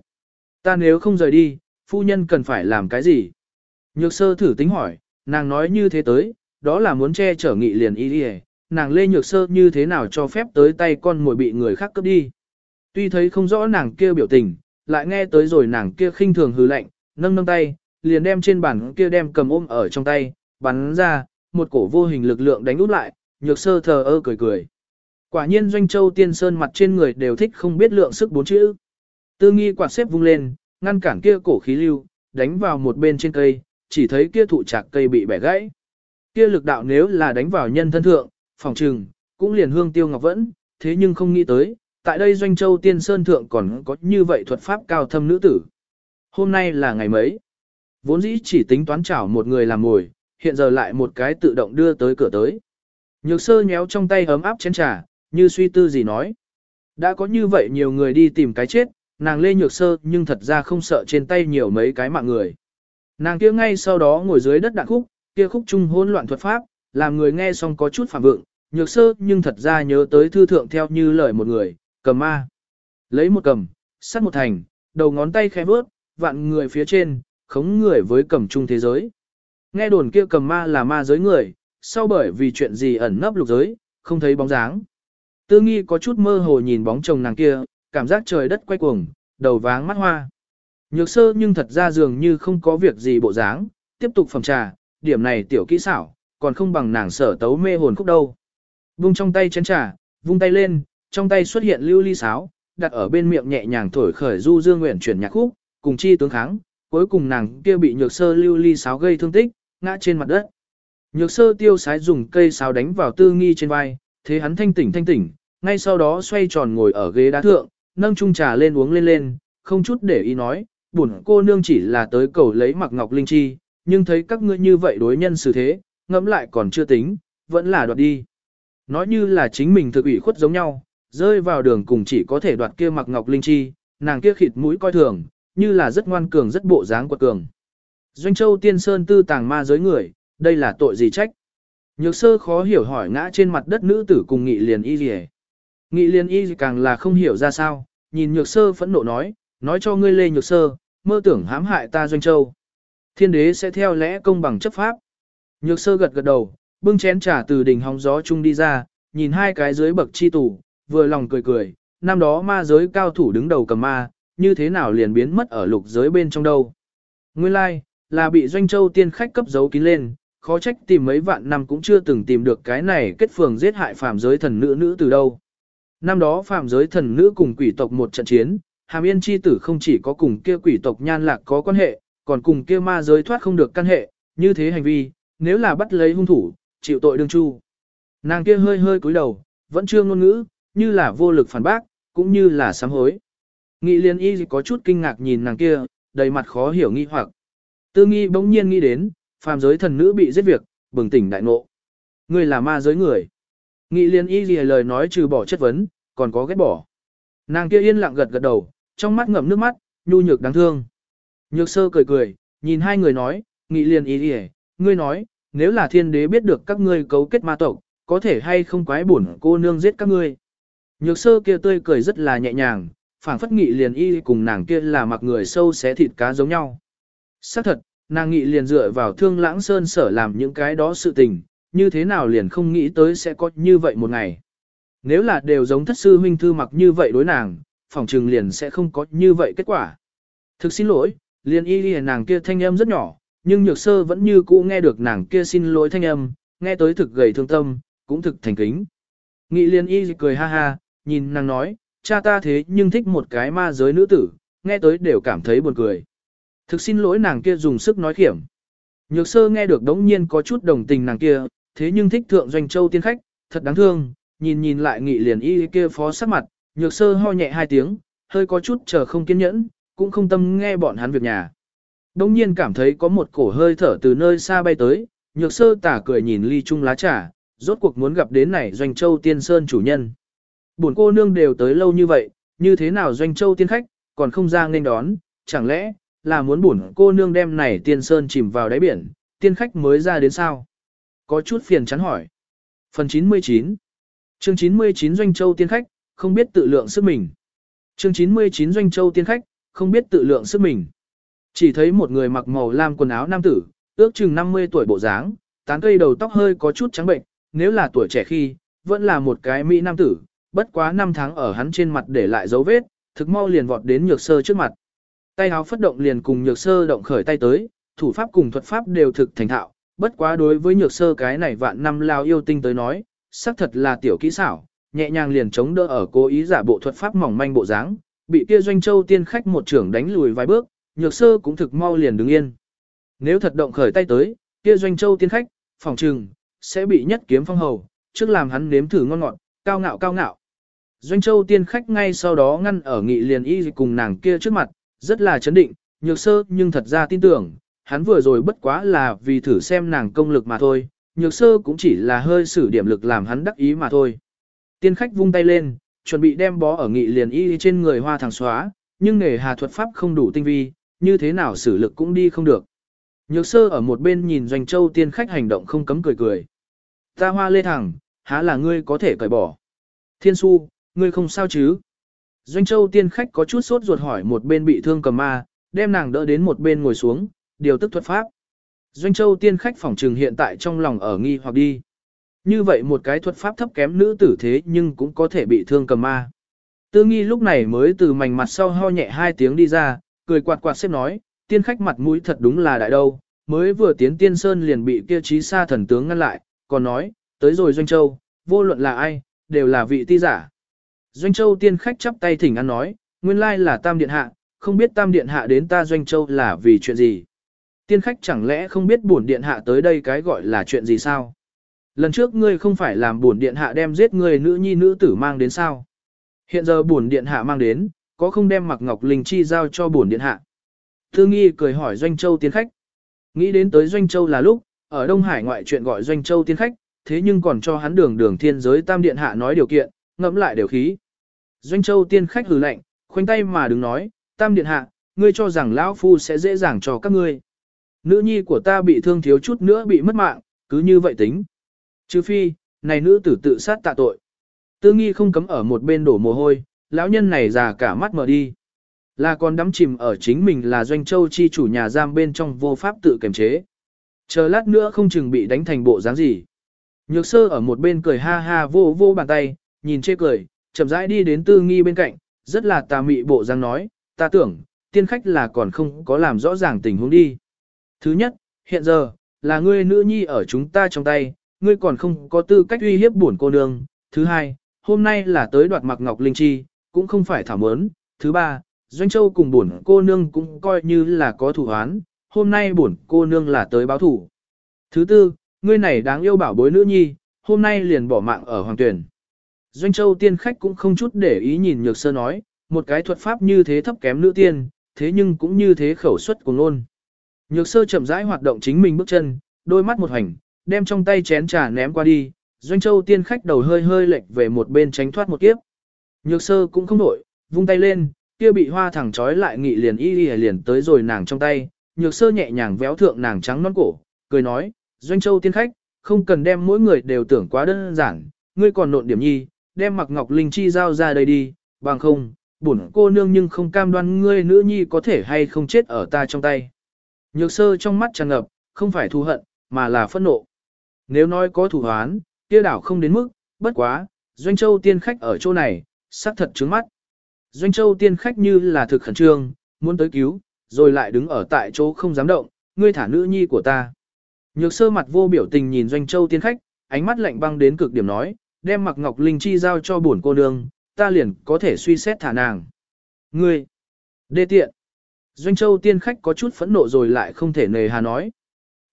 S1: Ta nếu không rời đi, phu nhân cần phải làm cái gì? Nhược sơ thử tính hỏi, nàng nói như thế tới, đó là muốn che chở nghị liền y đi nàng lê nhược sơ như thế nào cho phép tới tay con mồi bị người khác cướp đi. Tuy thấy không rõ nàng kia biểu tình, lại nghe tới rồi nàng kia khinh thường hừ lạnh, nâng nâng tay, liền đem trên bàn kia đem cầm ôm ở trong tay, bắn ra, một cổ vô hình lực lượng đánh út lại, nhược sơ thờ ơ cười cười. Quả nhiên doanh châu tiên sơn mặt trên người đều thích không biết lượng sức bốn chữ. Tư nghi quạt xếp vung lên, ngăn cản kia cổ khí lưu, đánh vào một bên trên cây, chỉ thấy kia thụ chạc cây bị bẻ gãy. Kia lực đạo nếu là đánh vào nhân thân thượng, phòng trừng, cũng liền hương tiêu ngọc vẫn, thế nhưng không nghĩ tới, tại đây doanh châu tiên sơn thượng còn có như vậy thuật pháp cao thâm nữ tử. Hôm nay là ngày mấy? Vốn dĩ chỉ tính toán chảo một người làm mồi, hiện giờ lại một cái tự động đưa tới cửa tới. Nhược sơ nhéo trong tay ấm áp chén trà, như suy tư gì nói. Đã có như vậy nhiều người đi tìm cái chết, nàng lê nhược sơ nhưng thật ra không sợ trên tay nhiều mấy cái mạng người. Nàng kia ngay sau đó ngồi dưới đất đạn khúc, kia khúc trung hỗn loạn thuật pháp, làm người nghe xong có chút phản vượng, nhược sơ nhưng thật ra nhớ tới thư thượng theo như lời một người, cầm ma. Lấy một cầm, sắt một thành, đầu ngón tay khẽ bước, vạn người phía trên, khống người với cầm trung thế giới. Nghe đồn kia cầm ma là ma giới người, sau bởi vì chuyện gì ẩn nấp lục giới, không thấy bóng dáng. Tư nghi có chút mơ hồ nhìn bóng chồng nàng kia, cảm giác trời đất quay cuồng, đầu váng mắt hoa. Nhược sơ nhưng thật ra dường như không có việc gì bộ dáng, tiếp tục phẩm trà, điểm này tiểu kỹ xảo, còn không bằng nàng sở tấu mê hồn khúc đâu. Vung trong tay chén trà, vung tay lên, trong tay xuất hiện lưu ly sáo, đặt ở bên miệng nhẹ nhàng thổi khởi du dương nguyện chuyển nhạc khúc, cùng chi tướng kháng, cuối cùng nàng kia bị nhược sơ lưu ly sáo gây thương tích, ngã trên mặt đất. Nhược sơ tiêu sái dùng cây sáo đánh vào tư nghi trên vai, thế hắn thanh tỉnh thanh tỉnh, ngay sau đó xoay tròn ngồi ở ghế đá thượng, nâng chung trà lên uống lên lên, không chút để ý nói, bổn cô nương chỉ là tới cầu lấy mặc ngọc linh chi, nhưng thấy các ngươi như vậy đối nhân xử thế, ngẫm lại còn chưa tính, vẫn là đoạt đi. Nói như là chính mình thực ủy khuất giống nhau, rơi vào đường cùng chỉ có thể đoạt kia mặc ngọc linh chi, nàng kia khịt mũi coi thường, như là rất ngoan cường rất bộ dáng quật cường. Doanh Châu Tiên Sơn tư tàng ma giới người, đây là tội gì trách? Nhược sơ khó hiểu hỏi ngã trên mặt đất nữ tử cùng nghị liền y gì Nghị liền y càng là không hiểu ra sao, nhìn nhược sơ phẫn nộ nói, nói cho ngươi lê nhược sơ, mơ tưởng hãm hại ta Doanh Châu. Thiên đế sẽ theo lẽ công bằng chấp pháp. Nhược sơ gật gật đầu, bưng chén trà từ đỉnh hóng gió chung đi ra, nhìn hai cái dưới bậc chi tủ, vừa lòng cười cười, năm đó ma giới cao thủ đứng đầu cầm ma, như thế nào liền biến mất ở lục giới bên trong đâu. Nguyên lai, like, là bị doanh châu tiên khách cấp giấu kín lên, khó trách tìm mấy vạn năm cũng chưa từng tìm được cái này kết phường giết hại phàm giới thần nữ nữ từ đâu. Năm đó phàm giới thần nữ cùng quỷ tộc một trận chiến, hàm yên chi tử không chỉ có cùng kia quỷ tộc nhan lạc có quan hệ, còn cùng kia ma giới thoát không được căn hệ, như thế hành vi, nếu là bắt lấy hung thủ, chịu tội đương chu. Nàng kia hơi hơi cúi đầu, vẫn chưa ngôn ngữ, như là vô lực phản bác, cũng như là sám hối. Nghị liên y có chút kinh ngạc nhìn nàng kia, đầy mặt khó hiểu nghi hoặc. Tư nghi bỗng nhiên nghĩ đến, phàm giới thần nữ bị giết việc, bừng tỉnh đại ngộ. Người là ma giới người. Nghị liên y gì lời nói trừ bỏ chất vấn, còn có ghét bỏ. Nàng kia yên lặng gật gật đầu, trong mắt ngậm nước mắt, nhu nhược đáng thương. Nhược sơ cười cười, nhìn hai người nói, nghị liên ý Ý, ngươi nói, nếu là thiên đế biết được các ngươi cấu kết ma tộc, có thể hay không quái bổn cô nương giết các ngươi. Nhược sơ kia tươi cười rất là nhẹ nhàng, phảng phất nghị liền y cùng nàng kia là mặc người sâu xé thịt cá giống nhau. Xác thật, nàng nghị liền dựa vào thương lãng sơn sở làm những cái đó sự tình, như thế nào liền không nghĩ tới sẽ có như vậy một ngày. Nếu là đều giống thất sư huynh thư mặc như vậy đối nàng, phỏng trừng liền sẽ không có như vậy kết quả. Thực xin lỗi, liền y liền nàng kia thanh âm rất nhỏ, nhưng nhược sơ vẫn như cũ nghe được nàng kia xin lỗi thanh âm, nghe tới thực gầy thương tâm, cũng thực thành kính. Nghị liên y cười ha ha, nhìn nàng nói, cha ta thế nhưng thích một cái ma giới nữ tử, nghe tới đều cảm thấy buồn cười. Thực xin lỗi nàng kia dùng sức nói khiểm. Nhược sơ nghe được đống nhiên có chút đồng tình nàng kia, thế nhưng thích thượng doanh châu tiên khách, thật đáng thương, nhìn nhìn lại nghị liền y kia phó sắc mặt, nhược sơ ho nhẹ hai tiếng, hơi có chút chờ không kiên nhẫn, cũng không tâm nghe bọn hắn việc nhà. Đống nhiên cảm thấy có một cổ hơi thở từ nơi xa bay tới, nhược sơ tả cười nhìn ly chung lá trà, rốt cuộc muốn gặp đến này doanh châu tiên sơn chủ nhân. Buồn cô nương đều tới lâu như vậy, như thế nào doanh châu tiên khách, còn không ra nên đón, chẳng lẽ, là muốn buồn cô nương đem này tiên sơn chìm vào đáy biển, tiên khách mới ra đến sao? Có chút phiền chắn hỏi. Phần 99 Chương 99 Doanh Châu tiên khách, không biết tự lượng sức mình. Chương 99 Doanh Châu tiên khách, không biết tự lượng sức mình. Chỉ thấy một người mặc màu lam quần áo nam tử, ước chừng 50 tuổi bộ dáng, tán cây đầu tóc hơi có chút trắng bệnh, nếu là tuổi trẻ khi, vẫn là một cái mỹ nam tử, bất quá năm tháng ở hắn trên mặt để lại dấu vết, thực mau liền vọt đến nhược sơ trước mặt. Tay áo phất động liền cùng nhược sơ động khởi tay tới, thủ pháp cùng thuật pháp đều thực thành thạo, bất quá đối với nhược sơ cái này vạn năm lao yêu tinh tới nói, xác thật là tiểu kỹ xảo, nhẹ nhàng liền chống đỡ ở cố ý giả bộ thuật pháp mỏng manh bộ dáng, bị kia doanh châu tiên khách một trưởng đánh lùi vài bước, nhược sơ cũng thực mau liền đứng yên. Nếu thật động khởi tay tới, kia doanh châu tiên khách, phòng trừng, sẽ bị nhất kiếm phong hầu, trước làm hắn nếm thử ngon ngọt, cao ngạo cao ngạo. Doanh châu tiên khách ngay sau đó ngăn ở nghị liền y cùng nàng kia trước mặt, rất là chấn định, nhược sơ nhưng thật ra tin tưởng, hắn vừa rồi bất quá là vì thử xem nàng công lực mà thôi, nhược sơ cũng chỉ là hơi sử điểm lực làm hắn đắc ý mà thôi. Tiên khách vung tay lên, chuẩn bị đem bó ở nghị liền y trên người hoa thẳng xóa, nhưng nghề hà thuật pháp không đủ tinh vi, như thế nào sử lực cũng đi không được. Nhược sơ ở một bên nhìn doanh châu tiên khách hành động không cấm cười cười. Ta hoa lê thẳng, há là ngươi có thể cởi bỏ. Thiên su, ngươi không sao chứ? Doanh châu tiên khách có chút sốt ruột hỏi một bên bị thương cầm ma, đem nàng đỡ đến một bên ngồi xuống, điều tức thuật pháp. Doanh châu tiên khách phỏng trừng hiện tại trong lòng ở nghi hoặc đi. Như vậy một cái thuật pháp thấp kém nữ tử thế nhưng cũng có thể bị thương cầm ma. Tư nghi lúc này mới từ mảnh mặt sau ho nhẹ hai tiếng đi ra, cười quạt quạt xếp nói, tiên khách mặt mũi thật đúng là đại đâu, mới vừa tiến tiên sơn liền bị kia trí xa thần tướng ngăn lại, còn nói, tới rồi Doanh Châu, vô luận là ai, đều là vị ti giả. Doanh Châu tiên khách chắp tay thỉnh ăn nói, nguyên lai là Tam Điện Hạ, không biết Tam Điện Hạ đến ta Doanh Châu là vì chuyện gì. Tiên khách chẳng lẽ không biết bổn Điện Hạ tới đây cái gọi là chuyện gì sao? Lần trước ngươi không phải làm bổn Điện Hạ đem giết người nữ nhi nữ tử mang đến sao? Hiện giờ bổn Điện Hạ mang đến, có không đem mặc ngọc linh chi giao cho bổn Điện Hạ? Thư nghi cười hỏi Doanh Châu tiên khách. Nghĩ đến tới Doanh Châu là lúc, ở Đông Hải ngoại chuyện gọi Doanh Châu tiên khách, thế nhưng còn cho hắn đường đường thiên giới tam điện hạ nói điều kiện, ngẫm lại đều khí. Doanh Châu tiên khách hừ lạnh, khoanh tay mà đứng nói, tam điện hạ, ngươi cho rằng lão phu sẽ dễ dàng cho các ngươi. Nữ nhi của ta bị thương thiếu chút nữa bị mất mạng, cứ như vậy tính. Chứ phi, này nữ tử tự sát tạ tội. Tư nghi không cấm ở một bên đổ mồ hôi, lão nhân này già cả mắt mở đi. Là còn đắm chìm ở chính mình là doanh châu chi chủ nhà giam bên trong vô pháp tự kiềm chế. Chờ lát nữa không chừng bị đánh thành bộ dáng gì. Nhược sơ ở một bên cười ha ha vô vô bàn tay, nhìn chê cười, chậm rãi đi đến tư nghi bên cạnh, rất là tà mị bộ dáng nói, ta tưởng, tiên khách là còn không có làm rõ ràng tình huống đi. Thứ nhất, hiện giờ, là ngươi nữ nhi ở chúng ta trong tay, ngươi còn không có tư cách uy hiếp bổn cô nương. Thứ hai, hôm nay là tới đoạt mặc ngọc linh chi, cũng không phải thảo mớn. Thứ ba, Doanh Châu cùng bổn cô nương cũng coi như là có thủ án, hôm nay bổn cô nương là tới báo thủ. Thứ tư, ngươi này đáng yêu bảo bối nữ nhi, hôm nay liền bỏ mạng ở hoàng tuyển. Doanh Châu tiên khách cũng không chút để ý nhìn Nhược Sơ nói, một cái thuật pháp như thế thấp kém nữ tiên, thế nhưng cũng như thế khẩu suất của ngôn. Nhược Sơ chậm rãi hoạt động chính mình bước chân, đôi mắt một hành, đem trong tay chén trà ném qua đi, Doanh Châu tiên khách đầu hơi hơi lệch về một bên tránh thoát một kiếp. Nhược Sơ cũng không nổi, vung tay lên, kia bị hoa thẳng trói lại nghị liền y y liền tới rồi nàng trong tay, nhược sơ nhẹ nhàng véo thượng nàng trắng non cổ, cười nói, doanh châu tiên khách, không cần đem mỗi người đều tưởng quá đơn giản, ngươi còn nộn điểm nhi, đem mặc ngọc linh chi giao ra đây đi, bằng không, bổn cô nương nhưng không cam đoan ngươi nữ nhi có thể hay không chết ở ta trong tay. Nhược sơ trong mắt tràn ngập, không phải thù hận, mà là phẫn nộ. Nếu nói có thủ hoán, kia đảo không đến mức, bất quá, doanh châu tiên khách ở chỗ này, sắc thật trướng mắt. Doanh Châu tiên khách như là thực khẩn trương, muốn tới cứu, rồi lại đứng ở tại chỗ không dám động, ngươi thả nữ nhi của ta. Nhược sơ mặt vô biểu tình nhìn Doanh Châu tiên khách, ánh mắt lạnh băng đến cực điểm nói, đem mặc ngọc linh chi giao cho bổn cô nương, ta liền có thể suy xét thả nàng. Ngươi, đê tiện. Doanh Châu tiên khách có chút phẫn nộ rồi lại không thể nề hà nói.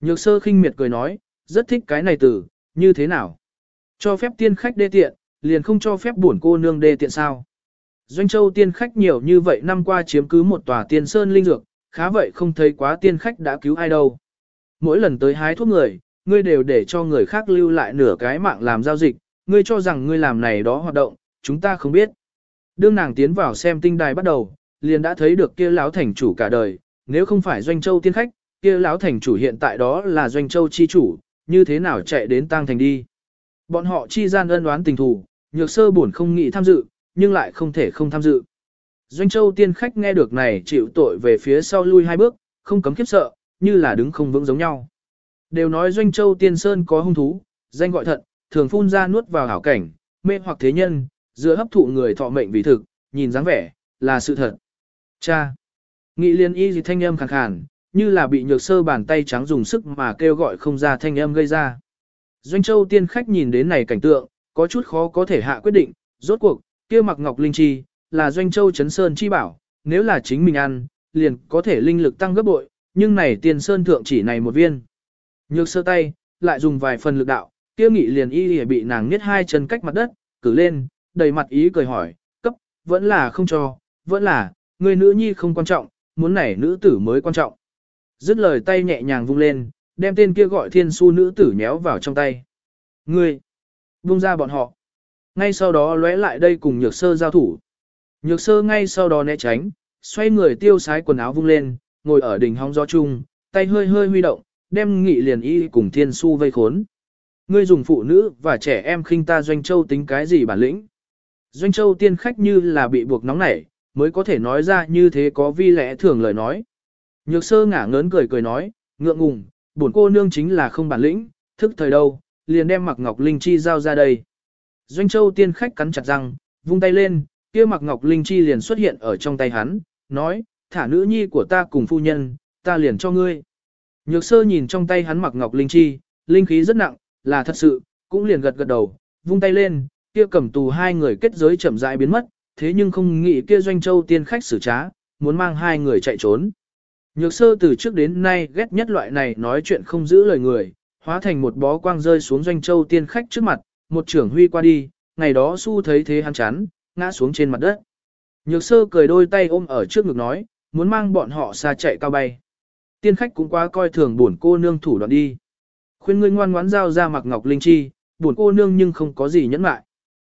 S1: Nhược sơ khinh miệt cười nói, rất thích cái này từ, như thế nào? Cho phép tiên khách đê tiện, liền không cho phép bổn cô nương đê tiện sao? Doanh Châu tiên khách nhiều như vậy năm qua chiếm cứ một tòa tiên sơn linh dược, khá vậy không thấy quá tiên khách đã cứu ai đâu. Mỗi lần tới hái thuốc người, ngươi đều để cho người khác lưu lại nửa cái mạng làm giao dịch, ngươi cho rằng ngươi làm này đó hoạt động, chúng ta không biết. Đương nàng tiến vào xem tinh đài bắt đầu, liền đã thấy được kia lão thành chủ cả đời, nếu không phải doanh châu tiên khách, kia lão thành chủ hiện tại đó là doanh châu chi chủ, như thế nào chạy đến tang thành đi. Bọn họ chi gian ân đoán tình thù, nhược sơ buồn không nghĩ tham dự, nhưng lại không thể không tham dự. Doanh châu tiên khách nghe được này chịu tội về phía sau lui hai bước, không cấm khiếp sợ, như là đứng không vững giống nhau. Đều nói doanh châu tiên sơn có hung thú, danh gọi thận, thường phun ra nuốt vào hảo cảnh, mê hoặc thế nhân, giữa hấp thụ người thọ mệnh vì thực, nhìn dáng vẻ, là sự thật. Cha! Nghị liên y gì thanh âm khàn khàn, như là bị nhược sơ bàn tay trắng dùng sức mà kêu gọi không ra thanh âm gây ra. Doanh châu tiên khách nhìn đến này cảnh tượng, có chút khó có thể hạ quyết định, rốt cuộc, kia mặc ngọc linh chi, là doanh châu chấn sơn chi bảo, nếu là chính mình ăn, liền có thể linh lực tăng gấp bội, nhưng này tiên sơn thượng chỉ này một viên. Nhược sơ tay, lại dùng vài phần lực đạo, kia nghị liền y bị nàng niết hai chân cách mặt đất, cử lên, đầy mặt ý cười hỏi, cấp, vẫn là không cho, vẫn là, người nữ nhi không quan trọng, muốn này nữ tử mới quan trọng. Dứt lời tay nhẹ nhàng vung lên, đem tên kia gọi thiên su nữ tử nhéo vào trong tay. Ngươi, vung ra bọn họ. Ngay sau đó lóe lại đây cùng nhược sơ giao thủ. Nhược sơ ngay sau đó né tránh, xoay người tiêu sái quần áo vung lên, ngồi ở đỉnh hóng gió chung, tay hơi hơi huy động, đem nghị liền y cùng thiên su vây khốn. Ngươi dùng phụ nữ và trẻ em khinh ta doanh châu tính cái gì bản lĩnh. Doanh châu tiên khách như là bị buộc nóng nảy, mới có thể nói ra như thế có vi lẽ thường lời nói. Nhược sơ ngả ngớn cười cười nói, ngượng ngùng, bổn cô nương chính là không bản lĩnh, thức thời đâu, liền đem mặc ngọc linh chi giao ra đây. Doanh châu tiên khách cắn chặt răng, vung tay lên, kia mặc ngọc linh chi liền xuất hiện ở trong tay hắn, nói, thả nữ nhi của ta cùng phu nhân, ta liền cho ngươi. Nhược sơ nhìn trong tay hắn mặc ngọc linh chi, linh khí rất nặng, là thật sự, cũng liền gật gật đầu, vung tay lên, kia cầm tù hai người kết giới chậm rãi biến mất, thế nhưng không nghĩ kia doanh châu tiên khách xử trá, muốn mang hai người chạy trốn. Nhược sơ từ trước đến nay ghét nhất loại này nói chuyện không giữ lời người, hóa thành một bó quang rơi xuống doanh châu tiên khách trước mặt, một trưởng huy qua đi, ngày đó su thấy thế hắn chán, ngã xuống trên mặt đất. Nhược sơ cười đôi tay ôm ở trước ngực nói, muốn mang bọn họ xa chạy cao bay. Tiên khách cũng quá coi thường buồn cô nương thủ đoạn đi. Khuyên ngươi ngoan ngoãn giao ra mặc ngọc linh chi, buồn cô nương nhưng không có gì nhẫn mại.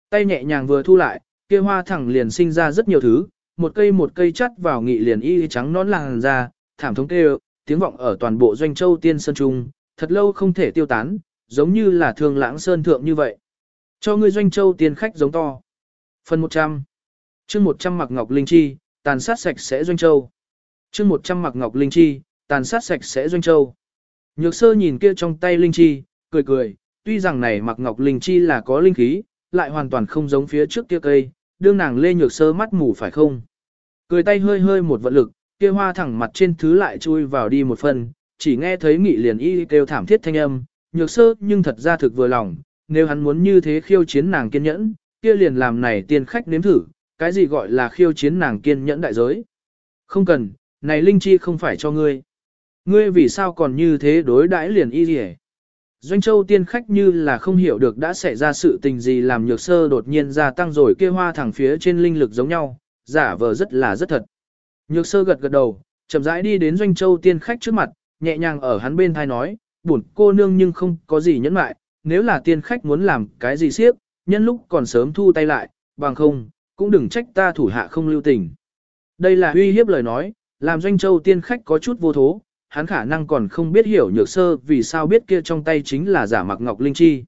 S1: Tay nhẹ nhàng vừa thu lại, kia hoa thẳng liền sinh ra rất nhiều thứ, một cây một cây chắt vào nghị liền y trắng nón làng ra, thảm thống kêu, tiếng vọng ở toàn bộ doanh châu tiên sơn trung, thật lâu không thể tiêu tán, giống như là thường lãng sơn thượng như vậy. Cho ngươi doanh châu tiên khách giống to. Phần 100 chương 100 mặc ngọc linh chi, tàn sát sạch sẽ doanh châu. chương 100 mặc ngọc linh chi, tàn sát sạch sẽ doanh châu. Nhược sơ nhìn kia trong tay linh chi, cười cười, tuy rằng này mặc ngọc linh chi là có linh khí, lại hoàn toàn không giống phía trước kia cây, đương nàng lê nhược sơ mắt mù phải không? Cười tay hơi hơi một vận lực, kia hoa thẳng mặt trên thứ lại chui vào đi một phần, chỉ nghe thấy nghị liền y kêu thảm thiết thanh âm, nhược sơ nhưng thật ra thực vừa lòng, nếu hắn muốn như thế khiêu chiến nàng kiên nhẫn, kia liền làm này tiên khách nếm thử, cái gì gọi là khiêu chiến nàng kiên nhẫn đại giới. Không cần, này linh chi không phải cho ngươi. Ngươi vì sao còn như thế đối đãi liền y gì Doanh châu tiên khách như là không hiểu được đã xảy ra sự tình gì làm nhược sơ đột nhiên gia tăng rồi kia hoa thẳng phía trên linh lực giống nhau, giả vờ rất là rất thật. Nhược sơ gật gật đầu, chậm rãi đi đến doanh châu tiên khách trước mặt, nhẹ nhàng ở hắn bên thai nói, buồn cô nương nhưng không có gì nhẫn mại, nếu là tiên khách muốn làm cái gì siếp, nhân lúc còn sớm thu tay lại, bằng không, cũng đừng trách ta thủ hạ không lưu tình. Đây là uy hiếp lời nói, làm doanh châu tiên khách có chút vô thố, hắn khả năng còn không biết hiểu nhược sơ vì sao biết kia trong tay chính là giả mặc ngọc linh chi.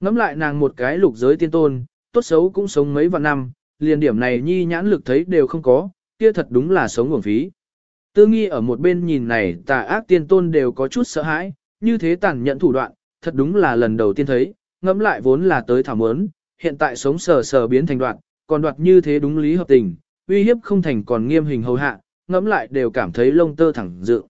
S1: Ngắm lại nàng một cái lục giới tiên tôn, tốt xấu cũng sống mấy vạn năm, liền điểm này nhi nhãn lực thấy đều không có, kia thật đúng là sống nguồn phí. Tư nghi ở một bên nhìn này tà ác tiên tôn đều có chút sợ hãi, như thế tàn nhẫn thủ đoạn, thật đúng là lần đầu tiên thấy, ngẫm lại vốn là tới thảo mớn, hiện tại sống sờ sờ biến thành đoạn, còn đoạt như thế đúng lý hợp tình, uy hiếp không thành còn nghiêm hình hầu hạ, ngẫm lại đều cảm thấy lông tơ thẳng dự.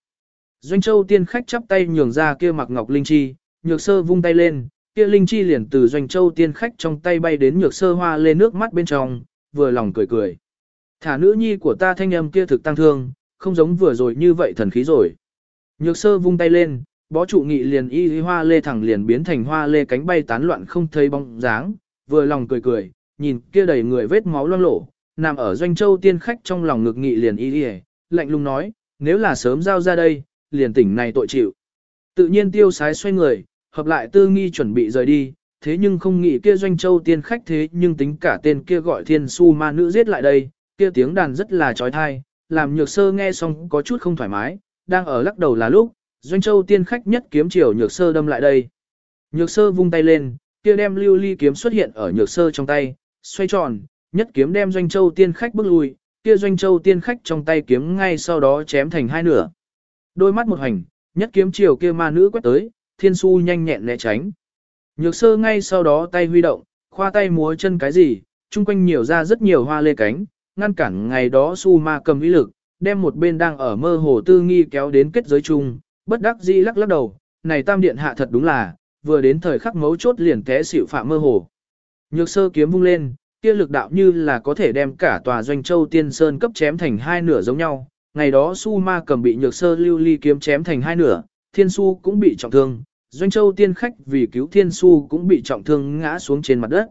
S1: Doanh Châu tiên khách chắp tay nhường ra kia mặc ngọc linh chi, nhược sơ vung tay lên, kia linh chi liền từ doanh châu tiên khách trong tay bay đến nhược sơ hoa lên nước mắt bên trong, vừa lòng cười cười. Thả nữ nhi của ta thanh âm kia thực tăng thương, không giống vừa rồi như vậy thần khí rồi. Nhược sơ vung tay lên, bó trụ nghị liền y y hoa lê thẳng liền biến thành hoa lê cánh bay tán loạn không thấy bóng dáng, vừa lòng cười cười, nhìn kia đầy người vết máu loang lổ, nằm ở doanh châu tiên khách trong lòng ngực nghị liền y y, lạnh lùng nói, nếu là sớm giao ra đây, liền tỉnh này tội chịu. Tự nhiên tiêu sái xoay người, hợp lại tư nghi chuẩn bị rời đi, thế nhưng không nghĩ kia doanh châu tiên khách thế nhưng tính cả tên kia gọi thiên su ma nữ giết lại đây, kia tiếng đàn rất là trói thai, làm nhược sơ nghe xong có chút không thoải mái, đang ở lắc đầu là lúc, doanh châu tiên khách nhất kiếm chiều nhược sơ đâm lại đây. Nhược sơ vung tay lên, kia đem lưu ly kiếm xuất hiện ở nhược sơ trong tay, xoay tròn, nhất kiếm đem doanh châu tiên khách bước lui, kia doanh châu tiên khách trong tay kiếm ngay sau đó chém thành hai nửa. Đôi mắt một hành, nhất kiếm chiều kia ma nữ quét tới, thiên su nhanh nhẹn né tránh. Nhược sơ ngay sau đó tay huy động, khoa tay múa chân cái gì, chung quanh nhiều ra rất nhiều hoa lê cánh, ngăn cản ngày đó su ma cầm ý lực, đem một bên đang ở mơ hồ tư nghi kéo đến kết giới chung, bất đắc dĩ lắc lắc đầu, này tam điện hạ thật đúng là, vừa đến thời khắc mấu chốt liền té xỉu phạm mơ hồ. Nhược sơ kiếm vung lên, kia lực đạo như là có thể đem cả tòa doanh châu tiên sơn cấp chém thành hai nửa giống nhau. Ngày đó su ma cầm bị nhược sơ lưu ly kiếm chém thành hai nửa, thiên su cũng bị trọng thương, doanh châu tiên khách vì cứu thiên su cũng bị trọng thương ngã xuống trên mặt đất.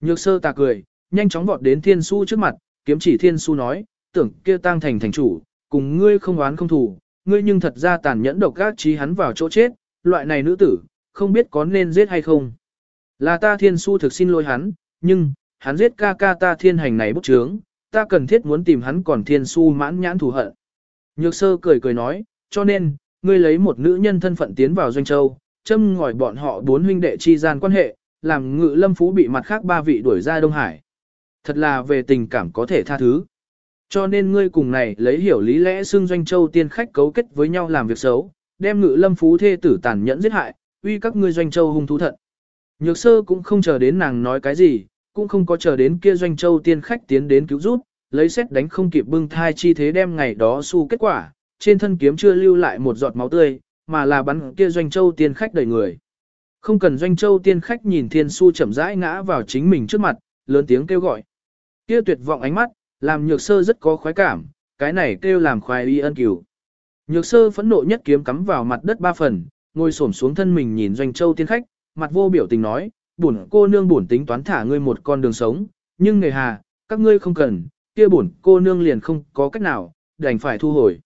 S1: Nhược sơ ta cười, nhanh chóng vọt đến thiên su trước mặt, kiếm chỉ thiên su nói, tưởng kia tăng thành thành chủ, cùng ngươi không oán không thù, ngươi nhưng thật ra tàn nhẫn độc gác trí hắn vào chỗ chết, loại này nữ tử, không biết có nên giết hay không. Là ta thiên su thực xin lỗi hắn, nhưng, hắn giết ca ca ta thiên hành này bức trướng, ta cần thiết muốn tìm hắn còn thiên su mãn nhãn thù hận. Nhược sơ cười cười nói, cho nên, ngươi lấy một nữ nhân thân phận tiến vào doanh châu, châm ngòi bọn họ bốn huynh đệ chi gian quan hệ, làm ngự lâm phú bị mặt khác ba vị đuổi ra Đông Hải. Thật là về tình cảm có thể tha thứ. Cho nên ngươi cùng này lấy hiểu lý lẽ xưng doanh châu tiên khách cấu kết với nhau làm việc xấu, đem ngự lâm phú thê tử tàn nhẫn giết hại, uy các ngươi doanh châu hung thú thận. Nhược sơ cũng không chờ đến nàng nói cái gì, cũng không có chờ đến kia doanh châu tiên khách tiến đến cứu giúp, lấy xét đánh không kịp bưng thai chi thế đem ngày đó su kết quả, trên thân kiếm chưa lưu lại một giọt máu tươi, mà là bắn kia doanh châu tiên khách đầy người. Không cần doanh châu tiên khách nhìn thiên su chậm rãi ngã vào chính mình trước mặt, lớn tiếng kêu gọi. Kia tuyệt vọng ánh mắt, làm nhược sơ rất có khoái cảm, cái này kêu làm khoái y ân cửu. Nhược sơ phẫn nộ nhất kiếm cắm vào mặt đất ba phần, ngồi xổm xuống thân mình nhìn doanh châu tiên khách, mặt vô biểu tình nói, bổn cô nương bổn tính toán thả ngươi một con đường sống, nhưng nghề hà, các ngươi không cần, kia bổn cô nương liền không có cách nào, đành phải thu hồi.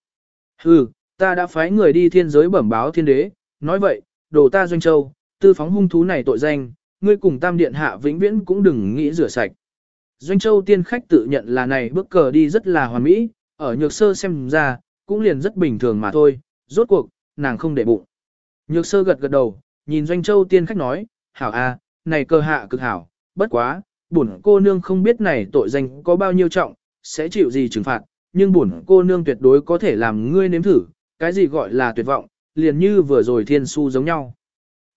S1: Hừ, ta đã phái người đi thiên giới bẩm báo thiên đế, nói vậy, đồ ta doanh châu, tư phóng hung thú này tội danh, ngươi cùng tam điện hạ vĩnh viễn cũng đừng nghĩ rửa sạch. Doanh châu tiên khách tự nhận là này bước cờ đi rất là hoàn mỹ, ở nhược sơ xem ra, cũng liền rất bình thường mà thôi, rốt cuộc, nàng không để bụng. Nhược sơ gật gật đầu, nhìn doanh châu tiên khách nói, hảo a, này cơ hạ cực hảo, bất quá, bổn cô nương không biết này tội danh có bao nhiêu trọng, sẽ chịu gì trừng phạt, nhưng bổn cô nương tuyệt đối có thể làm ngươi nếm thử, cái gì gọi là tuyệt vọng, liền như vừa rồi thiên su giống nhau.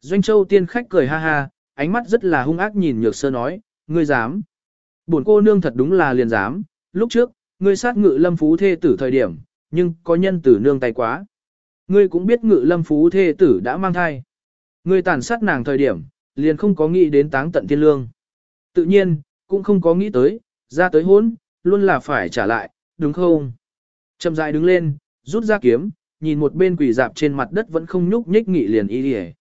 S1: Doanh châu tiên khách cười ha ha, ánh mắt rất là hung ác nhìn nhược sơ nói, ngươi dám. Bổn cô nương thật đúng là liền dám, lúc trước, ngươi sát ngự lâm phú thê tử thời điểm, nhưng có nhân tử nương tay quá. Ngươi cũng biết ngự lâm phú thê tử đã mang thai. Ngươi tàn sát nàng thời điểm, liền không có nghĩ đến táng tận thiên lương. Tự nhiên, cũng không có nghĩ tới, ra tới hôn, luôn là phải trả lại, đúng không? Chậm rãi đứng lên, rút ra kiếm, nhìn một bên quỷ dạp trên mặt đất vẫn không nhúc nhích nghị liền y đi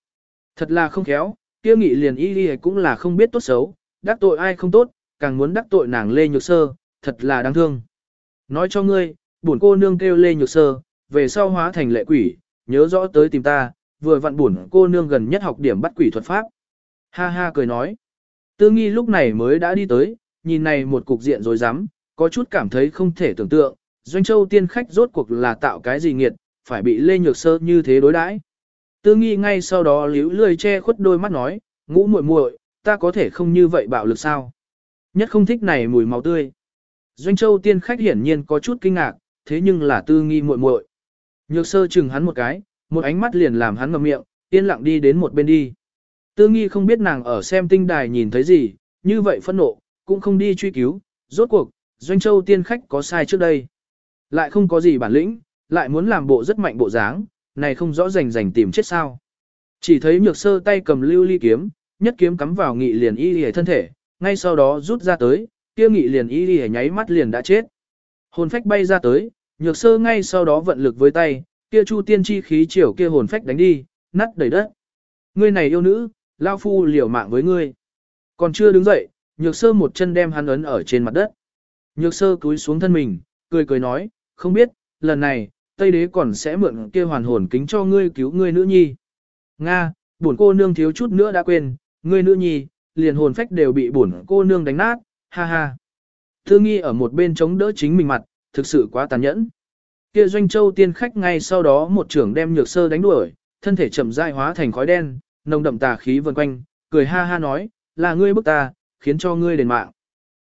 S1: Thật là không khéo, kia nghị liền y đi cũng là không biết tốt xấu, đắc tội ai không tốt, càng muốn đắc tội nàng Lê Nhược Sơ, thật là đáng thương. Nói cho ngươi, bổn cô nương kêu Lê Nhược Sơ, về sau hóa thành lệ quỷ, nhớ rõ tới tìm ta, vừa vặn bổn cô nương gần nhất học điểm bắt quỷ thuật pháp. Ha ha cười nói. Tư nghi lúc này mới đã đi tới, nhìn này một cục diện rồi dám, có chút cảm thấy không thể tưởng tượng, doanh châu tiên khách rốt cuộc là tạo cái gì nghiệt, phải bị Lê Nhược Sơ như thế đối đãi. Tư nghi ngay sau đó liễu lười che khuất đôi mắt nói, ngũ muội muội, ta có thể không như vậy bạo lực sao? Nhất không thích này mùi máu tươi. Doanh châu tiên khách hiển nhiên có chút kinh ngạc, thế nhưng là tư nghi muội muội. Nhược sơ chừng hắn một cái, một ánh mắt liền làm hắn ngậm miệng, yên lặng đi đến một bên đi. Tư nghi không biết nàng ở xem tinh đài nhìn thấy gì, như vậy phẫn nộ, cũng không đi truy cứu, rốt cuộc, doanh châu tiên khách có sai trước đây. Lại không có gì bản lĩnh, lại muốn làm bộ rất mạnh bộ dáng, này không rõ rành rành tìm chết sao. Chỉ thấy nhược sơ tay cầm lưu ly kiếm, nhất kiếm cắm vào nghị liền y y thân thể, ngay sau đó rút ra tới, kia nghị liền y đi nháy mắt liền đã chết. Hồn phách bay ra tới, nhược sơ ngay sau đó vận lực với tay, kia chu tiên chi khí chiều kia hồn phách đánh đi, nắt đầy đất. Ngươi này yêu nữ, lao phu liều mạng với ngươi. Còn chưa đứng dậy, nhược sơ một chân đem hắn ấn ở trên mặt đất. Nhược sơ cúi xuống thân mình, cười cười nói, không biết, lần này, Tây Đế còn sẽ mượn kia hoàn hồn kính cho ngươi cứu ngươi nữ nhi. Nga, bổn cô nương thiếu chút nữa đã quên, ngươi nữ nhi, liền hồn phách đều bị bổn cô nương đánh nát, ha ha. Thư nghi ở một bên chống đỡ chính mình mặt, thực sự quá tàn nhẫn. Kia doanh châu tiên khách ngay sau đó một trưởng đem nhược sơ đánh đuổi, thân thể chậm rãi hóa thành khói đen, nồng đậm tà khí vần quanh, cười ha ha nói, là ngươi bức ta, khiến cho ngươi đền mạng.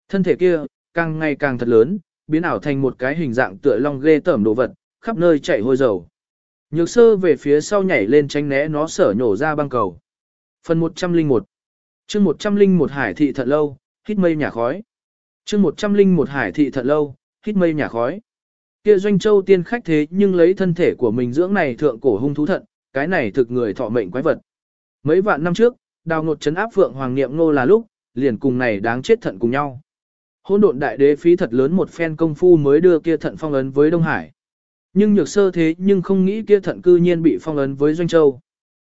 S1: Thân thể kia, càng ngày càng thật lớn, biến ảo thành một cái hình dạng tựa long ghê tởm đồ vật, khắp nơi chảy hôi dầu. Nhược sơ về phía sau nhảy lên tránh né nó sở nhổ ra băng cầu. Phần 101 chương 101 hải thị thật lâu, hít mây nhà khói. chương 101 hải thị thật lâu, hít mây nhà khói. Kia doanh châu tiên khách thế nhưng lấy thân thể của mình dưỡng này thượng cổ hung thú thận, cái này thực người thọ mệnh quái vật. Mấy vạn năm trước, đào ngột chấn áp phượng hoàng niệm ngô là lúc, liền cùng này đáng chết thận cùng nhau. Hôn độn đại đế phí thật lớn một phen công phu mới đưa kia thận phong ấn với Đông Hải. Nhưng nhược sơ thế nhưng không nghĩ kia thận cư nhiên bị phong ấn với Doanh Châu.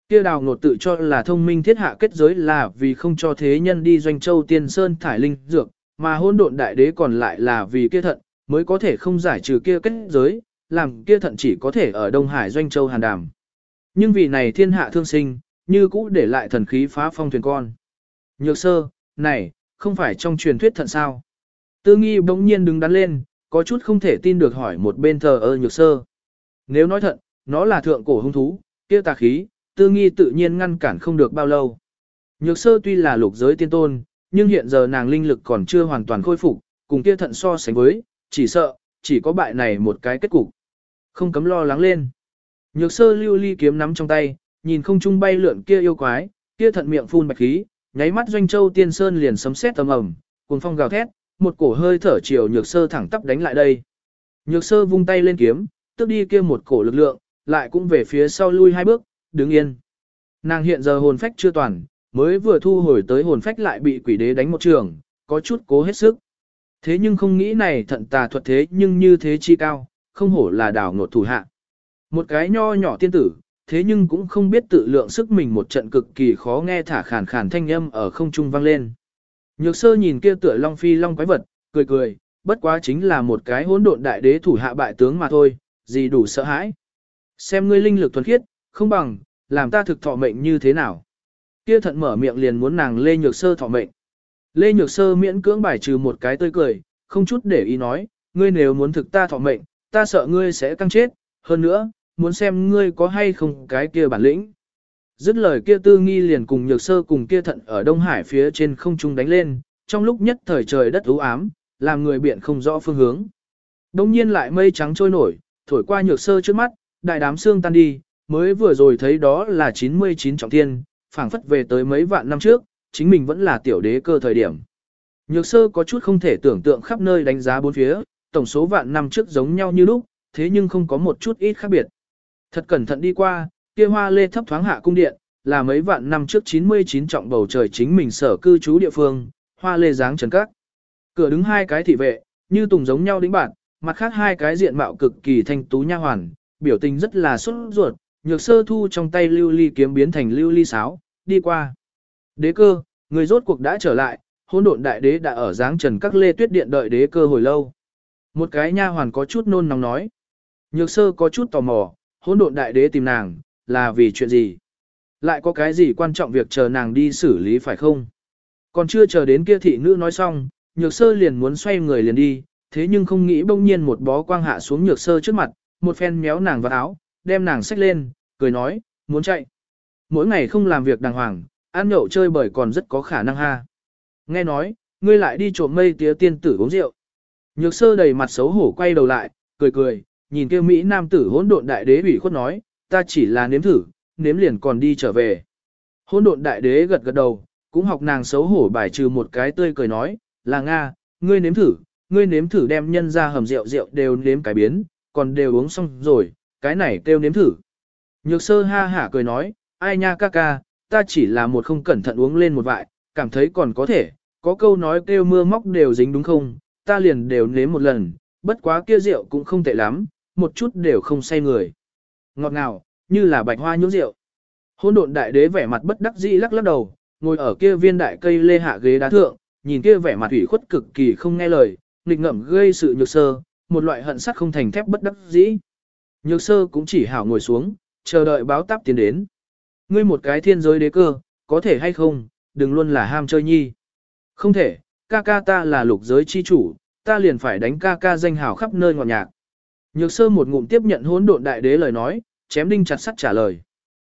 S1: Kia đào ngột tự cho là thông minh thiết hạ kết giới là vì không cho thế nhân đi Doanh Châu tiên sơn thải linh dược, mà hôn độn đại đế còn lại là vì kia thận, mới có thể không giải trừ kia kết giới, làm kia thận chỉ có thể ở Đông Hải Doanh Châu hàn đàm. Nhưng vì này thiên hạ thương sinh, như cũ để lại thần khí phá phong thuyền con. Nhược sơ, này, không phải trong truyền thuyết thận sao. Tư nghi bỗng nhiên đứng đắn lên, có chút không thể tin được hỏi một bên thờ ơ nhược sơ. Nếu nói thận, nó là thượng cổ hung thú, kia tà khí, tư nghi tự nhiên ngăn cản không được bao lâu. Nhược sơ tuy là lục giới tiên tôn, nhưng hiện giờ nàng linh lực còn chưa hoàn toàn khôi phục, cùng kia thận so sánh với, chỉ sợ, chỉ có bại này một cái kết cục. Không cấm lo lắng lên. Nhược sơ lưu ly kiếm nắm trong tay, nhìn không trung bay lượn kia yêu quái, kia thận miệng phun bạch khí, nháy mắt doanh châu tiên sơn liền sấm sét tầm ầm, cuồng phong gào thét, một cổ hơi thở chiều nhược sơ thẳng tắp đánh lại đây. Nhược sơ vung tay lên kiếm, tức đi kia một cổ lực lượng, lại cũng về phía sau lui hai bước, đứng yên. Nàng hiện giờ hồn phách chưa toàn, mới vừa thu hồi tới hồn phách lại bị quỷ đế đánh một trường, có chút cố hết sức. Thế nhưng không nghĩ này thận tà thuật thế nhưng như thế chi cao, không hổ là đảo ngột thủ hạ. Một cái nho nhỏ tiên tử, thế nhưng cũng không biết tự lượng sức mình một trận cực kỳ khó nghe thả khàn khàn thanh âm ở không trung vang lên. Nhược sơ nhìn kia tựa long phi long quái vật, cười cười, bất quá chính là một cái hỗn độn đại đế thủ hạ bại tướng mà thôi, gì đủ sợ hãi. Xem ngươi linh lực thuần khiết, không bằng, làm ta thực thọ mệnh như thế nào. Kia thận mở miệng liền muốn nàng Lê Nhược Sơ thọ mệnh. Lê Nhược Sơ miễn cưỡng bài trừ một cái tươi cười, không chút để ý nói, ngươi nếu muốn thực ta thọ mệnh, ta sợ ngươi sẽ căng chết, hơn nữa, muốn xem ngươi có hay không cái kia bản lĩnh. Dứt lời kia tư nghi liền cùng nhược sơ cùng kia thận ở Đông Hải phía trên không trung đánh lên, trong lúc nhất thời trời đất u ám, làm người biện không rõ phương hướng. Đông nhiên lại mây trắng trôi nổi, thổi qua nhược sơ trước mắt, đại đám xương tan đi, mới vừa rồi thấy đó là 99 trọng thiên, phảng phất về tới mấy vạn năm trước, chính mình vẫn là tiểu đế cơ thời điểm. Nhược sơ có chút không thể tưởng tượng khắp nơi đánh giá bốn phía, tổng số vạn năm trước giống nhau như lúc, thế nhưng không có một chút ít khác biệt. Thật cẩn thận đi qua, kia hoa lê thấp thoáng hạ cung điện, là mấy vạn năm trước 99 trọng bầu trời chính mình sở cư trú địa phương, hoa lê dáng trần các. Cửa đứng hai cái thị vệ, như tùng giống nhau đính bản, mặt khác hai cái diện mạo cực kỳ thanh tú nha hoàn, biểu tình rất là xuất ruột, nhược sơ thu trong tay lưu ly kiếm biến thành lưu ly sáo, đi qua. Đế cơ, người rốt cuộc đã trở lại, hôn độn đại đế đã ở dáng trần các lê tuyết điện đợi đế cơ hồi lâu. Một cái nha hoàn có chút nôn nóng nói. Nhược sơ có chút tò mò, hôn độn đại đế tìm nàng, là vì chuyện gì? Lại có cái gì quan trọng việc chờ nàng đi xử lý phải không? Còn chưa chờ đến kia thị nữ nói xong, nhược sơ liền muốn xoay người liền đi, thế nhưng không nghĩ bỗng nhiên một bó quang hạ xuống nhược sơ trước mặt, một phen méo nàng vào áo, đem nàng xách lên, cười nói, muốn chạy. Mỗi ngày không làm việc đàng hoàng, ăn nhậu chơi bởi còn rất có khả năng ha. Nghe nói, ngươi lại đi trộm mây tía tiên tử uống rượu. Nhược sơ đầy mặt xấu hổ quay đầu lại, cười cười, nhìn kia Mỹ nam tử hỗn độn đại đế ủy khuất nói, ta chỉ là nếm thử, nếm liền còn đi trở về. hỗn độn đại đế gật gật đầu, cũng học nàng xấu hổ bài trừ một cái tươi cười nói, là Nga, ngươi nếm thử, ngươi nếm thử đem nhân ra hầm rượu rượu đều nếm cái biến, còn đều uống xong rồi, cái này kêu nếm thử. Nhược sơ ha hả cười nói, ai nha ca ca, ta chỉ là một không cẩn thận uống lên một vại, cảm thấy còn có thể, có câu nói kêu mưa móc đều dính đúng không, ta liền đều nếm một lần, bất quá kia rượu cũng không tệ lắm, một chút đều không say người. Ngọt ngào, như là bạch hoa nhũ rượu. Hôn độn đại đế vẻ mặt bất đắc dĩ lắc lắc đầu, ngồi ở kia viên đại cây lê hạ ghế đá thượng, nhìn kia vẻ mặt ủy khuất cực kỳ không nghe lời, nghịch ngợm gây sự nhược sơ, một loại hận sắt không thành thép bất đắc dĩ. Nhược sơ cũng chỉ hảo ngồi xuống, chờ đợi báo táp tiến đến. Ngươi một cái thiên giới đế cơ, có thể hay không, đừng luôn là ham chơi nhi. Không thể, ca ca ta là lục giới chi chủ, ta liền phải đánh ca ca danh hào khắp nơi ngọt nhạc. Nhược sơ một ngụm tiếp nhận hỗn độn đại đế lời nói, chém đinh chặt sắt trả lời.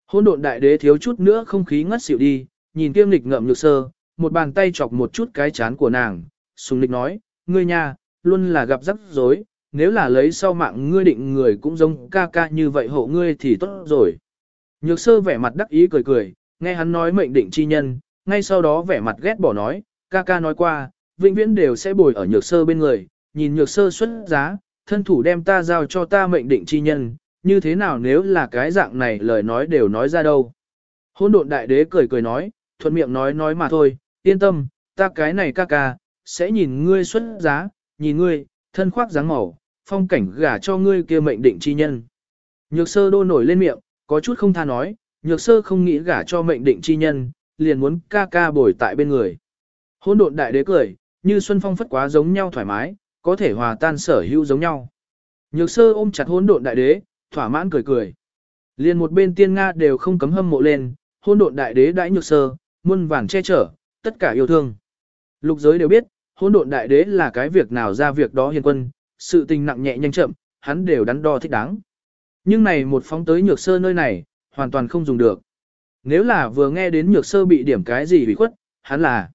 S1: Hỗn độn đại đế thiếu chút nữa không khí ngất xỉu đi, nhìn kiêm lịch ngậm nhược sơ, một bàn tay chọc một chút cái chán của nàng, sùng lịch nói, ngươi nha, luôn là gặp rắc rối, nếu là lấy sau mạng ngươi định người cũng giống ca ca như vậy hộ ngươi thì tốt rồi. Nhược sơ vẻ mặt đắc ý cười cười, nghe hắn nói mệnh định chi nhân, ngay sau đó vẻ mặt ghét bỏ nói, ca ca nói qua, vĩnh viễn đều sẽ bồi ở nhược sơ bên người, nhìn nhược sơ xuất giá, thân thủ đem ta giao cho ta mệnh định chi nhân, như thế nào nếu là cái dạng này lời nói đều nói ra đâu. Hôn độn đại đế cười cười nói, thuận miệng nói nói mà thôi, yên tâm, ta cái này ca ca, sẽ nhìn ngươi xuất giá, nhìn ngươi, thân khoác dáng màu, phong cảnh gả cho ngươi kia mệnh định chi nhân. Nhược sơ đô nổi lên miệng, có chút không tha nói, nhược sơ không nghĩ gả cho mệnh định chi nhân, liền muốn ca ca bồi tại bên người. Hôn độn đại đế cười, như xuân phong phất quá giống nhau thoải mái, có thể hòa tan sở hữu giống nhau. Nhược sơ ôm chặt hôn độn đại đế, thỏa mãn cười cười. Liền một bên tiên Nga đều không cấm hâm mộ lên, hôn độn đại đế đãi nhược sơ, muôn vàng che chở, tất cả yêu thương. Lục giới đều biết, hôn độn đại đế là cái việc nào ra việc đó hiền quân, sự tình nặng nhẹ nhanh chậm, hắn đều đắn đo thích đáng. Nhưng này một phóng tới nhược sơ nơi này, hoàn toàn không dùng được. Nếu là vừa nghe đến nhược sơ bị điểm cái gì bị khuất, hắn là